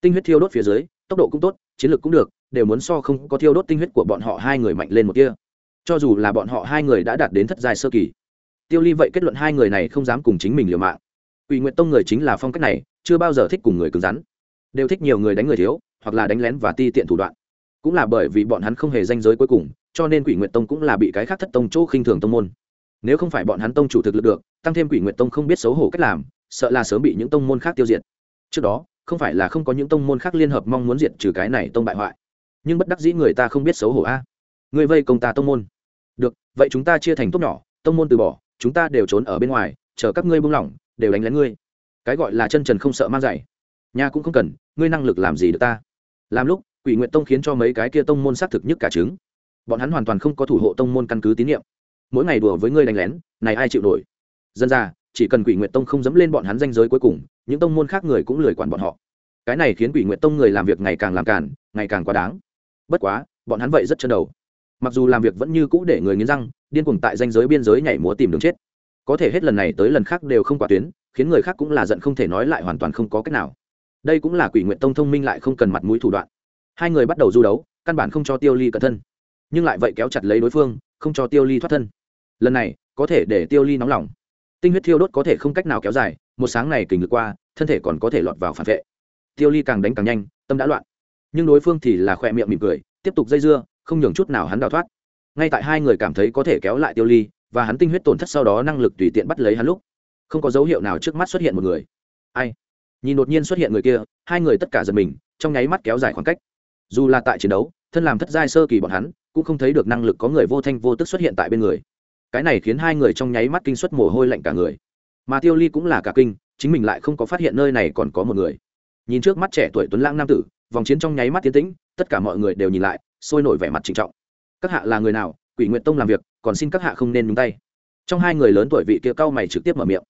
tinh huyết thiêu đốt phía dưới, tốc độ cũng tốt, chiến lược cũng được, đều muốn so không có thiêu đốt tinh huyết của bọn họ hai người mạnh lên một kia cho dù là bọn họ hai người đã đạt đến thất giai sơ kỳ, tiêu ly vậy kết luận hai người này không dám cùng chính mình liều mạng. Ủy nguyện tông người chính là phong cách này, chưa bao giờ thích cùng người cứng rắn. Đều thích nhiều người đánh người thiếu, hoặc là đánh lén và ti tiện thủ đoạn. Cũng là bởi vì bọn hắn không hề danh giới cuối cùng, cho nên quỷ nguyện tông cũng là bị cái khác thất tông chỗ khinh thường tông môn. Nếu không phải bọn hắn tông chủ thực lực được, tăng thêm quỷ nguyện tông không biết xấu hổ cách làm, sợ là sớm bị những tông môn khác tiêu diệt. Trước đó không phải là không có những tông môn khác liên hợp mong muốn diệt trừ cái này tông bại hoại. Nhưng bất đắc dĩ người ta không biết xấu hổ a. Người vây công ta tông môn. Được, vậy chúng ta chia thành tốt nhỏ, tông môn từ bỏ, chúng ta đều trốn ở bên ngoài, chờ các ngươi buông lỏng, đều đánh lén ngươi. Cái gọi là chân trần không sợ mang dạy. Nhà cũng không cần, ngươi năng lực làm gì được ta? Làm lúc, quỷ nguyện tông khiến cho mấy cái kia tông môn xác thực nhất cả trứng. Bọn hắn hoàn toàn không có thủ hộ tông môn căn cứ tín nhiệm. Mỗi ngày đùa với ngươi đánh lén, này ai chịu nổi? Dân ra chỉ cần quỷ nguyện tông không dẫm lên bọn hắn danh giới cuối cùng, những tông môn khác người cũng lười quản bọn họ. Cái này khiến quỷ nguyện tông người làm việc ngày càng làm cản ngày càng quá đáng. Bất quá, bọn hắn vậy rất chân đầu. Mặc dù làm việc vẫn như cũ để người nghiến răng, điên cuồng tại danh giới biên giới nhảy múa tìm đường chết. Có thể hết lần này tới lần khác đều không quả tuyến, khiến người khác cũng là giận không thể nói lại hoàn toàn không có cách nào. Đây cũng là quỷ nguyện tông thông minh lại không cần mặt mũi thủ đoạn. Hai người bắt đầu du đấu, căn bản không cho tiêu ly cẩn thân. Nhưng lại vậy kéo chặt lấy đối phương, không cho tiêu ly thoát thân. Lần này, có thể để tiêu ly nóng lòng tinh huyết thiêu đốt có thể không cách nào kéo dài, một sáng này kình ngược qua, thân thể còn có thể lọt vào phản vệ. Tiêu ly càng đánh càng nhanh, tâm đã loạn. Nhưng đối phương thì là khỏe miệng mỉm cười, tiếp tục dây dưa, không nhường chút nào hắn đào thoát. Ngay tại hai người cảm thấy có thể kéo lại tiêu ly, và hắn tinh huyết tổn thất sau đó năng lực tùy tiện bắt lấy hắn lúc, không có dấu hiệu nào trước mắt xuất hiện một người. Ai? Nhìn đột nhiên xuất hiện người kia, hai người tất cả giật mình, trong nháy mắt kéo dài khoảng cách. Dù là tại chiến đấu, thân làm thất giai sơ kỳ bọn hắn, cũng không thấy được năng lực có người vô thanh vô tức xuất hiện tại bên người cái này khiến hai người trong nháy mắt kinh suất mồ hôi lạnh cả người. Mà tiêu ly cũng là cả kinh, chính mình lại không có phát hiện nơi này còn có một người. Nhìn trước mắt trẻ tuổi tuấn lãng nam tử, vòng chiến trong nháy mắt tiến tĩnh, tất cả mọi người đều nhìn lại, sôi nổi vẻ mặt trịnh trọng. Các hạ là người nào? Quỷ nguyện tông làm việc, còn xin các hạ không nên nhúng tay. Trong hai người lớn tuổi vị kia cao mày trực tiếp mở miệng.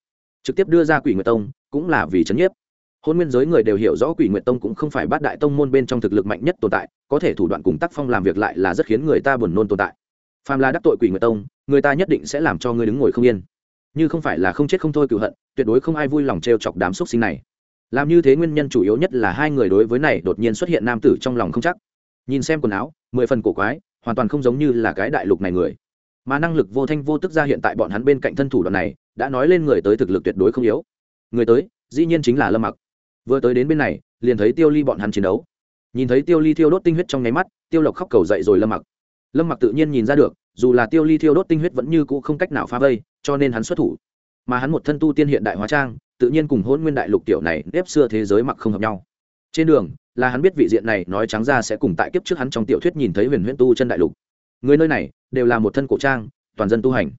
Trực tiếp đưa ra quỷ nguyện tông, cũng là vì chấn nhiếp. Hôn nguyên giới người đều hiểu rõ quỷ nguyện tông cũng không phải bát đại tông môn bên trong thực lực mạnh nhất tồn tại, có thể thủ đoạn cùng tác phong làm việc lại là rất khiến người ta buồn nôn tồn tại phàm là đắc tội quỷ nguyệt tông, người ta nhất định sẽ làm cho ngươi đứng ngồi không yên. Như không phải là không chết không thôi cựu hận, tuyệt đối không ai vui lòng t chọc đám xúc sinh này. Làm như thế nguyên nhân chủ yếu nhất là hai người đối với này đột nhiên xuất hiện nam tử trong lòng không chắc. Nhìn xem quần áo, mười phần cổ quái, hoàn toàn không giống như là cái đại lục này người. Mà năng lực vô thanh vô tức ra hiện tại bọn hắn bên cạnh thân thủ đoạn này, đã nói lên người tới thực lực tuyệt đối không yếu. Người tới, dĩ nhiên chính là lâm mặc. Vừa tới đến bên này, liền thấy tiêu ly bọn hắn chiến đấu. Nhìn thấy tiêu ly thiêu đốt tinh huyết trong nháy mắt, tiêu lộc khóc cầu dậy rồi lâm mặc lâm mặc tự nhiên nhìn ra được, dù là tiêu ly thiêu đốt tinh huyết vẫn như cũ không cách nào phá vây, cho nên hắn xuất thủ. Mà hắn một thân tu tiên hiện đại hóa trang, tự nhiên cùng hôn nguyên đại lục tiểu này nếp xưa thế giới mặc không hợp nhau. Trên đường, là hắn biết vị diện này nói trắng ra sẽ cùng tại kiếp trước hắn trong tiểu thuyết nhìn thấy huyền huyễn tu chân đại lục. Người nơi này, đều là một thân cổ trang, toàn dân tu hành.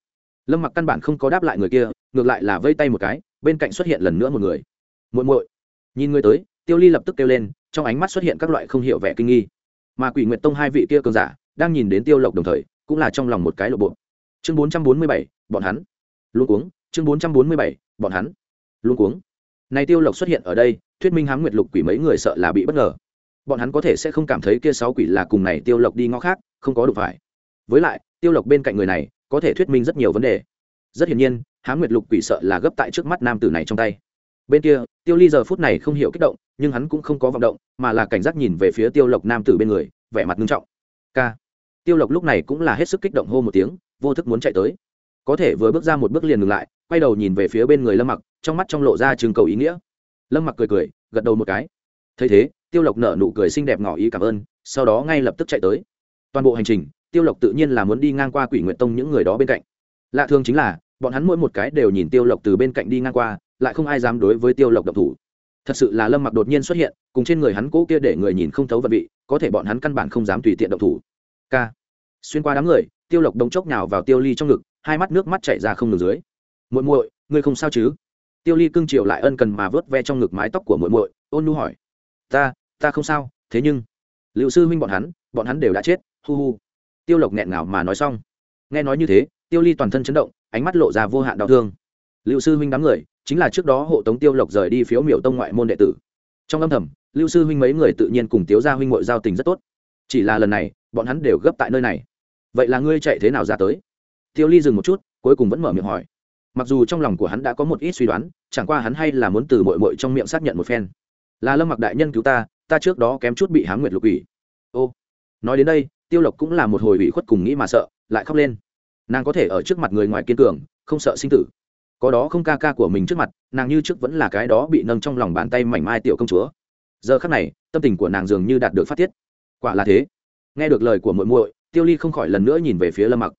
Lâm mặc căn bản không có đáp lại người kia, ngược lại là vây tay một cái, bên cạnh xuất hiện lần nữa một người. Muội muội. Nhìn người tới, tiêu ly lập tức kêu lên, trong ánh mắt xuất hiện các loại không hiểu vẻ kinh nghi. Mà quỷ nguyệt tông hai vị kia cường giả đang nhìn đến tiêu lộc đồng thời, cũng là trong lòng một cái lộ bộ. Chương bốn trăm bốn mươi bảy, bọn hắn. Luôn cuống. Chương bốn trăm bốn mươi bảy, bọn hắn. Luôn cuống. Này tiêu lộc xuất hiện ở đây, thuyết minh hám nguyệt lục quỷ mấy người sợ là bị bất ngờ. Bọn hắn có thể sẽ không cảm thấy kia sáu quỷ là cùng này tiêu lộc đi ngõ khác, không có đủ phải. Với lại, tiêu lộc bên cạnh người này, có thể thuyết minh rất nhiều vấn đề. Rất hiển nhiên, hám nguyệt lục quỷ sợ là gấp tại trước mắt nam tử này trong tay. Bên kia, tiêu ly giờ phút này không hiểu kích động, nhưng hắn cũng không có vọng động, mà là cảnh giác nhìn về phía tiêu lộc nam tử bên người, vẻ mặt nghiêm trọng. K tiêu lộc lúc này cũng là hết sức kích động hô một tiếng, vô thức muốn chạy tới. Có thể vừa bước ra một bước liền ngừng lại, quay đầu nhìn về phía bên người lâm mặc, trong mắt trong lộ ra chừng cầu ý nghĩa. Lâm mặc cười cười, gật đầu một cái. Thấy thế, tiêu lộc nở nụ cười xinh đẹp ngỏ ý cảm ơn, sau đó ngay lập tức chạy tới. Toàn bộ hành trình, tiêu lộc tự nhiên là muốn đi ngang qua quỷ nguyện tông những người đó bên cạnh. Lạ thường chính là, bọn hắn mỗi một cái đều nhìn tiêu lộc từ bên cạnh đi ngang qua, lại không ai dám đối với tiêu lộc độc thủ. Thật sự là lâm mặc đột nhiên xuất hiện, cùng trên người hắn cỗ kia để người nhìn không thấu vật vị, có thể bọn hắn căn bản không dám tùy tiện độc thủ k. Xuyên qua đám người, tiêu lộc đống chốc nào vào tiêu ly trong ngực, hai mắt nước mắt chảy ra không ngừng dưới. Muội muội, ngươi không sao chứ? Tiêu ly cưng chiều lại ân cần mà vớt ve trong ngực mái tóc của muội muội, ôn nu hỏi. Ta ta không sao, thế nhưng liệu sư huynh bọn hắn bọn hắn đều đã chết, hu hu. Tiêu lộc nghẹn ngào mà nói xong. Nghe nói như thế, tiêu ly toàn thân chấn động, ánh mắt lộ ra vô hạn đau thương. Liệu sư huynh đám người, chính là trước đó hộ tống tiêu lộc rời đi phiếu miểu tông ngoại môn đệ tử. Trong âm thầm, lưu sư huynh mấy người tự nhiên cùng tiếu gia huynh ngội giao tình rất tốt. Chỉ là lần này bọn hắn đều gấp tại nơi này. Vậy là ngươi chạy thế nào ra tới? Tiêu ly dừng một chút, cuối cùng vẫn mở miệng hỏi. Mặc dù trong lòng của hắn đã có một ít suy đoán, chẳng qua hắn hay là muốn từ mội mội trong miệng xác nhận một phen. Là lâm mặc đại nhân cứu ta ta trước đó kém chút bị hám nguyệt lục ủy ô, nói đến đây, tiêu lộc cũng là một hồi ủy khuất cùng nghĩ mà sợ, lại khóc lên. Nàng có thể ở trước mặt người ngoài kiên cường, không sợ sinh tử. Có đó không ca ca của mình trước mặt, nàng như trước vẫn là cái đó bị nâng trong lòng bàn tay mảnh mai tiểu công chúa. Giờ khắc này, tâm tình của nàng dường như đạt được phát tiết. Quả là thế nghe được lời của muội muội, tiêu ly không khỏi lần nữa nhìn về phía lâm mặc.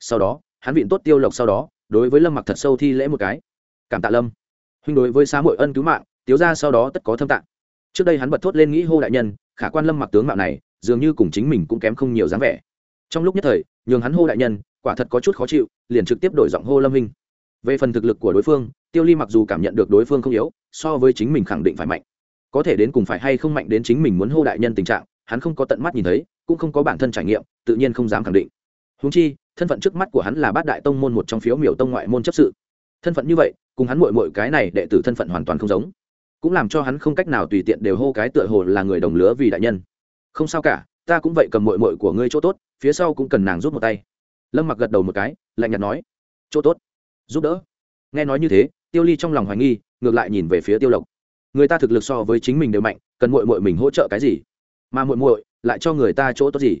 Sau đó, hắn vịn tốt tiêu lộc sau đó, đối với lâm mặc thật sâu thi lễ một cái. Cảm tạ lâm. Huynh đối với xá muội ân cứu mạng, tiếu ra sau đó tất có thâm tạng. Trước đây hắn bật thốt lên nghĩ hô đại nhân, khả quan lâm mặc tướng mạo này, dường như cùng chính mình cũng kém không nhiều dáng vẻ. Trong lúc nhất thời, nhường hắn hô đại nhân, quả thật có chút khó chịu, liền trực tiếp đổi giọng hô lâm huynh. Về phần thực lực của đối phương, tiêu ly mặc dù cảm nhận được đối phương không yếu, so với chính mình khẳng định phải mạnh. Có thể đến cùng phải hay không mạnh đến chính mình muốn hô đại nhân tình trạng hắn không có tận mắt nhìn thấy, cũng không có bản thân trải nghiệm, tự nhiên không dám khẳng định. Húng chi, thân phận trước mắt của hắn là bát đại tông môn một trong phiếu miểu tông ngoại môn chấp sự. Thân phận như vậy, cùng hắn mội mội cái này đệ tử thân phận hoàn toàn không giống. Cũng làm cho hắn không cách nào tùy tiện đều hô cái tựa hồ là người đồng lứa vì đại nhân. Không sao cả, ta cũng vậy cầm mội mội của ngươi chỗ tốt, phía sau cũng cần nàng giúp một tay. Lâm mặc gật đầu một cái, lạnh nhạt nói, chỗ tốt, giúp đỡ. Nghe nói như thế, tiêu ly trong lòng hoài nghi, ngược lại nhìn về phía tiêu lộc. Người ta thực lực so với chính mình đều mạnh, cần mội mội mình hỗ trợ cái gì? Mà muội muội lại cho người ta chỗ tốt gì?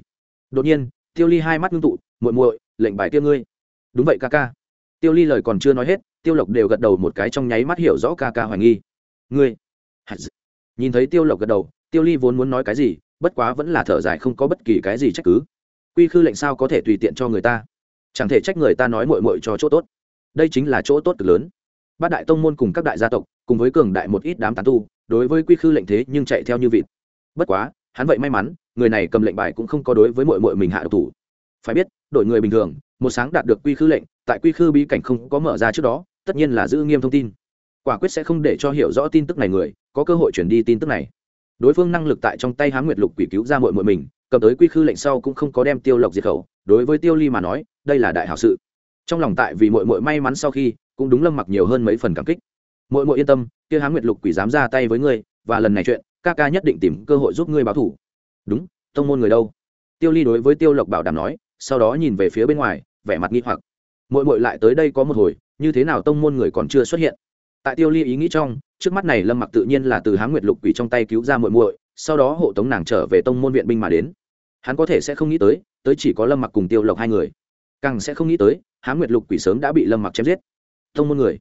Đột nhiên, tiêu ly hai mắt ngưng tụ, muội muội, lệnh bài tiêu ngươi. Đúng vậy, ca ca. Tiêu ly lời còn chưa nói hết, tiêu lộc đều gật đầu một cái trong nháy mắt hiểu rõ ca ca hoài nghi. Ngươi? Nhìn thấy tiêu lộc gật đầu, tiêu ly vốn muốn nói cái gì, bất quá vẫn là thở dài không có bất kỳ cái gì trách cứ. Quy khư lệnh sao có thể tùy tiện cho người ta? Chẳng thể trách người ta nói mội mội cho chỗ tốt. Đây chính là chỗ tốt cực lớn. Bát đại tông môn cùng các đại gia tộc, cùng với cường đại một ít đám tán tu, đối với quy khư lệnh thế nhưng chạy theo như vịt. Bất quá hắn vậy may mắn, người này cầm lệnh bài cũng không có đối với mội mội mình hạ độc thủ. Phải biết, đổi người bình thường, một sáng đạt được quy khư lệnh, tại quy khư bí cảnh không có mở ra trước đó, tất nhiên là giữ nghiêm thông tin. Quả quyết sẽ không để cho hiểu rõ tin tức này người, có cơ hội chuyển đi tin tức này. Đối phương năng lực tại trong tay hán nguyệt lục quỷ cứu ra mội mội mình, cầm tới quy khư lệnh sau cũng không có đem tiêu lộc diệt khẩu, đối với tiêu ly mà nói, đây là đại hảo sự. Trong lòng tại vì mội mội may mắn sau khi, cũng đúng lâm mặc nhiều hơn mấy phần cảm kích. Mội mội yên tâm, kia hán nguyệt lục quỷ dám ra tay với ngươi, và lần này chuyện ca ca nhất định tìm cơ hội giúp ngươi báo thủ. Đúng tông môn người đâu? Tiêu ly đối với tiêu lộc bảo đảm nói sau đó nhìn về phía bên ngoài vẻ mặt nghi hoặc. Mội mội lại tới đây có một hồi như thế nào tông môn người còn chưa xuất hiện? Tại tiêu ly ý nghĩ trong trước mắt này lâm mặc tự nhiên là từ hán nguyệt lục quỷ trong tay cứu ra Mội Mội, sau đó hộ tống nàng trở về tông môn viện binh mà đến. Hắn có thể sẽ không nghĩ tới tới chỉ có lâm mặc cùng tiêu lộc hai người. Càng sẽ không nghĩ tới hán nguyệt lục quỷ sớm đã bị lâm mặc chém giết. Tông môn người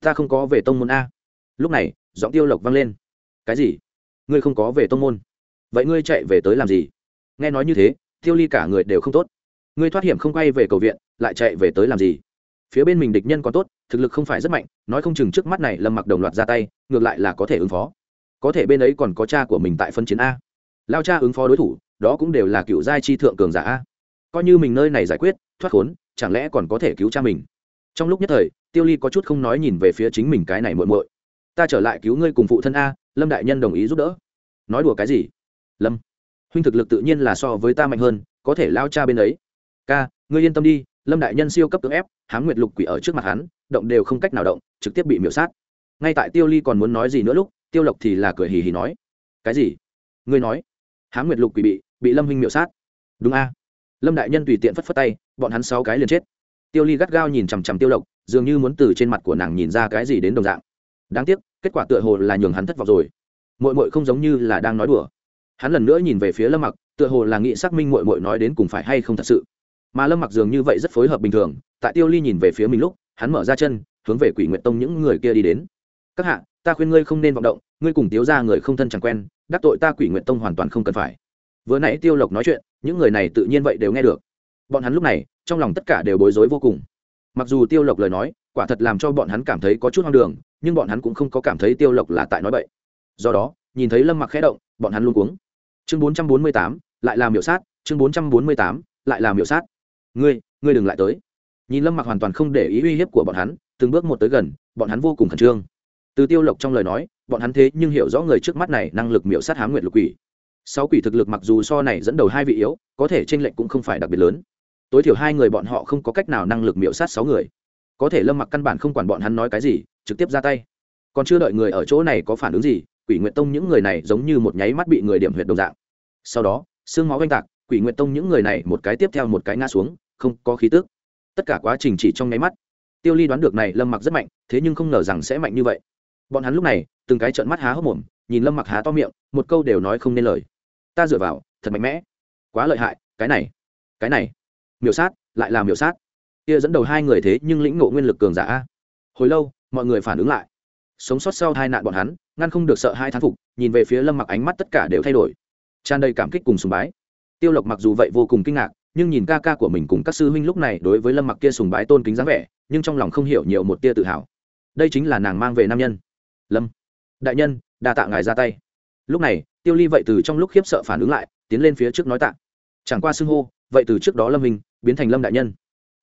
ta không có về tông môn a. Lúc này giọng tiêu lộc vang lên. Cái gì? Ngươi không có về tông môn. Vậy ngươi chạy về tới làm gì? Nghe nói như thế, tiêu ly cả người đều không tốt. Ngươi thoát hiểm không quay về cầu viện, lại chạy về tới làm gì? Phía bên mình địch nhân còn tốt, thực lực không phải rất mạnh, nói không chừng trước mắt này lâm mặc đồng loạt ra tay, ngược lại là có thể ứng phó. Có thể bên ấy còn có cha của mình tại phân chiến a. Lao cha ứng phó đối thủ, đó cũng đều là cựu giai chi thượng cường giả a. Coi như mình nơi này giải quyết, thoát khốn, chẳng lẽ còn có thể cứu cha mình? Trong lúc nhất thời, tiêu ly có chút không nói nhìn về phía chính mình cái này muội muội. Ta trở lại cứu ngươi cùng phụ thân a lâm đại nhân đồng ý giúp đỡ nói đùa cái gì lâm huynh thực lực tự nhiên là so với ta mạnh hơn có thể lao cha bên ấy ca ngươi yên tâm đi lâm đại nhân siêu cấp cưỡng ép hám nguyệt lục quỷ ở trước mặt hắn động đều không cách nào động trực tiếp bị miễu sát ngay tại tiêu ly còn muốn nói gì nữa lúc tiêu lộc thì là cười hì hì nói cái gì ngươi nói hám nguyệt lục quỷ bị bị lâm huynh miễu sát đúng a à? lâm đại nhân tùy tiện phất phất tay bọn hắn sáu cái liền chết tiêu ly gắt gao nhìn chằm chằm tiêu lộc dường như muốn từ trên mặt của nàng nhìn ra cái gì đến đồng dạng đáng tiếc kết quả tựa hồ là nhường hắn thất vọng rồi. Mội mội không giống như là đang nói đùa. Hắn lần nữa nhìn về phía lâm mặc, tựa hồ là nghị xác minh mội mội nói đến cùng phải hay không thật sự. Mà lâm mặc dường như vậy rất phối hợp bình thường, tại tiêu ly nhìn về phía mình lúc, hắn mở ra chân, hướng về quỷ nguyện tông những người kia đi đến. Các hạ, ta khuyên ngươi không nên vọng động, ngươi cùng tiếu ra người không thân chẳng quen, đắc tội ta quỷ nguyện tông hoàn toàn không cần phải. Vừa nãy tiêu lộc nói chuyện, những người này tự nhiên vậy đều nghe được. Bọn hắn lúc này, trong lòng tất cả đều bối rối vô cùng mặc dù tiêu lộc lời nói, quả thật làm cho bọn hắn cảm thấy có chút hoang đường, nhưng bọn hắn cũng không có cảm thấy tiêu lộc là tại nói bậy. Do đó, nhìn thấy lâm mặc khẽ động, bọn hắn luôn cuống. Chương bốn trăm bốn mươi tám, lại làm hiệu sát, chương bốn trăm bốn mươi tám, lại làm hiệu sát. Ngươi ngươi đừng lại tới. Nhìn lâm mặc hoàn toàn không để ý uy hiếp của bọn hắn, từng bước một tới gần, bọn hắn vô cùng khẩn trương. Từ tiêu lộc trong lời nói, bọn hắn thế nhưng hiểu rõ người trước mắt này năng lực miễu sát hám nguyệt lục quỷ. Sáu quỷ thực lực mặc dù so này dẫn đầu hai vị yếu, có thể tranh lệch cũng không phải đặc biệt lớn tối thiểu hai người bọn họ không có cách nào năng lực miễu sát sáu người. Có thể lâm mặc căn bản không quản bọn hắn nói cái gì, trực tiếp ra tay. Còn chưa đợi người ở chỗ này có phản ứng gì, quỷ nguyện tông những người này giống như một nháy mắt bị người điểm huyệt đồng dạng. Sau đó xương máu oanh tạc, quỷ nguyện tông những người này một cái tiếp theo một cái ngã xuống, không có khí tước tất cả quá trình chỉ trong nháy mắt. Tiêu ly đoán được này lâm mặc rất mạnh, thế nhưng không ngờ rằng sẽ mạnh như vậy. Bọn hắn lúc này, từng cái trợn mắt há hốc mồm, nhìn lâm mặc há to miệng, một câu đều nói không nên lời. Ta dựa vào, thật mạnh mẽ. Quá lợi hại, cái này cái này miểu sát, lại là miểu sát. Kia dẫn đầu hai người thế nhưng lĩnh ngộ nguyên lực cường giả hồi lâu, mọi người phản ứng lại. Sống sót sau hai nạn bọn hắn, ngăn không được sợ hai thán phục, nhìn về phía lâm mặc ánh mắt tất cả đều thay đổi. Tràn đầy cảm kích cùng sùng bái. Tiêu lộc mặc dù vậy vô cùng kinh ngạc, nhưng nhìn ca ca của mình cùng các sư huynh lúc này đối với lâm mặc kia sùng bái tôn kính dáng vẻ, nhưng trong lòng không hiểu nhiều một tia tự hào. Đây chính là nàng mang về nam nhân. Lâm, đại nhân, đa tạ ngài ra tay. Lúc này, tiêu ly vậy từ trong lúc khiếp sợ phản ứng lại, tiến lên phía trước nói tạ chẳng qua xưng hô, vậy từ trước đó lâm minh biến thành lâm đại nhân.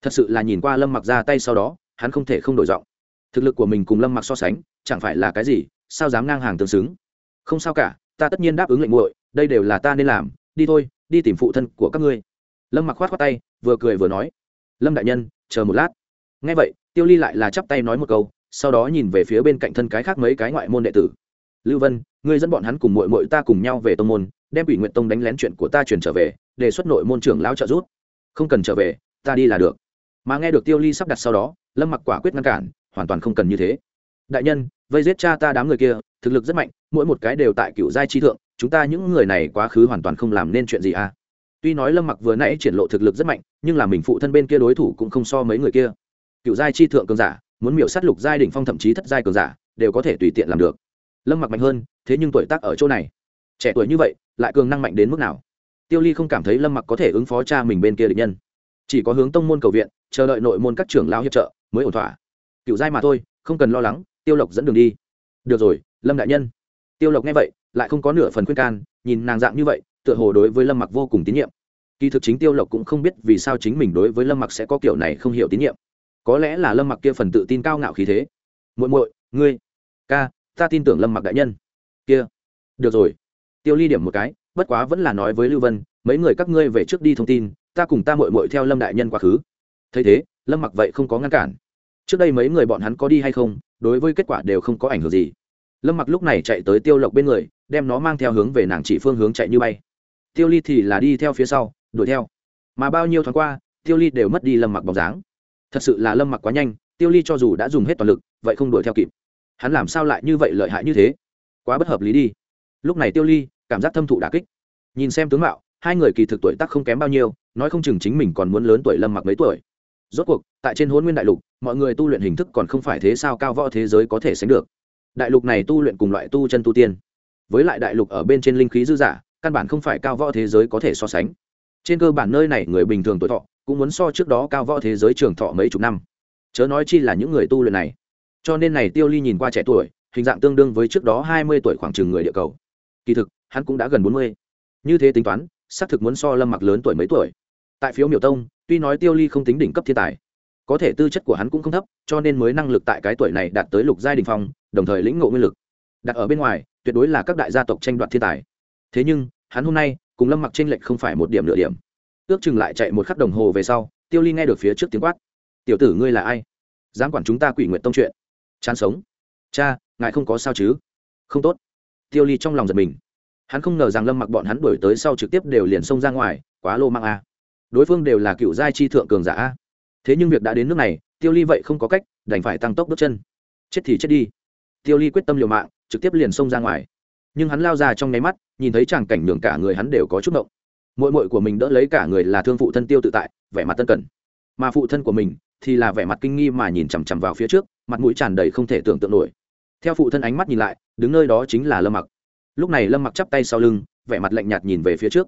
Thật sự là nhìn qua lâm mặc ra tay sau đó, hắn không thể không đổi giọng. Thực lực của mình cùng lâm mặc so sánh, chẳng phải là cái gì, sao dám ngang hàng tương xứng? Không sao cả, ta tất nhiên đáp ứng lệnh muội, đây đều là ta nên làm, đi thôi, đi tìm phụ thân của các ngươi. Lâm mặc khoát khoát tay, vừa cười vừa nói. Lâm đại nhân, chờ một lát. Nghe vậy, tiêu ly lại là chắp tay nói một câu, sau đó nhìn về phía bên cạnh thân cái khác mấy cái ngoại môn đệ tử lưu vân, ngươi dẫn bọn hắn cùng mội mội ta cùng nhau về tông môn, đem ủy nguyện tông đánh lén chuyện của ta truyền trở về, đề xuất nội môn trưởng lão trợ giúp. Không cần trở về, ta đi là được. Mà nghe được tiêu ly sắp đặt sau đó, lâm mặc quả quyết ngăn cản, hoàn toàn không cần như thế. Đại nhân, vây giết cha ta đám người kia, thực lực rất mạnh, mỗi một cái đều tại cựu giai chi thượng, chúng ta những người này quá khứ hoàn toàn không làm nên chuyện gì à. Tuy nói lâm mặc vừa nãy triển lộ thực lực rất mạnh, nhưng là mình phụ thân bên kia đối thủ cũng không so mấy người kia. Cựu giai chi thượng cường giả, muốn miểu sát lục giai đỉnh phong thậm chí thất giai cường giả, đều có thể tùy tiện làm được lâm mặc mạnh hơn, thế nhưng tuổi tác ở chỗ này. Trẻ tuổi như vậy, lại cường năng mạnh đến mức nào? Tiêu ly không cảm thấy lâm mặc có thể ứng phó cha mình bên kia địch nhân. Chỉ có hướng tông môn cầu viện, chờ đợi nội môn các trưởng lao hiệp trợ, mới ổn thỏa. Cựu giai mà thôi, không cần lo lắng, tiêu lộc dẫn đường đi. Được rồi, lâm đại nhân. Tiêu lộc nghe vậy, lại không có nửa phần khuyên can, nhìn nàng dạng như vậy, tựa hồ đối với lâm mặc vô cùng tín nhiệm. Kỳ thực chính tiêu lộc cũng không biết vì sao chính mình đối với lâm mặc sẽ có kiểu này không hiểu tín nhiệm. Có lẽ là lâm mặc kia phần tự tin cao ngạo khí thế. Muội muội, ngươi, ca ta tin tưởng lâm mặc đại nhân. Kia, được rồi. Tiêu ly điểm một cái, bất quá vẫn là nói với lưu vân, mấy người các ngươi về trước đi thông tin, ta cùng ta muội muội theo lâm đại nhân quá khứ. Thấy thế, lâm mặc vậy không có ngăn cản. Trước đây mấy người bọn hắn có đi hay không, đối với kết quả đều không có ảnh hưởng gì. Lâm mặc lúc này chạy tới tiêu lộc bên người, đem nó mang theo hướng về nàng chỉ phương hướng chạy như bay. Tiêu ly thì là đi theo phía sau, đuổi theo. Mà bao nhiêu tháng qua, tiêu ly đều mất đi lâm mặc bóng dáng. Thật sự là lâm mặc quá nhanh, tiêu ly cho dù đã dùng hết toàn lực, vậy không đuổi theo kịp hắn làm sao lại như vậy lợi hại như thế? Quá bất hợp lý đi. Lúc này tiêu ly, cảm giác thâm thụ đà kích. Nhìn xem tướng mạo, hai người kỳ thực tuổi tác không kém bao nhiêu, nói không chừng chính mình còn muốn lớn tuổi lâm mặc mấy tuổi. Rốt cuộc, tại trên hôn nguyên đại lục, mọi người tu luyện hình thức còn không phải thế sao cao võ thế giới có thể sánh được. Đại lục này tu luyện cùng loại tu chân tu tiên. Với lại đại lục ở bên trên linh khí dư giả, căn bản không phải cao võ thế giới có thể so sánh. Trên cơ bản nơi này, người bình thường tuổi thọ cũng muốn so trước đó cao võ thế giới trường thọ mấy chục năm. Chớ nói chi là những người tu luyện này cho nên này tiêu ly nhìn qua trẻ tuổi, hình dạng tương đương với trước đó hai mươi tuổi khoảng chừng người địa cầu. Kỳ thực, hắn cũng đã gần bốn mươi. Như thế tính toán, xác thực muốn so lâm mặc lớn tuổi mấy tuổi. Tại phiếu miểu tông, tuy nói tiêu ly không tính đỉnh cấp thiên tài, có thể tư chất của hắn cũng không thấp, cho nên mới năng lực tại cái tuổi này đạt tới lục giai đình phong, đồng thời lĩnh ngộ nguyên lực. Đặt ở bên ngoài, tuyệt đối là các đại gia tộc tranh đoạt thiên tài. Thế nhưng, hắn hôm nay, cùng lâm mặc tranh lệch không phải một điểm nửa điểm. Ước chừng lại chạy một khắc đồng hồ về sau, tiêu ly nghe được phía trước tiếng quát. Tiểu tử ngươi là ai? Dám quản chúng ta quỷ nguyện tông chuyện chán sống. Cha, ngài không có sao chứ? Không tốt. Tiêu ly trong lòng giật mình. Hắn không ngờ rằng lâm mặc bọn hắn đuổi tới sau trực tiếp đều liền xông ra ngoài, quá lô mang a. Đối phương đều là cựu giai chi thượng cường giả a. Thế nhưng việc đã đến nước này, tiêu ly vậy không có cách, đành phải tăng tốc bước chân. Chết thì chết đi. Tiêu ly quyết tâm liều mạng, trực tiếp liền xông ra ngoài. Nhưng hắn lao ra trong nháy mắt, nhìn thấy chàng cảnh nhường cả người hắn đều có chút động mội mội của mình đỡ lấy cả người là thương phụ thân tiêu tự tại, vẻ mặt tân cần. Mà phụ thân của mình thì là vẻ mặt kinh nghi mà nhìn chằm chằm vào phía trước mặt mũi tràn đầy không thể tưởng tượng nổi. Theo phụ thân ánh mắt nhìn lại, đứng nơi đó chính là lâm mặc. Lúc này lâm mặc chắp tay sau lưng, vẻ mặt lạnh nhạt nhìn về phía trước.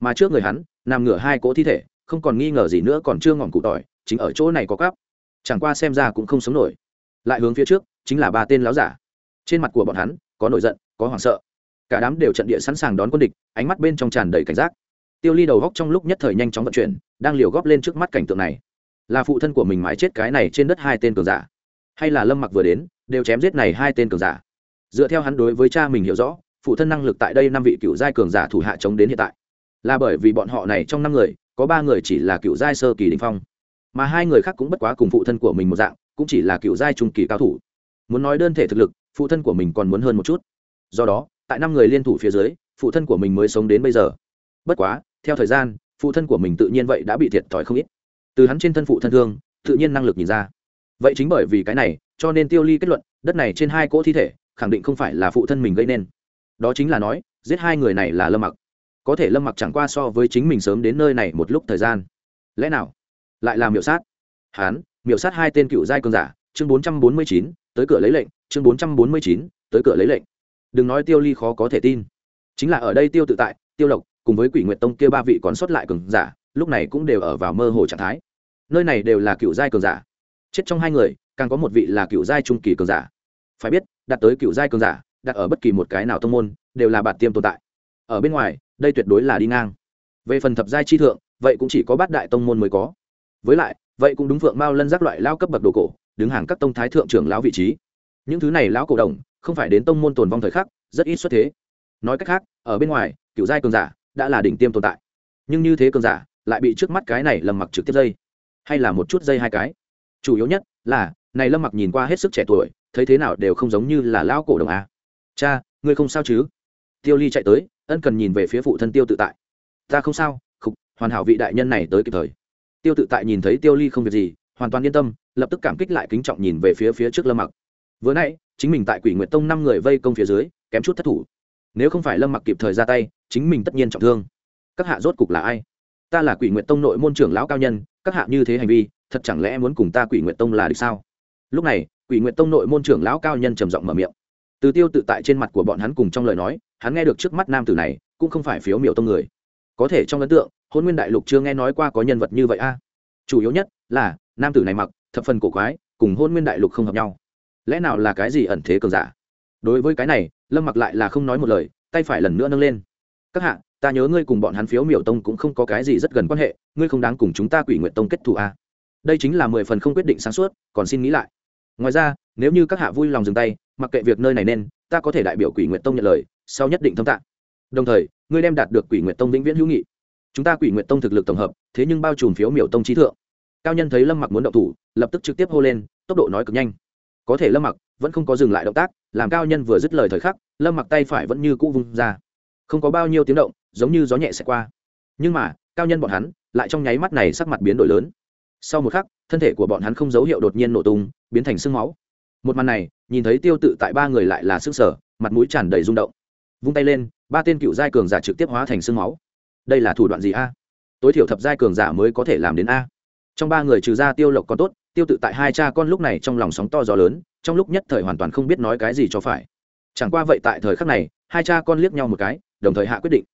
Mà trước người hắn, nằm ngửa hai cỗ thi thể, không còn nghi ngờ gì nữa còn chưa ngọn cụ tỏi, chính ở chỗ này có cắp. Chẳng qua xem ra cũng không sống nổi. Lại hướng phía trước, chính là ba tên láo giả. Trên mặt của bọn hắn, có nổi giận, có hoảng sợ. Cả đám đều trận địa sẵn sàng đón quân địch, ánh mắt bên trong tràn đầy cảnh giác. Tiêu ly đầu góc trong lúc nhất thời nhanh chóng vận chuyển, đang liều góp lên trước mắt cảnh tượng này. Là phụ thân của mình mái chết cái này trên đất hai tên cường giả hay là lâm mặc vừa đến, đều chém giết này hai tên cường giả. Dựa theo hắn đối với cha mình hiểu rõ, phụ thân năng lực tại đây năm vị cựu giai cường giả thủ hạ chống đến hiện tại. Là bởi vì bọn họ này trong năm người, có ba người chỉ là cựu giai sơ kỳ đình phong. Mà hai người khác cũng bất quá cùng phụ thân của mình một dạng, cũng chỉ là cựu giai trung kỳ cao thủ. Muốn nói đơn thể thực lực, phụ thân của mình còn muốn hơn một chút. Do đó, tại năm người liên thủ phía dưới, phụ thân của mình mới sống đến bây giờ. Bất quá, theo thời gian, phụ thân của mình tự nhiên vậy đã bị thiệt thòi không ít. Từ hắn trên thân phụ thân thương, tự nhiên năng lực nhìn ra vậy chính bởi vì cái này, cho nên tiêu ly kết luận, đất này trên hai cỗ thi thể, khẳng định không phải là phụ thân mình gây nên. Đó chính là nói, giết hai người này là lâm mặc. Có thể lâm mặc chẳng qua so với chính mình sớm đến nơi này một lúc thời gian. Lẽ nào? Lại là miểu sát. Hán, miểu sát hai tên cựu giai cường giả, chương bốn trăm bốn mươi chín, tới cửa lấy lệnh, chương bốn trăm bốn mươi chín, tới cửa lấy lệnh. Đừng nói tiêu ly khó có thể tin. Chính là ở đây tiêu tự tại, tiêu lộc, cùng với quỷ nguyệt tông kia ba vị còn sót lại cường giả, lúc này cũng đều ở vào mơ hồ trạng thái. Nơi này đều là cựu giai cường giả chết trong hai người, càng có một vị là cựu giai trung kỳ cường giả. Phải biết đặt tới cựu giai cường giả, đặt ở bất kỳ một cái nào thông môn, đều là bạt tiêm tồn tại. Ở bên ngoài, đây tuyệt đối là đi ngang. Về phần thập giai chi thượng, vậy cũng chỉ có bát đại tông môn mới có. Với lại, vậy cũng đúng phượng mao lân giác loại lao cấp bậc đồ cổ, đứng hàng các tông thái thượng trưởng lão vị trí. Những thứ này lão cổ đồng, không phải đến tông môn tồn vong thời khắc, rất ít xuất thế. Nói cách khác, ở bên ngoài, cựu giai cường giả đã là đỉnh tiêm tồn tại. Nhưng như thế cường giả, lại bị trước mắt cái này lầm mặc trực tiếp dây. Hay là một chút dây hai cái chủ yếu nhất là, này lâm mặc nhìn qua hết sức trẻ tuổi, thấy thế nào đều không giống như là lão cổ đồng a. Cha, ngươi không sao chứ? Tiêu ly chạy tới, ân cần nhìn về phía phụ thân tiêu tự tại. Ta không sao, khục, hoàn hảo vị đại nhân này tới kịp thời. Tiêu tự tại nhìn thấy tiêu ly không việc gì, hoàn toàn yên tâm, lập tức cảm kích lại kính trọng nhìn về phía phía trước lâm mặc. Vừa nãy, chính mình tại quỷ nguyệt tông năm người vây công phía dưới, kém chút thất thủ. Nếu không phải lâm mặc kịp thời ra tay, chính mình tất nhiên trọng thương. Các hạ rốt cục là ai? Ta là quỷ nguyệt tông nội môn trưởng lão cao nhân, các hạ như thế hành vi, thật chẳng lẽ muốn cùng ta quỷ nguyệt tông là được sao? Lúc này, quỷ nguyệt tông nội môn trưởng lão cao nhân trầm giọng mở miệng. Từ tiêu tự tại trên mặt của bọn hắn cùng trong lời nói, hắn nghe được trước mắt nam tử này, cũng không phải phiếu miểu tông người. Có thể trong ấn tượng, hôn nguyên đại lục chưa nghe nói qua có nhân vật như vậy a. Chủ yếu nhất là, nam tử này mặc, thập phần cổ quái, cùng hôn nguyên đại lục không hợp nhau. Lẽ nào là cái gì ẩn thế cường giả? Đối với cái này, lâm mặc lại là không nói một lời, tay phải lần nữa nâng lên. Các hạ ta nhớ ngươi cùng bọn hắn phiếu miểu tông cũng không có cái gì rất gần quan hệ, ngươi không đáng cùng chúng ta quỷ nguyện tông kết thù a đây chính là mười phần không quyết định sáng suốt, còn xin nghĩ lại. Ngoài ra, nếu như các hạ vui lòng dừng tay, mặc kệ việc nơi này nên, ta có thể đại biểu quỷ nguyện tông nhận lời, sau nhất định thâm tạng đồng thời, ngươi đem đạt được quỷ nguyện tông vĩnh viễn hữu nghị. Chúng ta quỷ nguyện tông thực lực tổng hợp, thế nhưng bao trùm phiếu miểu tông trí thượng. Cao nhân thấy lâm mặc muốn động thủ, lập tức trực tiếp hô lên, tốc độ nói cực nhanh. Có thể lâm mặc vẫn không có dừng lại động tác, làm cao nhân vừa dứt lời thời khắc, lâm mặc tay phải vẫn như cũ vung ra. Không có bao nhiêu tiếng động giống như gió nhẹ sẽ qua. Nhưng mà, cao nhân bọn hắn lại trong nháy mắt này sắc mặt biến đổi lớn. Sau một khắc, thân thể của bọn hắn không dấu hiệu đột nhiên nổ tung, biến thành sương máu. Một màn này, nhìn thấy tiêu tự tại ba người lại là sức sở, mặt mũi tràn đầy rung động. Vung tay lên, ba tên cựu giai cường giả trực tiếp hóa thành sương máu. Đây là thủ đoạn gì a? Tối thiểu thập giai cường giả mới có thể làm đến a. Trong ba người trừ ra tiêu lộc còn tốt, tiêu tự tại hai cha con lúc này trong lòng sóng to gió lớn, trong lúc nhất thời hoàn toàn không biết nói cái gì cho phải. Chẳng qua vậy tại thời khắc này, hai cha con liếc nhau một cái, đồng thời hạ quyết định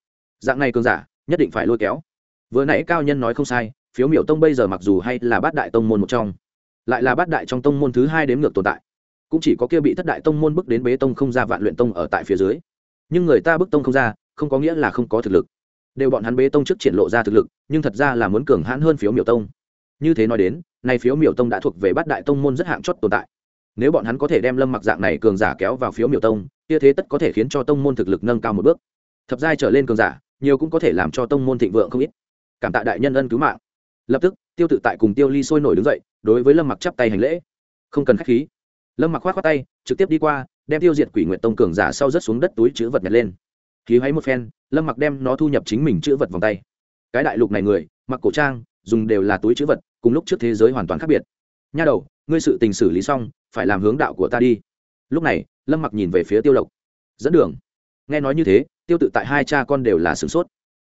dạng này cường giả, nhất định phải lôi kéo. Vừa nãy cao nhân nói không sai, phiếu miểu tông bây giờ mặc dù hay là bát đại tông môn một trong, lại là bát đại trong tông môn thứ hai đến ngược tồn tại. Cũng chỉ có kia bị thất đại tông môn bước đến bế tông không ra vạn luyện tông ở tại phía dưới. Nhưng người ta bước tông không ra, không có nghĩa là không có thực lực. Đều bọn hắn bế tông trước triển lộ ra thực lực, nhưng thật ra là muốn cường hãn hơn phiếu miểu tông. Như thế nói đến, nay phiếu miểu tông đã thuộc về bát đại tông môn rất hạng chót tồn tại. Nếu bọn hắn có thể đem lâm mặc dạng này cường giả kéo vào phiếu miểu tông, kia thế tất có thể khiến cho tông môn thực lực nâng cao một bước. Thập giai trở lên cường giả nhiều cũng có thể làm cho tông môn thịnh vượng không ít. Cảm tạ đại nhân ân cứu mạng. Lập tức, tiêu tự tại cùng tiêu ly sôi nổi đứng dậy, đối với lâm mặc chắp tay hành lễ. Không cần k h á c h khí. Lâm mặc k h o á t khoác tay, trực tiếp đi qua, đem tiêu diệt quỷ nguyện tông cường giả sau rớt xuống đất túi chữ vật nhặt lên. Khí hoáy một phen, lâm mặc đem nó thu nhập chính mình chữ vật vòng tay. Cái đại lục này người, mặc cổ trang, dùng đều là túi chữ vật, cùng lúc trước thế giới hoàn toàn khác biệt. Nha đầu, ngươi sự tình xử lý xong, phải làm hướng đạo của ta đi. Lúc này, lâm mặc nhìn về phía tiêu lộc. Dẫn đường. Nghe nói như thế tiêu tự tại hai cha con đều là sửng sốt.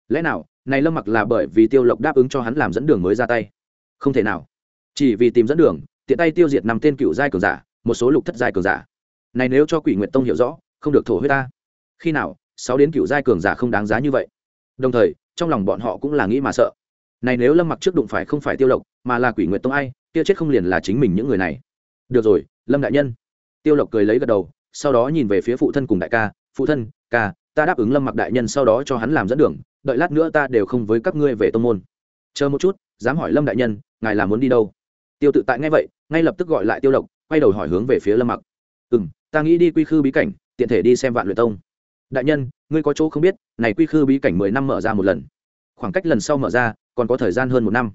Lẽ nào, này lâm mặc là bởi vì tiêu lộc đáp ứng cho hắn làm dẫn đường mới ra tay? Không thể nào. Chỉ vì tìm dẫn đường, tiện tay tiêu diệt năm tên cựu giai cường giả, một số lục thất giai cường giả. Này nếu cho quỷ nguyện tông hiểu rõ, không được thổ huyết ta. Khi nào, sáu đến cựu giai cường giả không đáng giá như vậy? Đồng thời, trong lòng bọn họ cũng là nghĩ mà sợ. Này nếu lâm mặc trước đụng phải không phải tiêu lộc, mà là quỷ nguyện tông ai tiêu chết không liền là chính mình những người này. Được rồi, lâm đại nhân. Tiêu lộc cười lấy gật đầu, sau đó nhìn về phía phụ thân cùng đại ca, phụ thân, ca ta đáp ứng lâm mặc đại nhân sau đó cho hắn làm dẫn đường, đợi lát nữa ta đều không với các ngươi về tông môn. Chờ một chút, dám hỏi lâm đại nhân, ngài là muốn đi đâu? Tiêu tự tại ngay vậy, ngay lập tức gọi lại tiêu lộc, quay đầu hỏi hướng về phía lâm mặc. Ừ m ta nghĩ đi quy khư bí cảnh, tiện thể đi xem vạn luyện tông. Đại nhân, ngươi có chỗ không biết, này quy khư bí cảnh mười năm mở ra một lần. Khoảng cách lần sau mở ra, còn có thời gian hơn một năm.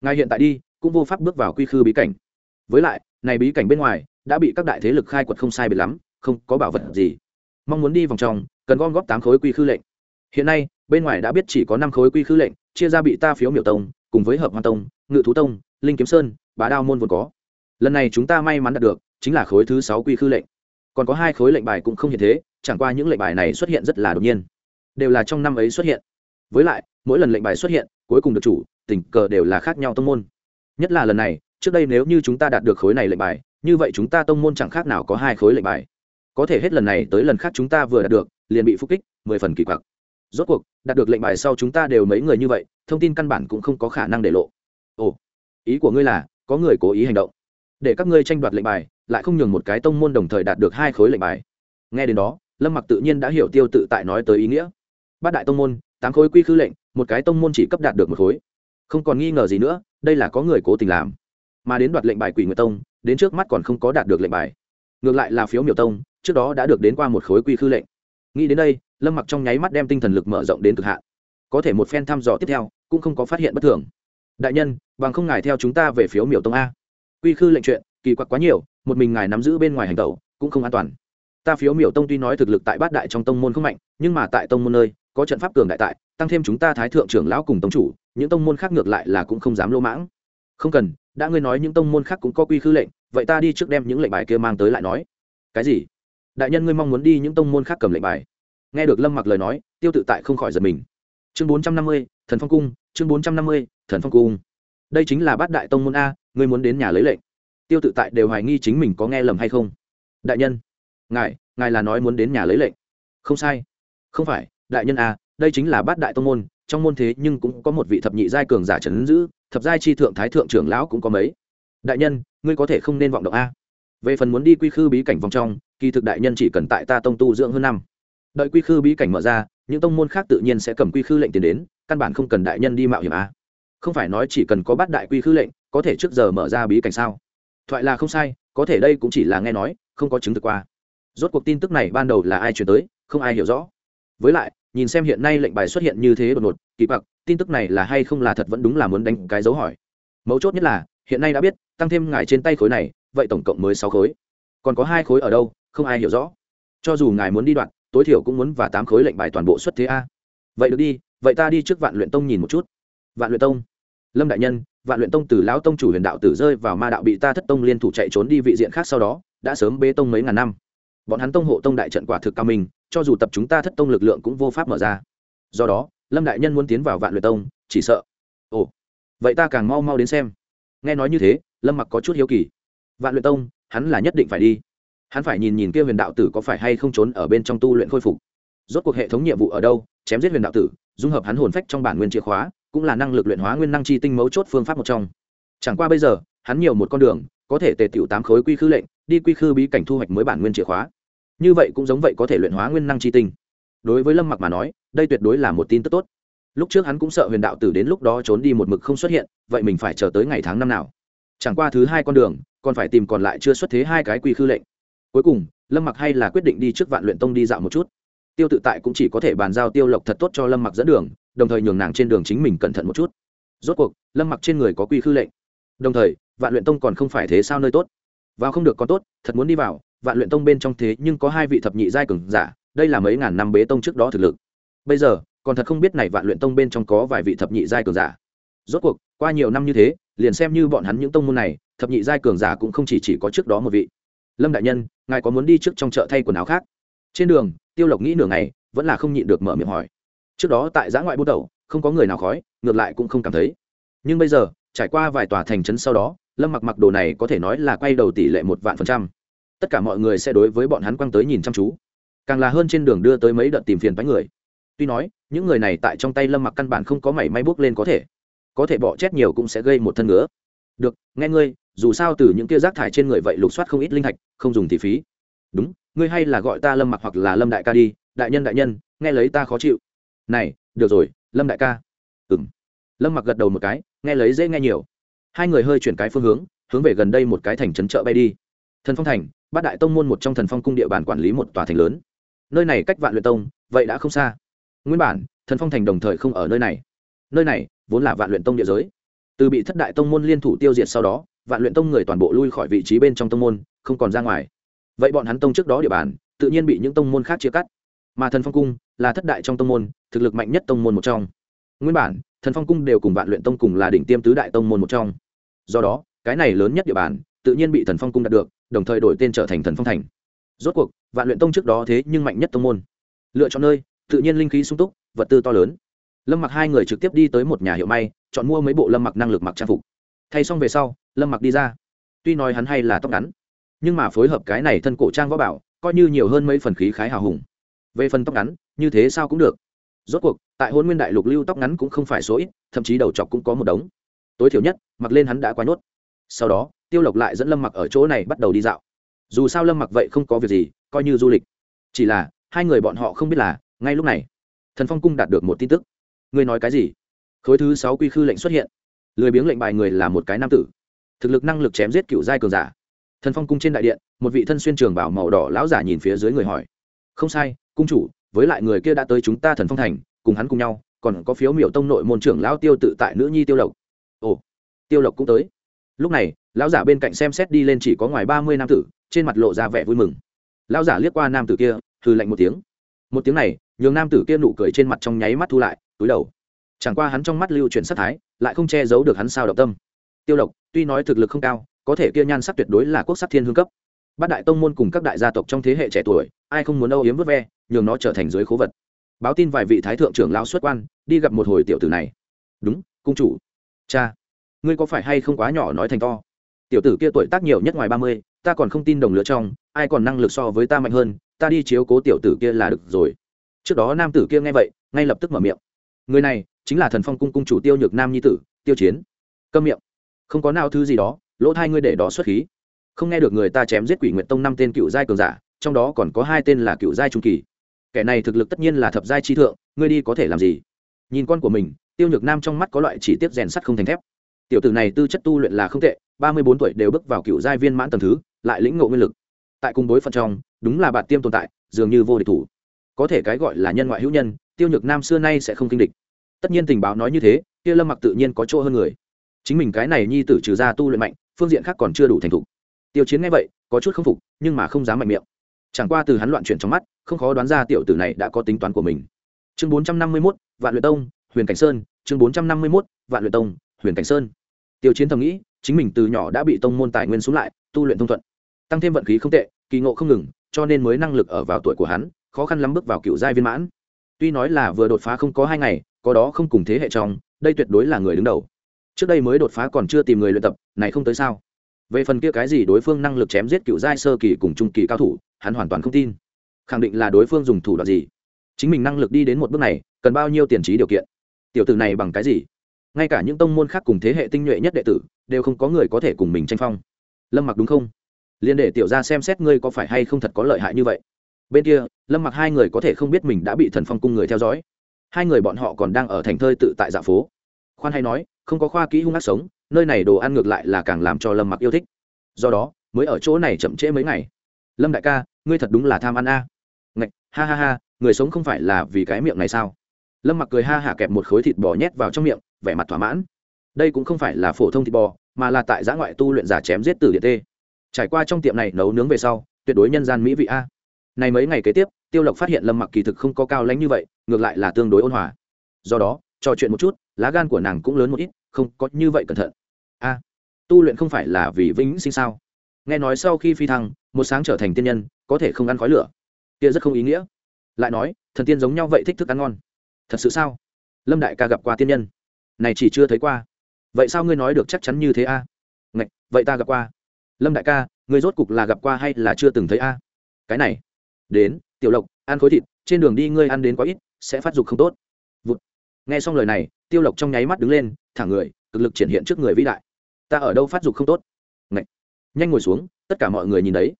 Ngài hiện tại đi, cũng vô pháp bước vào quy khư bí cảnh. Với lại, này bí cảnh bên ngoài, đã bị các đại thế lực khai quật không sai biệt lắm, không có bảo vật gì. Mong muốn đi vòng trong cần gom góp tám khối quy khư lệnh. Hiện nay, bên ngoài đã biết chỉ có năm khối quy khư lệnh, chia ra bị ta phiếu miểu tông, cùng với hợp hoa tông, ngự thú tông, linh kiếm sơn, bá đao môn vốn có. Lần này chúng ta may mắn đạt được, chính là khối thứ sáu quy khư lệnh. Còn có hai khối lệnh bài cũng không hiện thế, chẳng qua những lệnh bài này xuất hiện rất là đột nhiên. Đều là trong năm ấy xuất hiện. Với lại, mỗi lần lệnh bài xuất hiện, cuối cùng được chủ, tình cờ đều là khác nhau tông môn. Nhất là lần này, trước đây nếu như chúng ta đạt được khối này lệnh bài, như vậy chúng ta tông môn chẳng khác nào có hai khối lệnh bài. Có thể hết lần này tới lần khác chúng ta vừa đạt được liền bị phục kích, mười phần kỳ quặc. Rốt cuộc, đạt được lệnh bài sau chúng ta đều mấy người như vậy, thông tin căn bản cũng không có khả năng để lộ. Ồ, ý của ngươi là, có người cố ý hành động. Để các ngươi tranh đoạt lệnh bài, lại không nhường một cái tông môn đồng thời đạt được hai khối lệnh bài. Nghe đến đó, lâm mặc tự nhiên đã hiểu tiêu tự tại nói tới ý nghĩa. Bát đại tông môn, tám khối quy khư lệnh, một cái tông môn chỉ cấp đạt được một khối. Không còn nghi ngờ gì nữa, đây là có người cố tình làm. Mà đến đoạt lệnh bài quỷ nguyệt tông, đến trước mắt còn không có đạt được lệnh bài. Ngược lại là phiếu miểu tông, trước đó đã được đến qua một khối quy khư lệnh nghĩ đến đây, lâm mặc trong nháy mắt đem tinh thần lực mở rộng đến cực hạn. Có thể một phen thăm dò tiếp theo, cũng không có phát hiện bất thường. Đại nhân, bằng không ngài theo chúng ta về phiếu miểu tông a. Quy khư lệnh chuyện, kỳ quặc quá nhiều, một mình ngài nắm giữ bên ngoài hành tẩu, cũng không an toàn. Ta phiếu miểu tông tuy nói thực lực tại bát đại trong tông môn không mạnh, nhưng mà tại tông môn nơi, có trận pháp cường đại tại, tăng thêm chúng ta thái thượng trưởng lão cùng tông chủ, những tông môn khác ngược lại là cũng không dám lỗ mãng. Không cần, đã ngươi nói những tông môn khác cũng có quy khư lệnh, vậy ta đi trước đem những lệnh bài kia mang tới lại nói. Cái gì? Đại nhân ngươi mong muốn đi những tông môn khác cầm lệnh bài. Nghe được lâm mặc lời nói, tiêu tự tại không khỏi giật mình. Chương bốn trăm năm mươi, thần phong cung, chương bốn trăm năm mươi, thần phong cung. Đây chính là bát đại tông môn a, ngươi muốn đến nhà lấy lệnh. Tiêu tự tại đều hoài nghi chính mình có nghe lầm hay không. Đại nhân, ngài ngài là nói muốn đến nhà lấy lệnh. Không sai. Không phải, đại nhân a, đây chính là bát đại tông môn, trong môn thế nhưng cũng có một vị thập nhị giai cường giả trấn giữ, thập giai chi thượng thái thượng trưởng lão cũng có mấy. Đại nhân, ngươi có thể không nên vọng động a. Về phần muốn đi quy khư bí cảnh vòng trong kỳ thực đại nhân chỉ cần tại ta tông tu dưỡng hơn năm. Đợi quy khư bí cảnh mở ra, những tông môn khác tự nhiên sẽ cầm quy khư lệnh tiền đến, căn bản không cần đại nhân đi mạo hiểm a. Không phải nói chỉ cần có bắt đại quy khư lệnh, có thể trước giờ mở ra bí cảnh sao? Thoại là không sai, có thể đây cũng chỉ là nghe nói, không có chứng thực qua. Rốt cuộc tin tức này ban đầu là ai chuyển tới, không ai hiểu rõ. Với lại, nhìn xem hiện nay lệnh bài xuất hiện như thế đột ngột, kỳ bạc tin tức này là hay không là thật vẫn đúng là muốn đánh cái dấu hỏi. Mấu chốt nhất là, hiện nay đã biết, tăng thêm ngài trên tay khối này, vậy tổng cộng mới sáu khối. Còn có hai khối ở đâu không ai hiểu rõ. Cho dù ngài muốn đi đoạn, tối thiểu cũng muốn và tám khối lệnh bài toàn bộ xuất thế a. Vậy được đi, vậy ta đi trước vạn luyện tông nhìn một chút. Vạn luyện tông. Lâm đại nhân, vạn luyện tông từ lão tông chủ huyền đạo tử rơi vào ma đạo bị ta thất tông liên thủ chạy trốn đi vị diện khác sau đó, đã sớm bê tông mấy ngàn năm. Bọn hắn tông hộ tông đại trận quả thực cao minh, cho dù tập chúng ta thất tông lực lượng cũng vô pháp mở ra. Do đó, lâm đại nhân muốn tiến vào vạn luyện tông, chỉ sợ. Ồ, vậy ta càng mau mau đến xem. Nghe nói như thế, lâm mặc có chút hiếu kỳ. Vạn luyện tông, hắn là nhất định phải đi hắn phải nhìn nhìn kia huyền đạo tử có phải hay không trốn ở bên trong tu luyện khôi phục. Rốt cuộc hệ thống nhiệm vụ ở đâu, chém giết huyền đạo tử, dung hợp hắn hồn phách trong bản nguyên chìa khóa, cũng là năng lực luyện hóa nguyên năng chi tinh mấu chốt phương pháp một trong. Chẳng qua bây giờ, hắn nhiều một con đường, có thể tề tiểu tám khối quy khư lệnh, đi quy khư bí cảnh thu hoạch mới bản nguyên chìa khóa. Như vậy cũng giống vậy có thể luyện hóa nguyên năng chi tinh. Đối với lâm mặc mà nói, đây tuyệt đối là một tin tức tốt. Lúc trước hắn cũng sợ huyền đạo tử đến lúc đó trốn đi một mực không xuất hiện, vậy mình phải chờ tới ngày tháng năm nào. Chẳng qua thứ hai con đường, còn phải tìm còn lại chưa xuất thế hai cái quy khư lệnh cuối cùng, lâm mặc hay là quyết định đi trước vạn luyện tông đi dạo một chút. Tiêu tự tại cũng chỉ có thể bàn giao tiêu lộc thật tốt cho lâm mặc dẫn đường, đồng thời nhường nàng trên đường chính mình cẩn thận một chút. Rốt cuộc, lâm mặc trên người có quy khư lệnh. Đồng thời, vạn luyện tông còn không phải thế sao nơi tốt? Vào không được còn tốt, thật muốn đi vào, vạn luyện tông bên trong thế nhưng có hai vị thập nhị giai cường giả, đây là mấy ngàn năm bế tông trước đó thực lực. Bây giờ, còn thật không biết này vạn luyện tông bên trong có vài vị thập nhị giai cường giả. Rốt cuộc, qua nhiều năm như thế, liền xem như bọn hắn những tông môn này, thập nhị giai cường giả cũng không chỉ chỉ có trước đó một vị lâm đại nhân, ngài có muốn đi trước trong chợ thay quần áo khác? Trên đường, tiêu lộc nghĩ nửa ngày, vẫn là không nhịn được mở miệng hỏi. Trước đó tại giã ngoại bút đầu không có người nào khói, ngược lại cũng không cảm thấy. Nhưng bây giờ, trải qua vài tòa thành trấn sau đó, lâm mặc mặc đồ này có thể nói là quay đầu tỷ lệ một vạn phần trăm. Tất cả mọi người sẽ đối với bọn hắn quăng tới nhìn chăm chú. Càng là hơn trên đường đưa tới mấy đợt tìm phiền bánh người. Tuy nói, những người này tại trong tay lâm mặc căn bản không có mảy may bước lên có thể. Có thể bỏ chết nhiều cũng sẽ gây một thân ngứa. Được, nghe ngươi dù sao từ những kia rác thải trên người vậy lục soát không ít linh thạch, không dùng thì phí. Đúng, ngươi hay là gọi ta lâm mặc hoặc là lâm đại ca đi, đại nhân đại nhân, nghe lấy ta khó chịu. Này, được rồi, lâm đại ca. Ừng lâm mặc gật đầu một cái, nghe lấy dễ nghe nhiều. Hai người hơi chuyển cái phương hướng hướng về gần đây một cái thành trấn chợ bay đi. Thần phong thành, bát đại tông môn một trong thần phong cung địa bàn quản lý một tòa thành lớn. Nơi này cách vạn luyện tông, vậy đã không xa. Nguyên bản, thần phong thành đồng thời không ở nơi này. Nơi này, vốn là vạn luyện tông địa giới. Từ bị thất đại tông môn liên thủ tiêu diệt sau đó vạn luyện tông người toàn bộ lui khỏi vị trí bên trong tông môn, không còn ra ngoài. Vậy bọn hắn tông trước đó địa bàn, tự nhiên bị những tông môn khác chia cắt. Mà thần phong cung là thất đại trong tông môn, thực lực mạnh nhất tông môn một trong. Nguyên bản, thần phong cung đều cùng vạn luyện tông cùng là đỉnh tiêm tứ đại tông môn một trong. Do đó, cái này lớn nhất địa bàn, tự nhiên bị thần phong cung đạt được, đồng thời đổi tên trở thành thần phong thành. Rốt cuộc, vạn luyện tông trước đó thế nhưng mạnh nhất tông môn. Lựa chọn nơi, tự nhiên linh khí sung túc, vật tư to lớn. Lâm mặc hai người trực tiếp đi tới một nhà hiệu may, chọn mua mấy bộ lâm mặc năng lực mặc trang phục thay xong về sau, lâm mặc đi ra. Tuy nói hắn hay là tóc ngắn, nhưng mà phối hợp cái này thân cổ trang võ bảo, coi như nhiều hơn mấy phần khí khái hào hùng. Về phần tóc ngắn, như thế sao cũng được. Rốt cuộc, tại hôn nguyên đại lục lưu tóc ngắn cũng không phải số ít, thậm chí đầu chọc cũng có một đống. Tối thiểu nhất, mặc lên hắn đã quá nhốt. Sau đó, tiêu lộc lại dẫn lâm mặc ở chỗ này bắt đầu đi dạo. Dù sao lâm mặc vậy không có việc gì, coi như du lịch. Chỉ là, hai người bọn họ không biết là, ngay lúc này, thần phong cung đạt được một tin tức. Ngươi nói cái gì? Khối thứ sáu quy khư lệnh xuất hiện lười biếng lệnh bài người là một cái nam tử. Thực lực năng lực chém giết cựu giai cường giả. Thần phong cung trên đại điện, một vị thân xuyên trường bảo màu đỏ lão giả nhìn phía dưới người hỏi. Không sai, cung chủ, với lại người kia đã tới chúng ta thần phong thành, cùng hắn cùng nhau, còn có phiếu miểu tông nội môn trưởng lão tiêu tự tại nữ nhi tiêu lộc. Ồ, tiêu lộc cũng tới. Lúc này, lão giả bên cạnh xem xét đi lên chỉ có ngoài ba mươi nam tử, trên mặt lộ ra vẻ vui mừng. Lão giả liếc qua nam tử kia, hừ lạnh một tiếng. Một tiếng này, nhường nam tử kia nụ cười trên mặt trong nháy mắt thu lại, túi đầu chẳng qua hắn trong mắt lưu chuyển sắc thái, lại không che giấu được hắn sao động tâm. Tiêu lộc, tuy nói thực lực không cao, có thể kia nhan sắc tuyệt đối là quốc sắc thiên hương cấp. Bát đại tông môn cùng các đại gia tộc trong thế hệ trẻ tuổi, ai không muốn âu yếm vớt ve, nhường nó trở thành dưới khố vật. Báo tin vài vị thái thượng trưởng lao xuất quan, đi gặp một hồi tiểu tử này. Đúng, cung chủ. Cha, ngươi có phải hay không quá nhỏ nói thành to? Tiểu tử kia tuổi tác nhiều nhất ngoài ba mươi, ta còn không tin đồng lứa trong, ai còn năng lực so với ta mạnh hơn, ta đi chiếu cố tiểu tử kia là được rồi. Trước đó nam tử kia nghe vậy, ngay lập tức mở miệng. Người này chính là thần phong cung cung chủ tiêu nhược nam nhi tử, tiêu chiến. Câm miệng. Không có nào thứ gì đó, lỗ thai ngươi để đó xuất khí. Không nghe được người ta chém giết quỷ nguyệt tông năm tên cựu giai cường giả, trong đó còn có hai tên là cựu giai trung kỳ. Kẻ này thực lực tất nhiên là thập giai chi thượng, ngươi đi có thể làm gì? Nhìn con của mình, tiêu nhược nam trong mắt có loại chỉ tiết rèn sắt không thành thép. Tiểu tử này tư chất tu luyện là không tệ, ba mươi bốn tuổi đều bước vào cựu giai viên mãn tầm thứ, lại lĩnh ngộ nguyên lực. Tại cung bối phận trong, đúng là bạn tiêm tồn tại, dường như vô địch thủ. Có thể cái gọi là nhân ngoại hữu nhân, tiêu nhược nam xưa nay sẽ không kinh địch tất nhiên tình báo nói như thế, kia lâm mặc tự nhiên có chỗ hơn người. Chính mình cái này nhi tử trừ ra tu luyện mạnh, phương diện khác còn chưa đủ thành thục. Tiêu chiến nghe vậy, có chút k phục, nhưng mà không dám mạnh miệng. Chẳng qua từ hắn loạn chuyển trong mắt, không khó đoán ra tiểu tử này đã có tính toán của mình. Chương bốn trăm năm mươi mốt, vạn luyện tông, huyền cảnh sơn, chương bốn trăm năm mươi mốt, vạn luyện tông, huyền cảnh sơn. Tiêu chiến thầm nghĩ, chính mình từ nhỏ đã bị tông môn tài nguyên xuống lại, tu luyện thông thuận, tăng thêm vận khí không tệ, kỳ ngộ không ngừng, cho nên mới năng lực ở vào tuổi của hắn, khó khăn lắm bước vào cựu giai viên mãn. Tuy nói là vừa đột phá không có hai ngày có đó không cùng thế hệ trong, đây tuyệt đối là người đứng đầu. Trước đây mới đột phá còn chưa tìm người luyện tập, này không tới sao? Về phần kia cái gì đối phương năng lực chém giết cựu giai sơ kỳ cùng trung kỳ cao thủ, hắn hoàn toàn không tin. Khẳng định là đối phương dùng thủ đoạn gì? Chính mình năng lực đi đến một bước này, cần bao nhiêu tiền trí điều kiện? Tiểu tử này bằng cái gì? Ngay cả những tông môn khác cùng thế hệ tinh nhuệ nhất đệ tử, đều không có người có thể cùng mình tranh phong. Lâm mặc đúng không? Liên để tiểu ra xem xét ngươi có phải hay không thật có lợi hại như vậy. Bên kia, lâm mặc hai người có thể không biết mình đã bị thần phong cung người theo dõi hai người bọn họ còn đang ở thành thơi tự tại dạ phố. Khoan hay nói, không có khoa kỹ hung ác sống, nơi này đồ ăn ngược lại là càng làm cho lâm mặc yêu thích. Do đó, mới ở chỗ này chậm trễ mấy ngày. Lâm đại ca, ngươi thật đúng là tham ăn a. À. ngạch, ha ha ha, người sống không phải là vì cái miệng này sao? Lâm mặc cười ha hả kẹp một khối thịt bò nhét vào trong miệng, vẻ mặt thỏa mãn. Đây cũng không phải là phổ thông thịt bò, mà là tại giã ngoại tu luyện giả chém giết tử địa tê. Trải qua trong tiệm này nấu nướng về sau, tuyệt đối nhân gian mỹ vị a này mấy ngày kế tiếp, tiêu lộc phát hiện lâm mặc kỳ thực không có cao lãnh như vậy, ngược lại là tương đối ôn hòa. Do đó, trò chuyện một chút, lá gan của nàng cũng lớn một ít, không có như vậy cẩn thận. A, tu luyện không phải là vì vĩnh sinh sao? Nghe nói sau khi phi thăng, một sáng trở thành tiên nhân, có thể không ăn khói lửa. Kia rất không ý nghĩa. Lại nói, thần tiên giống nhau vậy thích thức ăn ngon. Thật sự sao? Lâm đại ca gặp qua tiên nhân. Này chỉ chưa thấy qua. Vậy sao ngươi nói được chắc chắn như thế a? À? ngạch, vậy ta gặp qua. Lâm đại ca, ngươi rốt cục là gặp qua hay là chưa từng thấy a? Cái này đến, tiểu lộc, ăn khối thịt, trên đường đi ngươi ăn đến quá ít, sẽ phát dục không tốt. Vụt. nghe xong lời này, tiêu lộc trong nháy mắt đứng lên, thẳng người, cực lực triển hiện trước người vĩ đại. Ta ở đâu phát dục không tốt? Ngậy. nhanh ngồi xuống, tất cả mọi người nhìn đấy.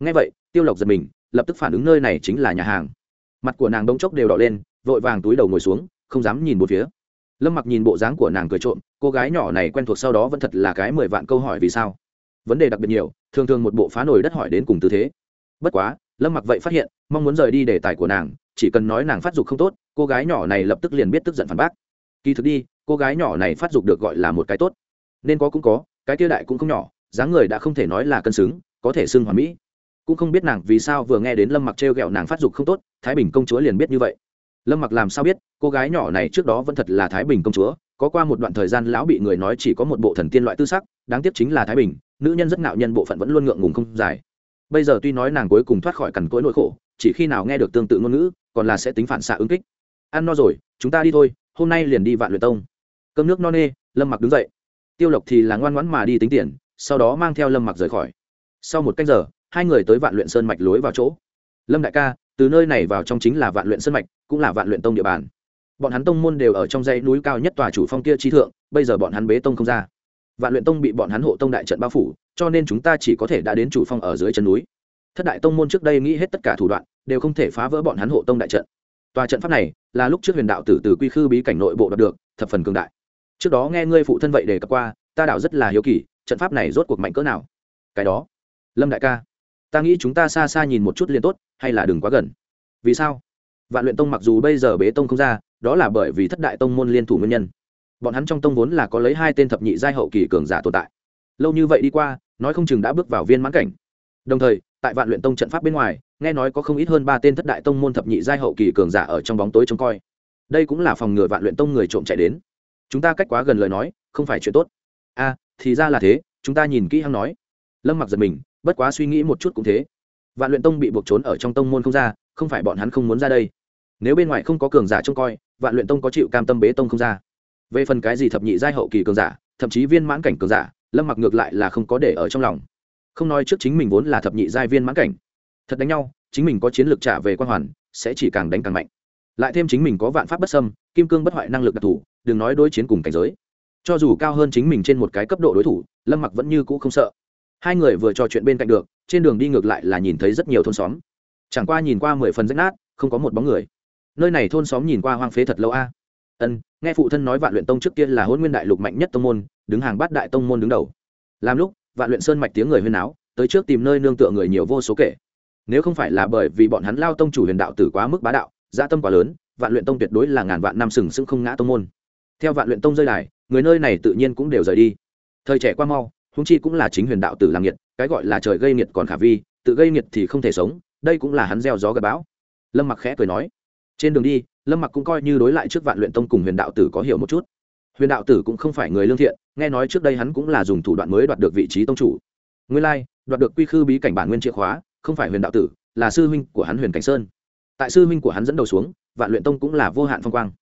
Nghe vậy, tiêu lộc giật mình, lập tức phản ứng nơi này chính là nhà hàng. Mặt của nàng đông chốc đều đỏ lên, vội vàng túi đầu ngồi xuống, không dám nhìn một phía. Lâm mặc nhìn bộ dáng của nàng cười trộm, cô gái nhỏ này quen thuộc sau đó vẫn thật là cái mười vạn câu hỏi vì sao? Vấn đề đặc biệt nhiều, thường thường một bộ phá nổi đất hỏi đến cùng tư thế. Bất quá lâm mặc vậy phát hiện, mong muốn rời đi đề tài của nàng, chỉ cần nói nàng phát dục không tốt, cô gái nhỏ này lập tức liền biết tức giận phản bác. Kỳ thực đi, cô gái nhỏ này phát dục được gọi là một cái tốt. Nên có cũng có, cái kia đại cũng không nhỏ, dáng người đã không thể nói là cân xứng, có thể xưng hoàn mỹ. Cũng không biết nàng vì sao vừa nghe đến lâm mặc t r e o g ẹ o nàng phát dục không tốt, thái bình công chúa liền biết như vậy. Lâm mặc làm sao biết, cô gái nhỏ này trước đó vẫn thật là thái bình công chúa, có qua một đoạn thời gian lão bị người nói chỉ có một bộ thần tiên loại tư sắc, đáng tiếc chính là thái bình, nữ nhân rất nạo nhân, bộ phận vẫn luôn ngượng ngùng không dài bây giờ tuy nói nàng cuối cùng thoát khỏi cằn cỗi nỗi khổ, chỉ khi nào nghe được tương tự ngôn ngữ, còn là sẽ tính phản xạ ứng kích. Ăn no rồi, chúng ta đi thôi, hôm nay liền đi vạn luyện tông. Cơm nước no nê, lâm mặc đứng dậy. Tiêu lộc thì là ngoan ngoãn mà đi tính tiền, sau đó mang theo lâm mặc rời khỏi. Sau một cách giờ, hai người tới vạn luyện sơn mạch lối vào chỗ. Lâm đại ca, từ nơi này vào trong chính là vạn luyện sơn mạch, cũng là vạn luyện tông địa bàn. Bọn hắn tông môn đều ở trong dãy núi cao nhất tòa chủ phong kia trí thượng, bây giờ bọn hắn bế tông không ra vạn luyện tông bị bọn hắn hộ tông đại trận bao phủ, cho nên chúng ta chỉ có thể đã đến chủ phong ở dưới chân núi. Thất đại tông môn trước đây nghĩ hết tất cả thủ đoạn, đều không thể phá vỡ bọn hắn hộ tông đại trận. Tòa trận pháp này là lúc trước huyền đạo tử từ quy khư bí cảnh nội bộ đạt được, thập phần cường đại. Trước đó nghe ngươi phụ thân vậy đề cập qua, ta đạo rất là hiếu kỳ, trận pháp này rốt cuộc mạnh cỡ nào? Cái đó, lâm đại ca, ta nghĩ chúng ta xa xa nhìn một chút liền tốt, hay là đừng quá gần. Vì sao? Vạn luyện tông mặc dù bây giờ bế tông không ra, đó là bởi vì thất đại tông môn liên thủ nguyên nhân bọn hắn trong tông vốn là có lấy hai tên thập nhị giai hậu kỳ cường giả tồn tại. Lâu như vậy đi qua, nói không chừng đã bước vào viên mãn cảnh. Đồng thời, tại vạn luyện tông trận pháp bên ngoài, nghe nói có không ít hơn ba tên thất đại tông môn thập nhị giai hậu kỳ cường giả ở trong bóng tối trông coi. Đây cũng là phòng ngừa vạn luyện tông người trộm chạy đến. Chúng ta cách quá gần lời nói, không phải chuyện tốt. A thì ra là thế, chúng ta nhìn kỹ hăng nói. Lâm mặc giật mình, bất quá suy nghĩ một chút cũng thế. Vạn luyện tông bị buộc trốn ở trong tông môn không ra, không phải bọn hắn không muốn ra đây. Nếu bên ngoài không có cường giả trông coi, vạn luyện tông có chịu cam tâm bế tông không ra về phần cái gì thập nhị giai hậu kỳ cường giả, thậm chí viên mãn cảnh cường giả, lâm mặc ngược lại là không có để ở trong lòng. Không nói trước chính mình vốn là thập nhị giai viên mãn cảnh. Thật đánh nhau, chính mình có chiến lược trả về quan hoàn, sẽ chỉ càng đánh càng mạnh. Lại thêm chính mình có vạn pháp bất sâm kim cương bất hoại năng lực đặc thù, đừng nói đối chiến cùng cảnh giới. Cho dù cao hơn chính mình trên một cái cấp độ đối thủ, lâm mặc vẫn như cũ không sợ. Hai người vừa trò chuyện bên cạnh được, trên đường đi ngược lại là nhìn thấy rất nhiều thôn xóm. Chẳng qua nhìn qua mười phần rách nát, không có một bóng người. Nơi này thôn xóm nhìn qua hoang phế thật lâu a ân, nghe phụ thân nói vạn luyện tông trước kia là hôn nguyên đại lục mạnh nhất tông môn, đứng hàng bát đại tông môn đứng đầu. Làm lúc, vạn luyện sơn mạch tiếng người huyên áo tới trước tìm nơi nương tựa người nhiều vô số kể. Nếu không phải là bởi vì bọn hắn lao tông chủ huyền đạo tử quá mức bá đạo gia tâm quá lớn, vạn luyện tông tuyệt đối là ngàn vạn năm sừng sững không ngã tông môn. Theo vạn luyện tông rơi đài, người nơi này tự nhiên cũng đều rời đi. Thời trẻ qua mau húng chi cũng là chính huyền đạo tử làm nghiệt, cái gọi là trời gây nghiệt còn khả vi, tự gây nghiệt thì không thể sống, đây cũng là hắn gieo gió gặp bão. Lâm mặc khẽ cười nói trên đường đi, lâm mặc cũng coi như đối lại trước vạn luyện tông cùng huyền đạo tử có hiểu một chút. Huyền đạo tử cũng không phải người lương thiện, nghe nói trước đây hắn cũng là dùng thủ đoạn mới đoạt được vị trí tông chủ. Nguyên lai, đoạt được quy khư bí cảnh bản nguyên chìa khóa, không phải huyền đạo tử, là sư huynh của hắn huyền cảnh sơn. Tại sư huynh của hắn dẫn đầu xuống, vạn luyện tông cũng là vô hạn phong quang.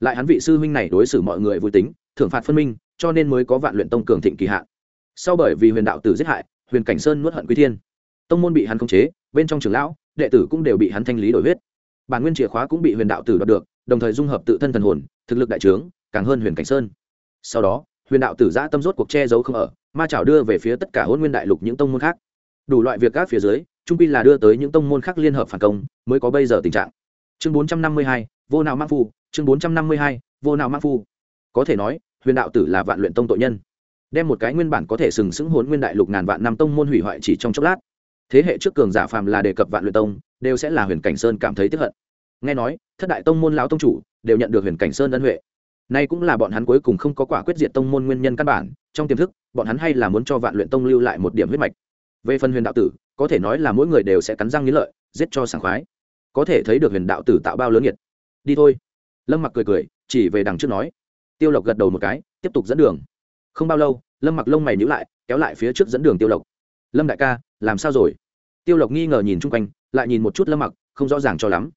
Lại hắn vị sư huynh này đối xử mọi người vui tính, thưởng phạt phân minh, cho nên mới có vạn luyện tông cường thịnh kỳ hạn. Sau bởi vì huyền đạo tử giết hại, huyền cảnh sơn nuốt hận quy thiên. Tông môn bị hắn khống chế, bên trong trường lão, đệ tử cũng đều bị hắn thanh lý đổi huyết bản nguyên chìa khóa cũng bị huyền đạo tử đoạt được, đồng thời dung hợp tự thân thần hồn, thực lực đại trướng, càng hơn huyền cảnh sơn. Sau đó, huyền đạo tử giã tâm rốt cuộc che giấu không ở, ma chảo đưa về phía tất cả hôn nguyên đại lục những tông môn khác. Đủ loại việc các phía dưới, trung pi là đưa tới những tông môn khác liên hợp phản công, mới có bây giờ tình trạng. Chương bốn trăm năm mươi hai, vô nào mang phu, chương bốn trăm năm mươi hai, vô nào mang phu. Có thể nói, huyền đạo tử là vạn luyện tông tội nhân. Đem một cái nguyên bản có thể sừng sững hồn nguyên đại lục ngàn vạn năm tông môn hủy hoại chỉ trong chốc lát. Thế hệ trước cường giả phàm là đề cập vạn luyện tông đều sẽ là huyền cảnh sơn cảm thấy tiếp hận. Nghe nói, thất đại tông môn lão tông chủ đều nhận được huyền cảnh sơn ân huệ. Nay cũng là bọn hắn cuối cùng không có quả quyết diệt tông môn nguyên nhân căn bản, trong tiềm thức, bọn hắn hay là muốn cho vạn luyện tông lưu lại một điểm huyết mạch. Về phần huyền đạo tử, có thể nói là mỗi người đều sẽ cắn răng nghĩ lợi, giết cho sảng khoái. Có thể thấy được huyền đạo tử tạo bao lớn nhiệt đi thôi. Lâm mặc cười cười, chỉ về đằng trước nói. Tiêu lộc gật đầu một cái, tiếp tục dẫn đường. Không bao lâu, lâm mặc lông mày nhữ lại, kéo lại phía trước dẫn đường tiêu lộc. Lâm đại ca, làm sao rồi? Tiêu lộc nghi ngờ nhìn chung quanh lại nhìn một chút lâm mặc, không rõ ràng cho lắm.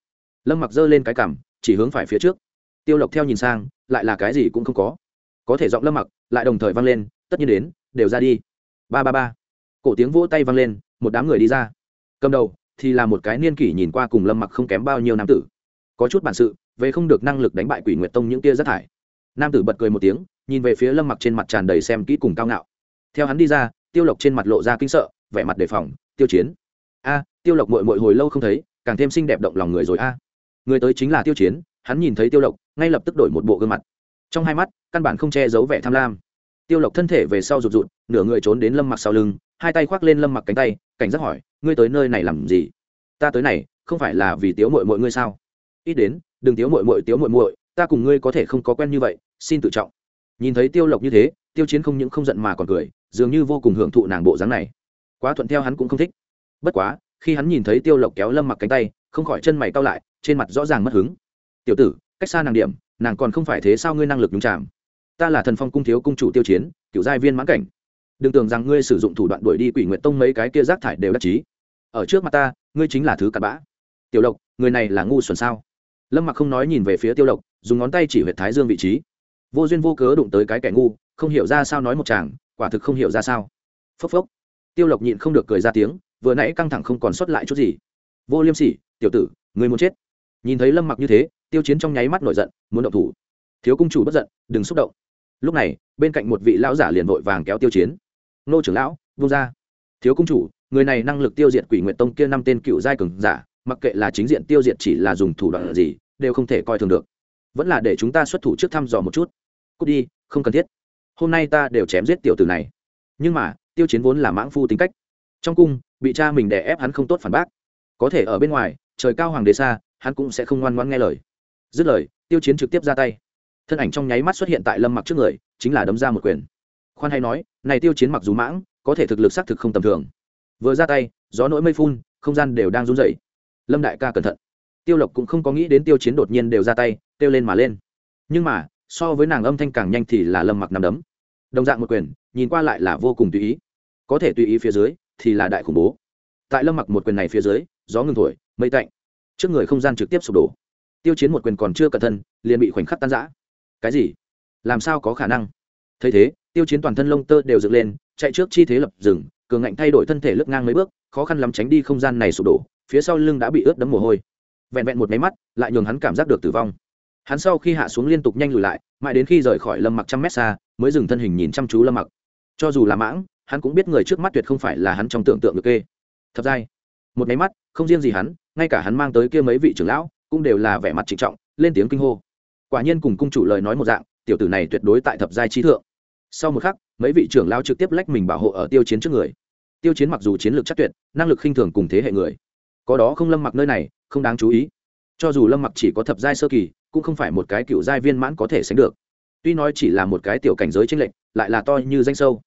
Lâm mặc giơ lên cái cằm, chỉ hướng phải phía trước. Tiêu lộc theo nhìn sang, lại là cái gì cũng không có. Có thể giọng lâm mặc lại đồng thời vang lên, tất nhiên đến, đều ra đi. Ba ba ba. Cổ tiếng vỗ tay vang lên, một đám người đi ra. Cầm đầu thì là một cái niên kỷ nhìn qua cùng lâm mặc không kém bao nhiêu nam tử. Có chút bản sự, về không được năng lực đánh bại quỷ nguyệt tông những tia rất thải. Nam tử bật cười một tiếng, nhìn về phía lâm mặc trên mặt tràn đầy xem kỹ cùng cao ngạo. Theo hắn đi ra, tiêu lộc trên mặt lộ ra kinh sợ, vẻ mặt đề phòng, tiêu chiến. A tiêu lộc mội mội hồi lâu không thấy, càng thêm xinh đẹp động lòng người rồi a. Người tới chính là tiêu chiến, hắn nhìn thấy tiêu lộc, ngay lập tức đổi một bộ gương mặt. Trong hai mắt, căn bản không che giấu vẻ tham lam. Tiêu lộc thân thể về sau rụt rụt, nửa người trốn đến lâm mặc sau lưng, hai tay khoác lên lâm mặc cánh tay, cảnh giác hỏi, ngươi tới nơi này làm gì? Ta tới này, không phải là vì tiếu mội mội ngươi sao? Ít đến, đừng tiếu mội mội tiếu mội mội ta cùng ngươi có thể không có quen như vậy, xin tự trọng. Nhìn thấy tiêu lộc như thế, tiêu chiến không những không giận mà còn cười, dường như vô cùng hưởng thụ nàng bộ dáng này. Quá thuận theo hắn cũng không thích. Bất quá khi hắn nhìn thấy tiêu lộc kéo lâm mặc cánh tay, không khỏi chân mày cao lại, trên mặt rõ ràng mất hứng. Tiểu tử, cách xa nàng điểm, nàng còn không phải thế sao ngươi năng lực nhúng chạm ta là thần phong cung thiếu cung chủ tiêu chiến, cựu giai viên mãn cảnh. Đừng tưởng rằng ngươi sử dụng thủ đoạn đuổi đi quỷ nguyện tông mấy cái kia rác thải đều đắc chí. Ở trước mặt ta, ngươi chính là thứ cặn bã. Tiểu lộc, người này là ngu xuẩn sao? Lâm mặc không nói nhìn về phía tiêu lộc, dùng ngón tay chỉ huyệt thái dương vị trí. Vô duyên vô cớ đụng tới cái kẻ ngu, không hiểu ra sao nói một chàng, quả thực không hiểu ra sao. Phốc phốc. Tiêu lộc nhịn không được cười ra tiếng vừa nãy căng thẳng không còn sót lại chút gì. Vô liêm sỉ, tiểu tử, người muốn chết. Nhìn thấy lâm mặc như thế, tiêu chiến trong nháy mắt nổi giận, muốn động thủ. Thiếu cung chủ bất giận, đừng xúc động. Lúc này, bên cạnh một vị lão giả liền vội vàng kéo tiêu chiến. Nô trưởng lão vung ra. Thiếu cung chủ, người này năng lực tiêu diệt quỷ nguyện tông kia năm tên cựu giai cường giả, mặc kệ là chính diện tiêu diệt chỉ là dùng thủ đoạn gì, đều không thể coi thường được. Vẫn là để chúng ta xuất thủ trước thăm dò một chút. Cút đi, không cần thiết. Hôm nay ta đều chém giết tiểu tử này. Nhưng mà, tiêu chiến vốn là mãng phu tính cách trong cung, bị cha mình đè ép hắn không tốt phản bác. Có thể ở bên ngoài, trời cao hoàng đế xa, hắn cũng sẽ không ngoan ngoan nghe lời. Dứt lời, tiêu chiến trực tiếp ra tay. Thân ảnh trong nháy mắt xuất hiện tại lâm mặc trước người, chính là đấm ra một quyền. Khoan hay nói, này tiêu chiến mặc dù mãng, có thể thực lực xác thực không tầm thường. Vừa ra tay, gió nỗi mây phun, không gian đều đang run rẩy. Lâm đại ca cẩn thận. Tiêu lộc cũng không có nghĩ đến tiêu chiến đột nhiên đều ra tay, kêu lên mà lên. Nhưng mà, so với nàng âm thanh càng nhanh thì là lâm mặc nằm đấm. Đồng dạng một quyền, nhìn qua lại là vô cùng tùy ý. Có thể tùy ý phía dưới thì là đại khủng bố. Tại lâm mặc một quyền này phía dưới, gió ngừng thổi, mây tạnh. Trước người không gian trực tiếp sụp đổ. Tiêu chiến một quyền còn chưa cẩn thân liền bị khoảnh khắc tan giã cái gì? Làm sao có khả năng? Thấy thế, tiêu chiến toàn thân lông tơ đều dựng lên, chạy trước chi thế lập rừng cường ngạnh thay đổi thân thể lướt ngang mấy bước, khó khăn lắm tránh đi không gian này sụp đổ, phía sau lưng đã bị ướt đấm mồ hôi. Vẹn vẹn một máy mắt, lại nhường hắn cảm giác được tử vong. Hắn sau khi hạ xuống liên tục nhanh lùi lại, mãi đến khi rời khỏi lâm mặc trăm mét xa, mới dừng thân hình nhìn chăm chú lâm mặc. Cho dù là mãng hắn cũng biết người trước mắt tuyệt không phải là hắn trong tưởng tượng được kê. Thật ra một máy mắt, không riêng gì hắn, ngay cả hắn mang tới kia mấy vị trưởng lão, cũng đều là vẻ mặt trịnh trọng, lên tiếng kinh hô. Quả nhiên cùng cung chủ lời nói một dạng, tiểu tử này tuyệt đối tại thập giai trí thượng. Sau một khắc, mấy vị trưởng lao trực tiếp lách mình bảo hộ ở tiêu chiến trước người. Tiêu chiến mặc dù chiến lược chắc tuyệt, năng lực khinh thường cùng thế hệ người. Có đó không lâm mặc nơi này, không đáng chú ý. Cho dù lâm mặc chỉ có thập giai sơ kỳ, cũng không phải một cái cựu giai viên mãn có thể sánh được. Tuy nói chỉ là một cái tiểu cảnh giới tranh lệch, lại là to như danh sâu.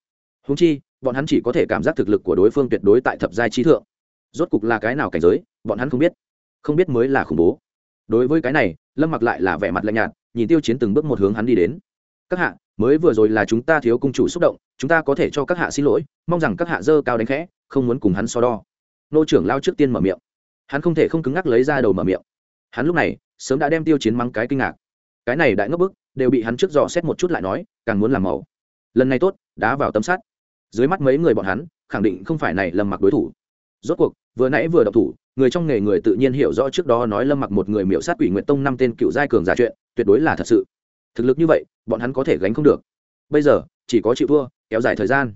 Húng chi bọn hắn chỉ có thể cảm giác thực lực của đối phương tuyệt đối tại thập giai trí thượng. Rốt cục là cái nào cảnh giới, bọn hắn không biết. Không biết mới là khủng bố. Đối với cái này, lâm mặc lại là vẻ mặt lạnh nhạt, nhìn tiêu chiến từng bước một hướng hắn đi đến. Các hạ, mới vừa rồi là chúng ta thiếu cung chủ xúc động, chúng ta có thể cho các hạ xin lỗi, mong rằng các hạ dơ cao đánh khẽ, không muốn cùng hắn so đo. Nô trưởng lao trước tiên mở miệng. Hắn không thể không cứng ngắc lấy ra đầu mở miệng. Hắn lúc này, sớm đã đem tiêu chiến mắng cái kinh ngạc. Cái này đại ngốc bức, đều bị hắn trước dò xét một chút lại nói, càng muốn làm màu. Lần này tốt, đá vào tấm sắt dưới mắt mấy người bọn hắn, khẳng định không phải này lâm mặc đối thủ. Rốt cuộc, vừa nãy vừa đọc thủ, người trong nghề người tự nhiên hiểu rõ trước đó nói lâm mặc một người miễu sát quỷ nguyện tông năm tên cựu giai cường giả chuyện, tuyệt đối là thật sự. Thực lực như vậy, bọn hắn có thể gánh không được. Bây giờ, chỉ có chịu thua, kéo dài thời gian.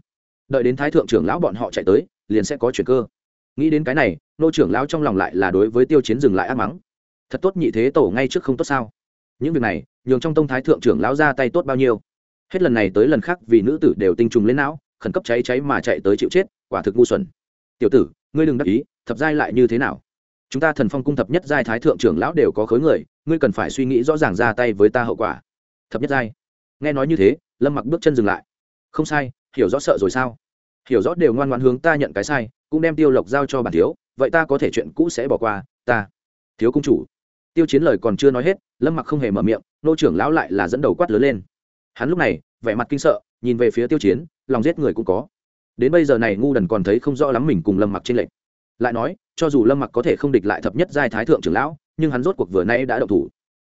Đợi đến thái thượng trưởng lão bọn họ chạy tới, liền sẽ có chuyện cơ. Nghĩ đến cái này, nô trưởng lão trong lòng lại là đối với tiêu chiến dừng lại ác mắng. Thật tốt nhị thế tổ ngay trước không tốt sao? Những việc này, nhường trong tông thái thượng trưởng lão ra tay tốt bao nhiêu? Hết lần này tới lần khác vì nữ tử đều tinh trùng lên não khẩn cấp cháy cháy mà chạy tới chịu chết, quả thực ngu xuẩn. Tiểu tử, ngươi đừng đắc ý, thập giai lại như thế nào? Chúng ta thần phong cung thập nhất giai thái thượng trưởng lão đều có khối người, ngươi cần phải suy nghĩ rõ ràng ra tay với ta hậu quả. Thập nhất giai. Nghe nói như thế, lâm mặc bước chân dừng lại. Không sai, hiểu rõ sợ rồi sao? Hiểu rõ đều ngoan ngoan hướng ta nhận cái sai, cũng đem tiêu lộc giao cho bản thiếu, vậy ta có thể chuyện cũ sẽ bỏ qua, ta. Thiếu cung chủ. Tiêu chiến lời còn chưa nói hết, lâm mặc không hề mở miệng, nô trưởng lão lại là dẫn đầu quát lớn lên. Hắn lúc này, vẻ mặt kinh sợ, nhìn về phía tiêu chiến lòng giết người cũng có. Đến bây giờ này ngu đần còn thấy không rõ lắm mình cùng lâm mặc trên lệnh lại nói, cho dù lâm mặc có thể không địch lại thập nhất giai thái thượng trưởng lão, nhưng hắn rốt cuộc vừa nay đã đậu thủ.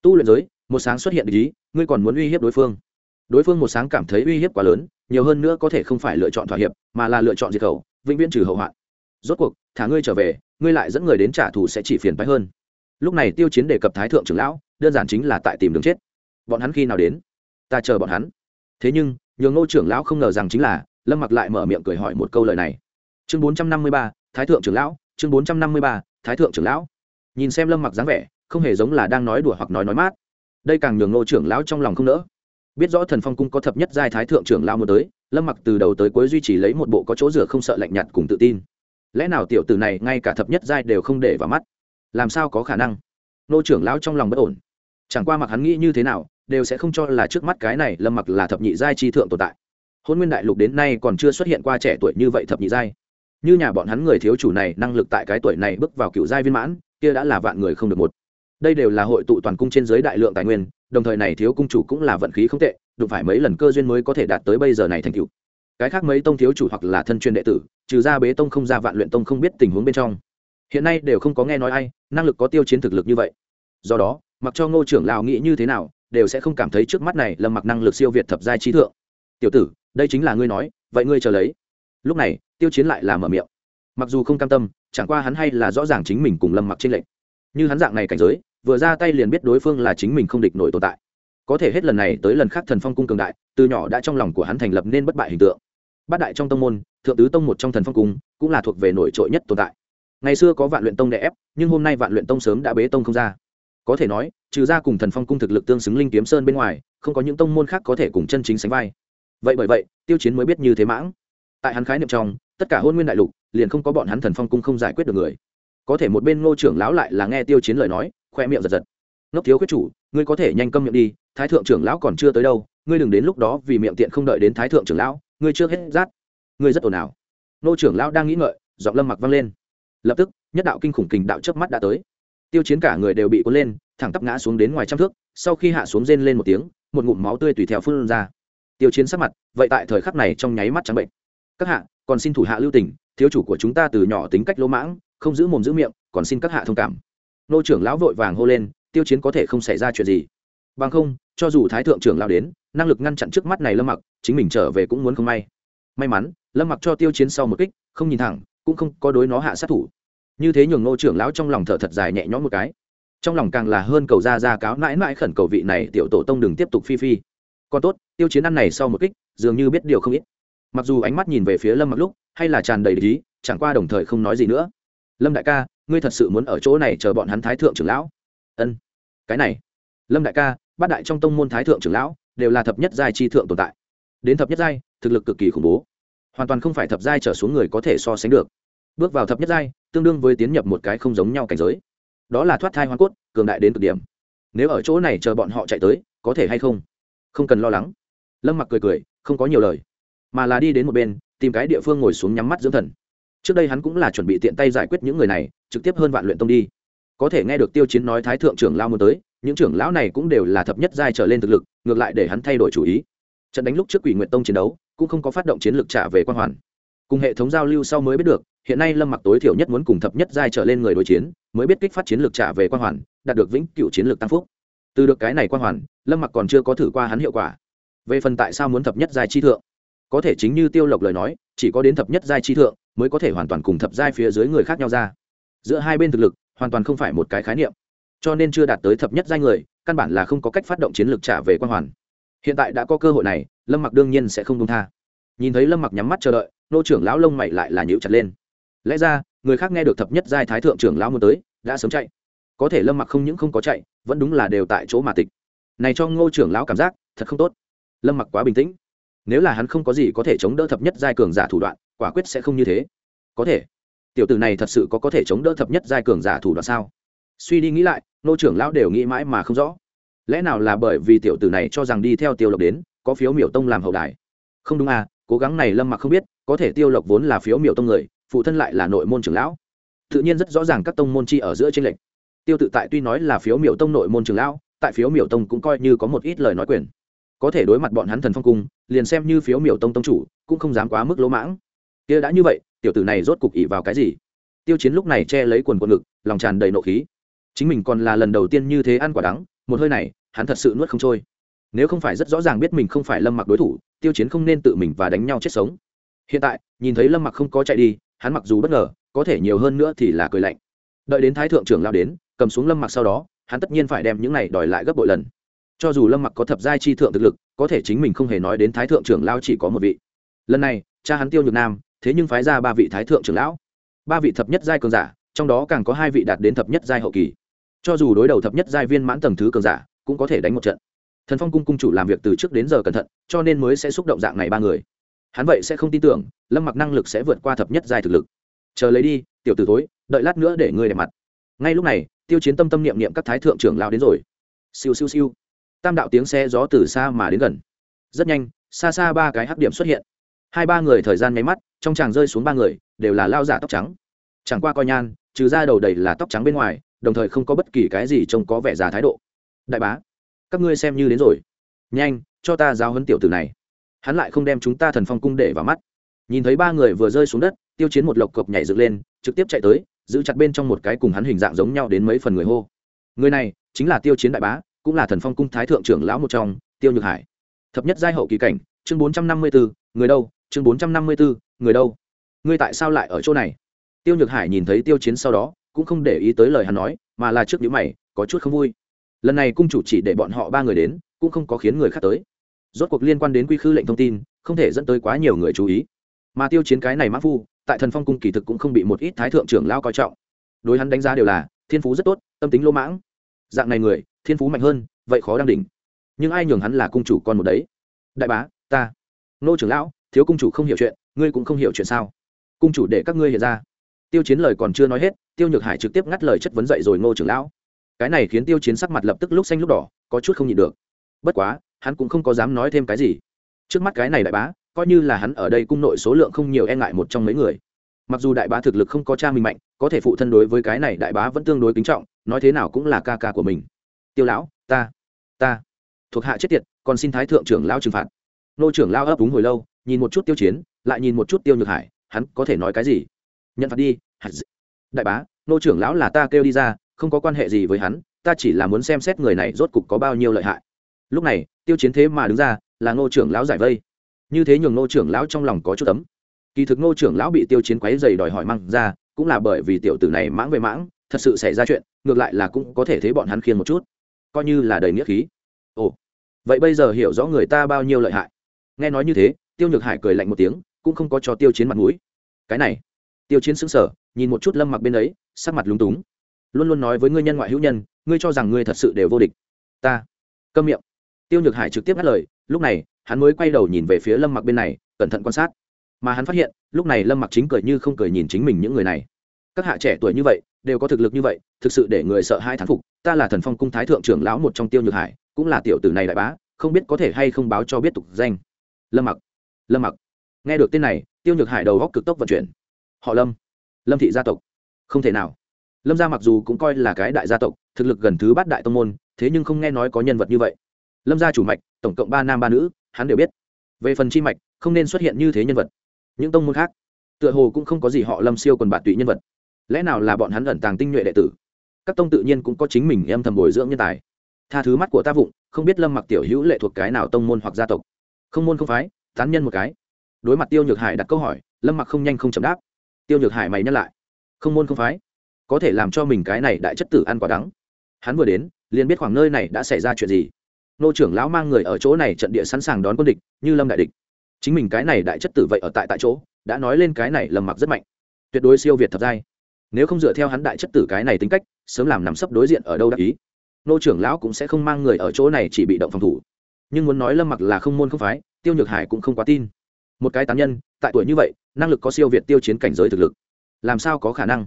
Tu luyện giới, một sáng xuất hiện ý, ngươi còn muốn uy hiếp đối phương. Đối phương một sáng cảm thấy uy hiếp quá lớn, nhiều hơn nữa có thể không phải lựa chọn thỏa hiệp, mà là lựa chọn diệt khẩu, vĩnh viễn trừ hậu hoạn. Rốt cuộc, thả ngươi trở về, ngươi lại dẫn người đến trả thù sẽ chỉ phiền phái hơn. Lúc này tiêu chiến đề cập thái thượng trưởng lão, đơn giản chính là tại tìm đường chết. Bọn hắn khi nào đến? Ta chờ bọn hắn. Thế nhưng nhường ngô trưởng lão không ngờ rằng chính là, lâm mặc lại mở miệng cười hỏi một câu lời này. Chương bốn trăm năm mươi ba, thái thượng trưởng lão, chương bốn trăm năm mươi ba, thái thượng trưởng lão. Nhìn xem lâm mặc dáng vẻ, không hề giống là đang nói đùa hoặc nói nói mát. Đây càng nhường ngô trưởng lão trong lòng không nỡ. Biết rõ thần phong cung có thập nhất giai thái thượng trưởng lão muốn tới, lâm mặc từ đầu tới cuối duy trì lấy một bộ có chỗ rửa không sợ lạnh nhạt cùng tự tin. Lẽ nào tiểu tử này ngay cả thập nhất giai đều không để vào mắt? Làm sao có khả năng? Nô trưởng lão trong lòng bất ổn. Chẳng qua mặc hắn nghĩ như thế nào đều sẽ không cho là trước mắt cái này lâm mặc là thập nhị giai chi thượng tồn tại. Hôn nguyên đại lục đến nay còn chưa xuất hiện qua trẻ tuổi như vậy thập nhị giai. Như nhà bọn hắn người thiếu chủ này, năng lực tại cái tuổi này bước vào cựu giai viên mãn, kia đã là vạn người không được một. Đây đều là hội tụ toàn cung trên giới đại lượng tài nguyên, đồng thời này thiếu cung chủ cũng là vận khí không tệ, đụng phải mấy lần cơ duyên mới có thể đạt tới bây giờ này thành cựu cái khác mấy tông thiếu chủ hoặc là thân chuyên đệ tử, trừ ra bế tông không ra vạn luyện tông không biết tình huống bên trong. Hiện nay đều không có nghe nói ai, năng lực có tiêu chiến thực lực như vậy. Do đó, mặc cho ngô trưởng lão nghĩ như thế nào đều sẽ không cảm thấy trước mắt này lâm mặc năng lực siêu việt thập giai trí thượng. Tiểu tử, đây chính là ngươi nói, vậy ngươi chờ lấy. Lúc này, tiêu chiến lại là mở miệng. Mặc dù không cam tâm, chẳng qua hắn hay là rõ ràng chính mình cùng lâm mặc trên lệnh như hắn dạng này cảnh giới, vừa ra tay liền biết đối phương là chính mình không địch nổi tồn tại. Có thể hết lần này tới lần khác thần phong cung cường đại, từ nhỏ đã trong lòng của hắn thành lập nên bất bại hình tượng. Bát đại trong tông môn, thượng tứ tông một trong thần phong cung, cũng là thuộc về nổi trội nhất tồn tại. Ngày xưa có vạn luyện tông đè ép, nhưng hôm nay vạn luyện tông sớm đã bế tông không ra có thể nói, trừ ra cùng thần phong cung thực lực tương xứng linh kiếm sơn bên ngoài, không có những tông môn khác có thể cùng chân chính sánh vai. Vậy bởi vậy, tiêu chiến mới biết như thế mãng. Tại hắn khái niệm trong, tất cả hôn nguyên đại lục, liền không có bọn hắn thần phong cung không giải quyết được người. Có thể một bên ngô trưởng lão lại là nghe tiêu chiến lời nói, khoe miệng giật giật. Ngốc thiếu quyết chủ, ngươi có thể nhanh câm miệng đi, thái thượng trưởng lão còn chưa tới đâu, ngươi đừng đến lúc đó vì miệng tiện không đợi đến thái thượng trưởng lão, ngươi chưa hết rát. Ngươi rất ồn ào. Ngô trưởng lão đang nghĩ ngợi, giọng lâm mặc vang lên. Lập tức, nhất đạo kinh khủng kình đạo chớp mắt đã tới tiêu chiến cả người đều bị cuốn lên, thẳng tắp ngã xuống đến ngoài trăm thước, sau khi hạ xuống rên lên một tiếng, một ngụm máu tươi tùy theo phun ra. Tiêu chiến sắc mặt, vậy tại thời khắc này trong nháy mắt trắng bệnh. Các hạ, còn xin thủ hạ lưu tình, thiếu chủ của chúng ta từ nhỏ tính cách lỗ mãng, không giữ mồm giữ miệng, còn xin các hạ thông cảm. Nô trưởng lão vội vàng hô lên, tiêu chiến có thể không xảy ra chuyện gì. Bằng không, cho dù thái thượng trưởng lao đến, năng lực ngăn chặn trước mắt này lâm mặc, chính mình trở về cũng muốn không may. May mắn, lâm mặc cho tiêu chiến sau một kích, không nhìn thẳng, cũng không có đối nó hạ sát thủ như thế nhường Ngô trưởng lão trong lòng thở thật dài nhẹ nhõm một cái. Trong lòng càng là hơn cầu ra ra cáo mãi mãi khẩn cầu vị này tiểu tổ tông đừng tiếp tục phi phi. Còn tốt, tiêu chiến ăn này sau một kích, dường như biết điều không ít. Mặc dù ánh mắt nhìn về phía lâm mặc lúc, hay là tràn đầy lý chẳng qua đồng thời không nói gì nữa. Lâm đại ca, ngươi thật sự muốn ở chỗ này chờ bọn hắn thái thượng trưởng lão? Ân. Cái này. Lâm đại ca, bát đại trong tông môn thái thượng trưởng lão đều là thập nhất giai chi thượng tồn tại. Đến thập nhất giai, thực lực cực kỳ khủng bố. Hoàn toàn không phải thập giai trở xuống người có thể so sánh được. Bước vào thập nhất giai tương đương với tiến nhập một cái không giống nhau cảnh giới. Đó là thoát thai hoa cốt, cường đại đến cực điểm. Nếu ở chỗ này chờ bọn họ chạy tới, có thể hay không? Không cần lo lắng. Lâm mặc cười cười, không có nhiều lời. Mà là đi đến một bên, tìm cái địa phương ngồi xuống nhắm mắt dưỡng thần. Trước đây hắn cũng là chuẩn bị tiện tay giải quyết những người này, trực tiếp hơn vạn luyện tông đi. Có thể nghe được tiêu chiến nói thái thượng trưởng lao muốn tới, những trưởng lão này cũng đều là thập nhất giai trở lên thực lực, ngược lại để hắn thay đổi chủ ý. Trận đánh lúc trước quỷ nguyện tông chiến đấu, cũng không có phát động chiến lược trả về quan hoàn. Cùng hệ thống giao lưu sau mới biết được hiện nay lâm mặc tối thiểu nhất muốn cùng thập nhất giai trở lên người đối chiến, mới biết kích phát chiến lược trả về quan hoàn, đạt được vĩnh cựu chiến lược tăng phúc. Từ được cái này quan hoàn, lâm mặc còn chưa có thử qua hắn hiệu quả. Về phần tại sao muốn thập nhất giai chi thượng, có thể chính như tiêu lộc lời nói, chỉ có đến thập nhất giai chi thượng mới có thể hoàn toàn cùng thập giai phía dưới người khác nhau ra. Giữa hai bên thực lực, hoàn toàn không phải một cái khái niệm. Cho nên chưa đạt tới thập nhất giai người, căn bản là không có cách phát động chiến lược trả về quan hoàn. Hiện tại đã có cơ hội này, lâm mặc đương nhiên sẽ không công tha. Nhìn thấy lâm mặc nhắm mắt chờ đợi, nô trưởng lão lông mày lại là nhíu chặt lên lẽ ra, người khác nghe được thập nhất giai thái thượng trưởng lão muốn tới, đã sớm chạy. Có thể lâm mặc không những không có chạy, vẫn đúng là đều tại chỗ mà tịch. Này cho ngô trưởng lão cảm giác, thật không tốt. Lâm mặc quá bình tĩnh. Nếu là hắn không có gì có thể chống đỡ thập nhất giai cường giả thủ đoạn, quả quyết sẽ không như thế. Có thể. Tiểu tử này thật sự có có thể chống đỡ thập nhất giai cường giả thủ đoạn sao? Suy đi nghĩ lại nô trưởng lão đều nghĩ mãi mà không rõ. Lẽ nào là bởi vì tiểu tử này cho rằng đi theo tiêu lộc đến, có phiếu miểu tông làm hậu đài? Không đúng à cố gắng này lâm mặc không biết, có thể tiêu lộc vốn là phiếu miểu tông người phụ thân lại là nội môn trưởng lão. Tự nhiên rất rõ ràng các tông môn chi ở giữa tranh lệch. Tiêu tự tại tuy nói là phiếu miểu tông nội môn trưởng lão, tại phiếu miểu tông cũng coi như có một ít lời nói quyền. Có thể đối mặt bọn hắn thần phong cung, liền xem như phiếu miểu tông tông chủ, cũng không dám quá mức lỗ mãng. Kia đã như vậy, tiểu tử này rốt cục ỉ vào cái gì? Tiêu chiến lúc này che lấy quần quần ngực, lòng tràn đầy nộ khí. Chính mình còn là lần đầu tiên như thế ăn quả đắng, một hơi này, hắn thật sự nuốt không trôi. Nếu không phải rất rõ ràng biết mình không phải lâm mặc đối thủ, tiêu chiến không nên tự mình và đánh nhau chết sống. Hiện tại, nhìn thấy lâm mặc không có chạy đi hắn mặc dù bất ngờ, có thể nhiều hơn nữa thì là cười lạnh. Đợi đến thái thượng trưởng lao đến, cầm xuống lâm mặc sau đó, hắn tất nhiên phải đem những này đòi lại gấp bội lần. Cho dù lâm mặc có thập giai chi thượng thực lực, có thể chính mình không hề nói đến thái thượng trưởng lao chỉ có một vị. Lần này, cha hắn tiêu nhược nam, thế nhưng phái ra ba vị thái thượng trưởng lão. Ba vị thập nhất giai cường giả, trong đó càng có hai vị đạt đến thập nhất giai hậu kỳ. Cho dù đối đầu thập nhất giai viên mãn tầng thứ cường giả, cũng có thể đánh một trận. Thần phong cung cung chủ làm việc từ trước đến giờ cẩn thận, cho nên mới sẽ xúc động dạng này ba người hắn vậy sẽ không tin tưởng, lâm mặc năng lực sẽ vượt qua thập nhất giai thực lực. Chờ lấy đi, tiểu t ử tối đợi lát nữa để ngươi đẹp mặt. Ngay lúc này, tiêu chiến tâm tâm niệm niệm các thái thượng trưởng lao đến rồi. Siêu siêu siêu. Tam đạo tiếng xe gió từ xa mà đến gần. Rất nhanh, xa xa ba cái hắc điểm xuất hiện. Hai ba người thời gian nháy mắt, trong tràng rơi xuống ba người, đều là lao giả tóc trắng. Chẳng qua coi nhan, trừ ra đầu đầy là tóc trắng bên ngoài, đồng thời không có bất kỳ cái gì trông có vẻ già thái độ. Đại bá, các ngươi xem như đến rồi. Nhanh, cho ta giáo hấn tiểu tử này hắn lại không đem chúng ta thần phong cung để vào mắt. Nhìn thấy ba người vừa rơi xuống đất, tiêu chiến một lộc cộc nhảy dựng lên, trực tiếp chạy tới, giữ chặt bên trong một cái cùng hắn hình dạng giống nhau đến mấy phần người hô. Người này chính là tiêu chiến đại bá, cũng là thần phong cung thái thượng trưởng lão một trong, tiêu nhược hải. Thập nhất giai hậu kỳ cảnh, chương bốn trăm năm mươi bốn người đâu, chương bốn trăm năm mươi bốn người đâu. Ngươi tại sao lại ở chỗ này? Tiêu nhược hải nhìn thấy tiêu chiến sau đó, cũng không để ý tới lời hắn nói, mà là trước nhữ mày, có chút không vui. Lần này cung chủ chỉ để bọn họ ba người đến, cũng không có khiến người khác tới rốt cuộc liên quan đến quy khư lệnh thông tin, không thể dẫn tới quá nhiều người chú ý. Mà tiêu chiến cái này mã phu, tại thần phong cung kỳ thực cũng không bị một ít thái thượng trưởng lao coi trọng. Đối hắn đánh giá đều là, thiên phú rất tốt, tâm tính lỗ mãng. Dạng này người, thiên phú mạnh hơn, vậy khó đang đỉnh. Nhưng ai nhường hắn là cung chủ con một đấy? Đại bá, ta. Nô trưởng lão, thiếu cung chủ không hiểu chuyện, ngươi cũng không hiểu chuyện sao? Cung chủ để các ngươi hiện ra. Tiêu chiến lời còn chưa nói hết, tiêu nhược hải trực tiếp ngắt lời chất vấn dậy rồi ngô trưởng lão. Cái này khiến tiêu chiến sắc mặt lập tức lúc xanh lúc đỏ, có chút không nhịn được. Bất quá hắn cũng không có dám nói thêm cái gì. Trước mắt cái này đại bá, coi như là hắn ở đây cung nội số lượng không nhiều e ngại một trong mấy người. Mặc dù đại bá thực lực không có cha mình mạnh, có thể phụ thân đối với cái này đại bá vẫn tương đối kính trọng, nói thế nào cũng là ca ca của mình. Tiêu lão, ta ta, thuộc hạ chết tiệt, còn xin thái thượng trưởng lão trừng phạt. Nô trưởng lao ấp úng hồi lâu, nhìn một chút tiêu chiến, lại nhìn một chút tiêu nhược hải, hắn có thể nói cái gì? Nhận phạt đi đại bá, nô trưởng lão là ta kêu đi ra, không có quan hệ gì với hắn, ta chỉ là muốn xem xét người này rốt cục có bao nhiêu lợi hại lúc này, tiêu chiến thế mà đứng ra, là ngô trưởng lão giải vây. Như thế nhường ngô trưởng lão trong lòng có chút tấm kỳ thực ngô trưởng lão bị tiêu chiến quấy dày đòi hỏi măng ra, cũng là bởi vì tiểu tử này mãng về mãng, thật sự xảy ra chuyện, ngược lại là cũng có thể thấy bọn hắn khiên một chút. Coi như là đầy nghĩa khí. Ồ, vậy bây giờ hiểu rõ người ta bao nhiêu lợi hại. Nghe nói như thế, tiêu nhược hải cười lạnh một tiếng, cũng không có cho tiêu chiến mặt mũi. Cái này, tiêu chiến sững sờ, nhìn một chút lâm mặc bên ấy, sắc mặt lúng túng. Luôn luôn nói với ngươi nhân ngoại hữu nhân, ngươi cho rằng ngươi thật sự đều vô địch. Ta, câm miệng tiêu nhược hải trực tiếp ngắt lời, lúc này, hắn mới quay đầu nhìn về phía lâm mặc bên này, cẩn thận quan sát. Mà hắn phát hiện, lúc này lâm mặc chính cười như không cười nhìn chính mình những người này. Các hạ trẻ tuổi như vậy, đều có thực lực như vậy, thực sự để người sợ hai thán phục. Ta là thần phong cung thái thượng trưởng lão một trong tiêu nhược hải, cũng là tiểu tử này đại bá, không biết có thể hay không báo cho biết tục danh. Lâm mặc lâm mặc. Nghe được tên này, tiêu nhược hải đầu góc cực tốc vận chuyển. Họ lâm. Lâm thị gia tộc. Không thể nào. Lâm gia mặc dù cũng coi là cái đại gia tộc, thực lực gần thứ bát đại tông môn, thế nhưng không nghe nói có nhân vật như vậy lâm gia chủ mạch, tổng cộng ba nam ba nữ, hắn đều biết. Về phần chi mạch, không nên xuất hiện như thế nhân vật. Những tông môn khác, tựa hồ cũng không có gì họ lâm siêu quần bạt tụy nhân vật. Lẽ nào là bọn hắn ẩn tàng tinh nhuệ đệ tử? Các tông tự nhiên cũng có chính mình em thầm bồi dưỡng nhân tài. Tha thứ mắt của ta vụng, không biết lâm mặc tiểu hữu lệ thuộc cái nào tông môn hoặc gia tộc. Không môn không phái, tán nhân một cái. Đối mặt tiêu nhược hải đặt câu hỏi, lâm mặc không nhanh không chậm đáp. Tiêu nhược hải mày nhắc lại. Không môn không phái, có thể làm cho mình cái này đại chất tử ăn quả đắng. Hắn vừa đến, liền biết khoảng nơi này đã xảy ra chuyện gì nô trưởng lão mang người ở chỗ này trận địa sẵn sàng đón quân địch, như lâm đại địch. Chính mình cái này đại chất tử vậy ở tại tại chỗ, đã nói lên cái này lâm mặc rất mạnh. Tuyệt đối siêu việt thập giai. Nếu không dựa theo hắn đại chất tử cái này tính cách, sớm làm nằm sấp đối diện ở đâu đắc ý. Nô trưởng lão cũng sẽ không mang người ở chỗ này chỉ bị động phòng thủ. Nhưng muốn nói lâm mặc là không môn không phái, tiêu nhược hải cũng không quá tin. Một cái tán nhân, tại tuổi như vậy, năng lực có siêu việt tiêu chiến cảnh giới thực lực. Làm sao có khả năng?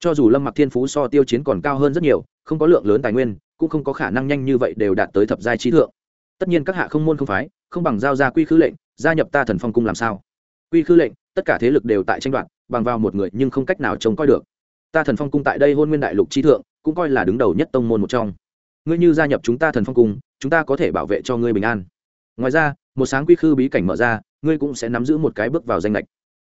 Cho dù lâm mặc thiên phú so tiêu chiến còn cao hơn rất nhiều, không có lượng lớn tài nguyên cũng không có khả năng nhanh như vậy đều đạt tới thập giai trí thượng. Tất nhiên các hạ không môn không phái, không bằng giao ra quy khứ lệnh, gia nhập ta thần phong cung làm sao? Quy khứ lệnh, tất cả thế lực đều tại tranh đoạt, bằng vào một người nhưng không cách nào trông coi được. Ta thần phong cung tại đây hôn nguyên đại lục trí thượng, cũng coi là đứng đầu nhất tông môn một trong. Ngươi như gia nhập chúng ta thần phong cung, chúng ta có thể bảo vệ cho ngươi bình an. Ngoài ra, một sáng quy khư bí cảnh mở ra, ngươi cũng sẽ nắm giữ một cái bước vào danh lệch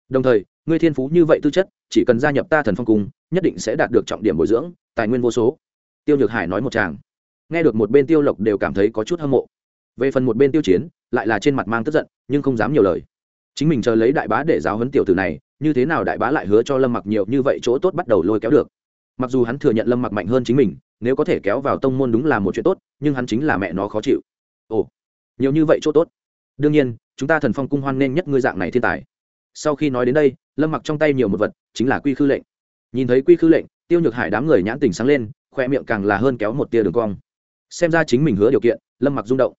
đồng thời, ngươi thiên phú như vậy tư chất, chỉ cần gia nhập ta thần phong cung, nhất định sẽ đạt được trọng điểm bồi dưỡng, tài nguyên vô số tiêu nhược hải nói một chàng nghe được một bên tiêu lộc đều cảm thấy có chút hâm mộ. Về phần một bên tiêu chiến, lại là trên mặt mang tức giận, nhưng không dám nhiều lời. Chính mình chờ lấy đại bá để giáo huấn tiểu tử này, như thế nào đại bá lại hứa cho lâm mặc nhiều như vậy chỗ tốt bắt đầu lôi kéo được. Mặc dù hắn thừa nhận lâm mặc mạnh hơn chính mình, nếu có thể kéo vào tông môn đúng là một chuyện tốt, nhưng hắn chính là mẹ nó khó chịu. Ồ, nhiều như vậy chỗ tốt. Đương nhiên, chúng ta thần phong cung hoan nên nhất ngươi dạng này thiên tài. Sau khi nói đến đây, lâm mặc trong tay nhiều một vật, chính là quy khư lệnh. Nhìn thấy quy khư lệnh, tiêu nhược hải đám người nhãn tình sáng lên khoe miệng càng là hơn kéo một tia đường cong. Xem ra chính mình hứa điều kiện, lâm mặc rung động.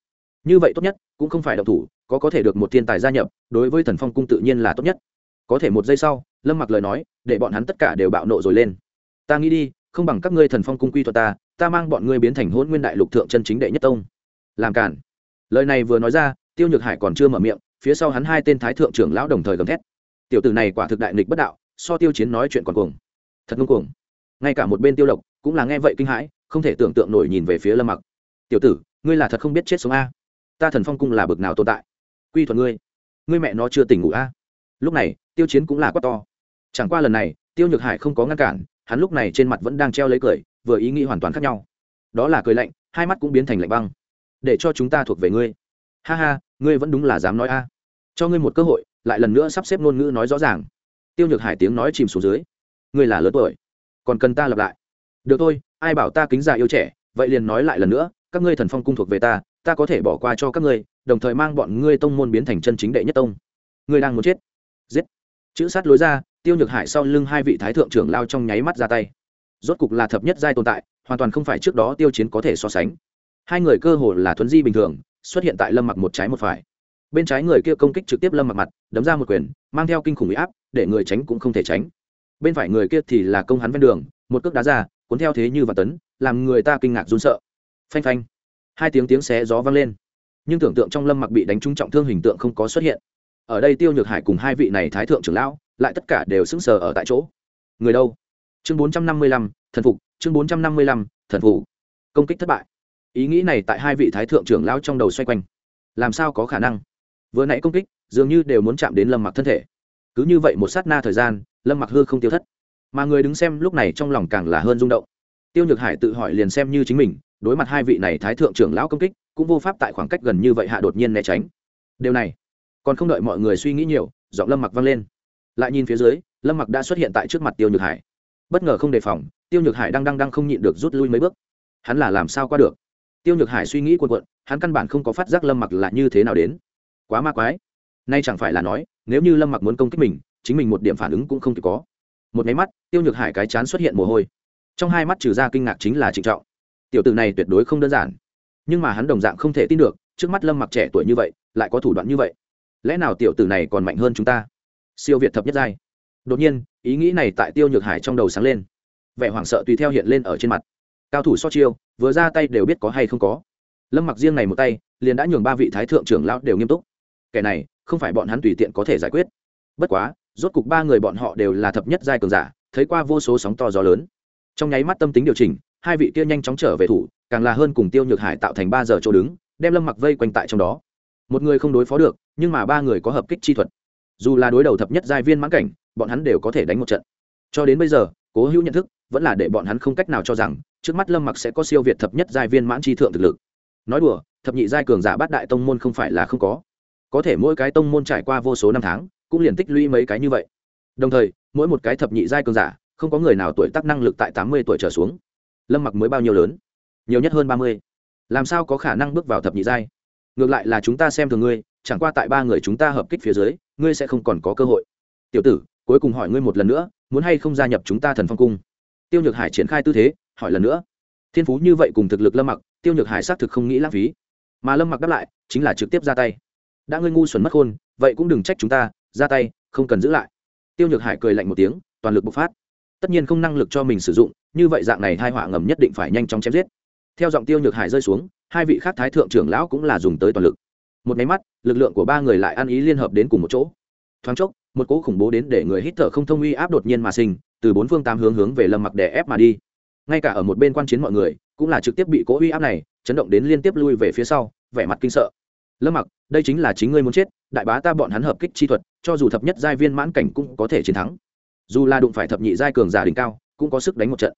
Như vậy tốt nhất, cũng không phải độc thủ, có có thể được một thiên tài gia nhập, đối với thần phong cung tự nhiên là tốt nhất. Có thể một giây sau, lâm mặc lời nói, để bọn hắn tất cả đều bạo nộ rồi lên. Ta nghĩ đi, không bằng các ngươi thần phong cung quy thuật ta ta mang bọn ngươi biến thành hôn nguyên đại lục thượng chân chính đệ nhất tông. Làm cản. Lời này vừa nói ra, tiêu nhược hải còn chưa mở miệng, phía sau hắn hai tên thái thượng trưởng lão đồng thời gầm thét. Tiểu tử này quả thực đại nghịch bất đạo, so tiêu chiến nói chuyện còn cuồng. Thật ngông cuồng ngay cả một bên tiêu lộc cũng là nghe vậy kinh hãi, không thể tưởng tượng nổi nhìn về phía lâm mặc. Tiểu tử, ngươi là thật không biết chết sống a? Ta thần phong cung là bực nào tồn tại? Quy thuật ngươi ngươi mẹ nó chưa tỉnh ngủ a? Lúc này, tiêu chiến cũng là quát to. Chẳng qua lần này, tiêu nhược hải không có ngăn cản, hắn lúc này trên mặt vẫn đang treo lấy cười, vừa ý nghĩ hoàn toàn khác nhau. Đó là cười lạnh, hai mắt cũng biến thành lạnh băng. Để cho chúng ta thuộc về ngươi. Ha ha, ngươi vẫn đúng là dám nói a. Cho ngươi một cơ hội, lại lần nữa sắp xếp ngôn ngữ nói rõ ràng. Tiêu nhược hải tiếng nói chìm xuống dưới. Ngươi là lớn tuổi còn cần ta lặp lại. Được thôi, ai bảo ta kính già yêu trẻ, vậy liền nói lại lần nữa, các ngươi thần phong cung thuộc về ta ta có thể bỏ qua cho các ngươi, đồng thời mang bọn ngươi tông môn biến thành chân chính đệ nhất tông. Ngươi đang muốn chết. Giết. Chữ sát lối ra, tiêu nhược hải sau lưng hai vị thái thượng trưởng lao trong nháy mắt ra tay. Rốt cục là thập nhất giai tồn tại, hoàn toàn không phải trước đó tiêu chiến có thể so sánh. Hai người cơ hồ là thuấn di bình thường, xuất hiện tại lâm mặc một trái một phải. Bên trái người kia công kích trực tiếp lâm mặc mặt, đấm ra một quyền, mang theo kinh khủng bị áp, để người tránh cũng không thể tránh bên phải người kia thì là công hắn ven đường, một cước đá ra, cuốn theo thế như và tấn, làm người ta kinh ngạc run sợ. Phanh phanh. Hai tiếng tiếng xé gió vang lên. Nhưng tưởng tượng trong lâm mặc bị đánh trúng trọng thương hình tượng không có xuất hiện. Ở đây tiêu nhược hải cùng hai vị này thái thượng trưởng lão, lại tất cả đều sững sờ ở tại chỗ. Người đâu? Chương bốn trăm năm mươi lăm, thần phục. Chương bốn trăm năm mươi lăm, thần phục. Công kích thất bại. Ý nghĩ này tại hai vị thái thượng trưởng lão trong đầu xoay quanh. Làm sao có khả năng? Vừa nãy công kích, dường như đều muốn chạm đến lâm mặc thân thể cứ như vậy một sát na thời gian, lâm mặc hư không tiêu thất. Mà người đứng xem lúc này trong lòng càng là hơn rung động. Tiêu nhược hải tự hỏi liền xem như chính mình, đối mặt hai vị này thái thượng trưởng lão công kích, cũng vô pháp tại khoảng cách gần như vậy hạ đột nhiên né tránh. Điều này, còn không đợi mọi người suy nghĩ nhiều, giọng lâm mặc vang lên. Lại nhìn phía dưới, lâm mặc đã xuất hiện tại trước mặt tiêu nhược hải. Bất ngờ không đề phòng, tiêu nhược hải đang đang đang không nhịn được rút lui mấy bước. Hắn là làm sao qua được? Tiêu nhược hải suy nghĩ quần quận hắn căn bản không có phát giác lâm mặc là như thế nào đến. Quá ma quái nay chẳng phải là nói, nếu như lâm mặc muốn công kích mình, chính mình một điểm phản ứng cũng không kịp có. Một máy mắt, tiêu nhược hải cái chán xuất hiện mồ hôi. Trong hai mắt trừ ra kinh ngạc chính là trịnh trọng. Tiểu tử này tuyệt đối không đơn giản. Nhưng mà hắn đồng dạng không thể tin được, trước mắt lâm mặc trẻ tuổi như vậy, lại có thủ đoạn như vậy. Lẽ nào tiểu tử này còn mạnh hơn chúng ta? Siêu việt thập nhất giai. Đột nhiên, ý nghĩ này tại tiêu nhược hải trong đầu sáng lên. Vẻ hoảng sợ tùy theo hiện lên ở trên mặt. Cao thủ so chiêu, vừa ra tay đều biết có hay không có. Lâm mặc riêng này một tay, liền đã nhường ba vị thái thượng trưởng lão đều nghiêm túc. Kẻ này không phải bọn hắn tùy tiện có thể giải quyết. Bất quá, rốt cục ba người bọn họ đều là thập nhất giai cường giả, thấy qua vô số sóng to gió lớn. Trong nháy mắt tâm tính điều chỉnh, hai vị kia nhanh chóng trở về thủ, càng là hơn cùng tiêu nhược hải tạo thành ba giờ chỗ đứng, đem lâm mặc vây quanh tại trong đó. Một người không đối phó được, nhưng mà ba người có hợp kích chi thuật. Dù là đối đầu thập nhất giai viên mãn cảnh, bọn hắn đều có thể đánh một trận. Cho đến bây giờ, cố hữu nhận thức, vẫn là để bọn hắn không cách nào cho rằng, trước mắt lâm mặc sẽ có siêu việt thập nhất giai viên mãn chi thượng thực lực. Nói đùa, thập nhị giai cường giả bát đại tông môn không phải là không có có thể mỗi cái tông môn trải qua vô số năm tháng, cũng liền tích lũy mấy cái như vậy. Đồng thời, mỗi một cái thập nhị giai cường giả, không có người nào tuổi tác năng lực tại tám mươi tuổi trở xuống. Lâm mặc mới bao nhiêu lớn? Nhiều nhất hơn ba mươi. Làm sao có khả năng bước vào thập nhị giai? Ngược lại là chúng ta xem thường ngươi, chẳng qua tại ba người chúng ta hợp kích phía dưới, ngươi sẽ không còn có cơ hội. Tiểu tử, cuối cùng hỏi ngươi một lần nữa, muốn hay không gia nhập chúng ta thần phong cung? Tiêu nhược hải triển khai tư thế, hỏi lần nữa. Thiên phú như vậy cùng thực lực lâm mặc, tiêu nhược hải xác thực không nghĩ lãng phí. Mà lâm mặc đáp lại, chính là trực tiếp ra tay đã ngươi ngu xuẩn mất khôn, vậy cũng đừng trách chúng ta, ra tay, không cần giữ lại. Tiêu nhược hải cười lạnh một tiếng, toàn lực bộc phát. Tất nhiên không năng lực cho mình sử dụng, như vậy dạng này hai họa ngầm nhất định phải nhanh chóng chém giết. Theo giọng tiêu nhược hải rơi xuống, hai vị khác thái thượng trưởng lão cũng là dùng tới toàn lực. Một máy mắt, lực lượng của ba người lại ăn ý liên hợp đến cùng một chỗ. Thoáng chốc, một cỗ khủng bố đến để người hít thở không thông uy áp đột nhiên mà sinh, từ bốn phương tám hướng hướng về lâm mặc đè ép mà đi. Ngay cả ở một bên quan chiến mọi người, cũng là trực tiếp bị cỗ uy áp này chấn động đến liên tiếp lui về phía sau, vẻ mặt kinh sợ lâm mặc, đây chính là chính ngươi muốn chết, đại bá ta bọn hắn hợp kích chi thuật, cho dù thập nhất giai viên mãn cảnh cũng có thể chiến thắng. Dù là đụng phải thập nhị giai cường giả đỉnh cao, cũng có sức đánh một trận.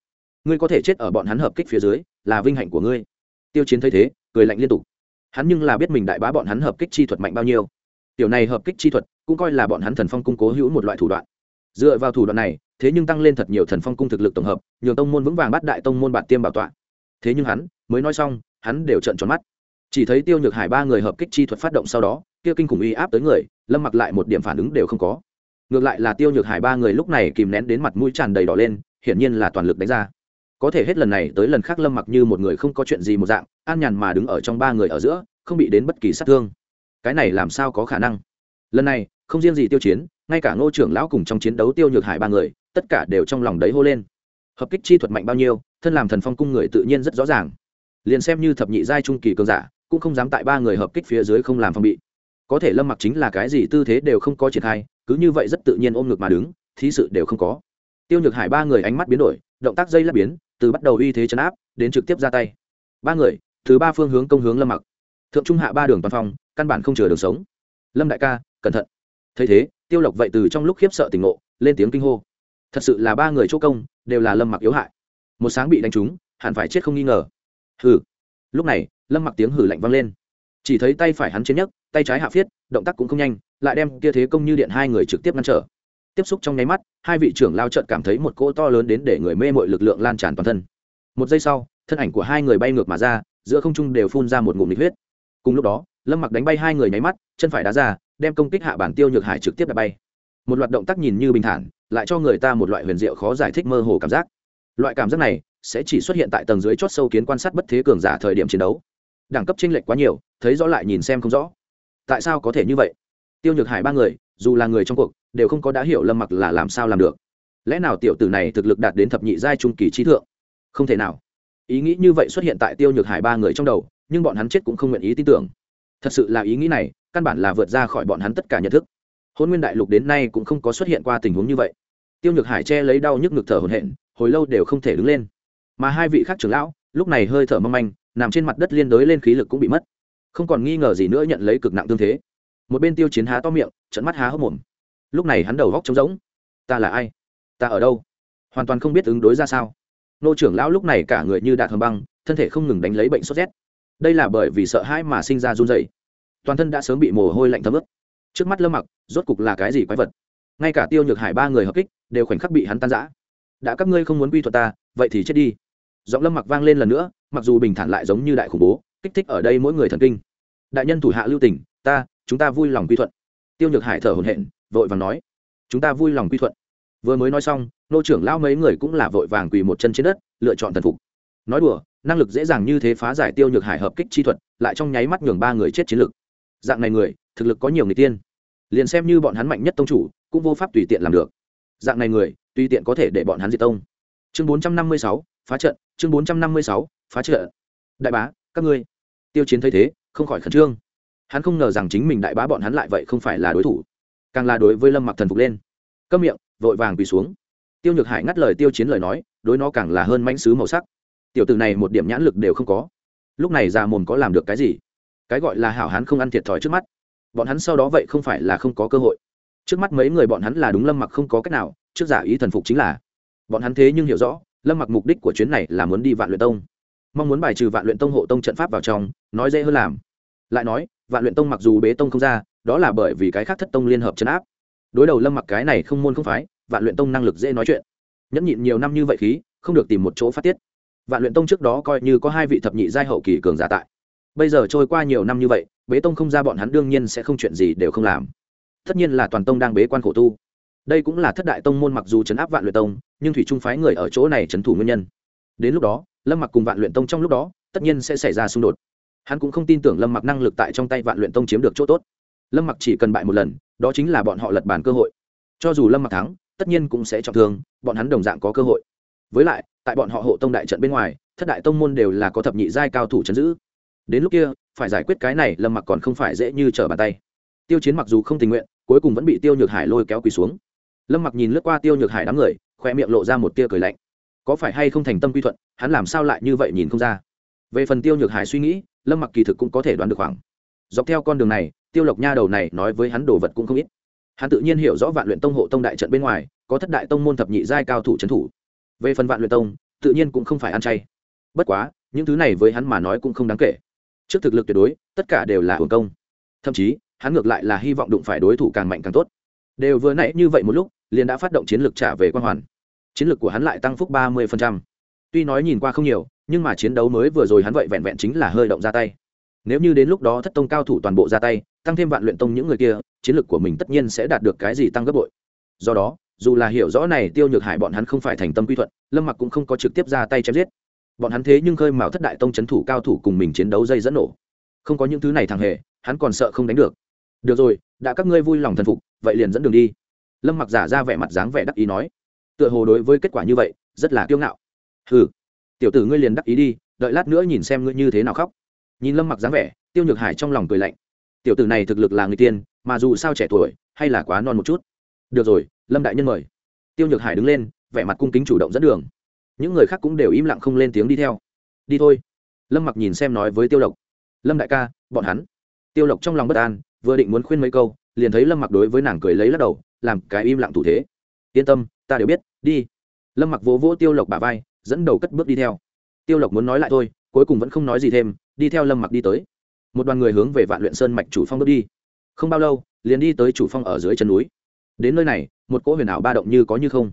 Ngươi có thể chết ở bọn hắn hợp kích phía dưới, là vinh hạnh của ngươi. Tiêu chiến thấy thế, cười lạnh liên tục. Hắn nhưng là biết mình đại bá bọn hắn hợp kích chi thuật mạnh bao nhiêu. Tiểu này hợp kích chi thuật, cũng coi là bọn hắn thần phong cung cố hữu một loại thủ đoạn. Dựa vào thủ đoạn này, thế nhưng tăng lên thật nhiều thần phong cung thực lực tổng hợp, nhường tông môn vững vàng bắt đại tông môn bản tiêm bảo tọa. Thế nhưng hắn, mới nói xong, hắn đều trợn tròn mắt chỉ thấy tiêu nhược hải ba người hợp kích chi thuật phát động sau đó, kia kinh khủng uy áp tới người, lâm mặc lại một điểm phản ứng đều không có. Ngược lại là tiêu nhược hải ba người lúc này kìm nén đến mặt mũi tràn đầy đỏ lên, hiển nhiên là toàn lực đánh ra. Có thể hết lần này tới lần khác lâm mặc như một người không có chuyện gì một dạng, an nhàn mà đứng ở trong ba người ở giữa, không bị đến bất kỳ sát thương. Cái này làm sao có khả năng? Lần này, không riêng gì tiêu chiến, ngay cả ngô trưởng lão cùng trong chiến đấu tiêu nhược hải ba người, tất cả đều trong lòng đấy hô lên. Hợp kích chi thuật mạnh bao nhiêu, thân làm thần phong cung người tự nhiên rất rõ ràng. Liền xem như thập nhị giai trung kỳ cường giả cũng không dám tại ba người hợp kích phía dưới không làm phong bị. Có thể lâm mặc chính là cái gì tư thế đều không có triển khai, cứ như vậy rất tự nhiên ôm ngực mà đứng, thí sự đều không có. Tiêu nhược hải ba người ánh mắt biến đổi, động tác dây lắp biến, từ bắt đầu uy thế chấn áp, đến trực tiếp ra tay. Ba người, từ ba phương hướng công hướng lâm mặc. Thượng trung hạ ba đường toàn phong, căn bản không chừa đường sống. Lâm đại ca, cẩn thận. Thấy thế, tiêu lộc vậy từ trong lúc khiếp sợ tỉnh ngộ, lên tiếng kinh hô. Thật sự là ba người chỗ công, đều là lâm mặc yếu hại. Một sáng bị đánh trúng, hẳn phải chết không nghi ngờ. Hừ. Lúc này lâm mặc tiếng hử lạnh vang lên. Chỉ thấy tay phải hắn chiến nhất tay trái hạ phiết, động tác cũng không nhanh, lại đem kia thế công như điện hai người trực tiếp ngăn trở. Tiếp xúc trong nháy mắt, hai vị trưởng lao trận cảm thấy một cỗ to lớn đến để người mê mội lực lượng lan tràn toàn thân. Một giây sau, thân ảnh của hai người bay ngược mà ra, giữa không trung đều phun ra một ngụm nhiệt huyết. Cùng lúc đó, lâm mặc đánh bay hai người nháy mắt, chân phải đá ra, đem công kích hạ bản tiêu nhược hải trực tiếp đập bay. Một loạt động tác nhìn như bình thản, lại cho người ta một loại huyền diệu khó giải thích mơ hồ cảm giác. Loại cảm giác này sẽ chỉ xuất hiện tại tầng dưới chót sâu kiến quan sát bất thế cường giả thời điểm chiến đấu đẳng cấp chênh lệch quá nhiều, thấy rõ lại nhìn xem không rõ. Tại sao có thể như vậy? Tiêu nhược hải ba người, dù là người trong cuộc, đều không có đã hiểu lâm mặc là làm sao làm được. Lẽ nào tiểu tử này thực lực đạt đến thập nhị giai trung kỳ trí thượng? Không thể nào. Ý nghĩ như vậy xuất hiện tại tiêu nhược hải ba người trong đầu, nhưng bọn hắn chết cũng không nguyện ý tin tưởng. Thật sự là ý nghĩ này, căn bản là vượt ra khỏi bọn hắn tất cả nhận thức. Hôn nguyên đại lục đến nay cũng không có xuất hiện qua tình huống như vậy. Tiêu nhược hải che lấy đau nhức ngực thở hổn hển, hồi lâu đều không thể đứng lên. Mà hai vị khác trưởng lão, lúc này hơi thở mong manh nằm trên mặt đất liên đối lên khí lực cũng bị mất. Không còn nghi ngờ gì nữa nhận lấy cực nặng tương thế. Một bên tiêu chiến há to miệng trận mắt há hốc mồm. Lúc này hắn đầu góc trống rỗng. Ta là ai? Ta ở đâu? Hoàn toàn không biết ứng đối ra sao. Nô trưởng lão lúc này cả người như đạt hầm băng, thân thể không ngừng đánh lấy bệnh sốt rét. Đây là bởi vì sợ hãi mà sinh ra run dày toàn thân đã sớm bị mồ hôi lạnh thấm ướt. Trước mắt lâm mặc, rốt cục là cái gì quái vật? Ngay cả tiêu nhược hải ba người hợp kích, đều khoảnh khắc bị hắn tan giã đã các ngươi không muốn quy thuật ta, vậy thì chết đi. Giọng lâm mặc vang lên lần nữa mặc dù bình thản lại giống như đại khủng bố kích thích ở đây mỗi người thần kinh. Đại nhân thủ hạ lưu tình ta chúng ta vui lòng quy thuận. Tiêu nhược hải thở hổn hển vội vàng nói chúng ta vui lòng quy thuận. Vừa mới nói xong nô trưởng lao mấy người cũng là vội vàng quỳ một chân trên đất lựa chọn thần phục. Nói đùa năng lực dễ dàng như thế phá giải tiêu nhược hải hợp kích chi thuật lại trong nháy mắt nhường ba người chết chiến lực. Dạng này người thực lực có nhiều người tiên. Liền xem như bọn hắn mạnh nhất tông chủ cũng vô pháp tùy tiện làm được. Dạng này người tùy tiện có thể để bọn hắn diệt tông. Chương 456, phá trận chương 456, phá trợ đại bá, các ngươi. Tiêu chiến thấy thế, không khỏi khẩn trương. Hắn không ngờ rằng chính mình đại bá bọn hắn lại vậy không phải là đối thủ, càng là đối với lâm mặc thần phục lên. Câm miệng, vội vàng quỳ xuống. Tiêu nhược hải ngắt lời tiêu chiến lời nói, đối nó càng là hơn mãnh sứ màu sắc. Tiểu tử này một điểm nhãn lực đều không có. Lúc này già mồm có làm được cái gì? Cái gọi là hảo hán không ăn thiệt thòi trước mắt. Bọn hắn sau đó vậy không phải là không có cơ hội. Trước mắt mấy người bọn hắn là đúng lâm mặc không có cách nào, trước giả ý thần phục chính là. Bọn hắn thế nhưng hiểu rõ, lâm mặc mục đích của chuyến này là muốn đi vạn luyện tông mong muốn bài trừ vạn luyện tông hộ tông trận pháp vào trong, nói dễ hơn làm. Lại nói, vạn luyện tông mặc dù bế tông không ra, đó là bởi vì cái khác thất tông liên hợp chấn áp. Đối đầu lâm mặc cái này không môn không phái, vạn luyện tông năng lực dễ nói chuyện. Nhẫn nhịn nhiều năm như vậy khí, không được tìm một chỗ phát tiết. Vạn luyện tông trước đó coi như có hai vị thập nhị giai hậu kỳ cường giả tại. Bây giờ trôi qua nhiều năm như vậy, bế tông không ra bọn hắn đương nhiên sẽ không chuyện gì đều không làm. Tất nhiên là toàn tông đang bế quan khổ tu. Đây cũng là thất đại tông môn mặc dù chấn áp vạn luyện tông, nhưng thủy trung phái người ở chỗ này trấn thủ nguyên nhân đến lúc đó, lâm mặc cùng vạn luyện tông trong lúc đó, tất nhiên sẽ xảy ra xung đột. Hắn cũng không tin tưởng lâm mặc năng lực tại trong tay vạn luyện tông chiếm được chỗ tốt. Lâm mặc chỉ cần bại một lần, đó chính là bọn họ lật bàn cơ hội. Cho dù lâm mặc thắng, tất nhiên cũng sẽ trọng thương, bọn hắn đồng dạng có cơ hội. Với lại, tại bọn họ hộ tông đại trận bên ngoài, thất đại tông môn đều là có thập nhị giai cao thủ chấn giữ. Đến lúc kia, phải giải quyết cái này, lâm mặc còn không phải dễ như trở bàn tay. Tiêu chiến mặc dù không tình nguyện, cuối cùng vẫn bị tiêu nhược hải lôi kéo quỳ xuống. Lâm mặc nhìn lướt qua tiêu nhược hải đám người khoe miệng lộ ra một tia cười lạnh có phải hay không thành tâm quy thuận, hắn làm sao lại như vậy nhìn không ra. Về phần tiêu nhược hải suy nghĩ, lâm mặc kỳ thực cũng có thể đoán được khoảng. Dọc theo con đường này, tiêu lộc nha đầu này nói với hắn đồ vật cũng không ít. Hắn tự nhiên hiểu rõ vạn luyện tông hộ tông đại trận bên ngoài, có thất đại tông môn thập nhị giai cao thủ trấn thủ. Về phần vạn luyện tông, tự nhiên cũng không phải ăn chay. Bất quá, những thứ này với hắn mà nói cũng không đáng kể. Trước thực lực tuyệt đối, tất cả đều là hưởng công. Thậm chí, hắn ngược lại là hy vọng đụng phải đối thủ càng mạnh càng tốt. Đều vừa nãy như vậy một lúc, liền đã phát động chiến lược trả về quan hoàn chiến lược của hắn lại tăng phúc ba mươi tuy nói nhìn qua không nhiều, nhưng mà chiến đấu mới vừa rồi hắn vậy vẹn vẹn chính là hơi động ra tay. Nếu như đến lúc đó thất tông cao thủ toàn bộ ra tay, tăng thêm vạn luyện tông những người kia, chiến lược của mình tất nhiên sẽ đạt được cái gì tăng gấp bội. Do đó, dù là hiểu rõ này tiêu nhược hải bọn hắn không phải thành tâm quy thuận, lâm mặc cũng không có trực tiếp ra tay chém giết. Bọn hắn thế nhưng khơi mào thất đại tông c h ấ n thủ cao thủ cùng mình chiến đấu dây dẫn nổ. Không có những thứ này thằng hề, hắn còn sợ không đánh được. Được rồi, đã các ngươi vui lòng thần phục, vậy liền dẫn đường đi. Lâm mặc giả ra vẻ mặt dáng vẻ đắc ý nói tựa hồ đối với kết quả như vậy, rất là kiêu ngạo. Ừ tiểu tử ngươi liền đắc ý đi, đợi lát nữa nhìn xem ngươi như thế nào khóc. Nhìn lâm mặc dáng vẻ, tiêu nhược hải trong lòng cười lạnh. Tiểu tử này thực lực là người tiên, mà dù sao trẻ tuổi, hay là quá non một chút. Được rồi, lâm đại nhân mời. Tiêu nhược hải đứng lên, vẻ mặt cung kính chủ động dẫn đường. Những người khác cũng đều im lặng không lên tiếng đi theo. Đi thôi. Lâm mặc nhìn xem nói với tiêu lộc. Lâm đại ca, bọn hắn. Tiêu lộc trong lòng bất an, vừa định muốn khuyên mấy câu, liền thấy lâm mặc đối với nàng cười lấy lắc đầu, làm cái im lặng thủ thế. Yên tâm ta đều biết, đi. Lâm mặc vỗ vỗ tiêu lộc bà vai, dẫn đầu cất bước đi theo. Tiêu lộc muốn nói lại thôi, cuối cùng vẫn không nói gì thêm, đi theo lâm mặc đi tới. Một đoàn người hướng về vạn luyện sơn mạch chủ phong bước đi. Không bao lâu, liền đi tới chủ phong ở dưới chân núi. Đến nơi này, một cỗ huyền ảo ba động như có như không.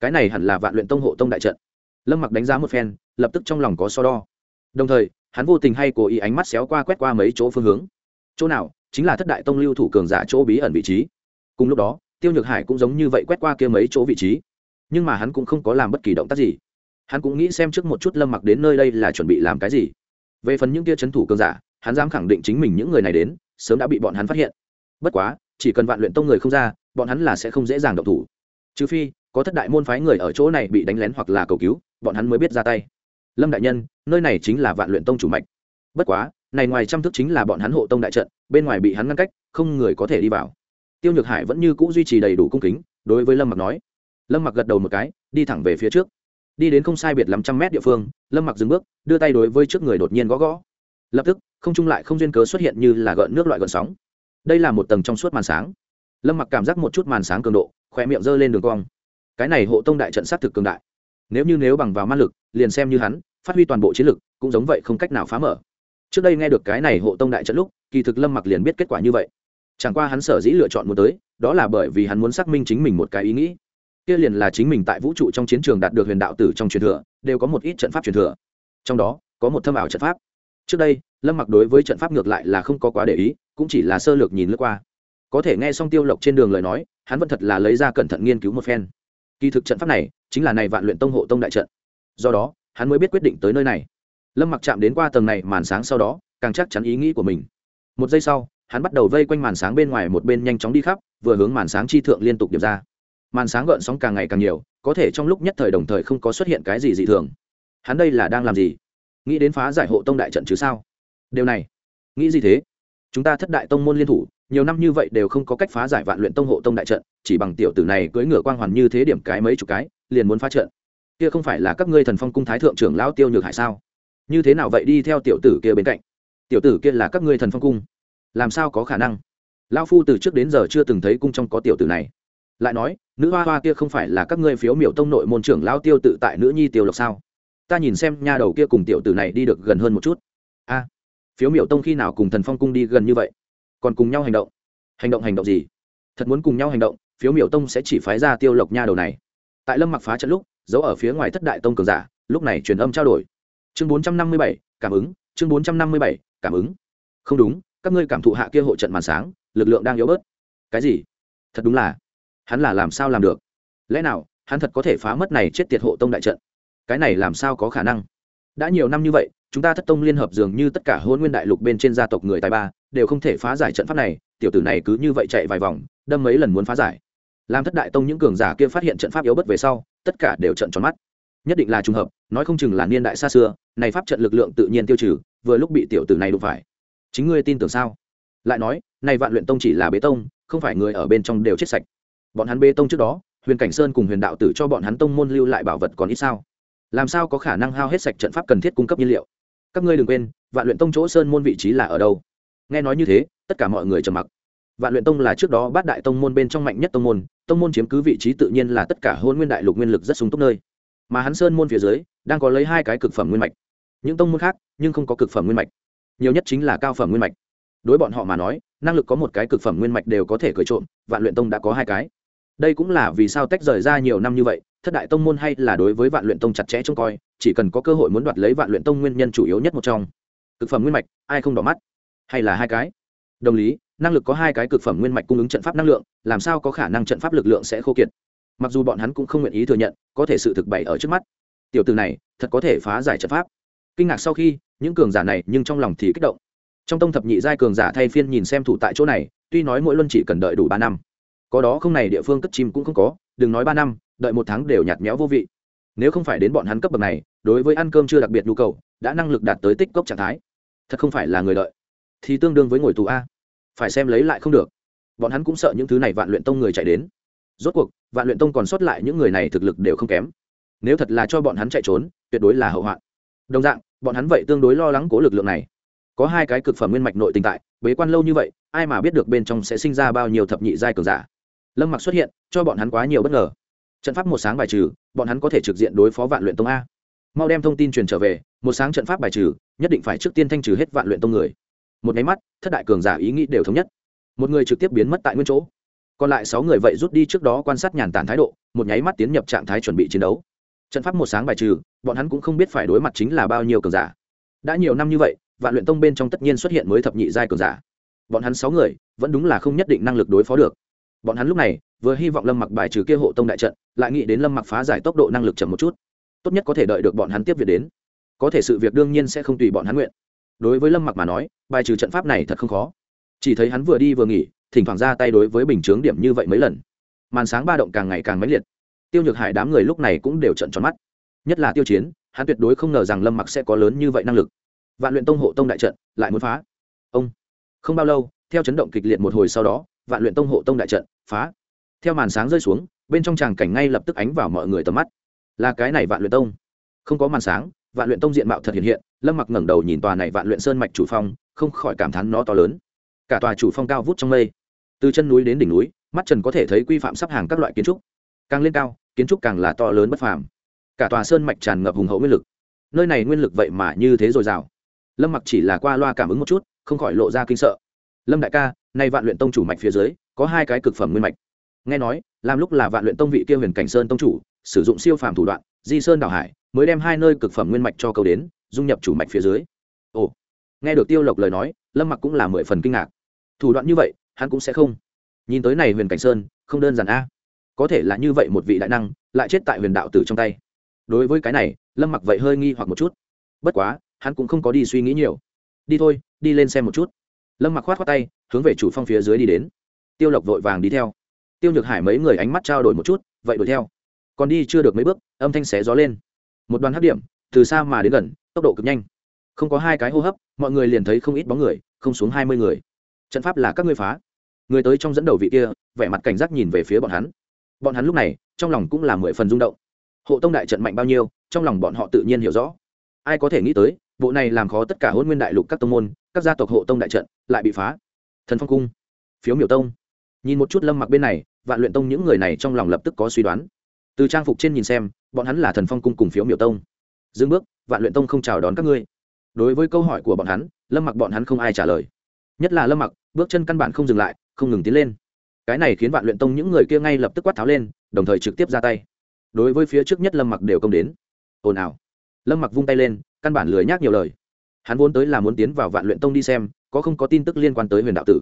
Cái này hẳn là vạn luyện tông hộ tông đại trận. Lâm mặc đánh giá một phen, lập tức trong lòng có so đo. Đồng thời, hắn vô tình hay cố ý ánh mắt xéo qua quét qua mấy chỗ phương hướng. Chỗ nào, chính là thất đại tông lưu thủ cường giả chỗ bí ẩn vị trí. Cùng lúc đó tiêu nhược hải cũng giống như vậy quét qua kia mấy chỗ vị trí. Nhưng mà hắn cũng không có làm bất kỳ động tác gì. Hắn cũng nghĩ xem trước một chút lâm mặc đến nơi đây là chuẩn bị làm cái gì. Về phần những kia c h ấ n thủ cường giả, hắn dám khẳng định chính mình những người này đến, sớm đã bị bọn hắn phát hiện. Bất quá, chỉ cần vạn luyện tông người không ra, bọn hắn là sẽ không dễ dàng động thủ. Trừ phi, có thất đại môn phái người ở chỗ này bị đánh lén hoặc là cầu cứu, bọn hắn mới biết ra tay. Lâm đại nhân, nơi này chính là vạn luyện tông chủ mạch. Bất quá, này ngoài trăm thức chính là bọn hắn hộ tông đại trận, bên ngoài bị hắn ngăn cách, không người có thể đi vào tiêu nhược hải vẫn như cũ duy trì đầy đủ cung kính, đối với lâm mặc nói. Lâm mặc gật đầu một cái, đi thẳng về phía trước. Đi đến không sai biệt lắm trăm mét địa phương, lâm mặc dừng bước, đưa tay đối với trước người đột nhiên gõ gõ. Lập tức, không trung lại không duyên cớ xuất hiện như là gợn nước loại gợn sóng. Đây là một tầng trong suốt màn sáng. Lâm mặc cảm giác một chút màn sáng cường độ khỏe miệng giơ lên đường cong. Cái này hộ tông đại trận sát thực cường đại. Nếu như nếu bằng vào ma lực, liền xem như hắn, phát huy toàn bộ chiến lực, cũng giống vậy không cách nào phá mở. Trước đây nghe được cái này hộ tông đại trận lúc, kỳ thực lâm mặc liền biết kết quả như vậy chẳng qua hắn sở dĩ lựa chọn muốn tới, đó là bởi vì hắn muốn xác minh chính mình một cái ý nghĩ. Kia liền là chính mình tại vũ trụ trong chiến trường đạt được huyền đạo tử trong truyền thừa, đều có một ít trận pháp truyền thừa. Trong đó, có một thâm ảo trận pháp. Trước đây, lâm mặc đối với trận pháp ngược lại là không có quá để ý, cũng chỉ là sơ lược nhìn lướt qua. Có thể nghe xong tiêu lộc trên đường lời nói, hắn vẫn thật là lấy ra cẩn thận nghiên cứu một phen. Kỳ thực trận pháp này, chính là này vạn luyện tông hộ tông đại trận. Do đó, hắn mới biết quyết định tới nơi này. Lâm mặc chạm đến qua tầng này màn sáng sau đó, càng chắc chắn ý nghĩ của mình. Một giây sau hắn bắt đầu vây quanh màn sáng bên ngoài một bên nhanh chóng đi khắp, vừa hướng màn sáng chi thượng liên tục điểm ra. Màn sáng gợn sóng càng ngày càng nhiều, có thể trong lúc nhất thời đồng thời không có xuất hiện cái gì dị thường. Hắn đây là đang làm gì? Nghĩ đến phá giải hộ tông đại trận chứ sao? Điều này, nghĩ gì thế? Chúng ta thất đại tông môn liên thủ, nhiều năm như vậy đều không có cách phá giải vạn luyện tông hộ tông đại trận, chỉ bằng tiểu tử này cưỡi ngựa quang hoàn như thế điểm cái mấy chục cái, liền muốn phá trận. Kia không phải là các ngươi thần phong cung thái thượng trưởng lão tiêu nhược hải sao? Như thế nào vậy đi theo tiểu tử kia bên cạnh? Tiểu tử kia là các ngươi thần phong cung làm sao có khả năng? Lão phu từ trước đến giờ chưa từng thấy cung trong có tiểu tử này. Lại nói, nữ hoa hoa kia không phải là các ngươi phiếu miểu tông nội môn trưởng lão tiêu tự tại nữ nhi tiêu lộc sao? Ta nhìn xem nha đầu kia cùng tiểu tử này đi được gần hơn một chút. A, phiếu miểu tông khi nào cùng thần phong cung đi gần như vậy? Còn cùng nhau hành động? Hành động hành động gì? Thật muốn cùng nhau hành động, phiếu miểu tông sẽ chỉ phái ra tiêu lộc nha đầu này. Tại lâm mặc phá trận lúc, giấu ở phía ngoài thất đại tông cường giả, lúc này truyền âm trao đổi. Chương bốn trăm năm mươi bảy, cảm ứng, chương bốn trăm năm mươi bảy, cảm ứng. Không đúng các ngươi cảm thụ hạ kia hộ trận màn sáng, lực lượng đang yếu bớt. Cái gì? Thật đúng là, hắn là làm sao làm được? Lẽ nào, hắn thật có thể phá mất này chết tiệt hộ tông đại trận? Cái này làm sao có khả năng? Đã nhiều năm như vậy, chúng ta thất tông liên hợp dường như tất cả hôn nguyên đại lục bên trên gia tộc người tài ba, đều không thể phá giải trận pháp này, tiểu tử này cứ như vậy chạy vài vòng, đâm mấy lần muốn phá giải. Làm thất đại tông những cường giả kia phát hiện trận pháp yếu bất về sau, tất cả đều trận tròn mắt. Nhất định là trùng hợp, nói không chừng là niên đại xa xưa, này pháp trận lực lượng tự nhiên tiêu trừ, vừa lúc bị tiểu tử này đụng phải chính ngươi tin tưởng sao? Lại nói, này vạn luyện tông chỉ là bế tông, không phải người ở bên trong đều chết sạch. Bọn hắn bê tông trước đó, huyền cảnh sơn cùng huyền đạo tử cho bọn hắn tông môn lưu lại bảo vật còn ít sao? Làm sao có khả năng hao hết sạch trận pháp cần thiết cung cấp nhiên liệu? Các ngươi đừng quên, vạn luyện tông chỗ sơn môn vị trí là ở đâu? Nghe nói như thế, tất cả mọi người trầm mặc. Vạn luyện tông là trước đó bát đại tông môn bên trong mạnh nhất tông môn tông môn chiếm cứ vị trí tự nhiên là tất cả hôn nguyên đại lục nguyên lực rất sung túc nơi. Mà hắn sơn môn phía dưới, đang có lấy hai cái cực phẩm nguyên mạch. Những tông môn khác, nhưng không có cực phẩm nguyên mạch nhiều nhất chính là cao phẩm nguyên mạch. Đối bọn họ mà nói, năng lực có một cái cực phẩm nguyên mạch đều có thể cởi trộm, vạn luyện tông đã có hai cái. Đây cũng là vì sao tách rời ra nhiều năm như vậy, thất đại tông môn hay là đối với vạn luyện tông chặt chẽ trông coi, chỉ cần có cơ hội muốn đoạt lấy vạn luyện tông nguyên nhân chủ yếu nhất một trong. Cực phẩm nguyên mạch, ai không đỏ mắt? Hay là hai cái? Đồng lý, năng lực có hai cái cực phẩm nguyên mạch cung ứng trận pháp năng lượng, làm sao có khả năng trận pháp lực lượng sẽ khô kiệt? Mặc dù bọn hắn cũng không nguyện ý thừa nhận, có thể sự thực bày ở trước mắt. Tiểu từ này, thật có thể phá giải trận pháp kinh ngạc sau khi, những cường giả này nhưng trong lòng thì kích động. Trong tông thập nhị giai cường giả thay phiên nhìn xem thủ tại chỗ này, tuy nói mỗi luân chỉ cần đợi đủ ba năm. Có đó không này địa phương cất chim cũng không có, đừng nói ba năm, đợi một tháng đều nhạt nhẽo vô vị. Nếu không phải đến bọn hắn cấp bậc này, đối với ăn cơm chưa đặc biệt nhu cầu, đã năng lực đạt tới tích cốc trạng thái. Thật không phải là người đợi. Thì tương đương với ngồi tù a. Phải xem lấy lại không được. Bọn hắn cũng sợ những thứ này vạn luyện tông người chạy đến. Rốt cuộc, vạn luyện tông còn sót lại những người này thực lực đều không kém. Nếu thật là cho bọn hắn chạy trốn, tuyệt đối là hậu hoạn đồng dạng, bọn hắn vậy tương đối lo lắng cố lực lượng này. Có hai cái cực phẩm nguyên mạch nội tình tại, bế quan lâu như vậy, ai mà biết được bên trong sẽ sinh ra bao nhiêu thập nhị giai cường giả. Lâm mặc xuất hiện, cho bọn hắn quá nhiều bất ngờ. Trận pháp một sáng bài trừ, bọn hắn có thể trực diện đối phó vạn luyện tông a. Mau đem thông tin truyền trở về, một sáng trận pháp bài trừ, nhất định phải trước tiên thanh trừ hết vạn luyện tông người. Một nháy mắt, thất đại cường giả ý nghĩ đều thống nhất. Một người trực tiếp biến mất tại nguyên chỗ. Còn lại sáu người vậy rút đi trước đó quan sát nhàn tản thái độ, một nháy mắt tiến nhập trạng thái chuẩn bị chiến đấu. Trận pháp một sáng bài trừ bọn hắn cũng không biết phải đối mặt chính là bao nhiêu cường giả. Đã nhiều năm như vậy, vạn luyện tông bên trong tất nhiên xuất hiện mới thập nhị giai cường giả. Bọn hắn sáu người, vẫn đúng là không nhất định năng lực đối phó được. Bọn hắn lúc này, vừa hy vọng lâm mặc bài trừ kia hộ tông đại trận, lại nghĩ đến lâm mặc phá giải tốc độ năng lực chậm một chút. Tốt nhất có thể đợi được bọn hắn tiếp việc đến. Có thể sự việc đương nhiên sẽ không tùy bọn hắn nguyện. Đối với lâm mặc mà nói, bài trừ trận pháp này thật không khó. Chỉ thấy hắn vừa đi vừa nghỉ, thỉnh thoảng ra tay đối với bình chướng điểm như vậy mấy lần. Màn sáng ba động càng ngày càng mãnh liệt. Tiêu nhược hải đám người lúc này cũng đều trận tròn mắt nhất là tiêu chiến, hắn tuyệt đối không ngờ rằng lâm mặc sẽ có lớn như vậy năng lực. Vạn luyện tông hộ tông đại trận, lại muốn phá. Ông. Không bao lâu, theo chấn động kịch liệt một hồi sau đó, vạn luyện tông hộ tông đại trận, phá. Theo màn sáng rơi xuống, bên trong tràng cảnh ngay lập tức ánh vào mọi người tầm mắt. Là cái này vạn luyện tông. Không có màn sáng, vạn luyện tông diện mạo thật hiện hiện, lâm mặc ngẩng đầu nhìn tòa này vạn luyện sơn mạch chủ phong, không khỏi cảm thán nó to lớn. Cả tòa chủ phong cao vút trong mây. Từ chân núi đến đỉnh núi, mắt trần có thể thấy quy phạm sắp hàng các loại kiến trúc. Càng lên cao, kiến trúc càng là to lớn bất phàm cả tòa sơn mạch tràn ngập hùng hậu nguyên lực. Nơi này nguyên lực vậy mà như thế dồi dào. Lâm mặc chỉ là qua loa cảm ứng một chút, không khỏi lộ ra kinh sợ. Lâm đại ca, nay vạn luyện tông chủ mạch phía dưới, có hai cái cực phẩm nguyên mạch. Nghe nói, làm lúc là vạn luyện tông vị kia huyền cảnh sơn tông chủ, sử dụng siêu phàm thủ đoạn, di sơn đảo hải, mới đem hai nơi cực phẩm nguyên mạch cho câu đến, dung nhập chủ mạch phía dưới. Ồ. Nghe được tiêu lộc lời nói, lâm mặc cũng là mười phần kinh ngạc. Thủ đoạn như vậy, hắn cũng sẽ không. Nhìn tới này huyền cảnh sơn, không đơn giản a. Có thể là như vậy một vị đại năng, lại chết tại huyền đạo tử trong tay đối với cái này, lâm mặc vậy hơi nghi hoặc một chút. Bất quá, hắn cũng không có đi suy nghĩ nhiều. Đi thôi, đi lên xem một chút. Lâm mặc khoát khoát tay, hướng về chủ phong phía dưới đi đến. Tiêu lộc vội vàng đi theo. Tiêu nhược hải mấy người ánh mắt trao đổi một chút, vậy đuổi theo. Còn đi chưa được mấy bước, âm thanh xé gió lên. Một đoàn hấp điểm, từ xa mà đến gần, tốc độ cực nhanh. Không có hai cái hô hấp, mọi người liền thấy không ít bóng người, không xuống hai mươi người. Trận pháp là các ngươi phá. Người tới trong dẫn đầu vị kia, vẻ mặt cảnh giác nhìn về phía bọn hắn. Bọn hắn lúc này, trong lòng cũng là mười phần rung động hộ tông đại trận mạnh bao nhiêu, trong lòng bọn họ tự nhiên hiểu rõ. Ai có thể nghĩ tới, bộ này làm khó tất cả hôn nguyên đại lục các tông môn, các gia tộc hộ tông đại trận lại bị phá. Thần phong cung, phiếu miểu tông. Nhìn một chút lâm mặc bên này, vạn luyện tông những người này trong lòng lập tức có suy đoán. Từ trang phục trên nhìn xem, bọn hắn là thần phong cung cùng phiếu miểu tông. Dưng bước, vạn luyện tông không chào đón các ngươi. Đối với câu hỏi của bọn hắn, lâm mặc bọn hắn không ai trả lời. Nhất là lâm mặc, bước chân căn bản không dừng lại, không ngừng tiến lên. Cái này khiến vạn luyện tông những người kia ngay lập tức quát tháo lên, đồng thời trực tiếp ra tay đối với phía trước nhất lâm mặc đều công đến. Ồn ào. Lâm mặc vung tay lên, căn bản lười nhác nhiều lời. Hắn vốn tới là muốn tiến vào vạn luyện tông đi xem, có không có tin tức liên quan tới huyền đạo tử.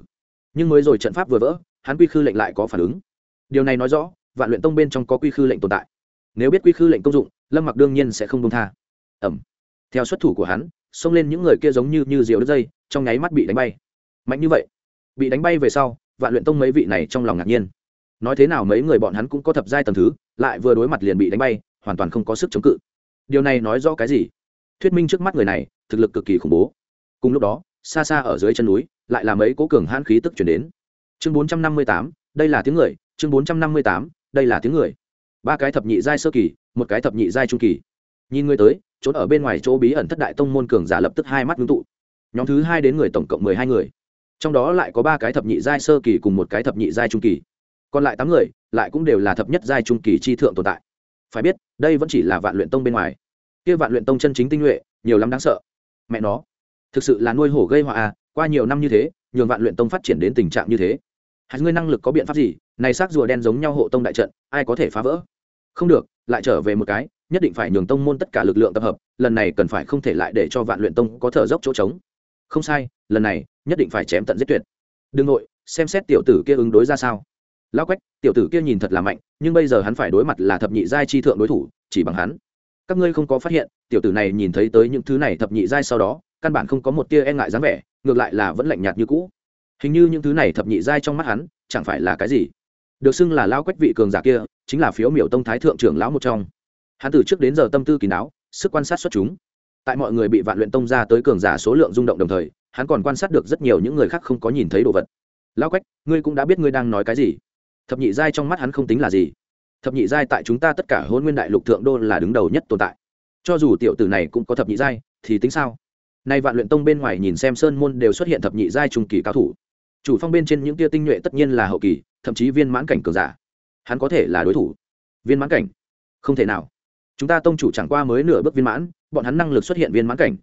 Nhưng mới rồi trận pháp vừa vỡ, hắn quy khư lệnh lại có phản ứng. Điều này nói rõ, vạn luyện tông bên trong có quy khư lệnh tồn tại. Nếu biết quy khư lệnh công dụng, lâm mặc đương nhiên sẽ không công tha. Ẩm theo xuất thủ của hắn, xông lên những người kia giống như như diều đứt dây, trong nháy mắt bị đánh bay. Mạnh như vậy, bị đánh bay về sau, vạn luyện tông mấy vị này trong lòng ngạc nhiên nói thế nào mấy người bọn hắn cũng có thập giai tầng thứ, lại vừa đối mặt liền bị đánh bay, hoàn toàn không có sức chống cự. Điều này nói rõ cái gì? Thuyết minh trước mắt người này, thực lực cực kỳ khủng bố. Cùng lúc đó, xa xa ở dưới chân núi, lại là mấy cố cường hãn khí tức chuyển đến. Chương bốn trăm năm mươi tám, đây là tiếng người. Chương bốn trăm năm mươi tám, đây là tiếng người. Ba cái thập nhị giai sơ kỳ, một cái thập nhị giai trung kỳ. Nhìn người tới trốn ở bên ngoài chỗ bí ẩn thất đại tông môn cường giả lập tức hai mắt ngưng tụ. Nhóm thứ hai đến người tổng cộng mười hai người. Trong đó lại có ba cái thập nhị giai sơ kỳ cùng một cái thập nhị giai trung kỳ còn lại tám người lại cũng đều là thập nhất giai trung kỳ chi thượng tồn tại. Phải biết, đây vẫn chỉ là vạn luyện tông bên ngoài. Kia vạn luyện tông chân chính tinh nhuệ, nhiều lắm đáng sợ. Mẹ nó, thực sự là nuôi hổ gây họa à qua nhiều năm như thế, nhường vạn luyện tông phát triển đến tình trạng như thế. Hạt ngươi năng lực có biện pháp gì? Này xác rùa đen giống nhau hộ tông đại trận, ai có thể phá vỡ? Không được, lại trở về một cái, nhất định phải nhường tông môn tất cả lực lượng tập hợp, lần này cần phải không thể lại để cho vạn luyện tông có thở dốc chỗ trống. Không sai, lần này, nhất định phải chém tận giết tuyệt. Đương nội, xem xét tiểu tử kia ứng đối ra sao lão quách, tiểu tử kia nhìn thật là mạnh, nhưng bây giờ hắn phải đối mặt là thập nhị giai chi thượng đối thủ, chỉ bằng hắn. Các ngươi không có phát hiện, tiểu tử này nhìn thấy tới những thứ này thập nhị giai sau đó, căn bản không có một tia e ngại dáng vẻ, ngược lại là vẫn lạnh nhạt như cũ. Hình như những thứ này thập nhị giai trong mắt hắn, chẳng phải là cái gì. Được xưng là lao quách vị cường giả kia, chính là phiếu miểu tông thái thượng trưởng lão một trong. Hắn từ trước đến giờ tâm tư kín đáo sức quan sát xuất chúng. Tại mọi người bị vạn luyện tông ra tới cường giả số lượng rung động đồng thời, hắn còn quan sát được rất nhiều những người khác không có nhìn thấy đồ vật. Lao quách, ngươi cũng đã biết ngươi đang nói cái gì thập nhị giai trong mắt hắn không tính là gì. Thập nhị giai tại chúng ta tất cả hôn nguyên đại lục thượng đô là đứng đầu nhất tồn tại. Cho dù tiểu tử này cũng có thập nhị giai, thì tính sao? Nay vạn luyện tông bên ngoài nhìn xem sơn môn đều xuất hiện thập nhị giai trung kỳ cao thủ. Chủ phong bên trên những tia tinh nhuệ tất nhiên là hậu kỳ, thậm chí viên mãn cảnh cường giả. Hắn có thể là đối thủ. Viên mãn cảnh? Không thể nào. Chúng ta tông chủ chẳng qua mới nửa bước viên mãn, bọn hắn năng lực xuất hiện viên mãn cảnh.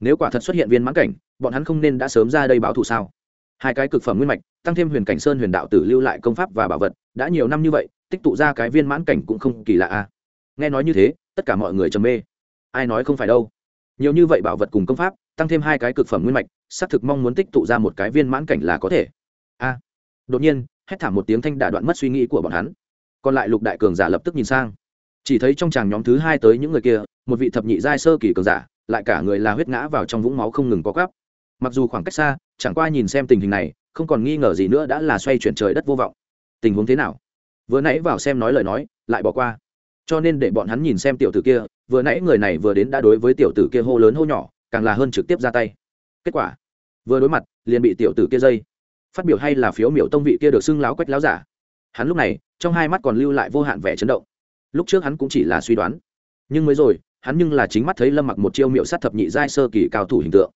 Nếu quả thật xuất hiện viên mãn cảnh, bọn hắn không nên đã sớm ra đây báo thù sao? Hai cái cực phẩm nguyên mạch, tăng thêm huyền cảnh sơn huyền đạo tử lưu lại công pháp và bảo vật, đã nhiều năm như vậy, tích tụ ra cái viên mãn cảnh cũng không kỳ lạ a nghe nói như thế, tất cả mọi người trầm mê. Ai nói không phải đâu. Nhiều như vậy bảo vật cùng công pháp, tăng thêm hai cái cực phẩm nguyên mạch, xác thực mong muốn tích tụ ra một cái viên mãn cảnh là có thể. A đột nhiên, hét thảm một tiếng thanh đà đoạn mất suy nghĩ của bọn hắn. Còn lại lục đại cường giả lập tức nhìn sang. Chỉ thấy trong chàng nhóm thứ hai tới những người kia, một vị thập nhị giai sơ kỳ cường giả, lại cả người là huyết ngã vào trong vũng máu không ngừng có gắp mặc dù khoảng cách xa chẳng qua nhìn xem tình hình này, không còn nghi ngờ gì nữa đã là xoay chuyển trời đất vô vọng. Tình huống thế nào? Vừa nãy vào xem nói lời nói, lại bỏ qua. Cho nên để bọn hắn nhìn xem tiểu tử kia, vừa nãy người này vừa đến đã đối với tiểu tử kia hô lớn hô nhỏ, càng là hơn trực tiếp ra tay. Kết quả, vừa đối mặt, liền bị tiểu tử kia dây. Phát biểu hay là phiếu miểu tông vị kia được xưng láo quách láo giả. Hắn lúc này, trong hai mắt còn lưu lại vô hạn vẻ chấn động. Lúc trước hắn cũng chỉ là suy đoán. Nhưng mới rồi, hắn nhưng là chính mắt thấy lâm mặc một chiêu miệu sát thập nhị giai sơ kỳ cao thủ hình tượng.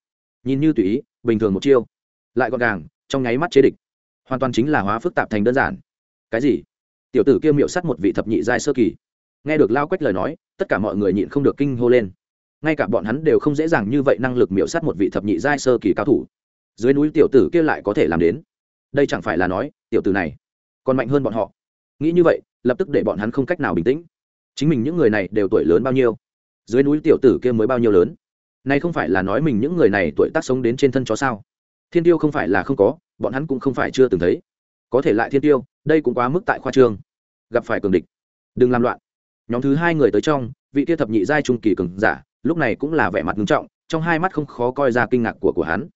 Nhìn như tùy ý bình thường một chiêu, lại gọn gàng, trong nháy mắt chế địch. Hoàn toàn chính là hóa phức tạp thành đơn giản. Cái gì? Tiểu tử kia miệu sát một vị thập nhị giai sơ kỳ. Nghe được lao quách lời nói, tất cả mọi người nhịn không được kinh hô lên. Ngay cả bọn hắn đều không dễ dàng như vậy năng lực miệu sát một vị thập nhị giai sơ kỳ cao thủ. Dưới núi tiểu tử kia lại có thể làm đến. Đây chẳng phải là nói, tiểu tử này còn mạnh hơn bọn họ. Nghĩ như vậy, lập tức để bọn hắn không cách nào bình tĩnh. Chính mình những người này đều tuổi lớn bao nhiêu? Dưới núi tiểu tử kia mới bao nhiêu lớn? Này không phải là nói mình những người này tuổi tác sống đến trên thân chó sao? Thiên tiêu không phải là không có, bọn hắn cũng không phải chưa từng thấy. Có thể lại thiên tiêu, đây cũng quá mức tại khoa trương. Gặp phải cường địch. Đừng làm loạn. Nhóm thứ hai người tới trong, vị tiêu thập nhị giai trung kỳ cường giả, lúc này cũng là vẻ mặt nghiêm trọng, trong hai mắt không khó coi ra kinh ngạc của của hắn.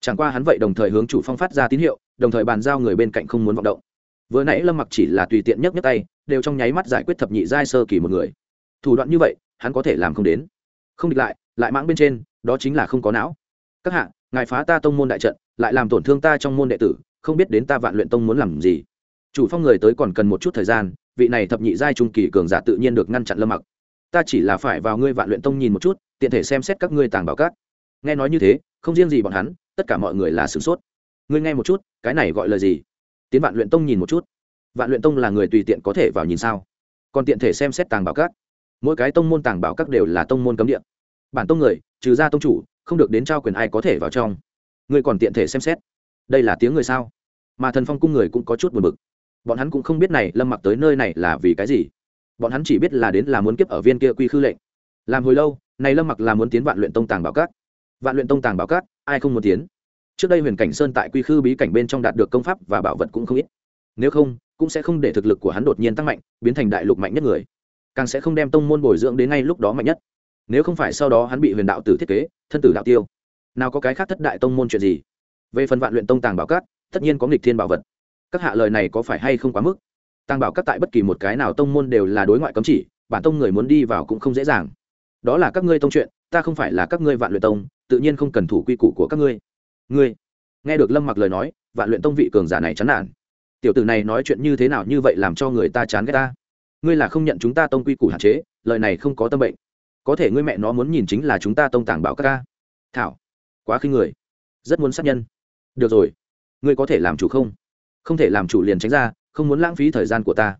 Chẳng qua hắn vậy đồng thời hướng chủ phong phát ra tín hiệu, đồng thời bàn giao người bên cạnh không muốn vọng động. Vừa nãy lâm mặc chỉ là tùy tiện nhấc nhấc tay, đều trong nháy mắt giải quyết thập nhị giai sơ kỳ một người. Thủ đoạn như vậy, hắn có thể làm không đến. Không địch lại lại mãng bên trên, đó chính là không có não. Các hạ, ngài phá ta tông môn đại trận, lại làm tổn thương ta trong môn đệ tử, không biết đến ta vạn luyện tông muốn làm gì. Chủ phong người tới còn cần một chút thời gian, vị này thập nhị giai trung kỳ cường giả tự nhiên được ngăn chặn lâm mặc. Ta chỉ là phải vào ngươi vạn luyện tông nhìn một chút, tiện thể xem xét các ngươi tàng bảo cát nghe nói như thế, không riêng gì bọn hắn, tất cả mọi người là sửng sốt. Ngươi nghe một chút, cái này gọi là gì? Tiến vạn luyện tông nhìn một chút. Vạn luyện tông là người tùy tiện có thể vào nhìn sao? Còn tiện thể xem xét tàng bảo các. Mỗi cái tông môn tàng bảo các đều là tông môn cấm địa bản tông người, trừ ra tông chủ, không được đến trao quyền ai có thể vào trong. Ngươi còn tiện thể xem xét. Đây là tiếng người sao? Mà thần phong cung người cũng có chút buồn bực. Bọn hắn cũng không biết này lâm mặc tới nơi này là vì cái gì. Bọn hắn chỉ biết là đến là muốn kiếp ở viên kia quy khư lệnh. Làm hồi lâu, này lâm mặc là muốn tiến vạn luyện tông tàng bảo các. Vạn luyện tông tàng bảo các, ai không muốn tiến? Trước đây huyền cảnh sơn tại quy khư bí cảnh bên trong đạt được công pháp và bảo vật cũng không ít. Nếu không, cũng sẽ không để thực lực của hắn đột nhiên tăng mạnh, biến thành đại lục mạnh nhất người. Càng sẽ không đem tông môn bồi dưỡng đến ngay lúc đó mạnh nhất nếu không phải sau đó hắn bị huyền đạo tử thiết kế, thân tử đạo tiêu, nào có cái khác thất đại tông môn chuyện gì? Về phần vạn luyện tông tàng bảo cát tất nhiên có nghịch thiên bảo vật. Các hạ lời này có phải hay không quá mức? Tàng bảo cát tại bất kỳ một cái nào tông môn đều là đối ngoại cấm chỉ, bản tông người muốn đi vào cũng không dễ dàng. Đó là các ngươi tông chuyện, ta không phải là các ngươi vạn luyện tông, tự nhiên không cần thủ quy củ của các ngươi. Ngươi, nghe được lâm mặc lời nói, vạn luyện tông vị cường giả này chán nản. Tiểu tử này nói chuyện như thế nào như vậy làm cho người ta chán ghét ta? Ngươi là không nhận chúng ta tông quy củ hạn chế, lời này không có tâm bệnh có thể ngươi mẹ nó muốn nhìn chính là chúng ta tông tàng bảo các ca. Thảo, quá khinh người. Rất muốn sát nhân. Được rồi. Ngươi có thể làm chủ không? Không thể làm chủ liền tránh ra, không muốn lãng phí thời gian của ta.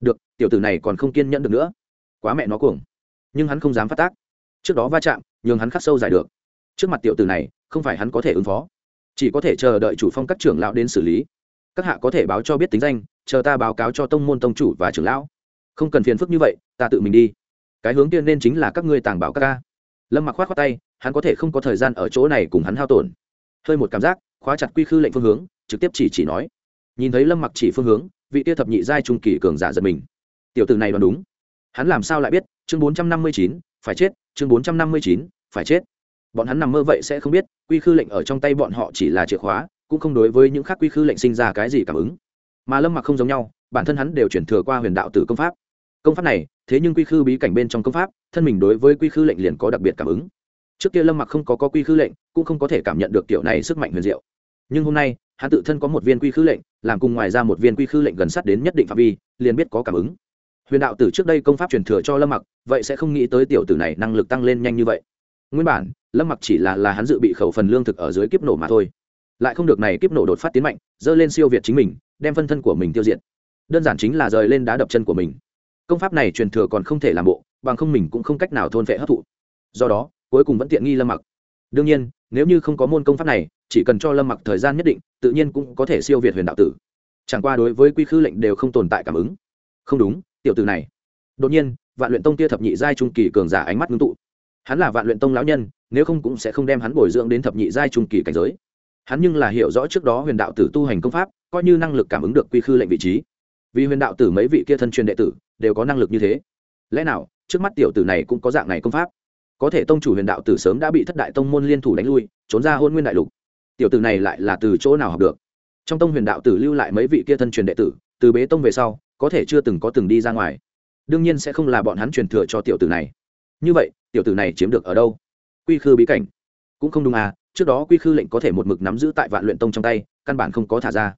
Được, tiểu tử này còn không kiên nhẫn được nữa. Quá mẹ nó cuồng. Nhưng hắn không dám phát tác. Trước đó va chạm, nhường hắn khắc sâu giải được. Trước mặt tiểu tử này, không phải hắn có thể ứng phó. Chỉ có thể chờ đợi chủ phong các trưởng lão đến xử lý. Các hạ có thể báo cho biết tính danh, chờ ta báo cáo cho tông môn tông chủ và trưởng lão. Không cần phiền phức như vậy, ta tự mình đi cái hướng tiên nên chính là các ngươi tàng bảo các ca. Lâm mặc khoát khoát tay, hắn có thể không có thời gian ở chỗ này cùng hắn hao tổn. Hơi một cảm giác, khóa chặt quy khư lệnh phương hướng, trực tiếp chỉ chỉ nói. Nhìn thấy lâm mặc chỉ phương hướng, vị tia thập nhị giai trung kỳ cường giả giật mình. Tiểu từ này đoán đúng. Hắn làm sao lại biết? Chương bốn trăm năm mươi chín, phải chết. Chương bốn trăm năm mươi chín, phải chết. Bọn hắn nằm mơ vậy sẽ không biết, quy khư lệnh ở trong tay bọn họ chỉ là chìa khóa, cũng không đối với những khác quy khư lệnh sinh ra cái gì cảm ứng. Mà lâm mặc không giống nhau, bản thân hắn đều chuyển thừa qua huyền đạo tử công pháp. Công pháp này thế nhưng quy khư bí cảnh bên trong công pháp thân mình đối với quy khư lệnh liền có đặc biệt cảm ứng. Trước kia lâm mặc không có, có quy khư lệnh cũng không có thể cảm nhận được kiểu này sức mạnh huyền diệu. Nhưng hôm nay hắn tự thân có một viên quy khư lệnh làm cùng ngoài ra một viên quy khư lệnh gần sát đến nhất định phạm vi liền biết có cảm ứng. Huyền đạo tử trước đây công pháp truyền thừa cho lâm mặc vậy sẽ không nghĩ tới tiểu tử này năng lực tăng lên nhanh như vậy. Nguyên bản lâm mặc chỉ là là hắn dự bị khẩu phần lương thực ở dưới kiếp nổ mà thôi. Lại không được này kiếp nổ đột phát tiến mạnh dơ lên siêu việt chính mình đem phân thân của mình tiêu diệt. Đơn giản chính là rời lên đá đập chân của mình công pháp này truyền thừa còn không thể làm bộ, bằng không mình cũng không cách nào thôn vệ hấp thụ. Do đó, cuối cùng vẫn tiện nghi lâm mặc. Đương nhiên, nếu như không có môn công pháp này, chỉ cần cho lâm mặc thời gian nhất định, tự nhiên cũng có thể siêu việt huyền đạo tử. Chẳng qua đối với quy khư lệnh đều không tồn tại cảm ứng. Không đúng, tiểu tử này. Đột nhiên, vạn luyện tông tia thập nhị giai trung kỳ cường giả ánh mắt ngưng tụ. Hắn là vạn luyện tông lão nhân, nếu không cũng sẽ không đem hắn bồi dưỡng đến thập nhị giai trung kỳ cảnh giới. Hắn nhưng là hiểu rõ trước đó huyền đạo tử tu hành công pháp, coi như năng lực cảm ứng được quy khư lệnh vị trí vì huyền đạo tử mấy vị kia thân truyền đệ tử đều có năng lực như thế. Lẽ nào, trước mắt tiểu tử này cũng có dạng này công pháp? Có thể tông chủ huyền đạo tử sớm đã bị thất đại tông môn liên thủ đánh lui, trốn ra hôn nguyên đại lục. Tiểu tử này lại là từ chỗ nào học được? Trong tông huyền đạo tử lưu lại mấy vị kia thân truyền đệ tử, từ bế tông về sau, có thể chưa từng có từng đi ra ngoài. Đương nhiên sẽ không là bọn hắn truyền thừa cho tiểu tử này. Như vậy, tiểu tử này chiếm được ở đâu? Quy khư bí cảnh. Cũng không đúng à trước đó quy khư lệnh có thể một mực nắm giữ tại vạn luyện tông trong tay, căn bản không có thả ra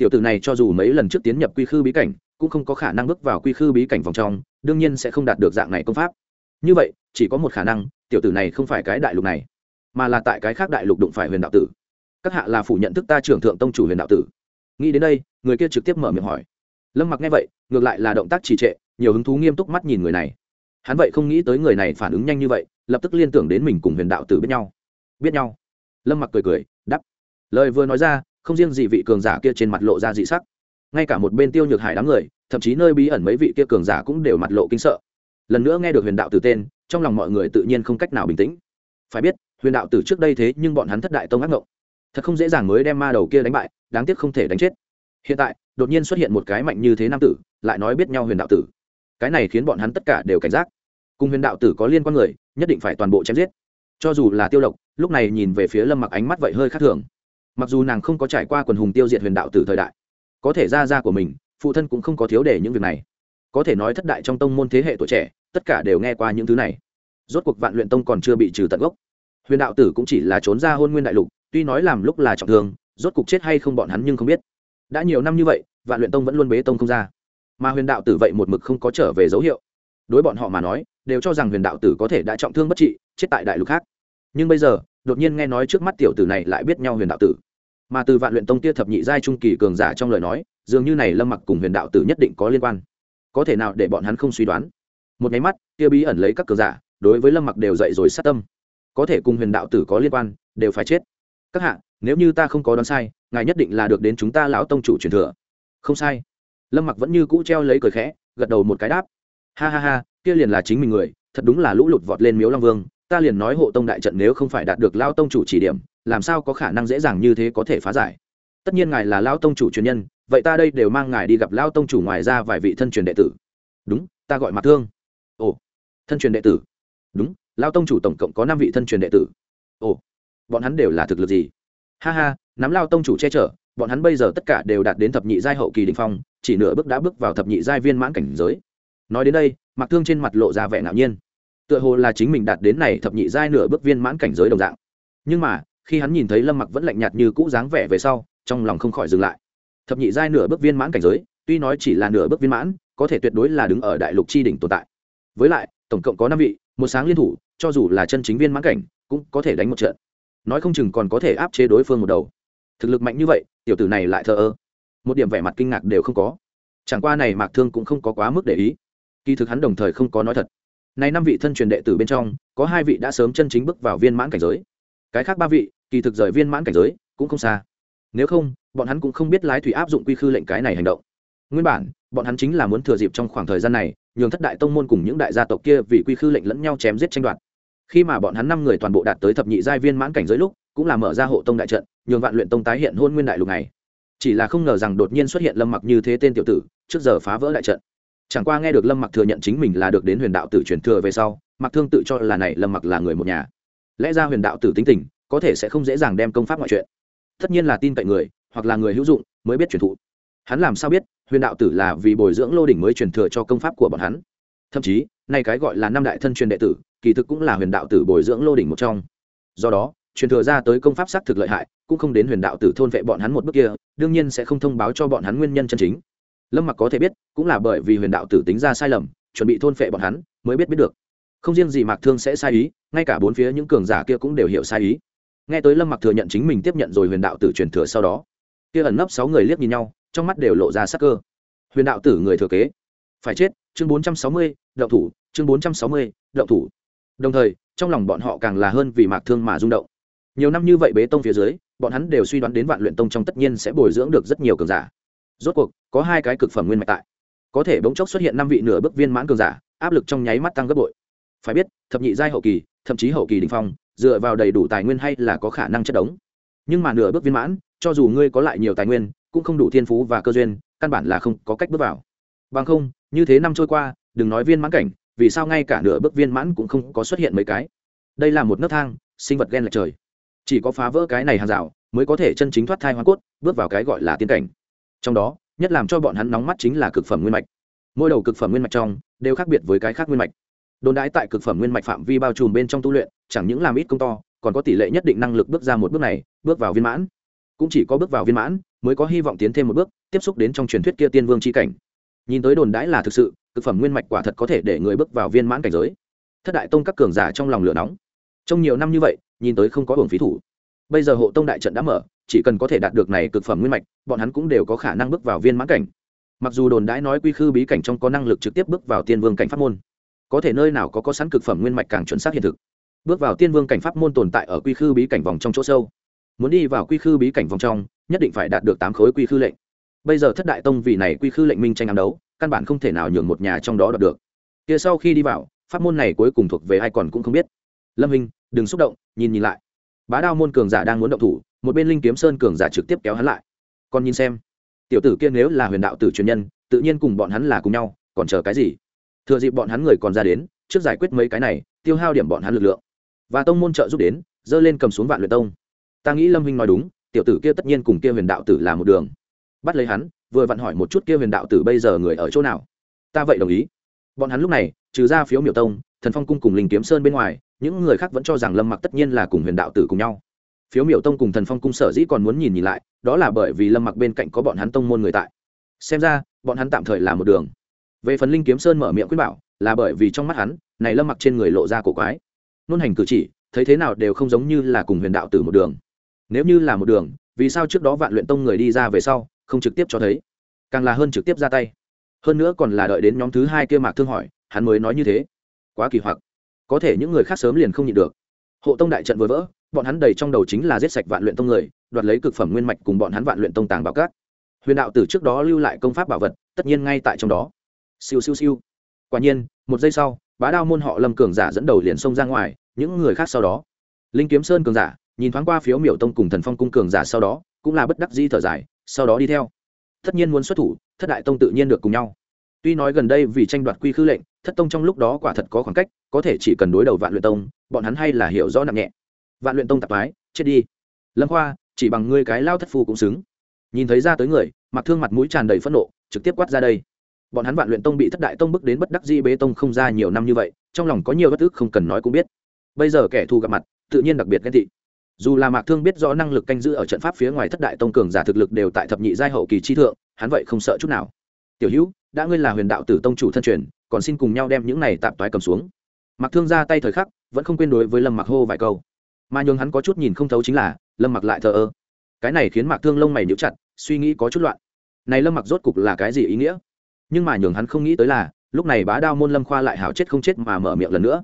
tiểu tử này cho dù mấy lần trước tiến nhập quy khư bí cảnh, cũng không có khả năng bước vào quy khư bí cảnh vòng trong, đương nhiên sẽ không đạt được dạng này công pháp. Như vậy, chỉ có một khả năng, tiểu tử này không phải cái đại lục này, mà là tại cái khác đại lục đụng phải huyền đạo tử. Các hạ là phủ nhận thức ta trưởng thượng tông chủ huyền đạo tử. Nghĩ đến đây, người kia trực tiếp mở miệng hỏi. Lâm mặc nghe vậy, ngược lại là động tác trì trệ, nhiều hứng thú nghiêm túc mắt nhìn người này. Hắn vậy không nghĩ tới người này phản ứng nhanh như vậy, lập tức liên tưởng đến mình cùng huyền đạo tử biết nhau. Biết nhau. Lâm mặc cười cười đắp lời vừa nói ra không riêng gì vị cường giả kia trên mặt lộ ra dị sắc, ngay cả một bên tiêu nhược hải đám người, thậm chí nơi bí ẩn mấy vị kia cường giả cũng đều mặt lộ kinh sợ. Lần nữa nghe được huyền đạo tử tên, trong lòng mọi người tự nhiên không cách nào bình tĩnh. Phải biết, huyền đạo tử trước đây thế nhưng bọn hắn thất đại tông ác ngộng. Thật không dễ dàng mới đem ma đầu kia đánh bại, đáng tiếc không thể đánh chết. Hiện tại, đột nhiên xuất hiện một cái mạnh như thế nam tử, lại nói biết nhau huyền đạo tử. Cái này khiến bọn hắn tất cả đều cảnh giác. Cùng huyền đạo tử có liên quan người, nhất định phải toàn bộ chém giết. Cho dù là tiêu lộc, lúc này nhìn về phía lâm mặc ánh mắt vậy hơi khác thường mặc dù nàng không có trải qua quần hùng tiêu diệt huyền đạo tử thời đại, có thể ra ra của mình, phụ thân cũng không có thiếu để những việc này. Có thể nói thất đại trong tông môn thế hệ tuổi trẻ, tất cả đều nghe qua những thứ này. Rốt cuộc vạn luyện tông còn chưa bị trừ tận gốc. Huyền đạo tử cũng chỉ là trốn ra hôn nguyên đại lục, tuy nói làm lúc là trọng thương, rốt cuộc chết hay không bọn hắn nhưng không biết. Đã nhiều năm như vậy, vạn luyện tông vẫn luôn bế tông không ra. Mà huyền đạo tử vậy một mực không có trở về dấu hiệu. Đối bọn họ mà nói, đều cho rằng huyền đạo tử có thể đã trọng thương bất trị, chết tại đại lục khác. Nhưng bây giờ đột nhiên nghe nói trước mắt tiểu tử này lại biết nhau huyền đạo tử. Mà từ vạn luyện tông tia thập nhị giai trung kỳ cường giả trong lời nói, dường như này lâm mặc cùng huyền đạo tử nhất định có liên quan. Có thể nào để bọn hắn không suy đoán? Một nháy mắt tia bí ẩn lấy các cường giả, đối với lâm mặc đều dậy rồi sát tâm. Có thể cùng huyền đạo tử có liên quan, đều phải chết. Các hạ, nếu như ta không có đoán sai, ngài nhất định là được đến chúng ta lão tông chủ truyền thừa. Không sai. Lâm mặc vẫn như cũ treo lấy cười khẽ, gật đầu một cái đáp. Ha ha ha, kia liền là chính mình người, thật đúng là lũ lụt vọt lên miếu long vương ta liền nói hộ tông đại trận nếu không phải đạt được lao tông chủ chỉ điểm, làm sao có khả năng dễ dàng như thế có thể phá giải? Tất nhiên ngài là lao tông chủ truyền nhân, vậy ta đây đều mang ngài đi gặp lao tông chủ ngoài ra vài vị thân truyền đệ tử. Đúng, ta gọi mặt thương. Ồ, thân truyền đệ tử. Đúng, lao tông chủ tổng cộng có năm vị thân truyền đệ tử. Ồ, bọn hắn đều là thực lực gì? Ha ha, nắm lao tông chủ che chở, bọn hắn bây giờ tất cả đều đạt đến thập nhị giai hậu kỳ đình phong, chỉ nửa bước đã bước vào thập nhị giai viên mãn cảnh giới. Nói đến đây mặc thương trên mặt lộ ra vẻ ngạo nhiên tựa hồ là chính mình đạt đến này thập nhị giai nửa bước viên mãn cảnh giới đồng dạng. Nhưng mà, khi hắn nhìn thấy lâm mặc vẫn lạnh nhạt như cũ dáng vẻ về sau, trong lòng không khỏi dừng lại. Thập nhị giai nửa bước viên mãn cảnh giới, tuy nói chỉ là nửa bước viên mãn, có thể tuyệt đối là đứng ở đại lục chi đỉnh tồn tại. Với lại, tổng cộng có năm vị, một sáng liên thủ, cho dù là chân chính viên mãn cảnh, cũng có thể đánh một trận. Nói không chừng còn có thể áp chế đối phương một đầu. Thực lực mạnh như vậy, tiểu tử này lại thờ ơ. Một điểm vẻ mặt kinh ngạc đều không có. Chẳng qua này mạc thương cũng không có quá mức để ý. Kỳ thực hắn đồng thời không có nói thật nay năm vị thân truyền đệ tử bên trong, có hai vị đã sớm chân chính bước vào viên mãn cảnh giới. Cái khác ba vị, kỳ thực rời viên mãn cảnh giới, cũng không xa. Nếu không, bọn hắn cũng không biết lái thủy áp dụng quy khư lệnh cái này hành động. Nguyên bản, bọn hắn chính là muốn thừa dịp trong khoảng thời gian này, nhường thất đại tông môn cùng những đại gia tộc kia vì quy khư lệnh lẫn nhau chém giết tranh đoạt. Khi mà bọn hắn năm người toàn bộ đạt tới thập nhị giai viên mãn cảnh giới lúc, cũng là mở ra hộ tông đại trận, nhường vạn luyện tông tái hiện hôn nguyên đại lục này. Chỉ là không ngờ rằng đột nhiên xuất hiện lâm mặc như thế tên tiểu tử, trước giờ phá vỡ đại trận chẳng qua nghe được lâm mặc thừa nhận chính mình là được đến huyền đạo tử truyền thừa về sau, mặc thương tự cho là này lâm mặc là người một nhà. Lẽ ra huyền đạo tử tính tình, có thể sẽ không dễ dàng đem công pháp ngoại chuyện tất nhiên là tin cậy người, hoặc là người hữu dụng, mới biết truyền thụ. Hắn làm sao biết, huyền đạo tử là vì bồi dưỡng lô đỉnh mới truyền thừa cho công pháp của bọn hắn? Thậm chí nay cái gọi là năm đại thân truyền đệ tử, kỳ thực cũng là huyền đạo tử bồi dưỡng lô đỉnh một trong. Do đó, truyền thừa ra tới công pháp xác thực lợi hại, cũng không đến huyền đạo tử thôn vệ bọn hắn một bước kia, đương nhiên sẽ không thông báo cho bọn hắn nguyên nhân chân chính lâm mặc có thể biết, cũng là bởi vì huyền đạo tử tính ra sai lầm, chuẩn bị thôn phệ bọn hắn, mới biết biết được. Không riêng gì mạc thương sẽ sai ý, ngay cả bốn phía những cường giả kia cũng đều hiểu sai ý. Nghe tới lâm mặc thừa nhận chính mình tiếp nhận rồi huyền đạo tử truyền thừa sau đó, kia ẩn nấp sáu người liếc nhìn nhau, trong mắt đều lộ ra sắc cơ. Huyền đạo tử người thừa kế. Phải chết, chương bốn trăm sáu mươi đậu thủ, chương bốn trăm sáu mươi đậu thủ. Đồng thời, trong lòng bọn họ càng là hơn vì mạc thương mà rung động. Nhiều năm như vậy bế tông phía dưới, bọn hắn đều suy đoán đến vạn luyện tông trong tất nhiên sẽ bồi dưỡng được rất nhiều cường giả rốt cuộc, có hai cái cực phẩm nguyên mạch tại. Có thể bỗng chốc xuất hiện năm vị nửa bước viên mãn cường giả, áp lực trong nháy mắt tăng gấp bội. Phải biết, thập nhị giai hậu kỳ, thậm chí hậu kỳ đình phong, dựa vào đầy đủ tài nguyên hay là có khả năng chất đống. Nhưng mà nửa bước viên mãn, cho dù ngươi có lại nhiều tài nguyên, cũng không đủ thiên phú và cơ duyên, căn bản là không có cách bước vào. Bằng không, như thế năm trôi qua, đừng nói viên mãn cảnh, vì sao ngay cả nửa bước viên mãn cũng không có xuất hiện mấy cái? Đây là một nấc thang, sinh vật ghen lệch trời. Chỉ có phá vỡ cái này hàng rào, mới có thể chân chính thoát thai hoa cốt, bước vào cái gọi là tiên cảnh trong đó, nhất làm cho bọn hắn nóng mắt chính là cực phẩm nguyên mạch. Mỗi đầu cực phẩm nguyên mạch trong, đều khác biệt với cái khác nguyên mạch. Đồn đãi tại cực phẩm nguyên mạch phạm vi bao trùm bên trong tu luyện, chẳng những làm ít công to, còn có tỷ lệ nhất định năng lực bước ra một bước này, bước vào viên mãn. Cũng chỉ có bước vào viên mãn, mới có hy vọng tiến thêm một bước, tiếp xúc đến trong truyền thuyết kia tiên vương c h i cảnh. Nhìn tới đồn đãi là thực sự, cực phẩm nguyên mạch quả thật có thể để người bước vào viên mãn cảnh giới. Thất đại tông các cường giả trong lòng lửa nóng. Trong nhiều năm như vậy, nhìn tới không có hưởng phí thủ. Bây giờ hộ tông đại trận đã mở chỉ cần có thể đạt được này cực phẩm nguyên mạch, bọn hắn cũng đều có khả năng bước vào viên mãn cảnh. Mặc dù đồn đãi nói quy khư bí cảnh trong có năng lực trực tiếp bước vào tiên vương cảnh pháp môn, có thể nơi nào có có sẵn cực phẩm nguyên mạch càng chuẩn xác hiện thực. Bước vào tiên vương cảnh pháp môn tồn tại ở quy khư bí cảnh vòng trong chỗ sâu. Muốn đi vào quy khư bí cảnh vòng trong, nhất định phải đạt được tám khối quy khư lệnh. Bây giờ thất đại tông vì này quy khư lệnh minh tranh ám đấu, căn bản không thể nào nhường một nhà trong đó đoạt được. Kia sau khi đi vào, pháp môn này cuối cùng thuộc về ai còn cũng không biết. Lâm hình đừng xúc động, nhìn nhìn lại. Bá đao môn cường giả đang muốn động thủ một bên linh kiếm sơn cường giả trực tiếp kéo hắn lại. Còn nhìn xem. Tiểu tử kia nếu là huyền đạo tử truyền nhân, tự nhiên cùng bọn hắn là cùng nhau, còn chờ cái gì? Thừa dịp bọn hắn người còn ra đến, trước giải quyết mấy cái này, tiêu hao điểm bọn hắn lực lượng. Và tông môn trợ giúp đến, dơ lên cầm xuống vạn luyện tông. Ta nghĩ lâm huynh nói đúng, tiểu tử kia tất nhiên cùng kia huyền đạo tử là một đường. Bắt lấy hắn, vừa vặn hỏi một chút kia huyền đạo tử bây giờ người ở chỗ nào. Ta vậy đồng ý. Bọn hắn lúc này, trừ ra phiếu miểu tông, thần phong cung cùng linh kiếm sơn bên ngoài, những người khác vẫn cho rằng lâm mặc tất nhiên là cùng huyền đạo tử cùng nhau phiếu miểu tông cùng thần phong cung sở dĩ còn muốn nhìn nhìn lại, đó là bởi vì lâm mặc bên cạnh có bọn hắn tông môn người tại. Xem ra, bọn hắn tạm thời là một đường. Về phần linh kiếm sơn mở miệng quyết bảo, là bởi vì trong mắt hắn, này lâm mặc trên người lộ ra cổ quái. Nôn hành cử chỉ, thấy thế nào đều không giống như là cùng huyền đạo tử một đường. Nếu như là một đường, vì sao trước đó vạn luyện tông người đi ra về sau, không trực tiếp cho thấy? Càng là hơn trực tiếp ra tay. Hơn nữa còn là đợi đến nhóm thứ hai kia mạc thương hỏi, hắn mới nói như thế. Quá kỳ hoặc. Có thể những người khác sớm liền không nhịn được. Hộ tông đại trận vừa vỡ bọn hắn đầy trong đầu chính là giết sạch vạn luyện tông người, đoạt lấy cực phẩm nguyên mạch cùng bọn hắn vạn luyện tông tàng bảo cát huyền đạo từ trước đó lưu lại công pháp bảo vật, tất nhiên ngay tại trong đó. Siêu siêu siêu. Quả nhiên, một giây sau, bá đao môn họ lâm cường giả dẫn đầu liền xông ra ngoài, những người khác sau đó. Linh kiếm sơn cường giả, nhìn thoáng qua phiếu miểu tông cùng thần phong cung cường giả sau đó, cũng là bất đắc di thở dài, sau đó đi theo. Tất nhiên muốn xuất thủ, thất đại tông tự nhiên được cùng nhau. Tuy nói gần đây vì tranh đoạt quy khư lệnh, thất tông trong lúc đó quả thật có khoảng cách, có thể chỉ cần đối đầu vạn luyện tông, bọn hắn hay là hiểu rõ nặng nhẹ vạn luyện tông tạp thái chết đi. Lâm khoa, chỉ bằng ngươi cái lao thất phu cũng xứng. Nhìn thấy ra tới người mặc thương mặt mũi tràn đầy phẫn nộ, trực tiếp quát ra đây. Bọn hắn vạn luyện tông bị thất đại tông bức đến bất đắc di bế tông không ra nhiều năm như vậy, trong lòng có nhiều bất ức không cần nói cũng biết. Bây giờ kẻ thù gặp mặt, tự nhiên đặc biệt ghen tị. Dù là mạc thương biết rõ năng lực canh giữ ở trận pháp phía ngoài thất đại tông cường giả thực lực đều tại thập nhị giai hậu kỳ chi thượng, hắn vậy không sợ chút nào. Tiểu hữu, đã ngươi là huyền đạo tử tông chủ thân truyền, còn xin cùng nhau đem những này tạm toái cầm xuống. Mặc thương ra tay thời khắc, vẫn không quên đối với lâm mặc hô vài câu mà nhường hắn có chút nhìn không thấu chính là, lâm mặc lại thờ ơ. Cái này khiến mạc thương lông mày níu chặt, suy nghĩ có chút loạn. Này lâm mặc rốt cục là cái gì ý nghĩa? Nhưng mà nhường hắn không nghĩ tới là, lúc này bá đao môn lâm khoa lại hảo chết không chết mà mở miệng lần nữa.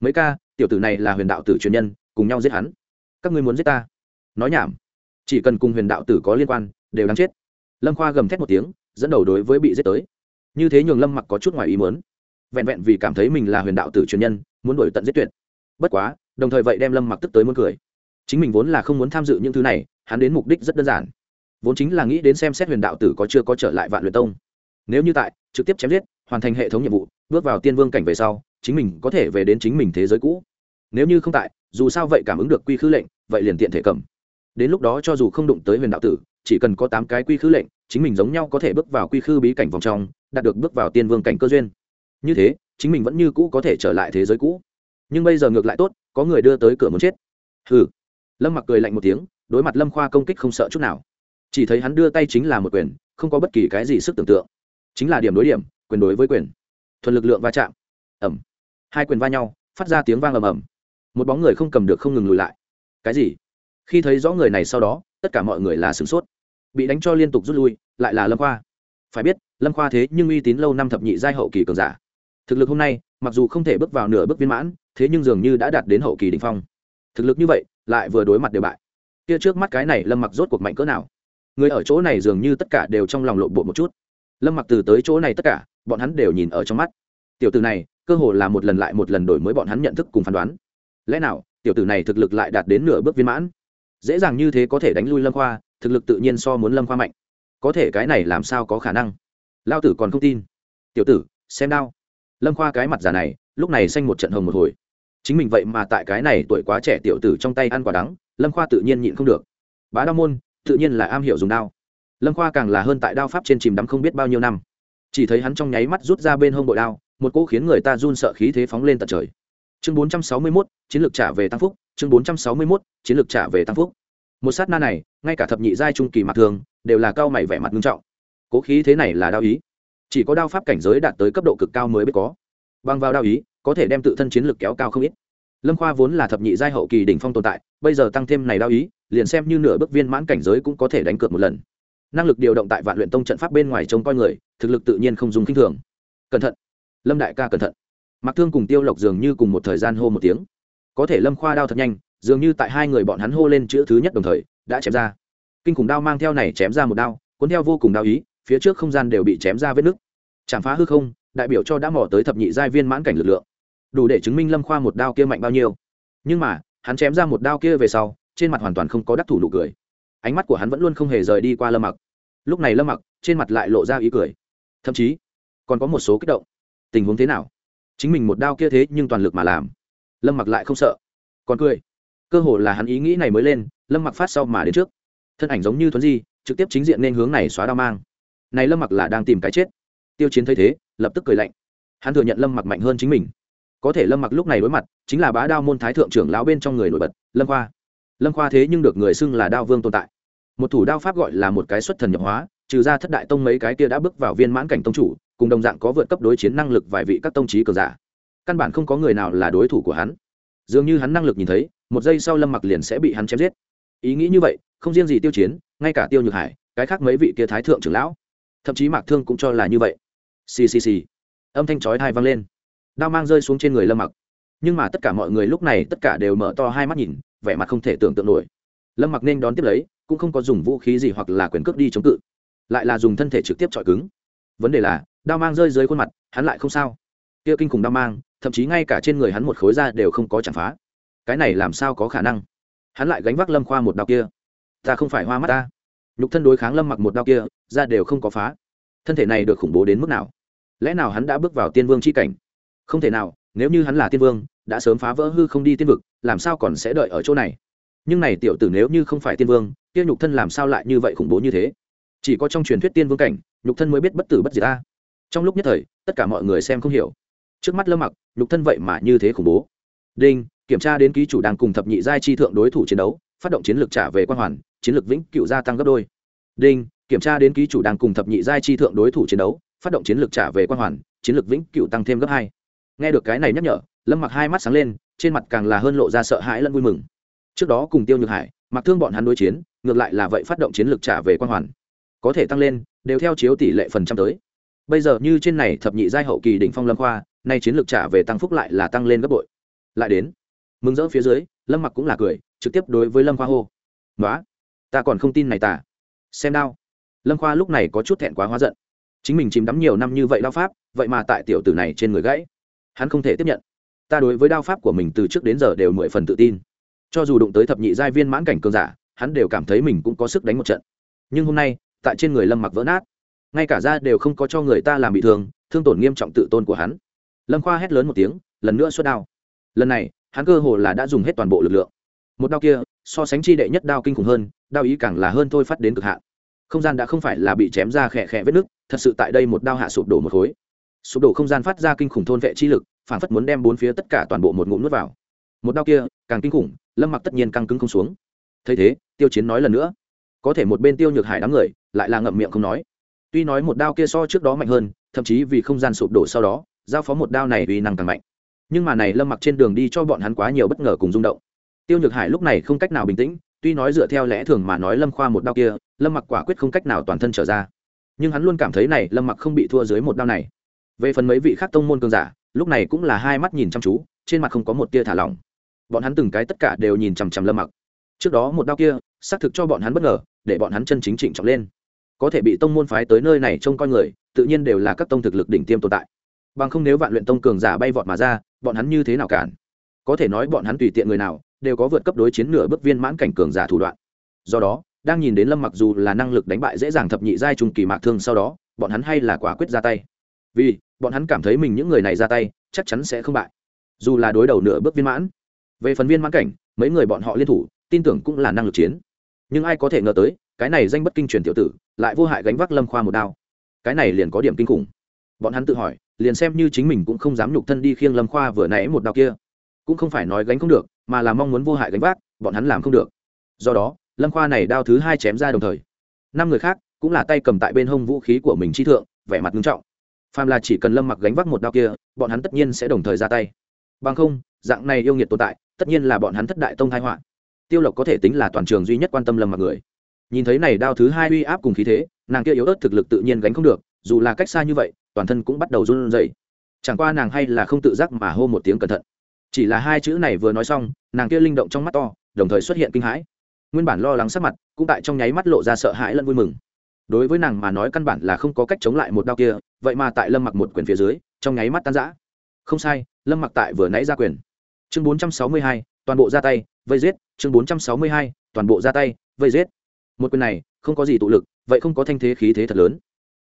Mấy ca, tiểu tử này là huyền đạo tử truyền nhân, cùng nhau giết hắn. Các ngươi muốn giết ta? Nói nhảm. Chỉ cần cùng huyền đạo tử có liên quan, đều đáng chết. Lâm khoa gầm thét một tiếng, dẫn đầu đối với bị giết tới. Như thế nhường lâm mặc có chút ngoài ý muốn. Vẹn vẹn vì cảm thấy mình là huyền đạo tử truyền nhân, muốn đổi tận giết tuyệt. Bất quá đồng thời vậy đem lâm mặc tức tới muốn cười chính mình vốn là không muốn tham dự những thứ này hắn đến mục đích rất đơn giản vốn chính là nghĩ đến xem xét huyền đạo tử có chưa có trở lại vạn luyện tông nếu như tại trực tiếp chém giết hoàn thành hệ thống nhiệm vụ bước vào tiên vương cảnh về sau chính mình có thể về đến chính mình thế giới cũ nếu như không tại dù sao vậy cảm ứng được quy khứ lệnh vậy liền tiện thể cầm đến lúc đó cho dù không đụng tới huyền đạo tử chỉ cần có tám cái quy khứ lệnh chính mình giống nhau có thể bước vào quy khư bí cảnh vòng trong đạt được bước vào tiên vương cảnh cơ duyên như thế chính mình vẫn như cũ có thể trở lại thế giới cũ nhưng bây giờ ngược lại tốt, có người đưa tới cửa muốn chết. Hừ. Lâm mặc cười lạnh một tiếng, đối mặt lâm khoa công kích không sợ chút nào. Chỉ thấy hắn đưa tay chính là một quyền, không có bất kỳ cái gì sức tưởng tượng. Chính là điểm đối điểm, quyền đối với quyền. Thuần lực lượng va chạm. Ẩm hai quyền va nhau, phát ra tiếng vang ầm ầm. Một bóng người không cầm được không ngừng lùi lại. Cái gì? Khi thấy rõ người này sau đó, tất cả mọi người là sửng sốt. Bị đánh cho liên tục rút lui, lại là lâm khoa. Phải biết, lâm khoa thế nhưng uy tín lâu năm thập nhị giai hậu kỳ cường giả thực lực hôm nay, mặc dù không thể bước vào nửa bước viên mãn, thế nhưng dường như đã đạt đến hậu kỳ đình phong. Thực lực như vậy, lại vừa đối mặt đều bại. Kia trước mắt cái này lâm mặc rốt cuộc mạnh cỡ nào? Người ở chỗ này dường như tất cả đều trong lòng lộn bộ một chút. Lâm mặc từ tới chỗ này tất cả, bọn hắn đều nhìn ở trong mắt. Tiểu từ này, cơ hồ là một lần lại một lần đổi mới bọn hắn nhận thức cùng phán đoán. Lẽ nào, tiểu tử này thực lực lại đạt đến nửa bước viên mãn? Dễ dàng như thế có thể đánh lui lâm khoa, thực lực tự nhiên so muốn lâm khoa mạnh. Có thể cái này làm sao có khả năng? Lao tử còn không tin. Tiểu tử, xem đao lâm khoa cái mặt già này lúc này xanh một trận hồng một hồi. Chính mình vậy mà tại cái này tuổi quá trẻ tiểu tử trong tay ăn quả đắng lâm khoa tự nhiên nhịn không được. Bá đao môn tự nhiên là am hiểu dùng đao. Lâm khoa càng là hơn tại đao pháp trên chìm đắm không biết bao nhiêu năm. Chỉ thấy hắn trong nháy mắt rút ra bên hông bội đao một cỗ khiến người ta run sợ khí thế phóng lên tận trời. Chương 461, chiến lược trả về tăng phúc. Chương 461, chiến lược trả về tăng phúc. Một sát na này ngay cả thập nhị giai trung kỳ mặt thường đều là cao mày vẻ mặt nghiêm trọng. Cố khí thế này là đao ý chỉ có đao pháp cảnh giới đạt tới cấp độ cực cao mới biết có. Bằng vào đao ý, có thể đem tự thân chiến lược kéo cao không ít. Lâm khoa vốn là thập nhị giai hậu kỳ đỉnh phong tồn tại, bây giờ tăng thêm này đao ý, liền xem như nửa bước viên mãn cảnh giới cũng có thể đánh cược một lần. Năng lực điều động tại vạn luyện tông trận pháp bên ngoài trông coi người, thực lực tự nhiên không dùng k i n h thường. Cẩn thận. Lâm đại ca cẩn thận. Mặc thương cùng tiêu lộc dường như cùng một thời gian hô một tiếng. Có thể lâm khoa đao thật nhanh, dường như tại hai người bọn hắn hô lên chữ thứ nhất đồng thời, đã chém ra. Kinh khủng đao mang theo này chém ra một đao, cuốn theo vô cùng đao ý phía trước không gian đều bị chém ra vết nứt. Chạm phá hư không, đại biểu cho đã mỏ tới thập nhị giai viên mãn cảnh lực lượng. Đủ để chứng minh lâm khoa một đao kia mạnh bao nhiêu. Nhưng mà, hắn chém ra một đao kia về sau, trên mặt hoàn toàn không có đắc thủ nụ cười. Ánh mắt của hắn vẫn luôn không hề rời đi qua lâm mặc. Lúc này lâm mặc, trên mặt lại lộ ra ý cười. Thậm chí, còn có một số kích động. Tình huống thế nào? Chính mình một đao kia thế nhưng toàn lực mà làm. Lâm mặc lại không sợ. Còn cười. Cơ hồ là hắn ý nghĩ này mới lên, lâm mặc phát sau mà đến trước. Thân ảnh giống như thuấn di, trực tiếp chính diện nên hướng này xóa đao mang này lâm mặc là đang tìm cái chết. Tiêu chiến thấy thế, lập tức cười lạnh. Hắn thừa nhận lâm mặc mạnh hơn chính mình. Có thể lâm mặc lúc này đối mặt, chính là bá đao môn thái thượng trưởng lão bên trong người nổi bật, lâm khoa. Lâm khoa thế nhưng được người xưng là đao vương tồn tại. Một thủ đao pháp gọi là một cái xuất thần nhập hóa, trừ ra thất đại tông mấy cái kia đã bước vào viên mãn cảnh tông chủ, cùng đồng dạng có vượt cấp đối chiến năng lực vài vị các tông trí cờ giả. Căn bản không có người nào là đối thủ của hắn. Dường như hắn năng lực nhìn thấy, một giây sau lâm mặc liền sẽ bị hắn chém giết. Ý nghĩ như vậy, không riêng gì tiêu chiến, ngay cả tiêu nhược hải, cái khác mấy vị kia thái thượng trưởng lão thậm chí mạc thương cũng cho là như vậy. Ccc âm thanh chói thai vang lên. Đao mang rơi xuống trên người lâm mặc. Nhưng mà tất cả mọi người lúc này tất cả đều mở to hai mắt nhìn, vẻ mặt không thể tưởng tượng nổi. Lâm mặc nên đón tiếp lấy, cũng không có dùng vũ khí gì hoặc là quyền cước đi chống cự, lại là dùng thân thể trực tiếp chọi cứng. Vấn đề là, đao mang rơi dưới khuôn mặt, hắn lại không sao. Kia kinh khủng đao mang, thậm chí ngay cả trên người hắn một khối da đều không có chạm phá. Cái này làm sao có khả năng? Hắn lại gánh vác lâm khoa một đao kia. Ta không phải hoa mắt ta nhục thân đối kháng lâm mặc một đao kia, ra đều không có phá. Thân thể này được khủng bố đến mức nào? Lẽ nào hắn đã bước vào tiên vương c h i cảnh? Không thể nào, nếu như hắn là tiên vương, đã sớm phá vỡ hư không đi tiên vực, làm sao còn sẽ đợi ở chỗ này? Nhưng này tiểu tử nếu như không phải tiên vương, kia nhục thân làm sao lại như vậy khủng bố như thế? Chỉ có trong truyền thuyết tiên vương cảnh, nhục thân mới biết bất tử bất diệt ta trong lúc nhất thời, tất cả mọi người xem không hiểu. Trước mắt lâm mặc, nhục thân vậy mà như thế khủng bố. Đinh, kiểm tra đến ký chủ đang cùng thập nhị giai chi thượng đối thủ chiến đấu, phát động chiến lược trả về quan hoàn chiến lược vĩnh cựu gia tăng gấp đôi. Đinh, kiểm tra đến ký chủ đang cùng thập nhị giai chi thượng đối thủ chiến đấu, phát động chiến lược trả về quan hoàn, chiến lược vĩnh cựu tăng thêm gấp hai. Nghe được cái này nhắc nhở, lâm mặc hai mắt sáng lên, trên mặt càng là hơn lộ ra sợ hãi lẫn vui mừng. Trước đó cùng tiêu nhược hải mặc thương bọn hắn đối chiến, ngược lại là vậy phát động chiến lược trả về quan hoàn. Có thể tăng lên, đều theo chiếu tỷ lệ phần trăm tới. Bây giờ như trên này thập nhị giai hậu kỳ đỉnh phong lâm khoa, nay chiến lược trả về tăng phúc lại là tăng lên gấp bội. Lại đến, mừng rỡ phía dưới, lâm mặc cũng là cười, trực tiếp đối với lâm khoa hô. Nói ta còn không tin này tả xem đao. Lâm khoa lúc này có chút thẹn quá hóa giận. Chính mình chìm đắm nhiều năm như vậy đao pháp, vậy mà tại tiểu tử này trên người gãy. Hắn không thể tiếp nhận. Ta đối với đao pháp của mình từ trước đến giờ đều mười phần tự tin. Cho dù đụng tới thập nhị giai viên mãn cảnh cường giả, hắn đều cảm thấy mình cũng có sức đánh một trận. Nhưng hôm nay, tại trên người lâm mặc vỡ nát. Ngay cả ra đều không có cho người ta làm bị thương thương tổn nghiêm trọng tự tôn của hắn. Lâm khoa hét lớn một tiếng, lần nữa xuất đao. Lần này, hắn cơ hồ là đã dùng hết toàn bộ lực lượng. Một đao kia so sánh chi đệ nhất đao kinh khủng hơn, đao ý càng là hơn thôi phát đến cực hạn. Không gian đã không phải là bị chém ra khẽ khẽ vết nứt, thật sự tại đây một đao hạ sụp đổ một khối. Sụp đổ không gian phát ra kinh khủng thôn vệ chi lực, phản phất muốn đem bốn phía tất cả toàn bộ một ngụm nuốt vào. Một đao kia, càng kinh khủng, lâm mặc tất nhiên căng cứng không xuống. Thấy thế, tiêu chiến nói lần nữa. Có thể một bên tiêu nhược hải đám người, lại là ngậm miệng không nói. Tuy nói một đao kia so trước đó mạnh hơn, thậm chí vì không gian sụp đổ sau đó, giao phó một đao này vì năng càng mạnh. Nhưng mà này lâm mặc trên đường đi cho bọn hắn quá nhiều bất ngờ cùng rung động tiêu nhược hải lúc này không cách nào bình tĩnh, tuy nói dựa theo lẽ thường mà nói lâm khoa một đao kia, lâm mặc quả quyết không cách nào toàn thân trở ra. Nhưng hắn luôn cảm thấy này, lâm mặc không bị thua dưới một đao này. Về phần mấy vị khác tông môn cường giả, lúc này cũng là hai mắt nhìn chăm chú, trên mặt không có một tia thả lỏng. Bọn hắn từng cái tất cả đều nhìn chằm chằm lâm mặc. Trước đó một đao kia, xác thực cho bọn hắn bất ngờ, để bọn hắn chân chính trịnh trọng lên. Có thể bị tông môn phái tới nơi này trông coi người, tự nhiên đều là các tông thực lực đỉnh tiêm tồn tại. Bằng không nếu vạn luyện tông cường giả bay vọt mà ra, bọn hắn như thế nào cản? Có thể nói bọn hắn tùy tiện người nào đều có vượt cấp đối chiến nửa bước viên mãn cảnh cường giả thủ đoạn. Do đó, đang nhìn đến lâm mặc dù là năng lực đánh bại dễ dàng thập nhị giai trung kỳ mạc thương sau đó, bọn hắn hay là quả quyết ra tay. Vì, bọn hắn cảm thấy mình những người này ra tay, chắc chắn sẽ không bại. Dù là đối đầu nửa bước viên mãn. Về phần viên mãn cảnh, mấy người bọn họ liên thủ, tin tưởng cũng là năng lực chiến. Nhưng ai có thể ngờ tới, cái này danh bất kinh truyền tiểu tử, lại vô hại gánh vác lâm khoa một đao. Cái này liền có điểm kinh khủng. Bọn hắn tự hỏi, liền xem như chính mình cũng không dám nhục thân đi khiêng lâm khoa vừa nãy một đao kia. Cũng không phải nói gánh không được mà là mong muốn vô hại gánh vác, bọn hắn làm không được. Do đó, lâm khoa này đao thứ hai chém ra đồng thời. Năm người khác cũng là tay cầm tại bên hông vũ khí của mình chi thượng, vẻ mặt nghiêm trọng. Phàm là chỉ cần lâm mặc gánh vác một đao kia, bọn hắn tất nhiên sẽ đồng thời ra tay. Bằng không, dạng này yêu nghiệt tồn tại, tất nhiên là bọn hắn thất đại tông thái họa. Tiêu lộc có thể tính là toàn trường duy nhất quan tâm lâm mặc người. Nhìn thấy này đao thứ hai uy áp cùng khí thế, nàng kia yếu ớt thực lực tự nhiên gánh không được, dù là cách xa như vậy, toàn thân cũng bắt đầu run rẩy. Chẳng qua nàng hay là không tự giác mà hô một tiếng cẩn thận chỉ là hai chữ này vừa nói xong, nàng kia linh động trong mắt to, đồng thời xuất hiện kinh hãi. Nguyên bản lo lắng sắc mặt, cũng tại trong nháy mắt lộ ra sợ hãi lẫn vui mừng. Đối với nàng mà nói căn bản là không có cách chống lại một đao kia, vậy mà tại lâm mặc một quyền phía dưới, trong nháy mắt tan rã. Không sai, lâm mặc tại vừa nãy ra quyền. Chương bốn trăm sáu mươi hai, toàn bộ ra tay, vây giết. Chương bốn trăm sáu mươi hai, toàn bộ ra tay, vây giết. Một quyền này, không có gì tụ lực, vậy không có thanh thế khí thế thật lớn.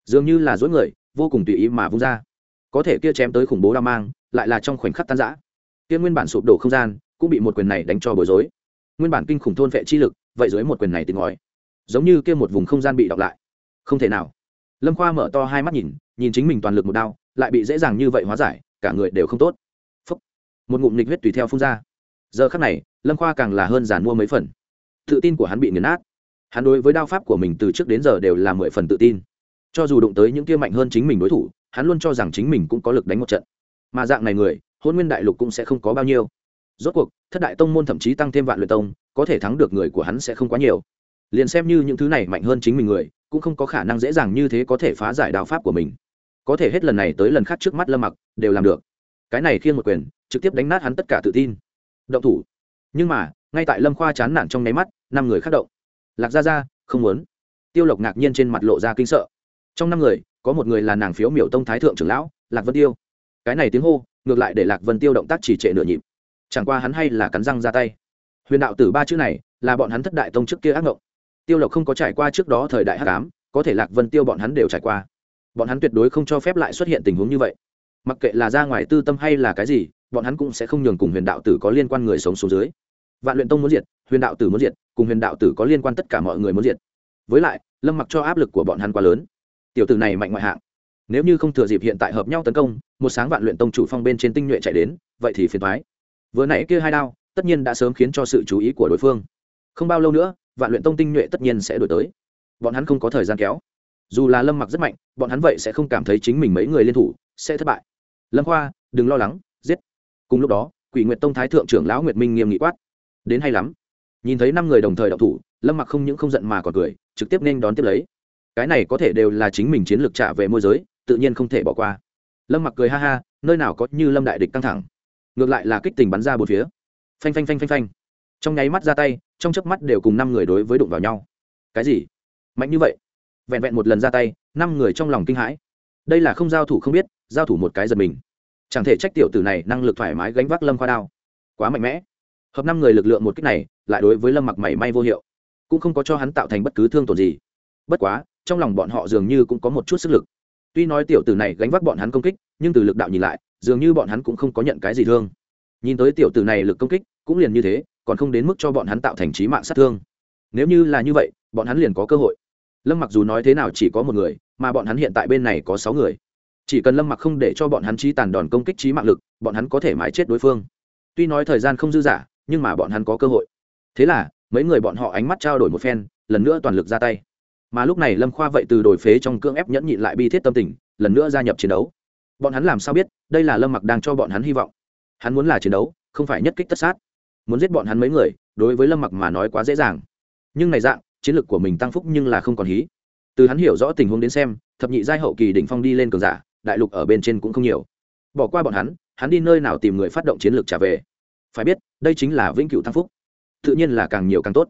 Dường như là dối người, vô cùng tùy ý mà vung ra. Có thể kia chém tới khủng bố đao mang, lại là trong khoảnh khắc tan rã kia nguyên bản sụp đổ không gian cũng bị một quyền này đánh cho bối rối. Nguyên bản kinh khủng thôn vệ chi lực, vậy dưới một quyền này tìm ngòi giống như kia một vùng không gian bị đọc lại. Không thể nào. Lâm khoa mở to hai mắt nhìn nhìn chính mình toàn lực một đao, lại bị dễ dàng như vậy hóa giải, cả người đều không tốt. Phúc. một ngụm nịch huyết tùy theo phun ra. Giờ khắc này, lâm khoa càng là hơn giàn mua mấy phần. Tự tin của hắn bị nghiền nát. Hắn đối với đao pháp của mình từ trước đến giờ đều là mười phần tự tin. Cho dù đụng tới những kia mạnh hơn chính mình đối thủ, hắn luôn cho rằng chính mình cũng có lực đánh một trận. Mà dạng này người hôn nguyên đại lục cũng sẽ không có bao nhiêu. Rốt cuộc, thất đại tông môn thậm chí tăng thêm vạn luyện tông, có thể thắng được người của hắn sẽ không quá nhiều. Liền xem như những thứ này mạnh hơn chính mình người, cũng không có khả năng dễ dàng như thế có thể phá giải đạo pháp của mình. Có thể hết lần này tới lần khác trước mắt lâm mặc, đều làm được. Cái này khiêng một quyền, trực tiếp đánh nát hắn tất cả tự tin. Động thủ. Nhưng mà, ngay tại lâm khoa chán nản trong nháy mắt, năm người khác động. Lạc gia gia, không muốn. Tiêu lộc ngạc nhiên trên mặt lộ ra kinh sợ. Trong năm người, có một người là nàng phiếu miểu tông thái thượng trưởng lão, lạc vân tiêu cái này tiếng hô, ngược lại để lạc vân tiêu động tác chỉ trệ nửa nhịp. Chẳng qua hắn hay là cắn răng ra tay. Huyền đạo tử ba chữ này, là bọn hắn thất đại tông trước kia ác ngộng. Tiêu lộc không có trải qua trước đó thời đại hắc ám, có thể lạc vân tiêu bọn hắn đều trải qua. Bọn hắn tuyệt đối không cho phép lại xuất hiện tình huống như vậy. Mặc kệ là ra ngoài tư tâm hay là cái gì, bọn hắn cũng sẽ không nhường cùng huyền đạo tử có liên quan người sống số dưới. Vạn luyện tông muốn diệt, huyền đạo tử muốn diệt, cùng huyền đạo tử có liên quan tất cả mọi người muốn diệt. Với lại, lâm mặc cho áp lực của bọn hắn quá lớn. Tiểu tử này mạnh ngoại hạng nếu như không thừa dịp hiện tại hợp nhau tấn công, một sáng vạn luyện tông chủ phong bên trên tinh nhuệ chạy đến, vậy thì phiền thoái vừa nãy kia hai đao, tất nhiên đã sớm khiến cho sự chú ý của đối phương. Không bao lâu nữa, vạn luyện tông tinh nhuệ tất nhiên sẽ đổi tới. Bọn hắn không có thời gian kéo. Dù là lâm mặc rất mạnh, bọn hắn vậy sẽ không cảm thấy chính mình mấy người liên thủ sẽ thất bại. Lâm khoa, đừng lo lắng, giết. Cùng lúc đó, quỷ nguyệt tông thái thượng trưởng lão nguyệt minh nghiêm nghị quát. Đến hay lắm. Nhìn thấy năm người đồng thời đọc thủ, lâm mặc không những không giận mà còn cười, trực tiếp nên đón tiếp lấy. Cái này có thể đều là chính mình chiến lược trả về môi giới tự nhiên không thể bỏ qua. Lâm mặc cười ha ha, nơi nào có như lâm đại địch căng thẳng. Ngược lại là kích tình bắn ra bốn phía. Phanh phanh phanh phanh phanh. Trong nháy mắt ra tay, trong chớp mắt đều cùng năm người đối với đụng vào nhau. Cái gì? Mạnh như vậy? Vẹn vẹn một lần ra tay, năm người trong lòng kinh hãi. Đây là không giao thủ không biết, giao thủ một cái giật mình. Chẳng thể trách tiểu tử này năng lực thoải mái gánh vác lâm khoa đao. Quá mạnh mẽ. Hợp năm người lực lượng một cách này, lại đối với lâm mặc mảy may vô hiệu. Cũng không có cho hắn tạo thành bất cứ thương tổn gì. Bất quá, trong lòng bọn họ dường như cũng có một chút sức lực tuy nói tiểu tử này gánh vác bọn hắn công kích, nhưng từ lực đạo nhìn lại, dường như bọn hắn cũng không có nhận cái gì thương. Nhìn tới tiểu tử này lực công kích, cũng liền như thế, còn không đến mức cho bọn hắn tạo thành trí mạng sát thương. Nếu như là như vậy, bọn hắn liền có cơ hội. Lâm mặc dù nói thế nào chỉ có một người, mà bọn hắn hiện tại bên này có sáu người. Chỉ cần lâm mặc không để cho bọn hắn trí tàn đòn công kích trí mạng lực, bọn hắn có thể mãi chết đối phương. Tuy nói thời gian không dư dả, nhưng mà bọn hắn có cơ hội. Thế là, mấy người bọn họ ánh mắt trao đổi một phen, lần nữa toàn lực ra tay mà lúc này lâm khoa vậy từ đổi phế trong cưỡng ép nhẫn nhịn lại bi thiết tâm tình, lần nữa gia nhập chiến đấu. Bọn hắn làm sao biết, đây là lâm mặc đang cho bọn hắn hy vọng. Hắn muốn là chiến đấu, không phải nhất kích tất sát. Muốn giết bọn hắn mấy người, đối với lâm mặc mà nói quá dễ dàng. Nhưng này dạng, chiến lược của mình tăng phúc nhưng là không còn hí. Từ hắn hiểu rõ tình huống đến xem, thập nhị giai hậu kỳ đỉnh phong đi lên cường giả, đại lục ở bên trên cũng không nhiều. Bỏ qua bọn hắn hắn đi nơi nào tìm người phát động chiến lược trả về. Phải biết, đây chính là vĩnh cửu tăng phúc. Tự nhiên là càng nhiều càng tốt.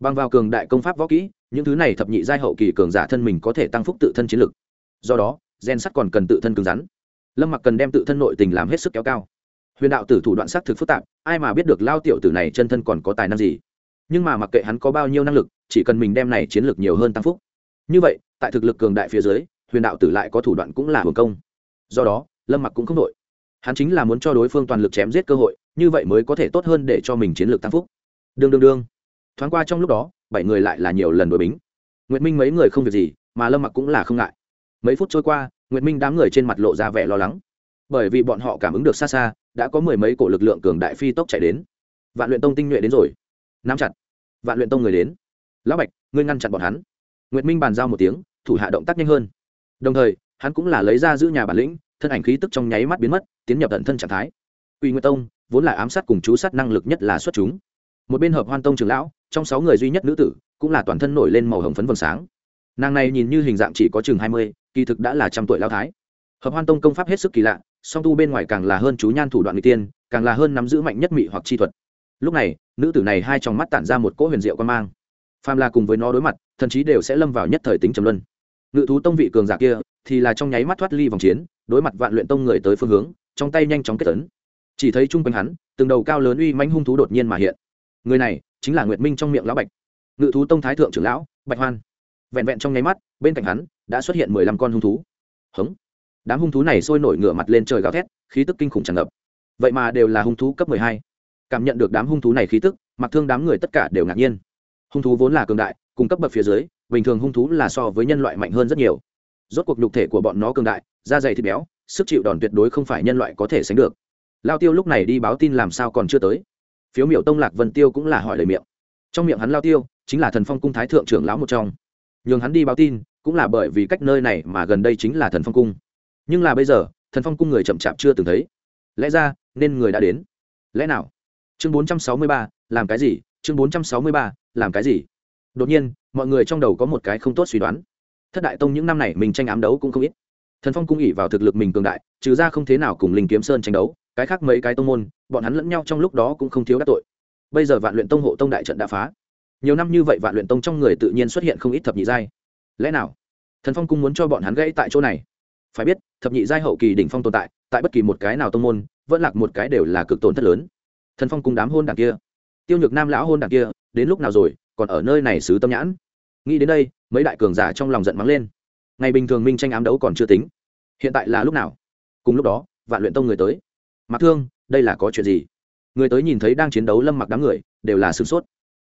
Bằng vào cường đại công pháp võ kỹ những thứ này thập nhị giai hậu kỳ cường giả thân mình có thể tăng phúc tự thân chiến lực. Do đó, gen sắt còn cần tự thân cứng rắn. Lâm mặc cần đem tự thân nội tình làm hết sức kéo cao. Huyền đạo tử thủ đoạn sắc thực phức tạp, ai mà biết được lao tiểu tử này chân thân còn có tài năng gì? Nhưng mà mặc kệ hắn có bao nhiêu năng lực, chỉ cần mình đem này chiến lược nhiều hơn tăng phúc. Như vậy, tại thực lực cường đại phía dưới, huyền đạo tử lại có thủ đoạn cũng là hưởng công. Do đó, lâm mặc cũng không đội hắn chính là muốn cho đối phương toàn lực chém giết cơ hội, như vậy mới có thể tốt hơn để cho mình chiến lược tăng phúc. Đương đương đương. Thoáng qua trong lúc đó bảy người lại là nhiều lần đối bính. Nguyệt minh mấy người không việc gì mà lâm mặc cũng là không ngại. Mấy phút trôi qua nguyệt minh đám người trên mặt lộ ra vẻ lo lắng. Bởi vì bọn họ cảm ứng được xa xa đã có mười mấy cổ lực lượng cường đại phi tốc chạy đến. Vạn luyện tông tinh nhuệ đến rồi. Nắm chặt. Vạn luyện tông người đến. Lão bạch ngươi ngăn chặn bọn hắn. Nguyệt minh bàn giao một tiếng thủ hạ động tác nhanh hơn. Đồng thời hắn cũng là lấy ra giữ nhà bản lĩnh thân ảnh khí tức trong nháy mắt biến mất tiến nhập tận thân trạng thái. Quỷ Nguyệt Tông vốn là ám sát cùng chú sát năng lực nhất là xuất chúng. Một bên Hợp Hoan Tông trưởng lão, trong sáu người duy nhất nữ tử, cũng là toàn thân nổi lên màu hồng phấn vầng sáng. Nàng này nhìn như hình dạng chỉ có chừng hai mươi, kỳ thực đã là trăm tuổi lão thái. Hợp Hoan Tông công pháp hết sức kỳ lạ, song tu bên ngoài càng là hơn chú nhan thủ đoạn người tiên, càng là hơn nắm giữ mạnh nhất mị hoặc chi thuật. Lúc này, nữ tử này hai tròng mắt tản ra một cỗ huyền diệu quan mang. Phàm là cùng với nó đối mặt, thậm chí đều sẽ lâm vào nhất thời tính trầm luân. Ngự thú tông vị cường giả kia, thì là trong nháy mắt thoát ly vòng chiến, đối mặt vạn luyện tông người tới phương hướng, trong tay nhanh chóng kết tấn chỉ thấy chung quanh hắn từng đầu cao lớn uy manh hung thú đột nhiên mà hiện người này chính là nguyệt minh trong miệng lão bạch ngự thú tông thái thượng trưởng lão bạch hoan vẹn vẹn trong nháy mắt bên cạnh hắn đã xuất hiện mười lăm con hung thú hống đám hung thú này sôi nổi ngửa mặt lên trời gào thét khí tức kinh khủng tràn ngập vậy mà đều là hung thú cấp mười hai cảm nhận được đám hung thú này khí tức mặc thương đám người tất cả đều ngạc nhiên hung thú vốn là cường đại cung cấp bậc phía dưới bình thường hung thú là so với nhân loại mạnh hơn rất nhiều rốt cuộc nhục thể của bọn nó cường đại da dày thịt béo sức chịu đòn tuyệt đối không phải nhân loại có thể sánh được lao tiêu lúc này đi báo tin làm sao còn chưa tới phiếu miểu tông lạc vân tiêu cũng là hỏi lời miệng. Trong miệng hắn lao tiêu, chính là thần phong cung thái thượng trưởng lão một trong. Nhường hắn đi báo tin, cũng là bởi vì cách nơi này mà gần đây chính là thần phong cung. Nhưng là bây giờ, thần phong cung người chậm chạp chưa từng thấy. Lẽ ra, nên người đã đến. Lẽ nào? Chương bốn trăm sáu mươi ba, làm cái gì? Chương bốn trăm sáu mươi ba, làm cái gì? Đột nhiên, mọi người trong đầu có một cái không tốt suy đoán. Thất đại tông những năm này mình tranh ám đấu cũng không ít. Thần phong cung ỉ vào thực lực mình cường đại, trừ ra không thế nào cùng linh kiếm sơn tranh đấu cái khác mấy cái tông môn, bọn hắn lẫn nhau trong lúc đó cũng không thiếu các tội. Bây giờ vạn luyện tông hộ tông đại trận đã phá. Nhiều năm như vậy vạn luyện tông trong người tự nhiên xuất hiện không ít thập nhị giai. Lẽ nào, thần phong cung muốn cho bọn hắn gãy tại chỗ này? Phải biết, thập nhị giai hậu kỳ đỉnh phong tồn tại tại bất kỳ một cái nào tông môn, vẫn lạc một cái đều là cực tổn thất lớn. Thần phong cung đám hôn đảng kia, tiêu nhược nam lão hôn đảng kia, đến lúc nào rồi, còn ở nơi này xứ tâm nhãn? Nghĩ đến đây, mấy đại cường giả trong lòng giận mắng lên. Ngày bình thường minh tranh ám đấu còn chưa tính. Hiện tại là lúc nào? Cùng lúc đó, vạn luyện tông người tới mặc thương, đây là có chuyện gì? Người tới nhìn thấy đang chiến đấu lâm mặc đám người, đều là sửng sốt.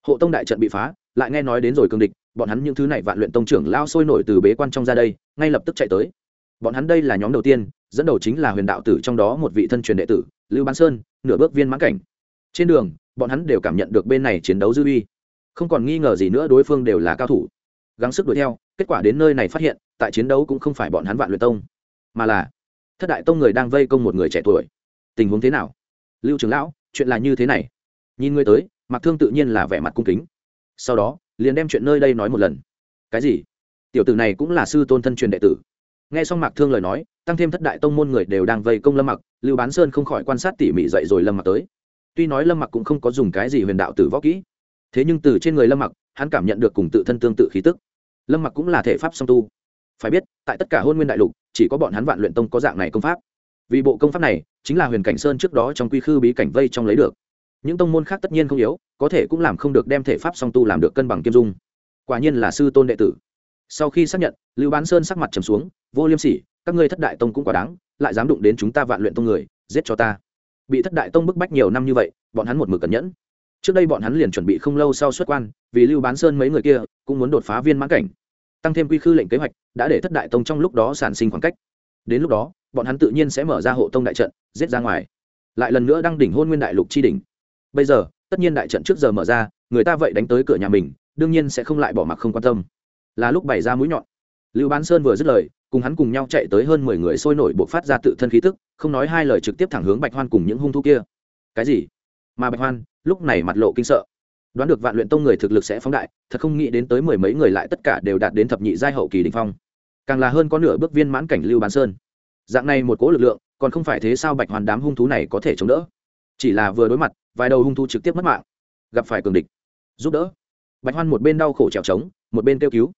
Hộ tông đại trận bị phá, lại nghe nói đến rồi cương địch, bọn hắn những thứ này vạn luyện tông trưởng lao sôi nổi từ bế quan trong ra đây, ngay lập tức chạy tới. Bọn hắn đây là nhóm đầu tiên, dẫn đầu chính là huyền đạo tử trong đó một vị thân truyền đệ tử, lưu bán sơn, nửa bước viên mãn cảnh. Trên đường, bọn hắn đều cảm nhận được bên này chiến đấu dư uy. Không còn nghi ngờ gì nữa đối phương đều là cao thủ. Gắng sức đuổi theo, kết quả đến nơi này phát hiện, tại chiến đấu cũng không phải bọn hắn vạn luyện tông, mà là thất đại tông người đang vây công một người trẻ tuổi tình huống thế nào? Lưu trưởng lão, chuyện là như thế này. Nhìn ngươi tới mặc thương tự nhiên là vẻ mặt cung kính. Sau đó, liền đem chuyện nơi đây nói một lần. Cái gì? Tiểu tử này cũng là sư tôn thân truyền đệ tử. Nghe xong mạc thương lời nói, tăng thêm thất đại tông môn người đều đang vây công lâm mặc, lưu bán sơn không khỏi quan sát tỉ mỉ dậy rồi lâm mặc tới. Tuy nói lâm mặc cũng không có dùng cái gì huyền đạo tử võ kỹ, thế nhưng từ trên người lâm mặc, hắn cảm nhận được cùng tự thân tương tự khí tức. Lâm mặc cũng là thể pháp song tu. Phải biết, tại tất cả hôn nguyên đại lục, chỉ có bọn hắn vạn luyện tông có dạng này công pháp vì bộ công pháp này chính là huyền cảnh sơn trước đó trong quy khư bí cảnh vây trong lấy được. Những tông môn khác tất nhiên không yếu, có thể cũng làm không được đem thể pháp song tu làm được cân bằng kiêm dung. Quả nhiên là sư tôn đệ tử. Sau khi xác nhận, lưu bán sơn sắc mặt trầm xuống, vô liêm sỉ, các ngươi thất đại tông cũng quá đáng, lại dám đụng đến chúng ta vạn luyện tông người, giết cho ta. Bị thất đại tông bức bách nhiều năm như vậy, bọn hắn một mực cẩn nhẫn. Trước đây bọn hắn liền chuẩn bị không lâu sau xuất quan, vì lưu bán sơn mấy người kia cũng muốn đột phá viên mãn cảnh. Tăng thêm quy khư lệnh kế hoạch, đã để thất đại tông trong lúc đó sản sinh khoảng cách. Đến lúc đó bọn hắn tự nhiên sẽ mở ra hộ tông đại trận, giết ra ngoài. Lại lần nữa đăng đỉnh hôn nguyên đại lục chi đỉnh. Bây giờ, tất nhiên đại trận trước giờ mở ra, người ta vậy đánh tới cửa nhà mình, đương nhiên sẽ không lại bỏ mặc không quan tâm. Là lúc bày ra mũi nhọn. Lưu bán sơn vừa dứt lời, cùng hắn cùng nhau chạy tới hơn mười người sôi nổi buộc phát ra tự thân khí tức, không nói hai lời trực tiếp thẳng hướng bạch hoan cùng những hung thú kia. Cái gì? Mà bạch hoan, lúc này mặt lộ kinh sợ. Đoán được vạn luyện tông người thực lực sẽ phóng đại, thật không nghĩ đến tới mười mấy người lại tất cả đều đạt đến thập nhị giai hậu kỳ đình phong. Càng là hơn có nửa bước viên mãn cảnh lưu bán sơn dạng này một cỗ lực lượng, còn không phải thế sao bạch hoàn đám hung thú này có thể chống đỡ? Chỉ là vừa đối mặt, vài đầu hung thú trực tiếp mất mạng. Gặp phải cường địch, giúp đỡ. Bạch hoan một bên đau khổ trèo trống, một bên kêu cứu.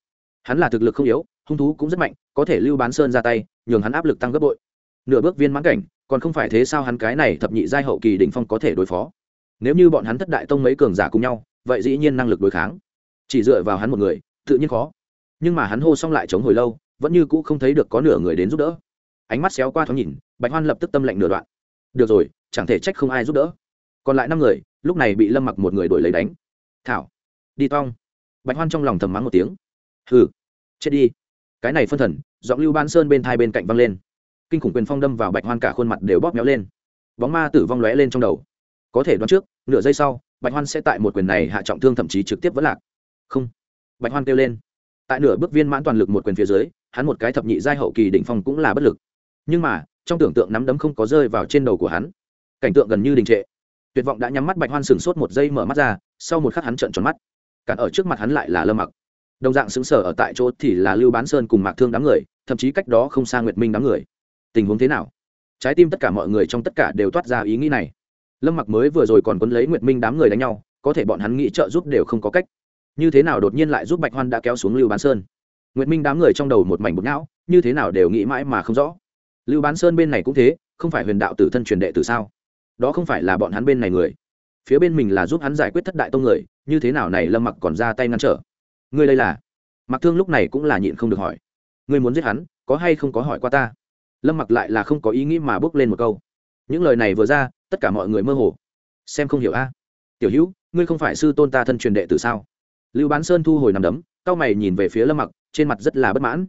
Hắn là thực lực không yếu, hung thú cũng rất mạnh, có thể lưu bán sơn ra tay, nhường hắn áp lực tăng gấp bội. Nửa bước viên mãn cảnh, còn không phải thế sao hắn cái này thập nhị giai hậu kỳ đỉnh phong có thể đối phó? Nếu như bọn hắn thất đại tông mấy cường giả cùng nhau, vậy dĩ nhiên năng lực đối kháng. Chỉ dựa vào hắn một người, tự nhiên khó. Nhưng mà hắn hô xong lại chống hồi lâu, vẫn như cũ không thấy được có nửa người đến giúp đỡ ánh mắt xéo qua thoáng nhìn, bạch hoan lập tức tâm lệnh nửa đoạn. Được rồi, chẳng thể trách không ai giúp đỡ. Còn lại năm người, lúc này bị lâm mặc một người đổi lấy đánh. Thảo, đi tong. Bạch hoan trong lòng thầm mắng một tiếng. Hừ, chết đi. Cái này phân thần, giọng lưu ban sơn bên thai bên cạnh văng lên. Kinh khủng quyền phong đâm vào bạch hoan cả khuôn mặt đều bóp méo lên. Bóng ma tử vong lóe lên trong đầu. Có thể đoán trước, nửa giây sau, bạch hoan sẽ tại một quyền này hạ trọng thương thậm chí trực tiếp vẫn lạc. Không. Bạch hoan kêu lên. Tại nửa bước viên mãn toàn lực một quyền phía dưới, hắn một cái thập nhị giai hậu kỳ đỉnh phong cũng là bất lực nhưng mà, trong tưởng tượng nắm đấm không có rơi vào trên đầu của hắn. Cảnh tượng gần như đình trệ. Tuyệt vọng đã nhắm mắt bạch hoan sửng sốt một giây mở mắt ra, sau một khắc hắn trợn tròn mắt. Cản ở trước mặt hắn lại là lâm mặc. Đồng dạng xứng sở ở tại chỗ thì là lưu bán sơn cùng mạc thương đám người, thậm chí cách đó không xa nguyệt minh đám người. Tình huống thế nào? Trái tim tất cả mọi người trong tất cả đều toát ra ý nghĩ này. Lâm mặc mới vừa rồi còn quấn lấy nguyệt minh đám người đánh nhau, có thể bọn hắn nghĩ trợ giúp đều không có cách. Như thế nào đột nhiên lại giúp bạch hoan đã kéo xuống lưu bán sơn? Nguyệt minh đám người trong đầu một mảnh bột não, như thế nào đều nghĩ mãi mà không rõ lưu bán sơn bên này cũng thế, không phải huyền đạo tử thân truyền đệ tử sao? Đó không phải là bọn hắn bên này người. Phía bên mình là giúp hắn giải quyết thất đại tông người, như thế nào này lâm mặc còn ra tay ngăn trở? Ngươi đây là? Mặc thương lúc này cũng là nhịn không được hỏi. Ngươi muốn giết hắn, có hay không có hỏi qua ta? Lâm mặc lại là không có ý nghĩ mà bước lên một câu. Những lời này vừa ra, tất cả mọi người mơ hồ. Xem không hiểu a. Tiểu hữu, ngươi không phải sư tôn ta thân truyền đệ tử sao? Lưu bán sơn thu hồi nằm đấm, cao mày nhìn về phía lâm mặc, trên mặt rất là bất mãn.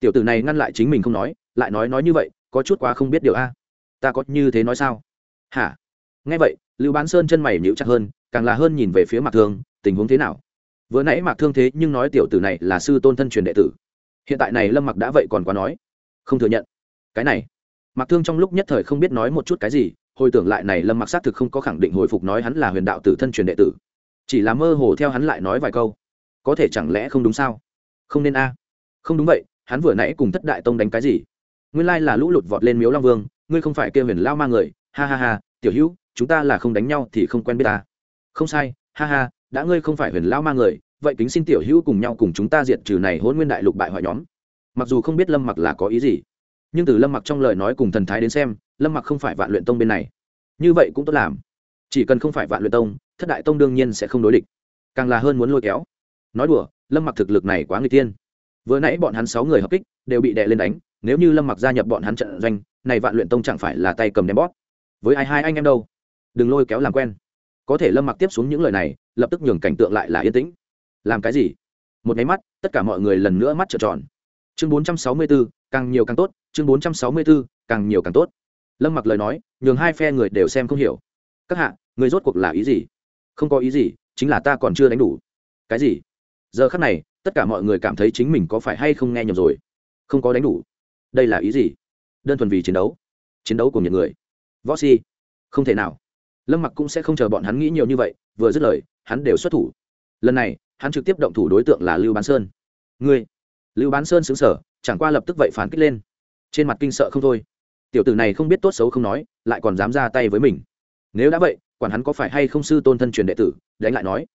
Tiểu tử này ngăn lại chính mình không nói, lại nói nói như vậy có chút quá không biết điều a. Ta có như thế nói sao? Hả? Nghe vậy, lưu bán sơn chân mày nhíu chặt hơn, càng là hơn nhìn về phía mạc thương, tình huống thế nào? Vừa nãy mạc thương thế nhưng nói tiểu tử này là sư tôn thân truyền đệ tử. Hiện tại này lâm mặc đã vậy còn quá nói. Không thừa nhận. Cái này. Mạc thương trong lúc nhất thời không biết nói một chút cái gì, hồi tưởng lại này lâm mặc xác thực không có khẳng định hồi phục nói hắn là huyền đạo tử thân truyền đệ tử. Chỉ là mơ hồ theo hắn lại nói vài câu. Có thể chẳng lẽ không đúng sao? Không nên a. Không đúng vậy, hắn vừa nãy cùng thất đại tông đánh cái gì? Nguyên lai là lũ lụt vọt lên miếu long vương, ngươi không phải kêu huyền lao ma người, ha ha ha, tiểu hữu, chúng ta là không đánh nhau thì không quen biết ta. Không sai, ha ha, đã ngươi không phải huyền lao ma người, vậy kính xin tiểu hữu cùng nhau cùng chúng ta diệt trừ này hôn nguyên đại lục bại hoại nhóm. Mặc dù không biết lâm mặc là có ý gì, nhưng từ lâm mặc trong lời nói cùng thần thái đến xem, lâm mặc không phải vạn luyện tông bên này. Như vậy cũng tốt làm. Chỉ cần không phải vạn luyện tông, thất đại tông đương nhiên sẽ không đối địch. Càng là hơn muốn lôi kéo. Nói đùa, lâm mặc thực lực này quá người tiên vừa nãy bọn hắn sáu người hợp kích, đều bị đè lên đánh nếu như lâm mặc gia nhập bọn hắn trận doanh này vạn luyện tông chẳng phải là tay cầm đem bót. Với ai hai anh em đâu? Đừng lôi kéo làm quen. Có thể lâm mặc tiếp xuống những lời này lập tức nhường cảnh tượng lại là yên tĩnh. Làm cái gì? Một nháy mắt tất cả mọi người lần nữa mắt trợn tròn. Chương bốn trăm sáu mươi 464, càng nhiều càng tốt chương bốn trăm sáu mươi 464, càng nhiều càng tốt. Lâm mặc lời nói nhường hai phe người đều xem không hiểu. Các hạ người rốt cuộc là ý gì? Không có ý gì chính là ta còn chưa đánh đủ. Cái gì? Giờ khắc này tất cả mọi người cảm thấy chính mình có phải hay không nghe nhầm rồi? Không có đánh đủ đây là ý gì? Đơn thuần vì chiến đấu. Chiến đấu của những người. Võ si không thể nào. Lâm mặc cũng sẽ không chờ bọn hắn nghĩ nhiều như vậy, vừa dứt lời, hắn đều xuất thủ. Lần này, hắn trực tiếp động thủ đối tượng là lưu bán sơn. Ngươi. Lưu bán sơn xứng sở chẳng qua lập tức vậy phản kích lên. Trên mặt kinh sợ không thôi. Tiểu tử này không biết tốt xấu không nói, lại còn dám ra tay với mình. Nếu đã vậy, quản hắn có phải hay không sư tôn thân truyền đệ tử, đánh lại nói.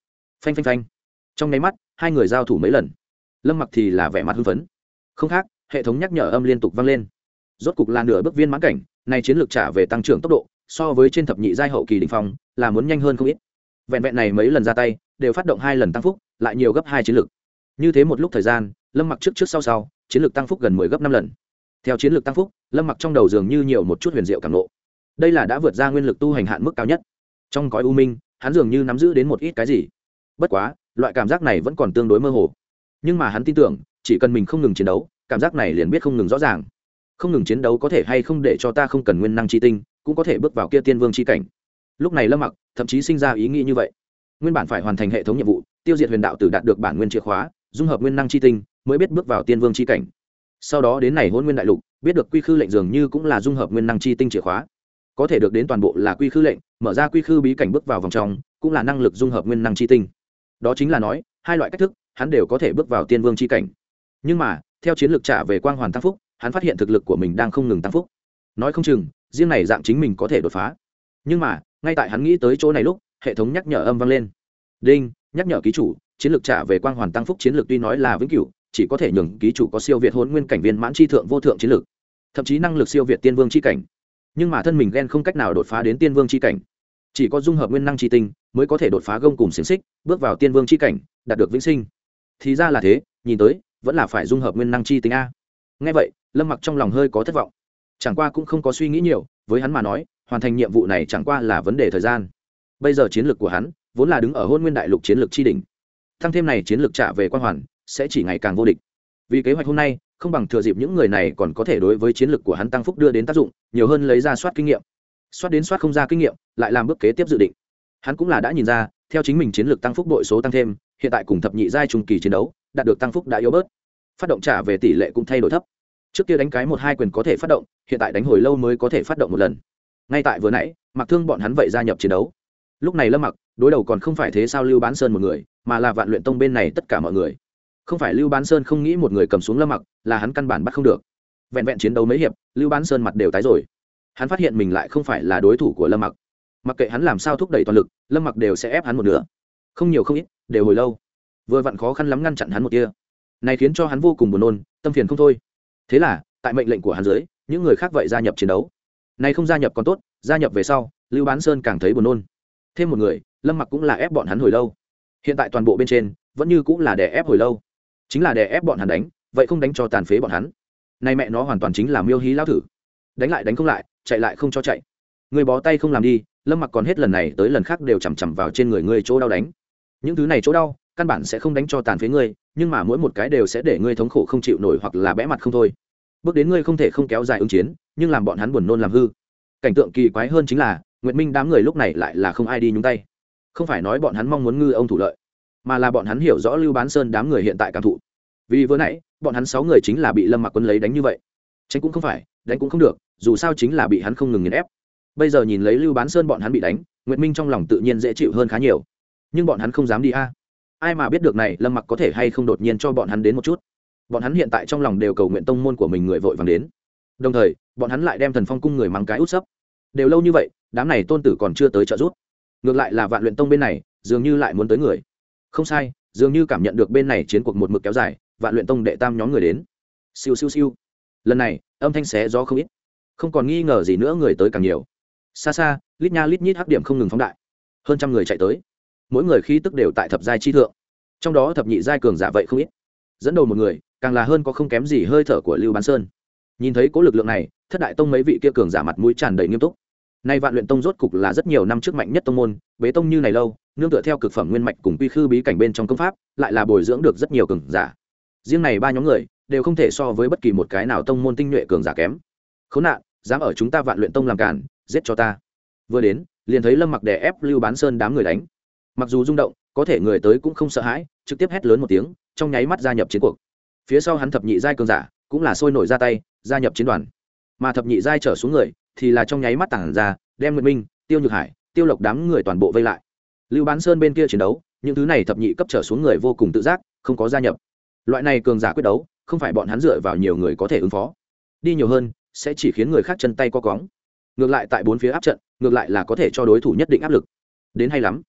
Phanh phanh phanh. Trong nháy mắt, hai người giao thủ mấy lần. Lâm mặc thì là vẻ mặt hưng phấn. Không khác hệ thống nhắc nhở âm liên tục vang lên. Rốt cục là nửa bước viên mãn cảnh này chiến lược trả về tăng trưởng tốc độ, so với trên thập nhị giai hậu kỳ đỉnh phong, là muốn nhanh hơn không ít. Vẹn vẹn này mấy lần ra tay, đều phát động hai lần tăng phúc, lại nhiều gấp hai chiến lược. Như thế một lúc thời gian, lâm mặc trước trước sau sau, chiến lược tăng phúc gần mười gấp năm lần. Theo chiến lược tăng phúc, lâm mặc trong đầu dường như nhiều một chút huyền diệu cảm lộ đây là đã vượt ra nguyên lực tu hành hạn mức cao nhất. Trong cõi u minh, hắn dường như nắm giữ đến một ít cái gì. Bất quá, loại cảm giác này vẫn còn tương đối mơ hồ. Nhưng mà hắn tin tưởng, chỉ cần mình không ngừng chiến đấu cảm giác này liền biết không ngừng rõ ràng. Không ngừng chiến đấu có thể hay không để cho ta không cần nguyên năng chi tinh, cũng có thể bước vào kia tiên vương chi cảnh. Lúc này lâm mặc thậm chí sinh ra ý nghĩ như vậy. Nguyên bản phải hoàn thành hệ thống nhiệm vụ, tiêu diệt huyền đạo tử đạt được bản nguyên chìa khóa, dung hợp nguyên năng chi tinh, mới biết bước vào tiên vương chi cảnh. Sau đó đến này hôn nguyên đại lục, biết được quy khư lệnh dường như cũng là dung hợp nguyên năng chi tinh chìa khóa. Có thể được đến toàn bộ là quy khư lệnh, mở ra quy khư bí cảnh bước vào vòng trong, cũng là năng lực dung hợp nguyên năng chi tinh. Đó chính là nói, hai loại cách thức, hắn đều có thể bước vào tiên vương chi cảnh. Nhưng mà theo chiến lược trả về quang hoàn tăng phúc, hắn phát hiện thực lực của mình đang không ngừng tăng phúc. Nói không chừng, riêng này dạng chính mình có thể đột phá. Nhưng mà, ngay tại hắn nghĩ tới chỗ này lúc, hệ thống nhắc nhở âm vang lên. Đinh, nhắc nhở ký chủ, chiến lược trả về quang hoàn tăng phúc chiến lược tuy nói là vĩnh cửu, chỉ có thể nhường ký chủ có siêu việt hôn nguyên cảnh viên mãn chi thượng vô thượng chiến lược, thậm chí năng lực siêu việt tiên vương chi cảnh. Nhưng mà thân mình ghen không cách nào đột phá đến tiên vương chi cảnh. Chỉ có dung hợp nguyên năng chi tinh, mới có thể đột phá gông cùng xiềng xích, bước vào tiên vương chi cảnh, đạt được vĩnh sinh. Thì ra là thế, nhìn tới vẫn là phải dung hợp nguyên năng chi tính a. Ngay vậy, lâm mặc trong lòng hơi có thất vọng. Chẳng qua cũng không có suy nghĩ nhiều, với hắn mà nói, hoàn thành nhiệm vụ này chẳng qua là vấn đề thời gian. Bây giờ chiến lược của hắn vốn là đứng ở hôn nguyên đại lục chiến lược tri đỉnh. Thăng thêm này chiến lược trả về quan hoàn, sẽ chỉ ngày càng vô địch. Vì kế hoạch hôm nay, không bằng thừa dịp những người này còn có thể đối với chiến lược của hắn tăng phúc đưa đến tác dụng, nhiều hơn lấy ra soát kinh nghiệm. Soát đến soát không ra kinh nghiệm, lại làm bước kế tiếp dự định. Hắn cũng là đã nhìn ra, theo chính mình chiến lược tăng phúc đội số tăng thêm, hiện tại cùng thập nhị giai trung kỳ chiến đấu, đạt được tăng phúc đã yếu bớt phát động trả về tỷ lệ cũng thay đổi thấp. Trước kia đánh cái một hai quyền có thể phát động, hiện tại đánh hồi lâu mới có thể phát động một lần. Ngay tại vừa nãy mặc thương bọn hắn vậy gia nhập chiến đấu. Lúc này lâm mặc đối đầu còn không phải thế sao lưu bán sơn một người, mà là vạn luyện tông bên này tất cả mọi người. Không phải lưu bán sơn không nghĩ một người cầm xuống lâm mặc là hắn căn bản bắt không được. Vẹn vẹn chiến đấu mấy hiệp, lưu bán sơn mặt đều tái rồi. Hắn phát hiện mình lại không phải là đối thủ của lâm mặc mặc kệ hắn làm sao thúc đẩy toàn lực, lâm mặc đều sẽ ép hắn một nửa. Không nhiều không ít, đều hồi lâu. Vừa vặn khó khăn lắm ngăn chặn hắn một kia này khiến cho hắn vô cùng buồn nôn, tâm phiền không thôi. Thế là, tại mệnh lệnh của hắn dưới, những người khác vậy gia nhập chiến đấu. Này không gia nhập còn tốt, gia nhập về sau, lưu bán sơn càng thấy buồn nôn. Thêm một người, lâm mặc cũng là ép bọn hắn hồi lâu. Hiện tại toàn bộ bên trên, vẫn như cũng là đè ép hồi lâu. Chính là đè ép bọn hắn đánh, vậy không đánh cho tàn phế bọn hắn. Nay mẹ nó hoàn toàn chính là miêu hí lao thử. Đánh lại đánh không lại, chạy lại không cho chạy. Người bó tay không làm đi, lâm mặc còn hết lần này tới lần khác đều chằm chằm vào trên người ngươi chỗ đau đánh. Những thứ này chỗ đau, căn bản sẽ không đánh cho tàn phế ngươi nhưng mà mỗi một cái đều sẽ để ngươi thống khổ không chịu nổi hoặc là bẽ mặt không thôi. Bước đến ngươi không thể không kéo dài ứng chiến, nhưng làm bọn hắn buồn nôn làm hư. Cảnh tượng kỳ quái hơn chính là, nguyệt minh đám người lúc này lại là không ai đi nhúng tay. Không phải nói bọn hắn mong muốn ngư ông thủ lợi, mà là bọn hắn hiểu rõ lưu bán sơn đám người hiện tại cảm thụ. Vì vừa nãy, bọn hắn sáu người chính là bị lâm mặc quân lấy đánh như vậy. Tránh cũng không phải, đánh cũng không được, dù sao chính là bị hắn không ngừng nghiền ép. Bây giờ nhìn lấy lưu bán sơn bọn hắn bị đánh, nguyệt minh trong lòng tự nhiên dễ chịu hơn khá nhiều. Nhưng bọn hắn không dám đi a ai mà biết được này, lâm mặc có thể hay không đột nhiên cho bọn hắn đến một chút? Bọn hắn hiện tại trong lòng đều cầu nguyện tông môn của mình người vội vàng đến. Đồng thời, bọn hắn lại đem thần phong cung người mắng cái út sấp. Đều lâu như vậy, đám này tôn tử còn chưa tới trợ giúp. Ngược lại là vạn luyện tông bên này, dường như lại muốn tới người. Không sai, dường như cảm nhận được bên này chiến cuộc một mực kéo dài, vạn luyện tông đệ tam nhóm người đến. Siêu siêu siêu. Lần này, âm thanh xé gió không ít. Không còn nghi ngờ gì nữa người tới càng nhiều. Xa xa, lít nha lít nhít hắc điểm không ngừng phóng đại. Hơn trăm người chạy tới mỗi người khí tức đều tại thập giai chi thượng. Trong đó thập nhị giai cường giả vậy không ít. Dẫn đầu một người, càng là hơn có không kém gì hơi thở của lưu bán sơn. Nhìn thấy cố lực lượng này, thất đại tông mấy vị kia cường giả mặt mũi tràn đầy nghiêm túc. Nay vạn luyện tông rốt cục là rất nhiều năm trước mạnh nhất tông môn, bế tông như này lâu, nương tựa theo cực phẩm nguyên mạch cùng quy khư bí cảnh bên trong công pháp, lại là bồi dưỡng được rất nhiều cường giả. Riêng này ba nhóm người, đều không thể so với bất kỳ một cái nào tông môn tinh nhuệ cường giả kém. Khốn nạn, dám ở chúng ta vạn luyện tông làm cản giết cho ta. Vừa đến, liền thấy lâm mặc đè ép lưu bán sơn đám người đánh mặc dù rung động, có thể người tới cũng không sợ hãi, trực tiếp hét lớn một tiếng, trong nháy mắt gia nhập chiến cuộc. Phía sau hắn thập nhị giai cường giả, cũng là sôi nổi ra tay, gia nhập chiến đoàn. Mà thập nhị giai trở xuống người, thì là trong nháy mắt tản ra, đem nguyệt minh, tiêu nhược hải, tiêu lộc đám người toàn bộ vây lại. Lưu bán sơn bên kia chiến đấu, những thứ này thập nhị cấp trở xuống người vô cùng tự giác, không có gia nhập. Loại này cường giả quyết đấu, không phải bọn hắn dựa vào nhiều người có thể ứng phó. Đi nhiều hơn, sẽ chỉ khiến người khác chân tay co cóng. Ngược lại tại bốn phía áp trận, ngược lại là có thể cho đối thủ nhất định áp lực. Đến hay lắm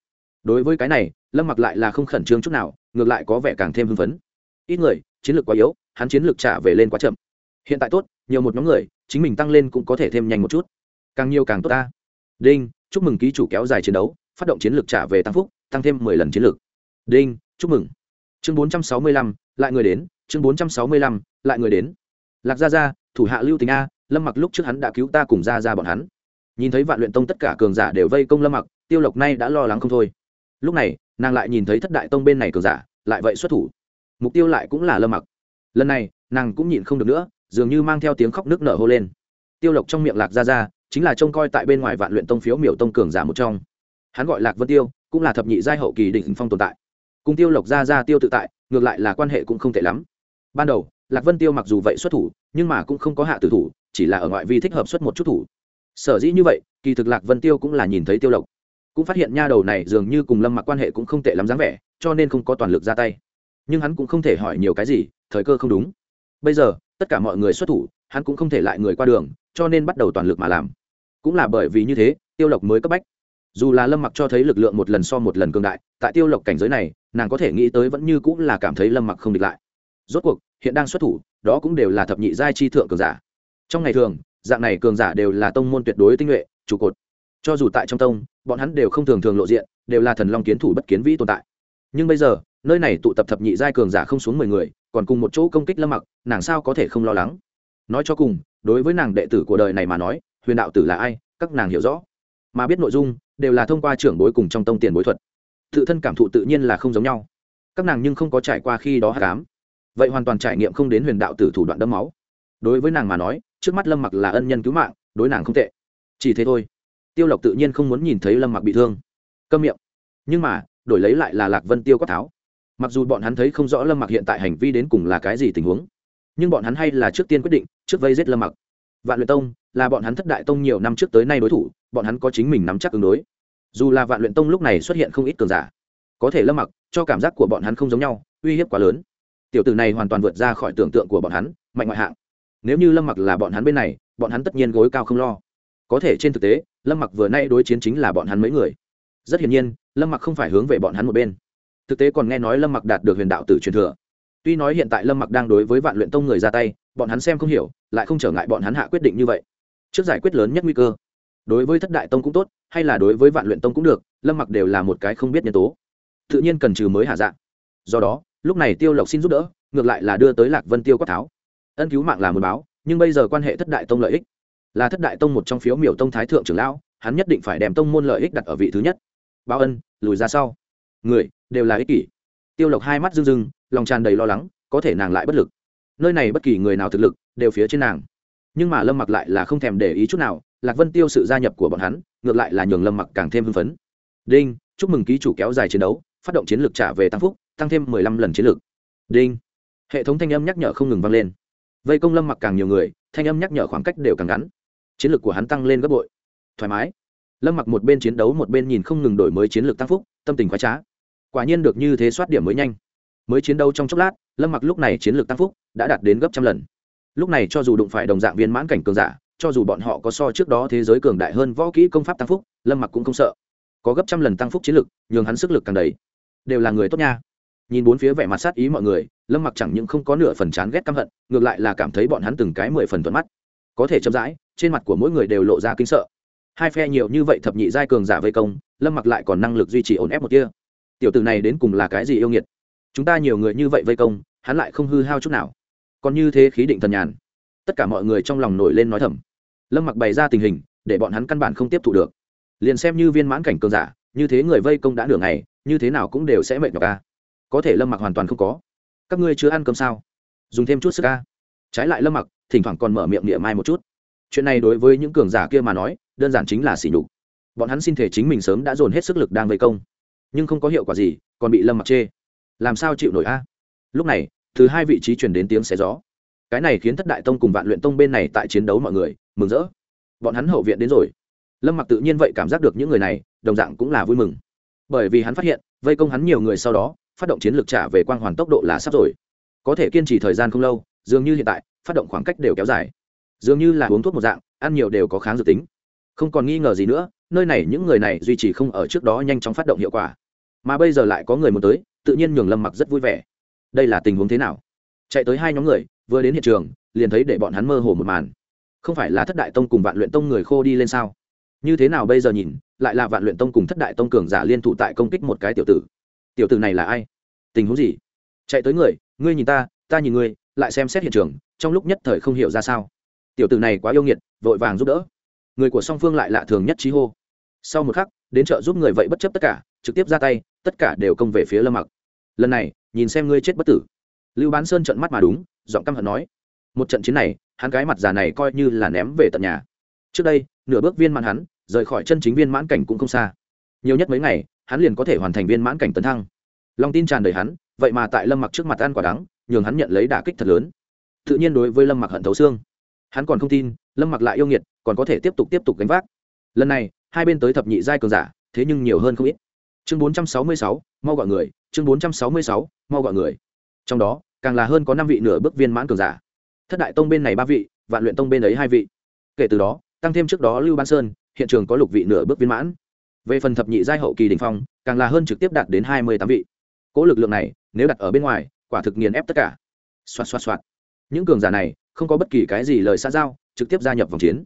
đối với cái này, lâm mặc lại là không khẩn trương chút nào, ngược lại có vẻ càng thêm hưng phấn. Ít người, chiến lược quá yếu, hắn chiến lược trả về lên quá chậm. Hiện tại tốt, nhiều một nhóm người, chính mình tăng lên cũng có thể thêm nhanh một chút. Càng nhiều càng tốt ta. Đinh, chúc mừng ký chủ kéo dài chiến đấu, phát động chiến lược trả về tăng phúc, tăng thêm mười lần chiến lược. Đinh, chúc mừng. Chương bốn trăm sáu mươi lăm, lại người đến, chương bốn trăm sáu mươi lăm, lại người đến. Lạc gia gia, thủ hạ lưu tình a, lâm mặc lúc trước hắn đã cứu ta cùng ra ra bọn hắn. Nhìn thấy vạn luyện tông tất cả cường giả đều vây công lâm mặc, tiêu lộc nay đã lo lắng không thôi lúc này, nàng lại nhìn thấy thất đại tông bên này cường giả, lại vậy xuất thủ. Mục tiêu lại cũng là lâm mặc. Lần này, nàng cũng nhịn không được nữa, dường như mang theo tiếng khóc nước nở hô lên. Tiêu lộc trong miệng lạc ra ra chính là trông coi tại bên ngoài vạn luyện tông phiếu miểu tông cường giả một trong. Hắn gọi lạc vân tiêu, cũng là thập nhị giai hậu kỳ định phong tồn tại. Cùng tiêu lộc ra ra tiêu tự tại, ngược lại là quan hệ cũng không tệ lắm. Ban đầu, lạc vân tiêu mặc dù vậy xuất thủ, nhưng mà cũng không có hạ tử thủ, chỉ là ở ngoại vi thích hợp xuất một chút thủ. Sở dĩ như vậy, kỳ thực lạc vân tiêu cũng là nhìn thấy tiêu lộc cũng phát hiện nha đầu này dường như cùng lâm mặc quan hệ cũng không tệ lắm dáng vẻ, cho nên không có toàn lực ra tay. Nhưng hắn cũng không thể hỏi nhiều cái gì, thời cơ không đúng. Bây giờ, tất cả mọi người xuất thủ, hắn cũng không thể lại người qua đường, cho nên bắt đầu toàn lực mà làm. Cũng là bởi vì như thế, tiêu lộc mới cấp bách. Dù là lâm mặc cho thấy lực lượng một lần so một lần cường đại, tại tiêu lộc cảnh giới này, nàng có thể nghĩ tới vẫn như cũng là cảm thấy lâm mặc không địch lại. Rốt cuộc, hiện đang xuất thủ, đó cũng đều là thập nhị giai chi thượng cường giả. Trong ngày thường, dạng này cường giả đều là tông môn tuyệt đối tinh nhuệ, trụ cột. Cho dù tại trong tông bọn hắn đều không thường thường lộ diện, đều là thần long kiến thủ bất kiến vĩ tồn tại. Nhưng bây giờ, nơi này tụ tập thập nhị giai cường giả không xuống mười người, còn cùng một chỗ công kích lâm mặc, nàng sao có thể không lo lắng? Nói cho cùng, đối với nàng đệ tử của đời này mà nói, huyền đạo tử là ai, các nàng hiểu rõ. Mà biết nội dung, đều là thông qua trưởng bối cùng trong tông tiền bối thuật. Tự thân cảm thụ tự nhiên là không giống nhau. Các nàng nhưng không có trải qua khi đó hát cám vậy hoàn toàn trải nghiệm không đến huyền đạo tử thủ đoạn đẫm máu. Đối với nàng mà nói, trước mắt lâm mặc là ân nhân cứu mạng, đối nàng không tệ. Chỉ thế thôi tiêu lộc tự nhiên không muốn nhìn thấy lâm mặc bị thương. Câm miệng. Nhưng mà, đổi lấy lại là lạc vân tiêu quát tháo. Mặc dù bọn hắn thấy không rõ lâm mặc hiện tại hành vi đến cùng là cái gì tình huống, nhưng bọn hắn hay là trước tiên quyết định, trước vây giết lâm mặc. Vạn luyện tông là bọn hắn thất đại tông nhiều năm trước tới nay đối thủ, bọn hắn có chính mình nắm chắc ứng đối. Dù là vạn luyện tông lúc này xuất hiện không ít cường giả, có thể lâm mặc cho cảm giác của bọn hắn không giống nhau, uy hiếp quá lớn. Tiểu tử này hoàn toàn vượt ra khỏi tưởng tượng của bọn hắn, mạnh ngoại hạng. Nếu như lâm mặc là bọn hắn bên này, bọn hắn tất nhiên gối cao không lo có thể trên thực tế, lâm mặc vừa nay đối chiến chính là bọn hắn mấy người. Rất hiển nhiên, lâm mặc không phải hướng về bọn hắn một bên. Thực tế còn nghe nói lâm mặc đạt được huyền đạo tử truyền thừa. Tuy nói hiện tại lâm mặc đang đối với vạn luyện tông người ra tay, bọn hắn xem không hiểu, lại không trở ngại bọn hắn hạ quyết định như vậy. Trước giải quyết lớn nhất nguy cơ. Đối với thất đại tông cũng tốt, hay là đối với vạn luyện tông cũng được, lâm mặc đều là một cái không biết nhân tố. Tự nhiên cần trừ mới hạ dạng do đó, lúc này tiêu lộc xin giúp đỡ, ngược lại là đưa tới lạc vân tiêu quát tháo. Ân cứu mạng là một báo, nhưng bây giờ quan hệ thất đại tông lợi ích là thất đại tông một trong phiếu miểu tông thái thượng trưởng lão, hắn nhất định phải đem tông môn lợi ích đặt ở vị thứ nhất. Báo ân, lùi ra sau. Người, đều là ích kỷ. Tiêu lộc hai mắt rưng rưng, lòng tràn đầy lo lắng, có thể nàng lại bất lực. Nơi này bất kỳ người nào thực lực, đều phía trên nàng. Nhưng mà lâm mặc lại là không thèm để ý chút nào, lạc vân tiêu sự gia nhập của bọn hắn, ngược lại là nhường lâm mặc càng thêm hưng phấn. Đinh, chúc mừng ký chủ kéo dài chiến đấu, phát động chiến lược trả về tăng phúc, tăng thêm mười lăm lần chiến lược. Đinh. Hệ thống thanh âm nhắc nhở không ngừng vang lên. Vây công lâm mặc càng nhiều người, thanh âm nhắc nhở khoảng cách đều càng ngắn chiến lược của hắn tăng lên gấp bội. Thoải mái. Lâm mặc một bên chiến đấu một bên nhìn không ngừng đổi mới chiến lược tăng phúc, tâm tình khoái trá. Quả nhiên được như thế soát điểm mới nhanh. Mới chiến đấu trong chốc lát, lâm mặc lúc này chiến lược tăng phúc đã đạt đến gấp trăm lần. Lúc này cho dù đụng phải đồng dạng viên mãn cảnh cường giả, cho dù bọn họ có so trước đó thế giới cường đại hơn võ kỹ công pháp tăng phúc, lâm mặc cũng không sợ. Có gấp trăm lần tăng phúc chiến lực nhường hắn sức lực càng đầy. Đều là người tốt nha. Nhìn bốn phía vẻ mặt sát ý mọi người, lâm mặc chẳng những không có nửa phần chán ghét căm hận, ngược lại là cảm thấy bọn hắn từng cái mười phần thuận mắt. Có thể chậm rãi trên mặt của mỗi người đều lộ ra kinh sợ. Hai phe nhiều như vậy thập nhị giai cường giả vây công, lâm mặc lại còn năng lực duy trì ổn ép một kia. Tiểu tử này đến cùng là cái gì yêu nghiệt? Chúng ta nhiều người như vậy vây công, hắn lại không hư hao chút nào. Còn như thế khí định thần nhàn. Tất cả mọi người trong lòng nổi lên nói thầm. Lâm mặc bày ra tình hình, để bọn hắn căn bản không tiếp thụ được. Liền xem như viên mãn cảnh cường giả, như thế người vây công đã nửa ngày, như thế nào cũng đều sẽ mệt nhọc ca có thể lâm mặc hoàn toàn không có. Các ngươi chưa ăn cơm sao? Dùng thêm chút sức ca trái lại lâm mặc, thỉnh thoảng còn mở miệng niệm mai một chút chuyện này đối với những cường giả kia mà nói, đơn giản chính là xỉ nhục. Bọn hắn xin thể chính mình sớm đã dồn hết sức lực đang vây công. Nhưng không có hiệu quả gì, còn bị lâm mặc chê. Làm sao chịu nổi a? Lúc này từ hai vị trí chuyển đến tiếng xé gió. Cái này khiến thất đại tông cùng vạn luyện tông bên này tại chiến đấu mọi người, mừng rỡ. Bọn hắn hậu viện đến rồi. Lâm mặc tự nhiên vậy cảm giác được những người này, đồng dạng cũng là vui mừng. Bởi vì hắn phát hiện, vây công hắn nhiều người sau đó, phát động chiến lược trả về quang hoàn tốc độ là sắp rồi. Có thể kiên trì thời gian không lâu, dường như hiện tại, phát động khoảng cách đều kéo dài dường như là uống thuốc một dạng, ăn nhiều đều có kháng dự tính. Không còn nghi ngờ gì nữa, nơi này những người này duy trì không ở trước đó nhanh chóng phát động hiệu quả. Mà bây giờ lại có người muốn tới, tự nhiên nhường lâm mặc rất vui vẻ. Đây là tình huống thế nào? Chạy tới hai nhóm người, vừa đến hiện trường, liền thấy để bọn hắn mơ hồ một màn. Không phải là thất đại tông cùng vạn luyện tông người khô đi lên sao? Như thế nào bây giờ nhìn, lại là vạn luyện tông cùng thất đại tông cường giả liên thủ tại công kích một cái tiểu tử. Tiểu tử này là ai? Tình huống gì? Chạy tới người, ngươi nhìn ta ta nhìn ngươi, lại xem xét hiện trường, trong lúc nhất thời không hiểu ra sao tiểu tử này quá yêu nghiệt, vội vàng giúp đỡ. Người của song phương lại lạ thường nhất trí hô. Sau một khắc, đến chợ giúp người vậy bất chấp tất cả, trực tiếp ra tay, tất cả đều công về phía lâm mặc. Lần này, nhìn xem ngươi chết bất tử. Lưu bán sơn trận mắt mà đúng, giọng căm hận nói. Một trận chiến này, hắn cái mặt già này coi như là ném về tận nhà. Trước đây, nửa bước viên mãn hắn, rời khỏi chân chính viên mãn cảnh cũng không xa. Nhiều nhất mấy ngày, hắn liền có thể hoàn thành viên mãn cảnh tấn thăng. Lòng tin tràn đầy hắn, vậy mà tại lâm mặc trước mặt ăn quả đắng, nhường hắn nhận lấy đả kích thật lớn. Tự nhiên đối với lâm mặc hận thấu xương hắn còn không tin, lâm mặc lại yêu nghiệt, còn có thể tiếp tục tiếp tục gánh vác. Lần này, hai bên tới thập nhị giai cường giả, thế nhưng nhiều hơn không ít. Chương bốn trăm sáu mươi sáu, mau gọi người, chương bốn trăm sáu mươi sáu, mau gọi người. Trong đó, càng là hơn có năm vị nửa bước viên mãn cường giả. Thất đại tông bên này ba vị, vạn luyện tông bên ấy hai vị. Kể từ đó, tăng thêm trước đó lưu ban sơn, hiện trường có lục vị nửa bước viên mãn. Về phần thập nhị giai hậu kỳ đình phong, càng là hơn trực tiếp đạt đến hai mươi tám vị. Cỗ lực lượng này, nếu đặt ở bên ngoài, quả thực nghiền ép tất cả. Xoạt xoạt xoạt. Những cường giả này không có bất kỳ cái gì lời xa giao, trực tiếp gia nhập vòng chiến.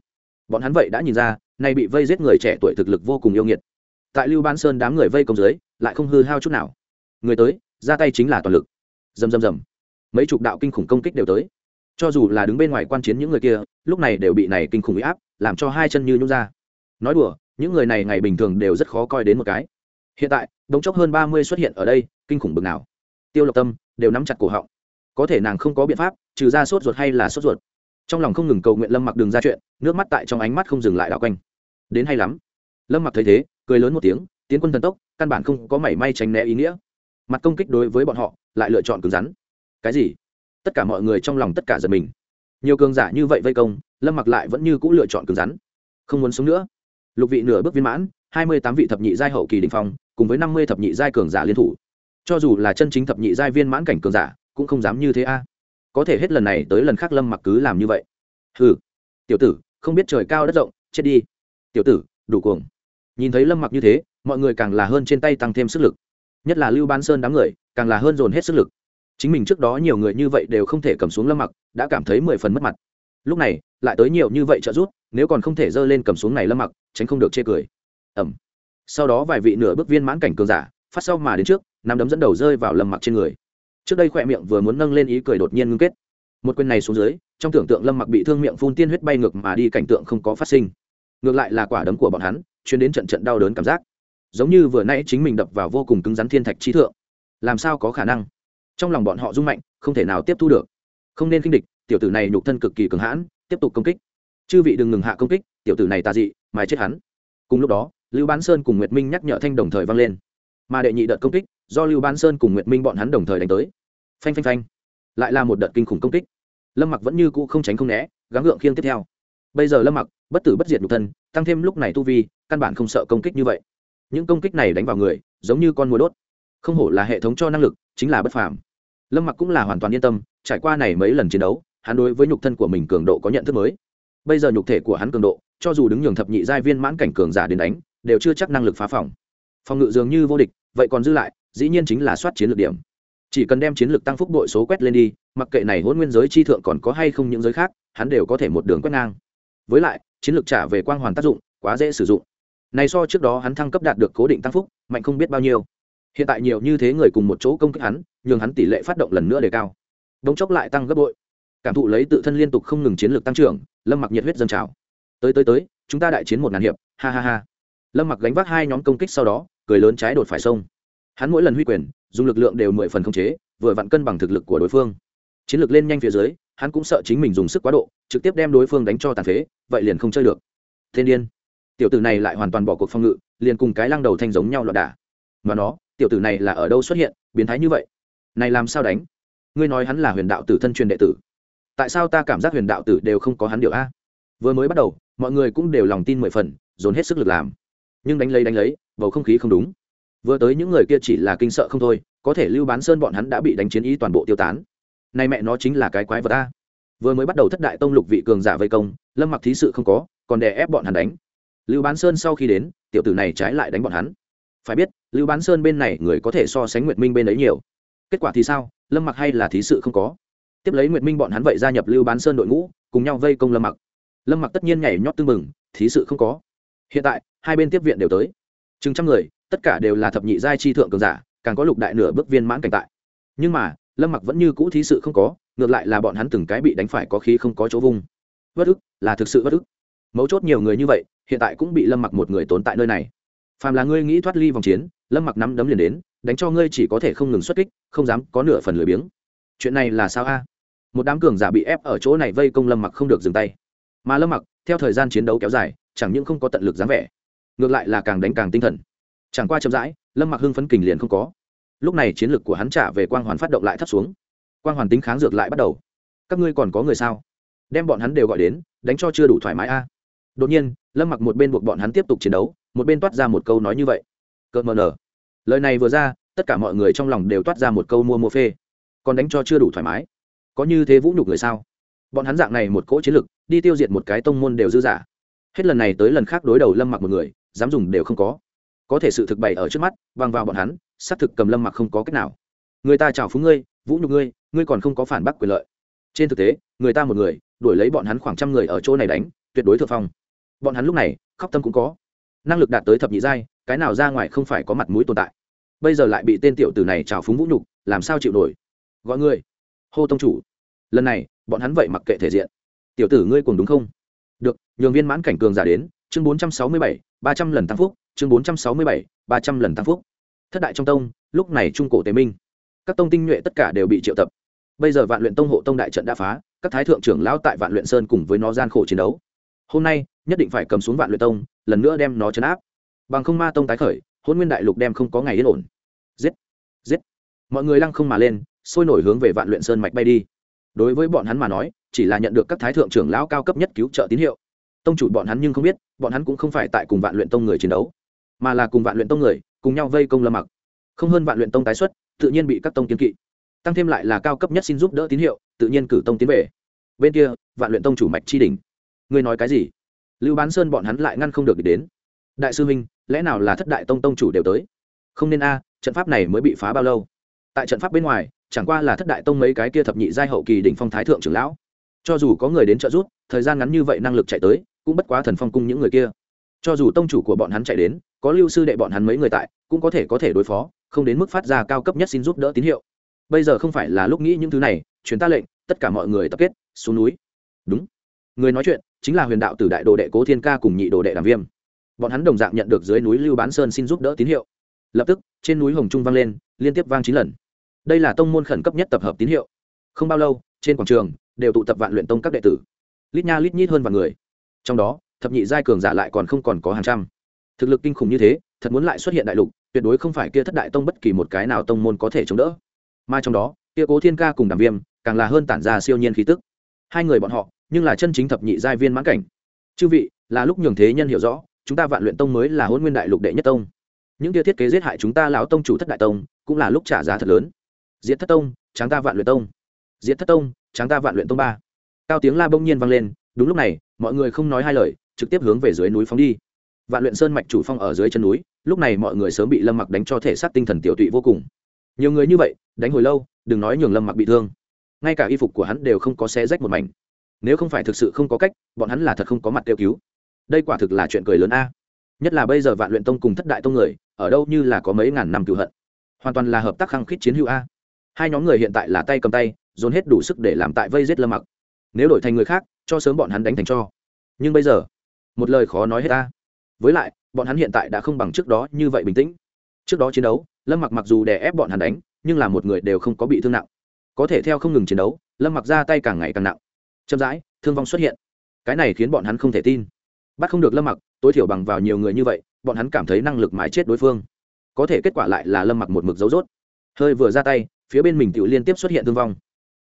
Bọn hắn vậy đã nhìn ra, nay bị vây giết người trẻ tuổi thực lực vô cùng yêu nghiệt. Tại lưu ban sơn đám người vây công dưới, lại không hư hao chút nào. Người tới, ra tay chính là toàn lực. Dầm dầm dầm mấy chục đạo kinh khủng công kích đều tới. Cho dù là đứng bên ngoài quan chiến những người kia, lúc này đều bị này kinh khủng bị áp, làm cho hai chân như nhún ra. Nói đùa, những người này ngày bình thường đều rất khó coi đến một cái. Hiện tại đống chốc hơn ba mươi xuất hiện ở đây, kinh khủng bực nào. Tiêu lộc tâm đều nắm chặt cổ họng có thể nàng không có biện pháp, trừ ra sốt ruột hay là sốt ruột. Trong lòng không ngừng cầu nguyện lâm mặc đường ra chuyện, nước mắt tại trong ánh mắt không dừng lại đảo quanh. Đến hay lắm. Lâm mặc thấy thế, cười lớn một tiếng, tiến quân thần tốc, căn bản không có mảy may tránh né ý nghĩa. Mặt công kích đối với bọn họ, lại lựa chọn cứng rắn. Cái gì? Tất cả mọi người trong lòng tất cả giật mình. Nhiều cường giả như vậy vây công, lâm mặc lại vẫn như c ũ lựa chọn cứng rắn. Không muốn sống nữa. Lục vị nửa bước viên mãn, hai mươi tám vị thập nhị giai hậu kỳ đình phong, cùng với năm mươi thập nhị giai cường giả liên thủ. Cho dù là chân chính thập nhị giai viên mãn cảnh cường giả cũng không dám như thế a. Có thể hết lần này tới lần khác lâm mặc cứ làm như vậy. Ừ tiểu tử, không biết trời cao đất rộng, chết đi. Tiểu tử, đủ cuồng. Nhìn thấy lâm mặc như thế, mọi người càng là hơn trên tay tăng thêm sức lực. Nhất là lưu ban sơn đám người, càng là hơn dồn hết sức lực. Chính mình trước đó nhiều người như vậy đều không thể cầm xuống lâm mặc, đã cảm thấy mười phần mất mặt. Lúc này, lại tới nhiều như vậy trợ giúp, nếu còn không thể dơ lên cầm xuống này lâm mặc, tránh không được chê cười. Ẩm sau đó vài vị nửa bước viên mãn cảnh cường giả, phát sau mà đến trước, nắm đấm dẫn đầu rơi vào lâm mặc trên người trước đây khỏe miệng vừa muốn nâng lên ý cười đột nhiên ngưng kết. Một quyền này xuống dưới, trong tưởng tượng lâm mặc bị thương miệng phun tiên huyết bay ngược mà đi cảnh tượng không có phát sinh. Ngược lại là quả đấm của bọn hắn chuyến đến trận trận đau đớn cảm giác. Giống như vừa nãy chính mình đập vào vô cùng cứng rắn thiên thạch trí thượng. Làm sao có khả năng? Trong lòng bọn họ rung mạnh, không thể nào tiếp thu được. Không nên kinh địch, tiểu tử này nhục thân cực kỳ cường hãn, tiếp tục công kích. Chư vị đừng ngừng hạ công kích, tiểu tử này tà dị, mài chết hắn. Cùng lúc đó, lưu bán sơn cùng nguyệt minh nhắc nhở thanh đồng thời vang lên. Mà đệ nhị đợt công kích, do lưu bán sơn cùng nguyệt minh bọn hắn đồng thời đánh tới phanh phanh phanh. Lại là một đợt kinh khủng công kích. Lâm mặc vẫn như cũ không tránh không né, gắng gượng khiêng tiếp theo. Bây giờ lâm mặc bất tử bất diệt nhục thân, tăng thêm lúc này tu vi, căn bản không sợ công kích như vậy. Những công kích này đánh vào người, giống như con mùa đốt. Không hổ là hệ thống cho năng lực, chính là bất phàm. Lâm mặc cũng là hoàn toàn yên tâm, trải qua này mấy lần chiến đấu, hắn đối với nhục thân của mình cường độ có nhận thức mới. Bây giờ nhục thể của hắn cường độ, cho dù đứng nhường thập nhị giai viên mãn cảnh cường giả đến đánh, đều chưa chắc năng lực phá phòng. Phòng ngự dường như vô địch, vậy còn dư lại, dĩ nhiên chính là soát chiến lược điểm chỉ cần đem chiến lược tăng phúc đội số quét lên đi, mặc kệ này hôn nguyên giới chi thượng còn có hay không những giới khác, hắn đều có thể một đường quét ngang. Với lại, chiến lược trả về quang hoàn tác dụng, quá dễ sử dụng. Này so trước đó hắn thăng cấp đạt được cố định tăng phúc, mạnh không biết bao nhiêu. Hiện tại nhiều như thế người cùng một chỗ công kích hắn, nhường hắn tỷ lệ phát động lần nữa đề cao. Đống chốc lại tăng gấp bội. Cảm thụ lấy tự thân liên tục không ngừng chiến lược tăng trưởng, lâm mặc nhiệt huyết dâng trào. Tới tới tới, chúng ta đại chiến một ngàn hiệp, ha ha ha. Lâm mặc gánh vác hai nhóm công kích sau đó, cười lớn trái đột phải sông. Hắn mỗi lần huy quyền dùng lực lượng đều mười phần khống chế, vừa vặn cân bằng thực lực của đối phương. Chiến lược lên nhanh phía dưới, hắn cũng sợ chính mình dùng sức quá độ, trực tiếp đem đối phương đánh cho tàn phế, vậy liền không chơi được. Thiên điên, tiểu tử này lại hoàn toàn bỏ cuộc phong ngự, liền cùng cái lăng đầu thanh giống nhau loạn đả. Mà nó, tiểu tử này là ở đâu xuất hiện, biến thái như vậy? Này làm sao đánh? Ngươi nói hắn là huyền đạo tử thân truyền đệ tử. Tại sao ta cảm giác huyền đạo tử đều không có hắn điều a? Vừa mới bắt đầu, mọi người cũng đều lòng tin mười phần, dồn hết sức lực làm. Nhưng đánh lấy đánh lấy, bầu không khí không đúng vừa tới những người kia chỉ là kinh sợ không thôi, có thể lưu bán sơn bọn hắn đã bị đánh chiến ý toàn bộ tiêu tán. Nay mẹ nó chính là cái quái vật ta vừa mới bắt đầu thất đại tông lục vị cường giả vây công, lâm mặc thí sự không có, còn đè ép bọn hắn đánh. Lưu bán sơn sau khi đến, tiểu tử này trái lại đánh bọn hắn. Phải biết, lưu bán sơn bên này người có thể so sánh nguyệt minh bên ấy nhiều. Kết quả thì sao? Lâm mặc hay là thí sự không có? Tiếp lấy nguyệt minh bọn hắn vậy gia nhập lưu bán sơn đội ngũ, cùng nhau vây công lâm mặc. Lâm mặc tất nhiên nhảy nhót tưng mừng thí sự không có. Hiện tại, hai bên tiếp viện đều tới. Chừng trăm người tất cả đều là thập nhị giai chi thượng cường giả, càng có lục đại nửa bước viên mãn cảnh tại. Nhưng mà, lâm mặc vẫn như cũ thí sự không có, ngược lại là bọn hắn từng cái bị đánh phải có khí không có chỗ vung. Vất ức, là thực sự vất ức. Mấu chốt nhiều người như vậy, hiện tại cũng bị lâm mặc một người tốn tại nơi này. Phàm là ngươi nghĩ thoát ly vòng chiến, lâm mặc nắm đấm liền đến, đánh cho ngươi chỉ có thể không ngừng xuất kích, không dám có nửa phần lười biếng. Chuyện này là sao a? Một đám cường giả bị ép ở chỗ này vây công lâm mặc không được dừng tay. Mà lâm mặc, theo thời gian chiến đấu kéo dài, chẳng những không có tận lực dáng vẻ, ngược lại là càng đánh càng tinh thần chẳng qua chậm rãi, lâm mặc hưng phấn kình liền không có. Lúc này chiến lược của hắn trả về quang hoàn phát động lại thấp xuống. Quang hoàn tính kháng dược lại bắt đầu. Các ngươi còn có người sao? Đem bọn hắn đều gọi đến, đánh cho chưa đủ thoải mái a. Đột nhiên, lâm mặc một bên buộc bọn hắn tiếp tục chiến đấu, một bên toát ra một câu nói như vậy. Cợt mờ nở lời này vừa ra, tất cả mọi người trong lòng đều toát ra một câu mua mua phê. Còn đánh cho chưa đủ thoải mái. Có như thế vũ nhục người sao? Bọn hắn dạng này một cỗ chiến lực, đi tiêu diệt một cái tông môn đều dư giả hết lần này tới lần khác đối đầu lâm mặc một người, dám dùng đều không có có thể sự thực bày ở trước mắt, bằng vào bọn hắn, xác thực cầm lâm mặc không có cách nào. Người ta chào phúng ngươi, vũ nhục ngươi ngươi còn không có phản bác quyền lợi. Trên thực tế, người ta một người, đuổi lấy bọn hắn khoảng trăm người ở chỗ này đánh, tuyệt đối thượng phong. Bọn hắn lúc này, khóc tâm cũng có. Năng lực đạt tới thập nhị giai, cái nào ra ngoài không phải có mặt mũi tồn tại. Bây giờ lại bị tên tiểu tử này trào phúng vũ nhục, làm sao chịu nổi? Gọi ngươi, hô tông chủ. Lần này, bọn hắn vậy mặc kệ thể diện. Tiểu tử ngươi cùng đúng không? Được, nhường viên mãn cảnh cường giả đến, chương bốn trăm sáu mươi bảy, ba trăm lần tăng phúc chương bốn trăm sáu mươi bảy, ba trăm lần tăng phúc. Thất đại trong tông, lúc này trung cổ tế minh. Các tông tinh nhuệ tất cả đều bị triệu tập. Bây giờ vạn luyện tông hộ tông đại trận đã phá, các thái thượng trưởng lão tại vạn luyện sơn cùng với nó gian khổ chiến đấu. Hôm nay, nhất định phải cầm xuống vạn luyện tông, lần nữa đem nó chấn áp. Bằng không ma tông tái khởi, hôn nguyên đại lục đem không có ngày yên ổn. Giết giết. Mọi người lăng không mà lên, sôi nổi hướng về vạn luyện sơn mạch bay đi. Đối với bọn hắn mà nói, chỉ là nhận được các thái thượng trưởng lão cao cấp nhất cứu trợ tín hiệu. Tông chủ bọn hắn nhưng không biết, bọn hắn cũng không phải tại cùng vạn luyện tông người chiến đấu mà là cùng vạn luyện tông người, cùng nhau vây công lâm mặc. Không hơn vạn luyện tông tái xuất, tự nhiên bị các tông kiến kỵ. Tăng thêm lại là cao cấp nhất xin giúp đỡ tín hiệu, tự nhiên cử tông tiến về. Bên kia, vạn luyện tông chủ mạch chi đỉnh ngươi nói cái gì? Lưu bán sơn bọn hắn lại ngăn không được đến. Đại sư huynh lẽ nào là thất đại tông tông chủ đều tới? Không nên a, trận pháp này mới bị phá bao lâu? Tại trận pháp bên ngoài, chẳng qua là thất đại tông mấy cái kia thập nhị giai hậu kỳ đỉnh phong thái thượng trưởng lão. Cho dù có người đến trợ giúp, thời gian ngắn như vậy năng lực chạy tới, cũng bất quá thần phong cung những người kia cho dù tông chủ của bọn hắn chạy đến, có lưu sư đệ bọn hắn mấy người tại, cũng có thể có thể đối phó, không đến mức phát ra cao cấp nhất xin giúp đỡ tín hiệu. Bây giờ không phải là lúc nghĩ những thứ này chuyến ta lệnh, tất cả mọi người tập kết, xuống núi. Đúng. Người nói chuyện, chính là huyền đạo tử đại đồ đệ cố thiên ca cùng nhị đồ đệ đàm viêm. Bọn hắn đồng dạng nhận được dưới núi lưu bán sơn xin giúp đỡ tín hiệu. Lập tức, trên núi hồng trung vang lên, liên tiếp vang chín lần. Đây là tông môn khẩn cấp nhất tập hợp tín hiệu. Không bao lâu, trên quảng trường, đều tụ tập vạn luyện tông các đệ tử. Lít nha lít nhít hơn vạn người. Trong đó thập nhị giai cường giả lại còn không còn có hàng trăm. Thực lực kinh khủng như thế, thật muốn lại xuất hiện đại lục, tuyệt đối không phải kia thất đại tông bất kỳ một cái nào tông môn có thể chống đỡ. Mà trong đó, kia cố thiên ca cùng đàm viêm, càng là hơn tản ra siêu nhiên khí tức. Hai người bọn họ, nhưng là chân chính thập nhị giai viên mãn cảnh. Chư vị, là lúc nhường thế nhân hiểu rõ, chúng ta vạn luyện tông mới là hôn nguyên đại lục đệ nhất tông. Những kia thiết kế giết hại chúng ta lão tông chủ thất đại tông, cũng là lúc trả giá thật lớn. Diệt thất tông tráng ta vạn luyện tông. Diệt thất tông tráng ta vạn luyện tông ba. Cao tiếng la bỗng nhiên vang lên, đúng lúc này, mọi người không nói hai lời trực tiếp hướng về dưới núi phóng đi. Vạn luyện sơn mạch chủ phong ở dưới chân núi, lúc này mọi người sớm bị lâm mặc đánh cho thể xác tinh thần tiểu tụy vô cùng. Nhiều người như vậy, đánh hồi lâu, đừng nói nhường lâm mặc bị thương. Ngay cả y phục của hắn đều không có xé rách một mảnh. Nếu không phải thực sự không có cách, bọn hắn là thật không có mặt kêu cứu. Đây quả thực là chuyện cười lớn a. Nhất là bây giờ vạn luyện tông cùng thất đại tông người, ở đâu như là có mấy ngàn năm cựu hận. Hoàn toàn là hợp tác khăng khít chiến hữu a. Hai nhóm người hiện tại là tay cầm tay, dồn hết đủ sức để làm tại vây giết lâm mặc. Nếu đổi thành người khác, cho sớm bọn hắn đánh thành cho. Nhưng bây giờ một lời khó nói hết ta. Với lại, bọn hắn hiện tại đã không bằng trước đó như vậy bình tĩnh. Trước đó chiến đấu, lâm mặc mặc dù đè ép bọn hắn đánh, nhưng là một người đều không có bị thương nặng. Có thể theo không ngừng chiến đấu, lâm mặc ra tay càng ngày càng nặng. Chậm rãi, thương vong xuất hiện. Cái này khiến bọn hắn không thể tin. Bắt không được lâm mặc, tối thiểu bằng vào nhiều người như vậy, bọn hắn cảm thấy năng lực mái chết đối phương. Có thể kết quả lại là lâm mặc một mực dấu dốt hơi vừa ra tay, phía bên mình tự liên tiếp xuất hiện thương vong.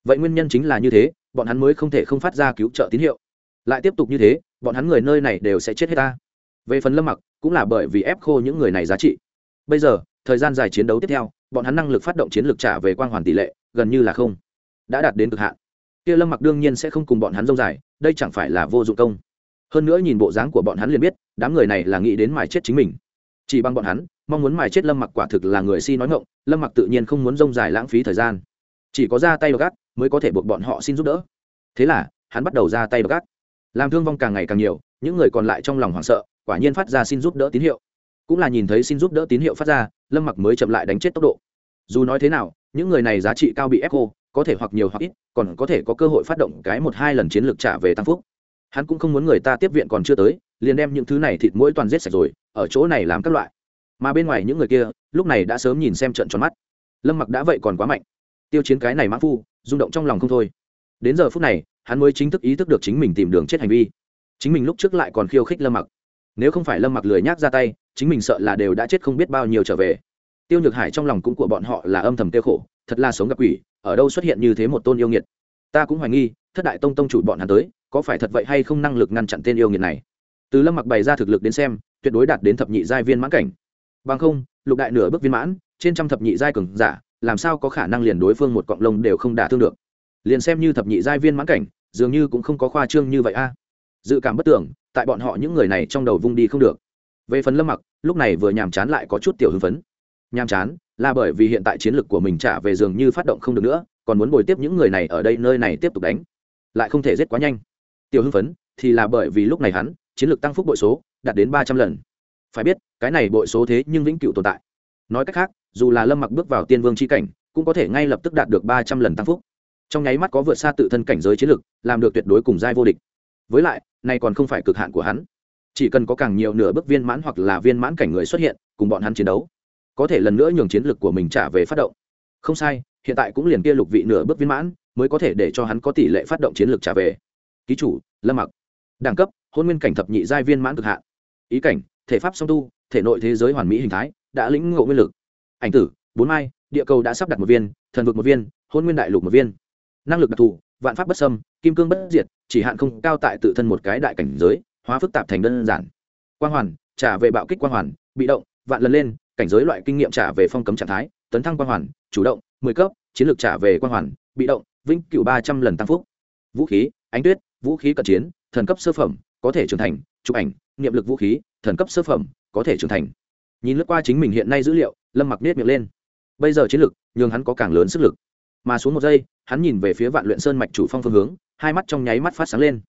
Vậy nguyên nhân chính là như thế, bọn hắn mới không thể không phát ra cứu trợ tín hiệu. Lại tiếp tục như thế bọn hắn người nơi này đều sẽ chết hết ta. Về phần lâm mặc, cũng là bởi vì ép khô những người này giá trị. Bây giờ, thời gian dài chiến đấu tiếp theo, bọn hắn năng lực phát động chiến lược trả về quang hoàn tỷ lệ, gần như là không đã đạt đến cực hạn. Kia lâm mặc đương nhiên sẽ không cùng bọn hắn dông dài, đây chẳng phải là vô dụng công. Hơn nữa nhìn bộ dáng của bọn hắn liền biết, đám người này là nghĩ đến mài chết chính mình. Chỉ bằng bọn hắn, mong muốn mài chết lâm mặc quả thực là người si nói ngộng lâm mặc tự nhiên không muốn dông dài lãng phí thời gian. Chỉ có ra tay gắt mới có thể buộc bọn họ xin giúp đỡ. Thế là, hắn bắt đầu ra tay gắt làm thương vong càng ngày càng nhiều, những người còn lại trong lòng hoảng sợ, quả nhiên phát ra xin giúp đỡ tín hiệu. Cũng là nhìn thấy xin giúp đỡ tín hiệu phát ra, lâm mặc mới chậm lại đánh chết tốc độ. Dù nói thế nào, những người này giá trị cao bị ép cô có thể hoặc nhiều hoặc ít, còn có thể có cơ hội phát động cái một hai lần chiến lược trả về tăng phúc. Hắn cũng không muốn người ta tiếp viện còn chưa tới, liền đem những thứ này thịt mũi toàn giết sạch rồi, ở chỗ này làm các loại. Mà bên ngoài những người kia, lúc này đã sớm nhìn xem trận tròn mắt. Lâm mặc đã vậy còn quá mạnh. Tiêu chiến cái này mã phu, rung động trong lòng không thôi. Đến giờ phút này hắn mới chính thức ý thức được chính mình tìm đường chết hành vi. Chính mình lúc trước lại còn khiêu khích lâm mặc. Nếu không phải lâm mặc lười nhác ra tay, chính mình sợ là đều đã chết không biết bao nhiêu trở về. Tiêu nhược hải trong lòng cũng của bọn họ là âm thầm tiêu khổ, thật là sống gặp quỷ, ở đâu xuất hiện như thế một tôn yêu nghiệt. Ta cũng hoài nghi, thất đại tông tông chủ bọn hắn tới, có phải thật vậy hay không năng lực ngăn chặn tên yêu nghiệt này? Từ lâm mặc bày ra thực lực đến xem, tuyệt đối đạt đến thập nhị giai viên mãn cảnh. Bằng không, lục đại nửa bước viên mãn, trên trăm thập nhị giai cường giả, làm sao có khả năng liền đối phương một cọng lông đều không đả thương được? Liền xem như thập nhị giai viên mãn cảnh, dường như cũng không có khoa trương như vậy a. Dự cảm bất tưởng, tại bọn họ những người này trong đầu vung đi không được. Về phần lâm mặc, lúc này vừa nhàm chán lại có chút tiểu hưng phấn. Nhàm chán là bởi vì hiện tại chiến lược của mình trả về dường như phát động không được nữa, còn muốn bồi tiếp những người này ở đây nơi này tiếp tục đánh. Lại không thể giết quá nhanh. Tiểu hưng phấn thì là bởi vì lúc này hắn, chiến lược tăng phúc bội số đạt đến ba trăm lần. Phải biết, cái này bội số thế nhưng vĩnh cửu tồn tại. Nói cách khác, dù là lâm mặc bước vào tiên vương c h i cảnh, cũng có thể ngay lập tức đạt được ba trăm lần tăng phúc trong nháy mắt có vượt xa tự thân cảnh giới chiến lược làm được tuyệt đối cùng giai vô địch. Với lại, này còn không phải cực hạn của hắn. Chỉ cần có càng nhiều nửa bước viên mãn hoặc là viên mãn cảnh người xuất hiện, cùng bọn hắn chiến đấu, có thể lần nữa nhường chiến lược của mình trả về phát động. Không sai, hiện tại cũng liền kia lục vị nửa bước viên mãn, mới có thể để cho hắn có tỷ lệ phát động chiến lược trả về. Ký chủ, lâm mặc. Đẳng cấp, hôn nguyên cảnh thập nhị giai viên mãn cực hạn. Ý cảnh, thể pháp song tu, thể nội thế giới hoàn mỹ hình thái, đã lĩnh ngộ nguyên lực. Ảnh tử, bốn mai, địa cầu đã sắp đặt một viên, thần vực một viên, hôn nguyên đại lục một viên năng lực đặc thù, vạn pháp bất xâm, kim cương bất diệt, chỉ hạn không cao tại tự thân một cái đại cảnh giới, hóa phức tạp thành đơn giản. Quang hoàn, trả về bạo kích quang hoàn, bị động, vạn lần lên, cảnh giới loại kinh nghiệm trả về phong cấm trạng thái, tấn thăng quang hoàn, chủ động, mười cấp, chiến lược trả về quang hoàn, bị động, vĩnh cửu ba trăm lần tăng phúc. Vũ khí, ánh tuyết, vũ khí cận chiến, thần cấp sơ phẩm, có thể trưởng thành, chụp ảnh, niệm lực vũ khí, thần cấp sơ phẩm, có thể trưởng thành. Nhìn lướt qua chính mình hiện nay dữ liệu, lâm mặc nết miệng lên. Bây giờ chiến lực nhường hắn có càng lớn sức lực. Mà xuống một giây hắn nhìn về phía vạn luyện sơn mạch chủ phong phương hướng, hai mắt trong nháy mắt phát sáng lên.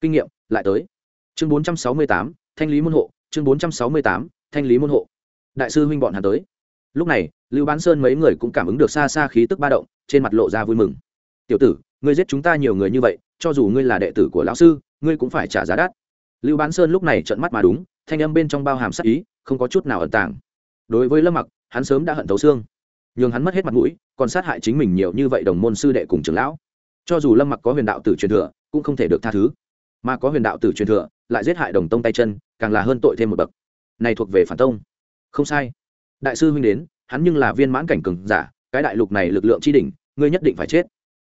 Kinh nghiệm, lại tới. Chương bốn trăm sáu mươi tám, thanh lý môn hộ, chương bốn trăm sáu mươi tám, thanh lý môn hộ. Đại sư huynh bọn hắn tới. Lúc này, lưu bán sơn mấy người cũng cảm ứng được xa xa khí tức ba động, trên mặt lộ ra vui mừng. Tiểu tử, ngươi giết chúng ta nhiều người như vậy, cho dù ngươi là đệ tử của lão sư, ngươi cũng phải trả giá đắt. Lưu bán sơn lúc này trận mắt mà đúng, thanh âm bên trong bao hàm sắc ý, không có chút nào ẩn tàng. Đối với lâm mặc, hắn sớm đã hận thấu xương nhường hắn mất hết mặt mũi, còn sát hại chính mình nhiều như vậy đồng môn sư đệ cùng trưởng lão. Cho dù lâm mặc có huyền đạo tử truyền thừa, cũng không thể được tha thứ. Mà có huyền đạo tử truyền thừa, lại giết hại đồng tông tay chân, càng là hơn tội thêm một bậc. Này thuộc về phản tông. Không sai. Đại sư huynh đến, hắn nhưng là viên mãn cảnh cường giả, cái đại lục này lực lượng chi đỉnh, ngươi nhất định phải chết.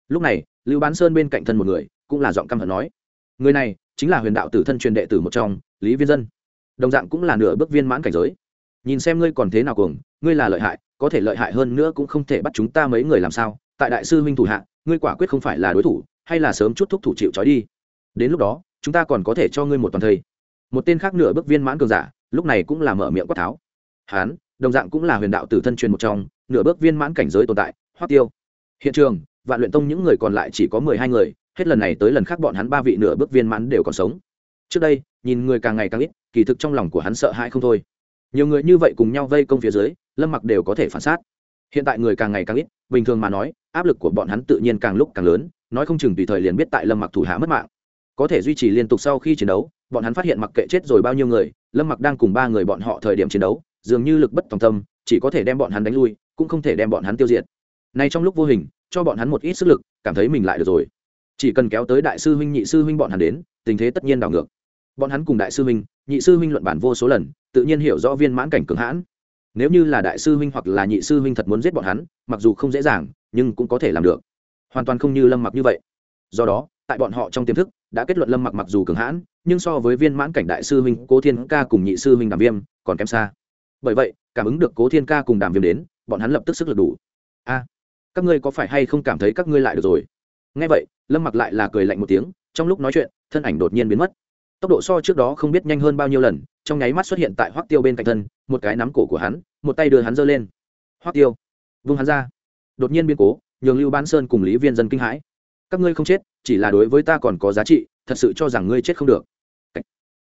Lúc này, lưu bán sơn bên cạnh thân một người, cũng là giọng căm hận nói. Người này, chính là huyền đạo tử thân truyền đệ tử một trong, lý viên dân. Đồng dạng cũng là nửa bước viên mãn cảnh giới. Nhìn xem ngươi còn thế nào cuồng, ngươi là lợi hại có thể lợi hại hơn nữa cũng không thể bắt chúng ta mấy người làm sao. Tại đại sư huynh thủ hạ, ngươi quả quyết không phải là đối thủ, hay là sớm chút thúc thủ chịu trói đi. Đến lúc đó, chúng ta còn có thể cho ngươi một toàn thây. Một tên khác nửa bước viên mãn cường giả, lúc này cũng là mở miệng quát tháo. Hán, đồng dạng cũng là huyền đạo tử thân truyền một trong, nửa bước viên mãn cảnh giới tồn tại, hoắc tiêu. Hiện trường, vạn luyện tông những người còn lại chỉ có mười hai người, hết lần này tới lần khác bọn hắn ba vị nửa bước viên mãn đều còn sống. Trước đây, nhìn người càng ngày càng ít, kỳ thực trong lòng của hắn sợ hãi không thôi. Nhiều người như vậy cùng nhau vây công phía dưới lâm mặc đều có thể phản sát hiện tại người càng ngày càng ít, bình thường mà nói, áp lực của bọn hắn tự nhiên càng lúc càng lớn, nói không chừng tùy thời liền biết tại lâm mặc thủ hạ mất mạng. Có thể duy trì liên tục sau khi chiến đấu, bọn hắn phát hiện mặc kệ chết rồi bao nhiêu người, lâm mặc đang cùng ba người bọn họ thời điểm chiến đấu, dường như lực bất tòng tâm, chỉ có thể đem bọn hắn đánh lui, cũng không thể đem bọn hắn tiêu diệt. Nay trong lúc vô hình, cho bọn hắn một ít sức lực, cảm thấy mình lại được rồi. Chỉ cần kéo tới đại sư huynh, nhị sư huynh bọn hắn đến, tình thế tất nhiên đảo ngược. Bọn hắn cùng đại sư huynh, nhị sư huynh luận bản vô số lần, tự nhiên hiểu rõ viên mãn cảnh cường hãn nếu như là đại sư huynh hoặc là nhị sư huynh thật muốn giết bọn hắn, mặc dù không dễ dàng, nhưng cũng có thể làm được. Hoàn toàn không như lâm mặc như vậy. Do đó, tại bọn họ trong tiềm thức, đã kết luận lâm mặc mặc dù cường hãn, nhưng so với viên mãn cảnh đại sư huynh, cố thiên ca cùng nhị sư huynh đàm viêm còn kém xa. Bởi vậy, cảm ứng được cố thiên ca cùng đàm viêm đến, bọn hắn lập tức sức lực đủ. A, các ngươi có phải hay không cảm thấy các ngươi lại được rồi? Nghe vậy, lâm mặc lại là cười lạnh một tiếng, trong lúc nói chuyện, thân ảnh đột nhiên biến mất tốc độ so trước đó không biết nhanh hơn bao nhiêu lần, trong nháy mắt xuất hiện tại hoắc tiêu bên cạnh thân, một cái nắm cổ của hắn, một tay đưa hắn giơ lên. Hoắc tiêu, vung hắn ra. Đột nhiên biến cố, nhường lưu ban sơn cùng lý viên dân kinh hãi. Các ngươi không chết, chỉ là đối với ta còn có giá trị, thật sự cho rằng ngươi chết không được.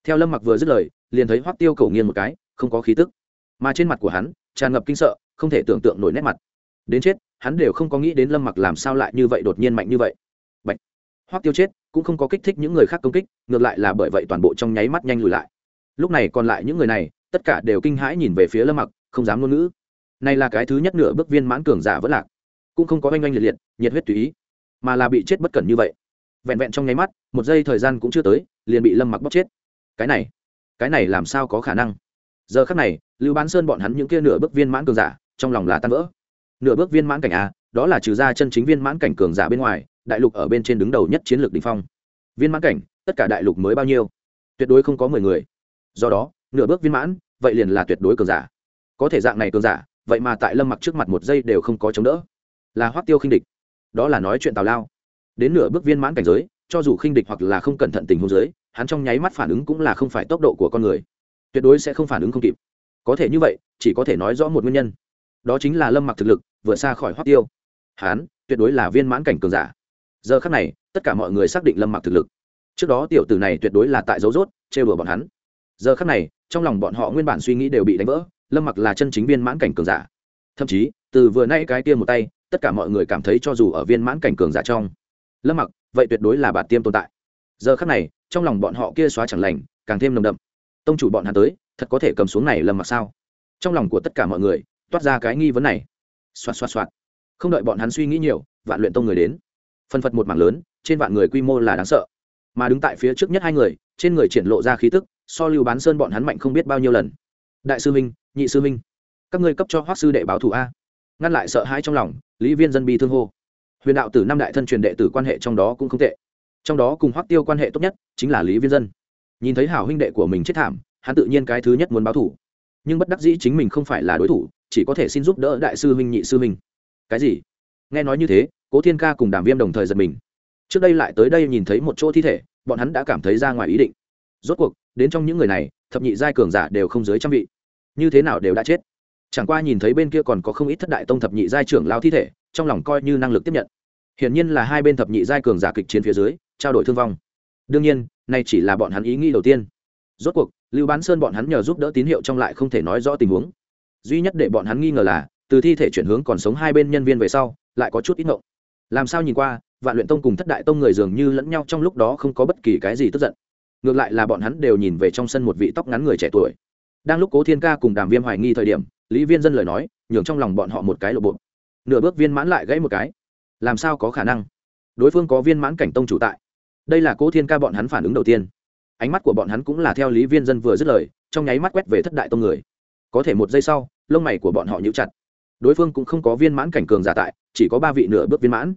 Theo lâm mặc vừa dứt lời, liền thấy hoắc tiêu cầu nghiêng một cái, không có khí tức. Mà trên mặt của hắn, tràn ngập kinh sợ, không thể tưởng tượng nổi nét mặt. Đến chết, hắn đều không có nghĩ đến lâm mặc làm sao lại như vậy đột nhiên mạnh như vậy. Bạch. hoắc tiêu chết cũng không có kích thích những người khác công kích, ngược lại là bởi vậy toàn bộ trong nháy mắt nhanh lùi lại. Lúc này còn lại những người này, tất cả đều kinh hãi nhìn về phía lâm mặc, không dám ngôn ngữ. Này là cái thứ nhất nửa bước viên mãn cường giả vẫn lạc, cũng không có oanh oanh liệt liệt, nhiệt huyết tùy ý, mà là bị chết bất cẩn như vậy. Vẹn vẹn trong nháy mắt, một giây thời gian cũng chưa tới, liền bị lâm mặc bóc chết. Cái này cái này làm sao có khả năng? Giờ khắc này, lưu bán sơn bọn hắn những kia nửa bước viên mãn cường giả, trong lòng là tan vỡ. Nửa bước viên mãn cảnh a, đó là trừ ra chân chính viên mãn cảnh cường giả bên ngoài đại lục ở bên trên đứng đầu nhất chiến lược đ ỉ n h phong. Viên mãn cảnh, tất cả đại lục mới bao nhiêu? Tuyệt đối không có mười người. Do đó, nửa bước viên mãn, vậy liền là tuyệt đối cường giả. Có thể dạng này cường giả, vậy mà tại lâm mặc trước mặt một giây đều không có chống đỡ. Là hoác tiêu khinh địch. Đó là nói chuyện tào lao. Đến nửa bước viên mãn cảnh giới, cho dù khinh địch hoặc là không cẩn thận tình huống giới, hắn trong nháy mắt phản ứng cũng là không phải tốc độ của con người. Tuyệt đối sẽ không phản ứng không kịp. Có thể như vậy, chỉ có thể nói rõ một nguyên nhân. Đó chính là lâm mặc thực lực, vượt xa khỏi hoác tiêu. Hắn, tuyệt đối là viên mãn cảnh cường giả giờ khắc này, tất cả mọi người xác định lâm mặc thực lực. Trước đó tiểu tử này tuyệt đối là tại dấu rốt chê đùa bọn hắn. Giờ khắc này, trong lòng bọn họ nguyên bản suy nghĩ đều bị đánh vỡ, lâm mặc là chân chính viên mãn cảnh cường giả. Thậm chí, từ vừa nay cái tiêm một tay, tất cả mọi người cảm thấy cho dù ở viên mãn cảnh cường giả trong, lâm mặc vậy tuyệt đối là bà tiêm tồn tại. Giờ khắc này, trong lòng bọn họ kia xóa chẳng lành, càng thêm nồng đậm. Tông chủ bọn hắn tới, thật có thể cầm xuống này lâm mặc sao? Trong lòng của tất cả mọi người, toát ra cái nghi vấn này. Xoạt xoạt xoạt. Không đợi bọn hắn suy nghĩ nhiều, vạn luyện tông người đến phân phật một mảng lớn, trên vạn người quy mô là đáng sợ. Mà đứng tại phía trước nhất hai người, trên người triển lộ ra khí tức, so lưu bán sơn bọn hắn mạnh không biết bao nhiêu lần. Đại sư minh, nhị sư minh, các ngươi cấp cho hoác sư đệ báo thù a. Ngăn lại sợ hãi trong lòng, lý viên dân bi thương hô. Huyền đạo tử năm đại thân truyền đệ tử quan hệ trong đó cũng không tệ. Trong đó cùng hoác tiêu quan hệ tốt nhất chính là lý viên dân. Nhìn thấy hảo huynh đệ của mình chết thảm, hắn tự nhiên cái thứ nhất muốn báo thủ nhưng bất đắc dĩ chính mình không phải là đối thủ, chỉ có thể xin giúp đỡ đại sư huynh nhị sư huynh cái gì? Nghe nói như thế cố thiên ca cùng đàm viêm đồng thời giật mình. Trước đây lại tới đây nhìn thấy một chỗ thi thể, bọn hắn đã cảm thấy ra ngoài ý định. Rốt cuộc, đến trong những người này, thập nhị giai cường giả đều không dưới trăm vị. Như thế nào đều đã chết. Chẳng qua nhìn thấy bên kia còn có không ít thất đại tông thập nhị giai trưởng lao thi thể, trong lòng coi như năng lực tiếp nhận. Hiển nhiên là hai bên thập nhị giai cường giả kịch chiến phía dưới, trao đổi thương vong. Đương nhiên, nay chỉ là bọn hắn ý nghĩ đầu tiên. Rốt cuộc, lưu bán sơn bọn hắn nhờ giúp đỡ tín hiệu trong lại không thể nói rõ tình huống. Duy nhất để bọn hắn nghi ngờ là, từ thi thể chuyển hướng còn sống hai bên nhân viên về sau, lại có chút ít ngộng làm sao nhìn qua, vạn luyện tông cùng thất đại tông người dường như lẫn nhau trong lúc đó không có bất kỳ cái gì tức giận. Ngược lại là bọn hắn đều nhìn về trong sân một vị tóc ngắn người trẻ tuổi. Đang lúc cố thiên ca cùng đàm viêm hoài nghi thời điểm, lý viên dân lời nói, nhường trong lòng bọn họ một cái lộ bộ. Nửa bước viên mãn lại gãy một cái. Làm sao có khả năng? Đối phương có viên mãn cảnh tông chủ tại. Đây là cố thiên ca bọn hắn phản ứng đầu tiên. Ánh mắt của bọn hắn cũng là theo lý viên dân vừa dứt lời, trong nháy mắt quét về thất đại tông người. Có thể một giây sau, lông mày của bọn họ nhíu chặt đối phương cũng không có viên mãn cảnh cường giả tại, chỉ có ba vị nửa bước viên mãn.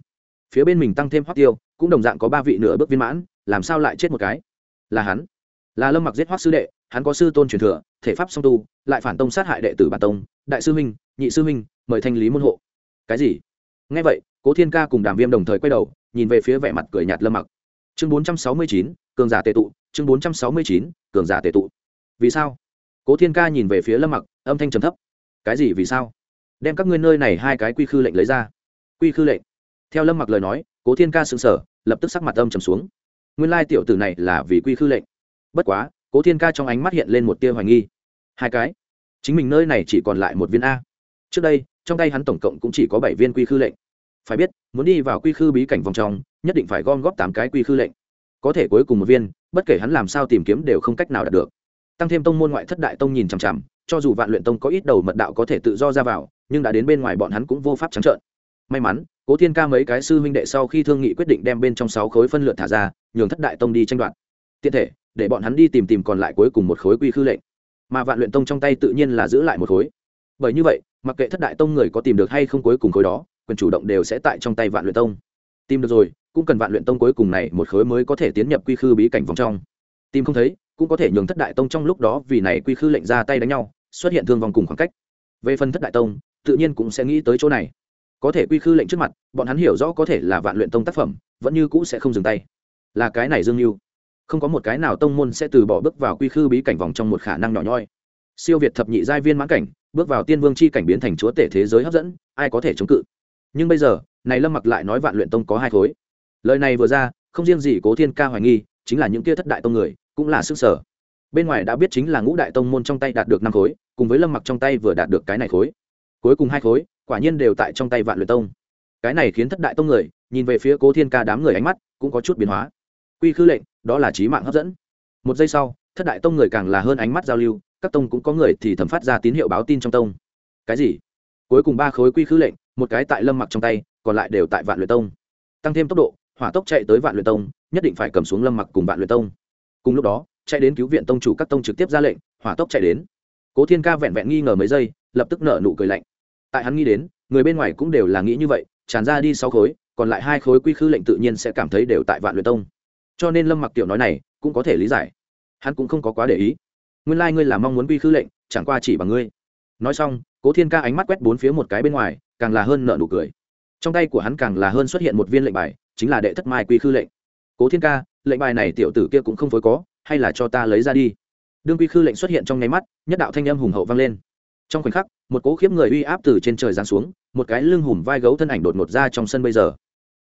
Phía bên mình tăng thêm hoắc tiêu, cũng đồng dạng có ba vị nửa bước viên mãn, làm sao lại chết một cái? Là hắn. Là lâm mặc giết hoắc sư đệ, hắn có sư tôn truyền thừa, thể pháp song tu, lại phản tông sát hại đệ tử bản tông, đại sư huynh, nhị sư huynh, mời thanh lý môn hộ. Cái gì? Nghe vậy, cố thiên ca cùng đàm viêm đồng thời quay đầu, nhìn về phía vẻ mặt cười nhạt lâm mặc. Chương bốn trăm sáu mươi chín, cường giả tệ tụ, chương bốn trăm sáu mươi chín, cường giả tệ tụ. Vì sao? Cố thiên ca nhìn về phía lâm mặc, âm thanh trầm thấp. Cái gì vì sao? Đem các ngươi nơi này hai cái quy khư lệnh lấy ra. Quy khư lệnh. Theo lâm mặc lời nói, cố thiên ca sững sờ, lập tức sắc mặt âm trầm xuống. Nguyên lai tiểu tử này là vì quy khư lệnh. Bất quá, cố thiên ca trong ánh mắt hiện lên một tia hoài nghi. Hai cái? Chính mình nơi này chỉ còn lại một viên a. Trước đây, trong tay hắn tổng cộng cũng chỉ có bảy viên quy khư lệnh. Phải biết, muốn đi vào quy khư bí cảnh vòng trong, nhất định phải gom góp tám cái quy khư lệnh. Có thể cuối cùng một viên, bất kể hắn làm sao tìm kiếm đều không cách nào đạt được. Tăng thêm tông môn ngoại thất đại tông nhìn chằm chằm, cho dù vạn luyện tông có ít đầu mật đạo có thể tự do ra vào nhưng đã đến bên ngoài bọn hắn cũng vô pháp trắng trợn. May mắn, cố thiên ca mấy cái sư huynh đệ sau khi thương nghị quyết định đem bên trong sáu khối phân lượt thả ra, nhường thất đại tông đi tranh đoạt. Tiện thể, để bọn hắn đi tìm tìm còn lại cuối cùng một khối quy khư lệnh. Mà vạn luyện tông trong tay tự nhiên là giữ lại một khối. Bởi như vậy, mặc kệ thất đại tông người có tìm được hay không cuối cùng khối đó, quyền chủ động đều sẽ tại trong tay vạn luyện tông. Tìm được rồi, cũng cần vạn luyện tông cuối cùng này một khối mới có thể tiến nhập quy khư bí cảnh vòng trong. Tìm không thấy, cũng có thể nhường thất đại tông trong lúc đó vì này quy khư lệnh ra tay đánh nhau, xuất hiện thương vong cùng khoảng cách. Về phần thất đại tông tự nhiên cũng sẽ nghĩ tới chỗ này. Có thể quy khư lệnh trước mặt, bọn hắn hiểu rõ có thể là vạn luyện tông tác phẩm, vẫn như cũ sẽ không dừng tay. Là cái này dương mưu không có một cái nào tông môn sẽ từ bỏ bước vào quy khư bí cảnh vòng trong một khả năng nhỏ nhoi. Siêu việt thập nhị giai viên mãn cảnh, bước vào tiên vương c h i cảnh biến thành chúa tể thế giới hấp dẫn, ai có thể chống cự? Nhưng bây giờ, này lâm mặc lại nói vạn luyện tông có hai khối. Lời này vừa ra, không riêng gì cố thiên ca hoài nghi, chính là những kia thất đại tông người, cũng là sức sở. Bên ngoài đã biết chính là ngũ đại tông môn trong tay đạt được năm khối, cùng với lâm mặc trong tay vừa đạt được cái này khối cuối cùng hai khối, quả nhiên đều tại trong tay vạn luyện tông. Cái này khiến thất đại tông người, nhìn về phía cố thiên ca đám người ánh mắt, cũng có chút biến hóa. Quy khư lệnh, đó là trí mạng hấp dẫn. Một giây sau, thất đại tông người càng là hơn ánh mắt giao lưu, các tông cũng có người thì thầm phát ra tín hiệu báo tin trong tông. Cái gì? Cuối cùng ba khối quy khư lệnh, một cái tại lâm mặc trong tay, còn lại đều tại vạn luyện tông. Tăng thêm tốc độ, hỏa tốc chạy tới vạn luyện tông, nhất định phải cầm xuống lâm mặc cùng vạn luyện tông. Cùng lúc đó, chạy đến cứu viện tông chủ các tông trực tiếp ra lệnh, hỏa tốc chạy đến. Cố thiên ca vẹn vẹn nghi ngờ mấy giây, lập tức nở nụ cười lạnh tại hắn nghĩ đến, người bên ngoài cũng đều là nghĩ như vậy, tràn ra đi sáu khối, còn lại hai khối quy khư lệnh tự nhiên sẽ cảm thấy đều tại vạn luyện tông. Cho nên lâm mặc tiểu nói này, cũng có thể lý giải. Hắn cũng không có quá để ý. Nguyên lai、like、ngươi là mong muốn quy khư lệnh, chẳng qua chỉ bằng ngươi. Nói xong, cố thiên ca ánh mắt quét bốn phía một cái bên ngoài, càng là hơn nợ nụ cười. Trong tay của hắn càng là hơn xuất hiện một viên lệnh bài, chính là đệ thất mai quy khư lệnh. Cố thiên ca, lệnh bài này tiểu tử kia cũng không phối có, hay là cho ta lấy ra đi. Đương quy khư lệnh xuất hiện trong nháy mắt, nhất đạo thanh âm hùng hậu vang lên trong khoảnh khắc, một cố khiếp người uy áp từ trên trời giáng xuống, một cái lưng hùm vai gấu thân ảnh đột ngột ra trong sân bây giờ.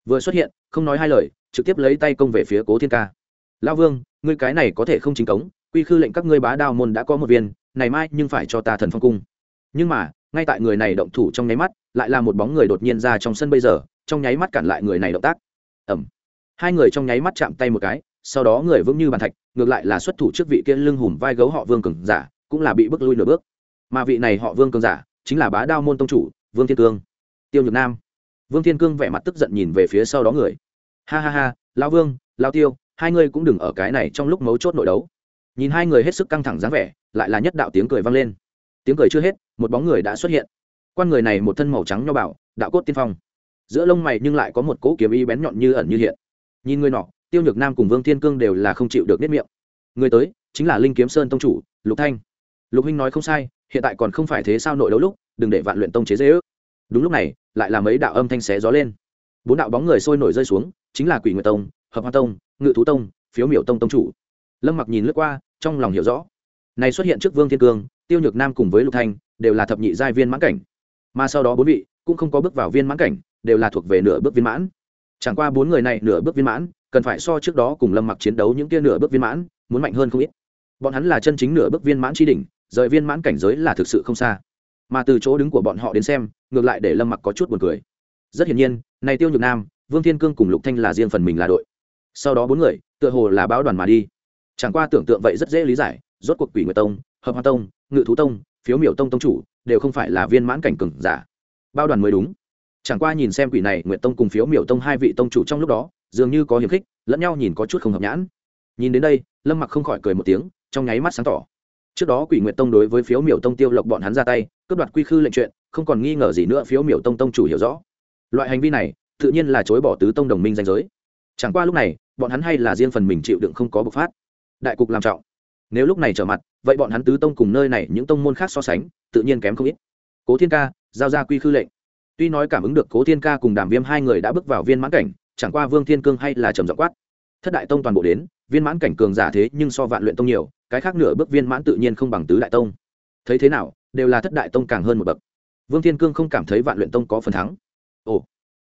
Vừa xuất hiện, không nói hai lời, trực tiếp lấy tay công về phía cố thiên ca. Lao vương, ngươi cái này có thể không chính cống, quy khư lệnh các ngươi bá đao môn đã có một viên, này mai nhưng phải cho ta thần phong cung. Nhưng mà, ngay tại người này động thủ trong nháy mắt, lại là một bóng người đột nhiên ra trong sân bây giờ, trong nháy mắt cản lại người này động tác. Ẩm hai người trong nháy mắt chạm tay một cái, sau đó người vững như bàn thạch, ngược lại là xuất thủ trước vị kia lưng hùm vai gấu họ vương cường giả, cũng là bị bước lui nửa bước mà vị này họ vương cường giả chính là bá đao môn tông chủ, vương thiên cương. Tiêu nhược nam. Vương thiên cương vẻ mặt tức giận nhìn về phía sau đó người. Ha ha ha lao vương lao tiêu, hai ngươi cũng đừng ở cái này trong lúc mấu chốt nội đấu. Nhìn hai người hết sức căng thẳng dáng vẻ, lại là nhất đạo tiếng cười vang lên. Tiếng cười chưa hết, một bóng người đã xuất hiện. Quan người này một thân màu trắng nho bảo đạo cốt tiên phong. Giữa lông mày nhưng lại có một cỗ kiếm y bén nhọn như ẩn như hiện. Nhìn người nọ, tiêu nhược nam cùng vương thiên cương đều là không chịu được nếp miệng. Người tới, chính là linh kiếm sơn tông chủ, lục thanh. Lục huynh nói không sai hiện tại còn không phải thế sao nội đấu lúc, đừng để vạn luyện tông chế dễ ước. Đúng lúc này, lại là mấy đạo âm thanh xé gió lên. Bốn đạo bóng người sôi nổi rơi xuống, chính là quỷ nguyệt tông, hợp hoa tông, ngự thú tông, phiếu miểu tông tông chủ. Lâm mặc nhìn lướt qua, trong lòng hiểu rõ. Này xuất hiện trước vương thiên cương, tiêu nhược nam cùng với lục thanh, đều là thập nhị giai viên mãn cảnh. Mà sau đó bốn vị, cũng không có bước vào viên mãn cảnh, đều là thuộc về nửa bước viên mãn. Chẳng qua bốn người này nửa bước viên mãn, cần phải so trước đó cùng lâm mặc chiến đấu những kia nửa bước viên mãn, muốn mạnh hơn không ít. Bọn hắn là chân chính nửa bước viên mãn tri đỉnh rời viên mãn cảnh giới là thực sự không xa. Mà từ chỗ đứng của bọn họ đến xem, ngược lại để lâm mặc có chút buồn cười. Rất hiển nhiên, này tiêu nhược nam, vương thiên cương cùng lục thanh là riêng phần mình là đội. Sau đó bốn người, tựa hồ là báo đoàn mà đi. Chẳng qua tưởng tượng vậy rất dễ lý giải, rốt cuộc quỷ nguyệt tông, hợp hoa tông, ngự thú tông, phiếu miểu tông tông chủ đều không phải là viên mãn cảnh cừng giả. Bao đoàn mới đúng. Chẳng qua nhìn xem quỷ này, nguyệt tông cùng phiếu miểu tông hai vị tông chủ trong lúc đó, dường như có hiềm khích, lẫn nhau nhìn có chút không hợp nhãn. Nhìn đến đây, lâm mặc không khỏi cười một tiếng, trong nháy mắt sáng tỏ trước đó quỷ nguyệt tông đối với phiếu miểu tông tiêu lộc bọn hắn ra tay, cướp đoạt quy khư lệnh chuyện, không còn nghi ngờ gì nữa phiếu miểu tông tông chủ hiểu rõ. Loại hành vi này, tự nhiên là chối bỏ tứ tông đồng minh danh giới. Chẳng qua lúc này, bọn hắn hay là riêng phần mình chịu đựng không có bộc phát. Đại cục làm trọng. Nếu lúc này trở mặt, vậy bọn hắn tứ tông cùng nơi này những tông môn khác so sánh, tự nhiên kém không ít. Cố thiên ca, giao ra quy khư lệnh. Tuy nói cảm ứng được cố thiên ca cùng đàm viêm hai người đã bước vào viên mãn cảnh, chẳng qua vương thiên cương hay là trầm dọ quát. Thất đại tông toàn bộ đến, viên mãn cảnh cường giả thế nhưng so vạn luyện tông nhiều cái khác nửa bước viên mãn tự nhiên không bằng tứ đại tông. Thấy thế nào, đều là thất đại tông càng hơn một bậc. Vương thiên cương không cảm thấy vạn luyện tông có phần thắng. Ồ,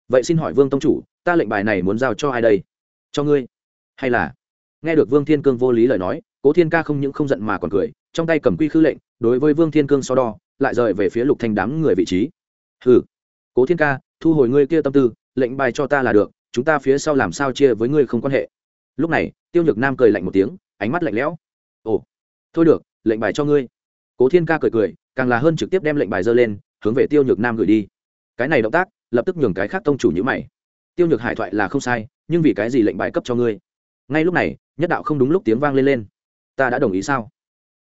vậy xin hỏi vương tông chủ, ta lệnh bài này muốn giao cho ai đây? Cho ngươi. Hay là? Nghe được vương thiên cương vô lý lời nói, cố thiên ca không những không giận mà còn cười, trong tay cầm quy khư lệnh, đối với vương thiên cương so đo, lại rời về phía lục thanh đám người vị trí. Hừ. Cố thiên ca, thu hồi ngươi kia tâm tư, lệnh bài cho ta là được, chúng ta phía sau làm sao chia với ngươi không quan hệ. Lúc này, tiêu nhược nam cười lạnh một tiếng, ánh mắt lạnh lẽo ồ, thôi được, lệnh bài cho ngươi. Cố thiên ca cười cười, càng là hơn trực tiếp đem lệnh bài dơ lên, hướng về tiêu nhược nam gửi đi. Cái này động tác, lập tức nhường cái khác tông chủ nhữ mày. Tiêu nhược hải thoại là không sai, nhưng vì cái gì lệnh bài cấp cho ngươi? Ngay lúc này, nhất đạo không đúng lúc tiếng vang lên lên. Ta đã đồng ý sao?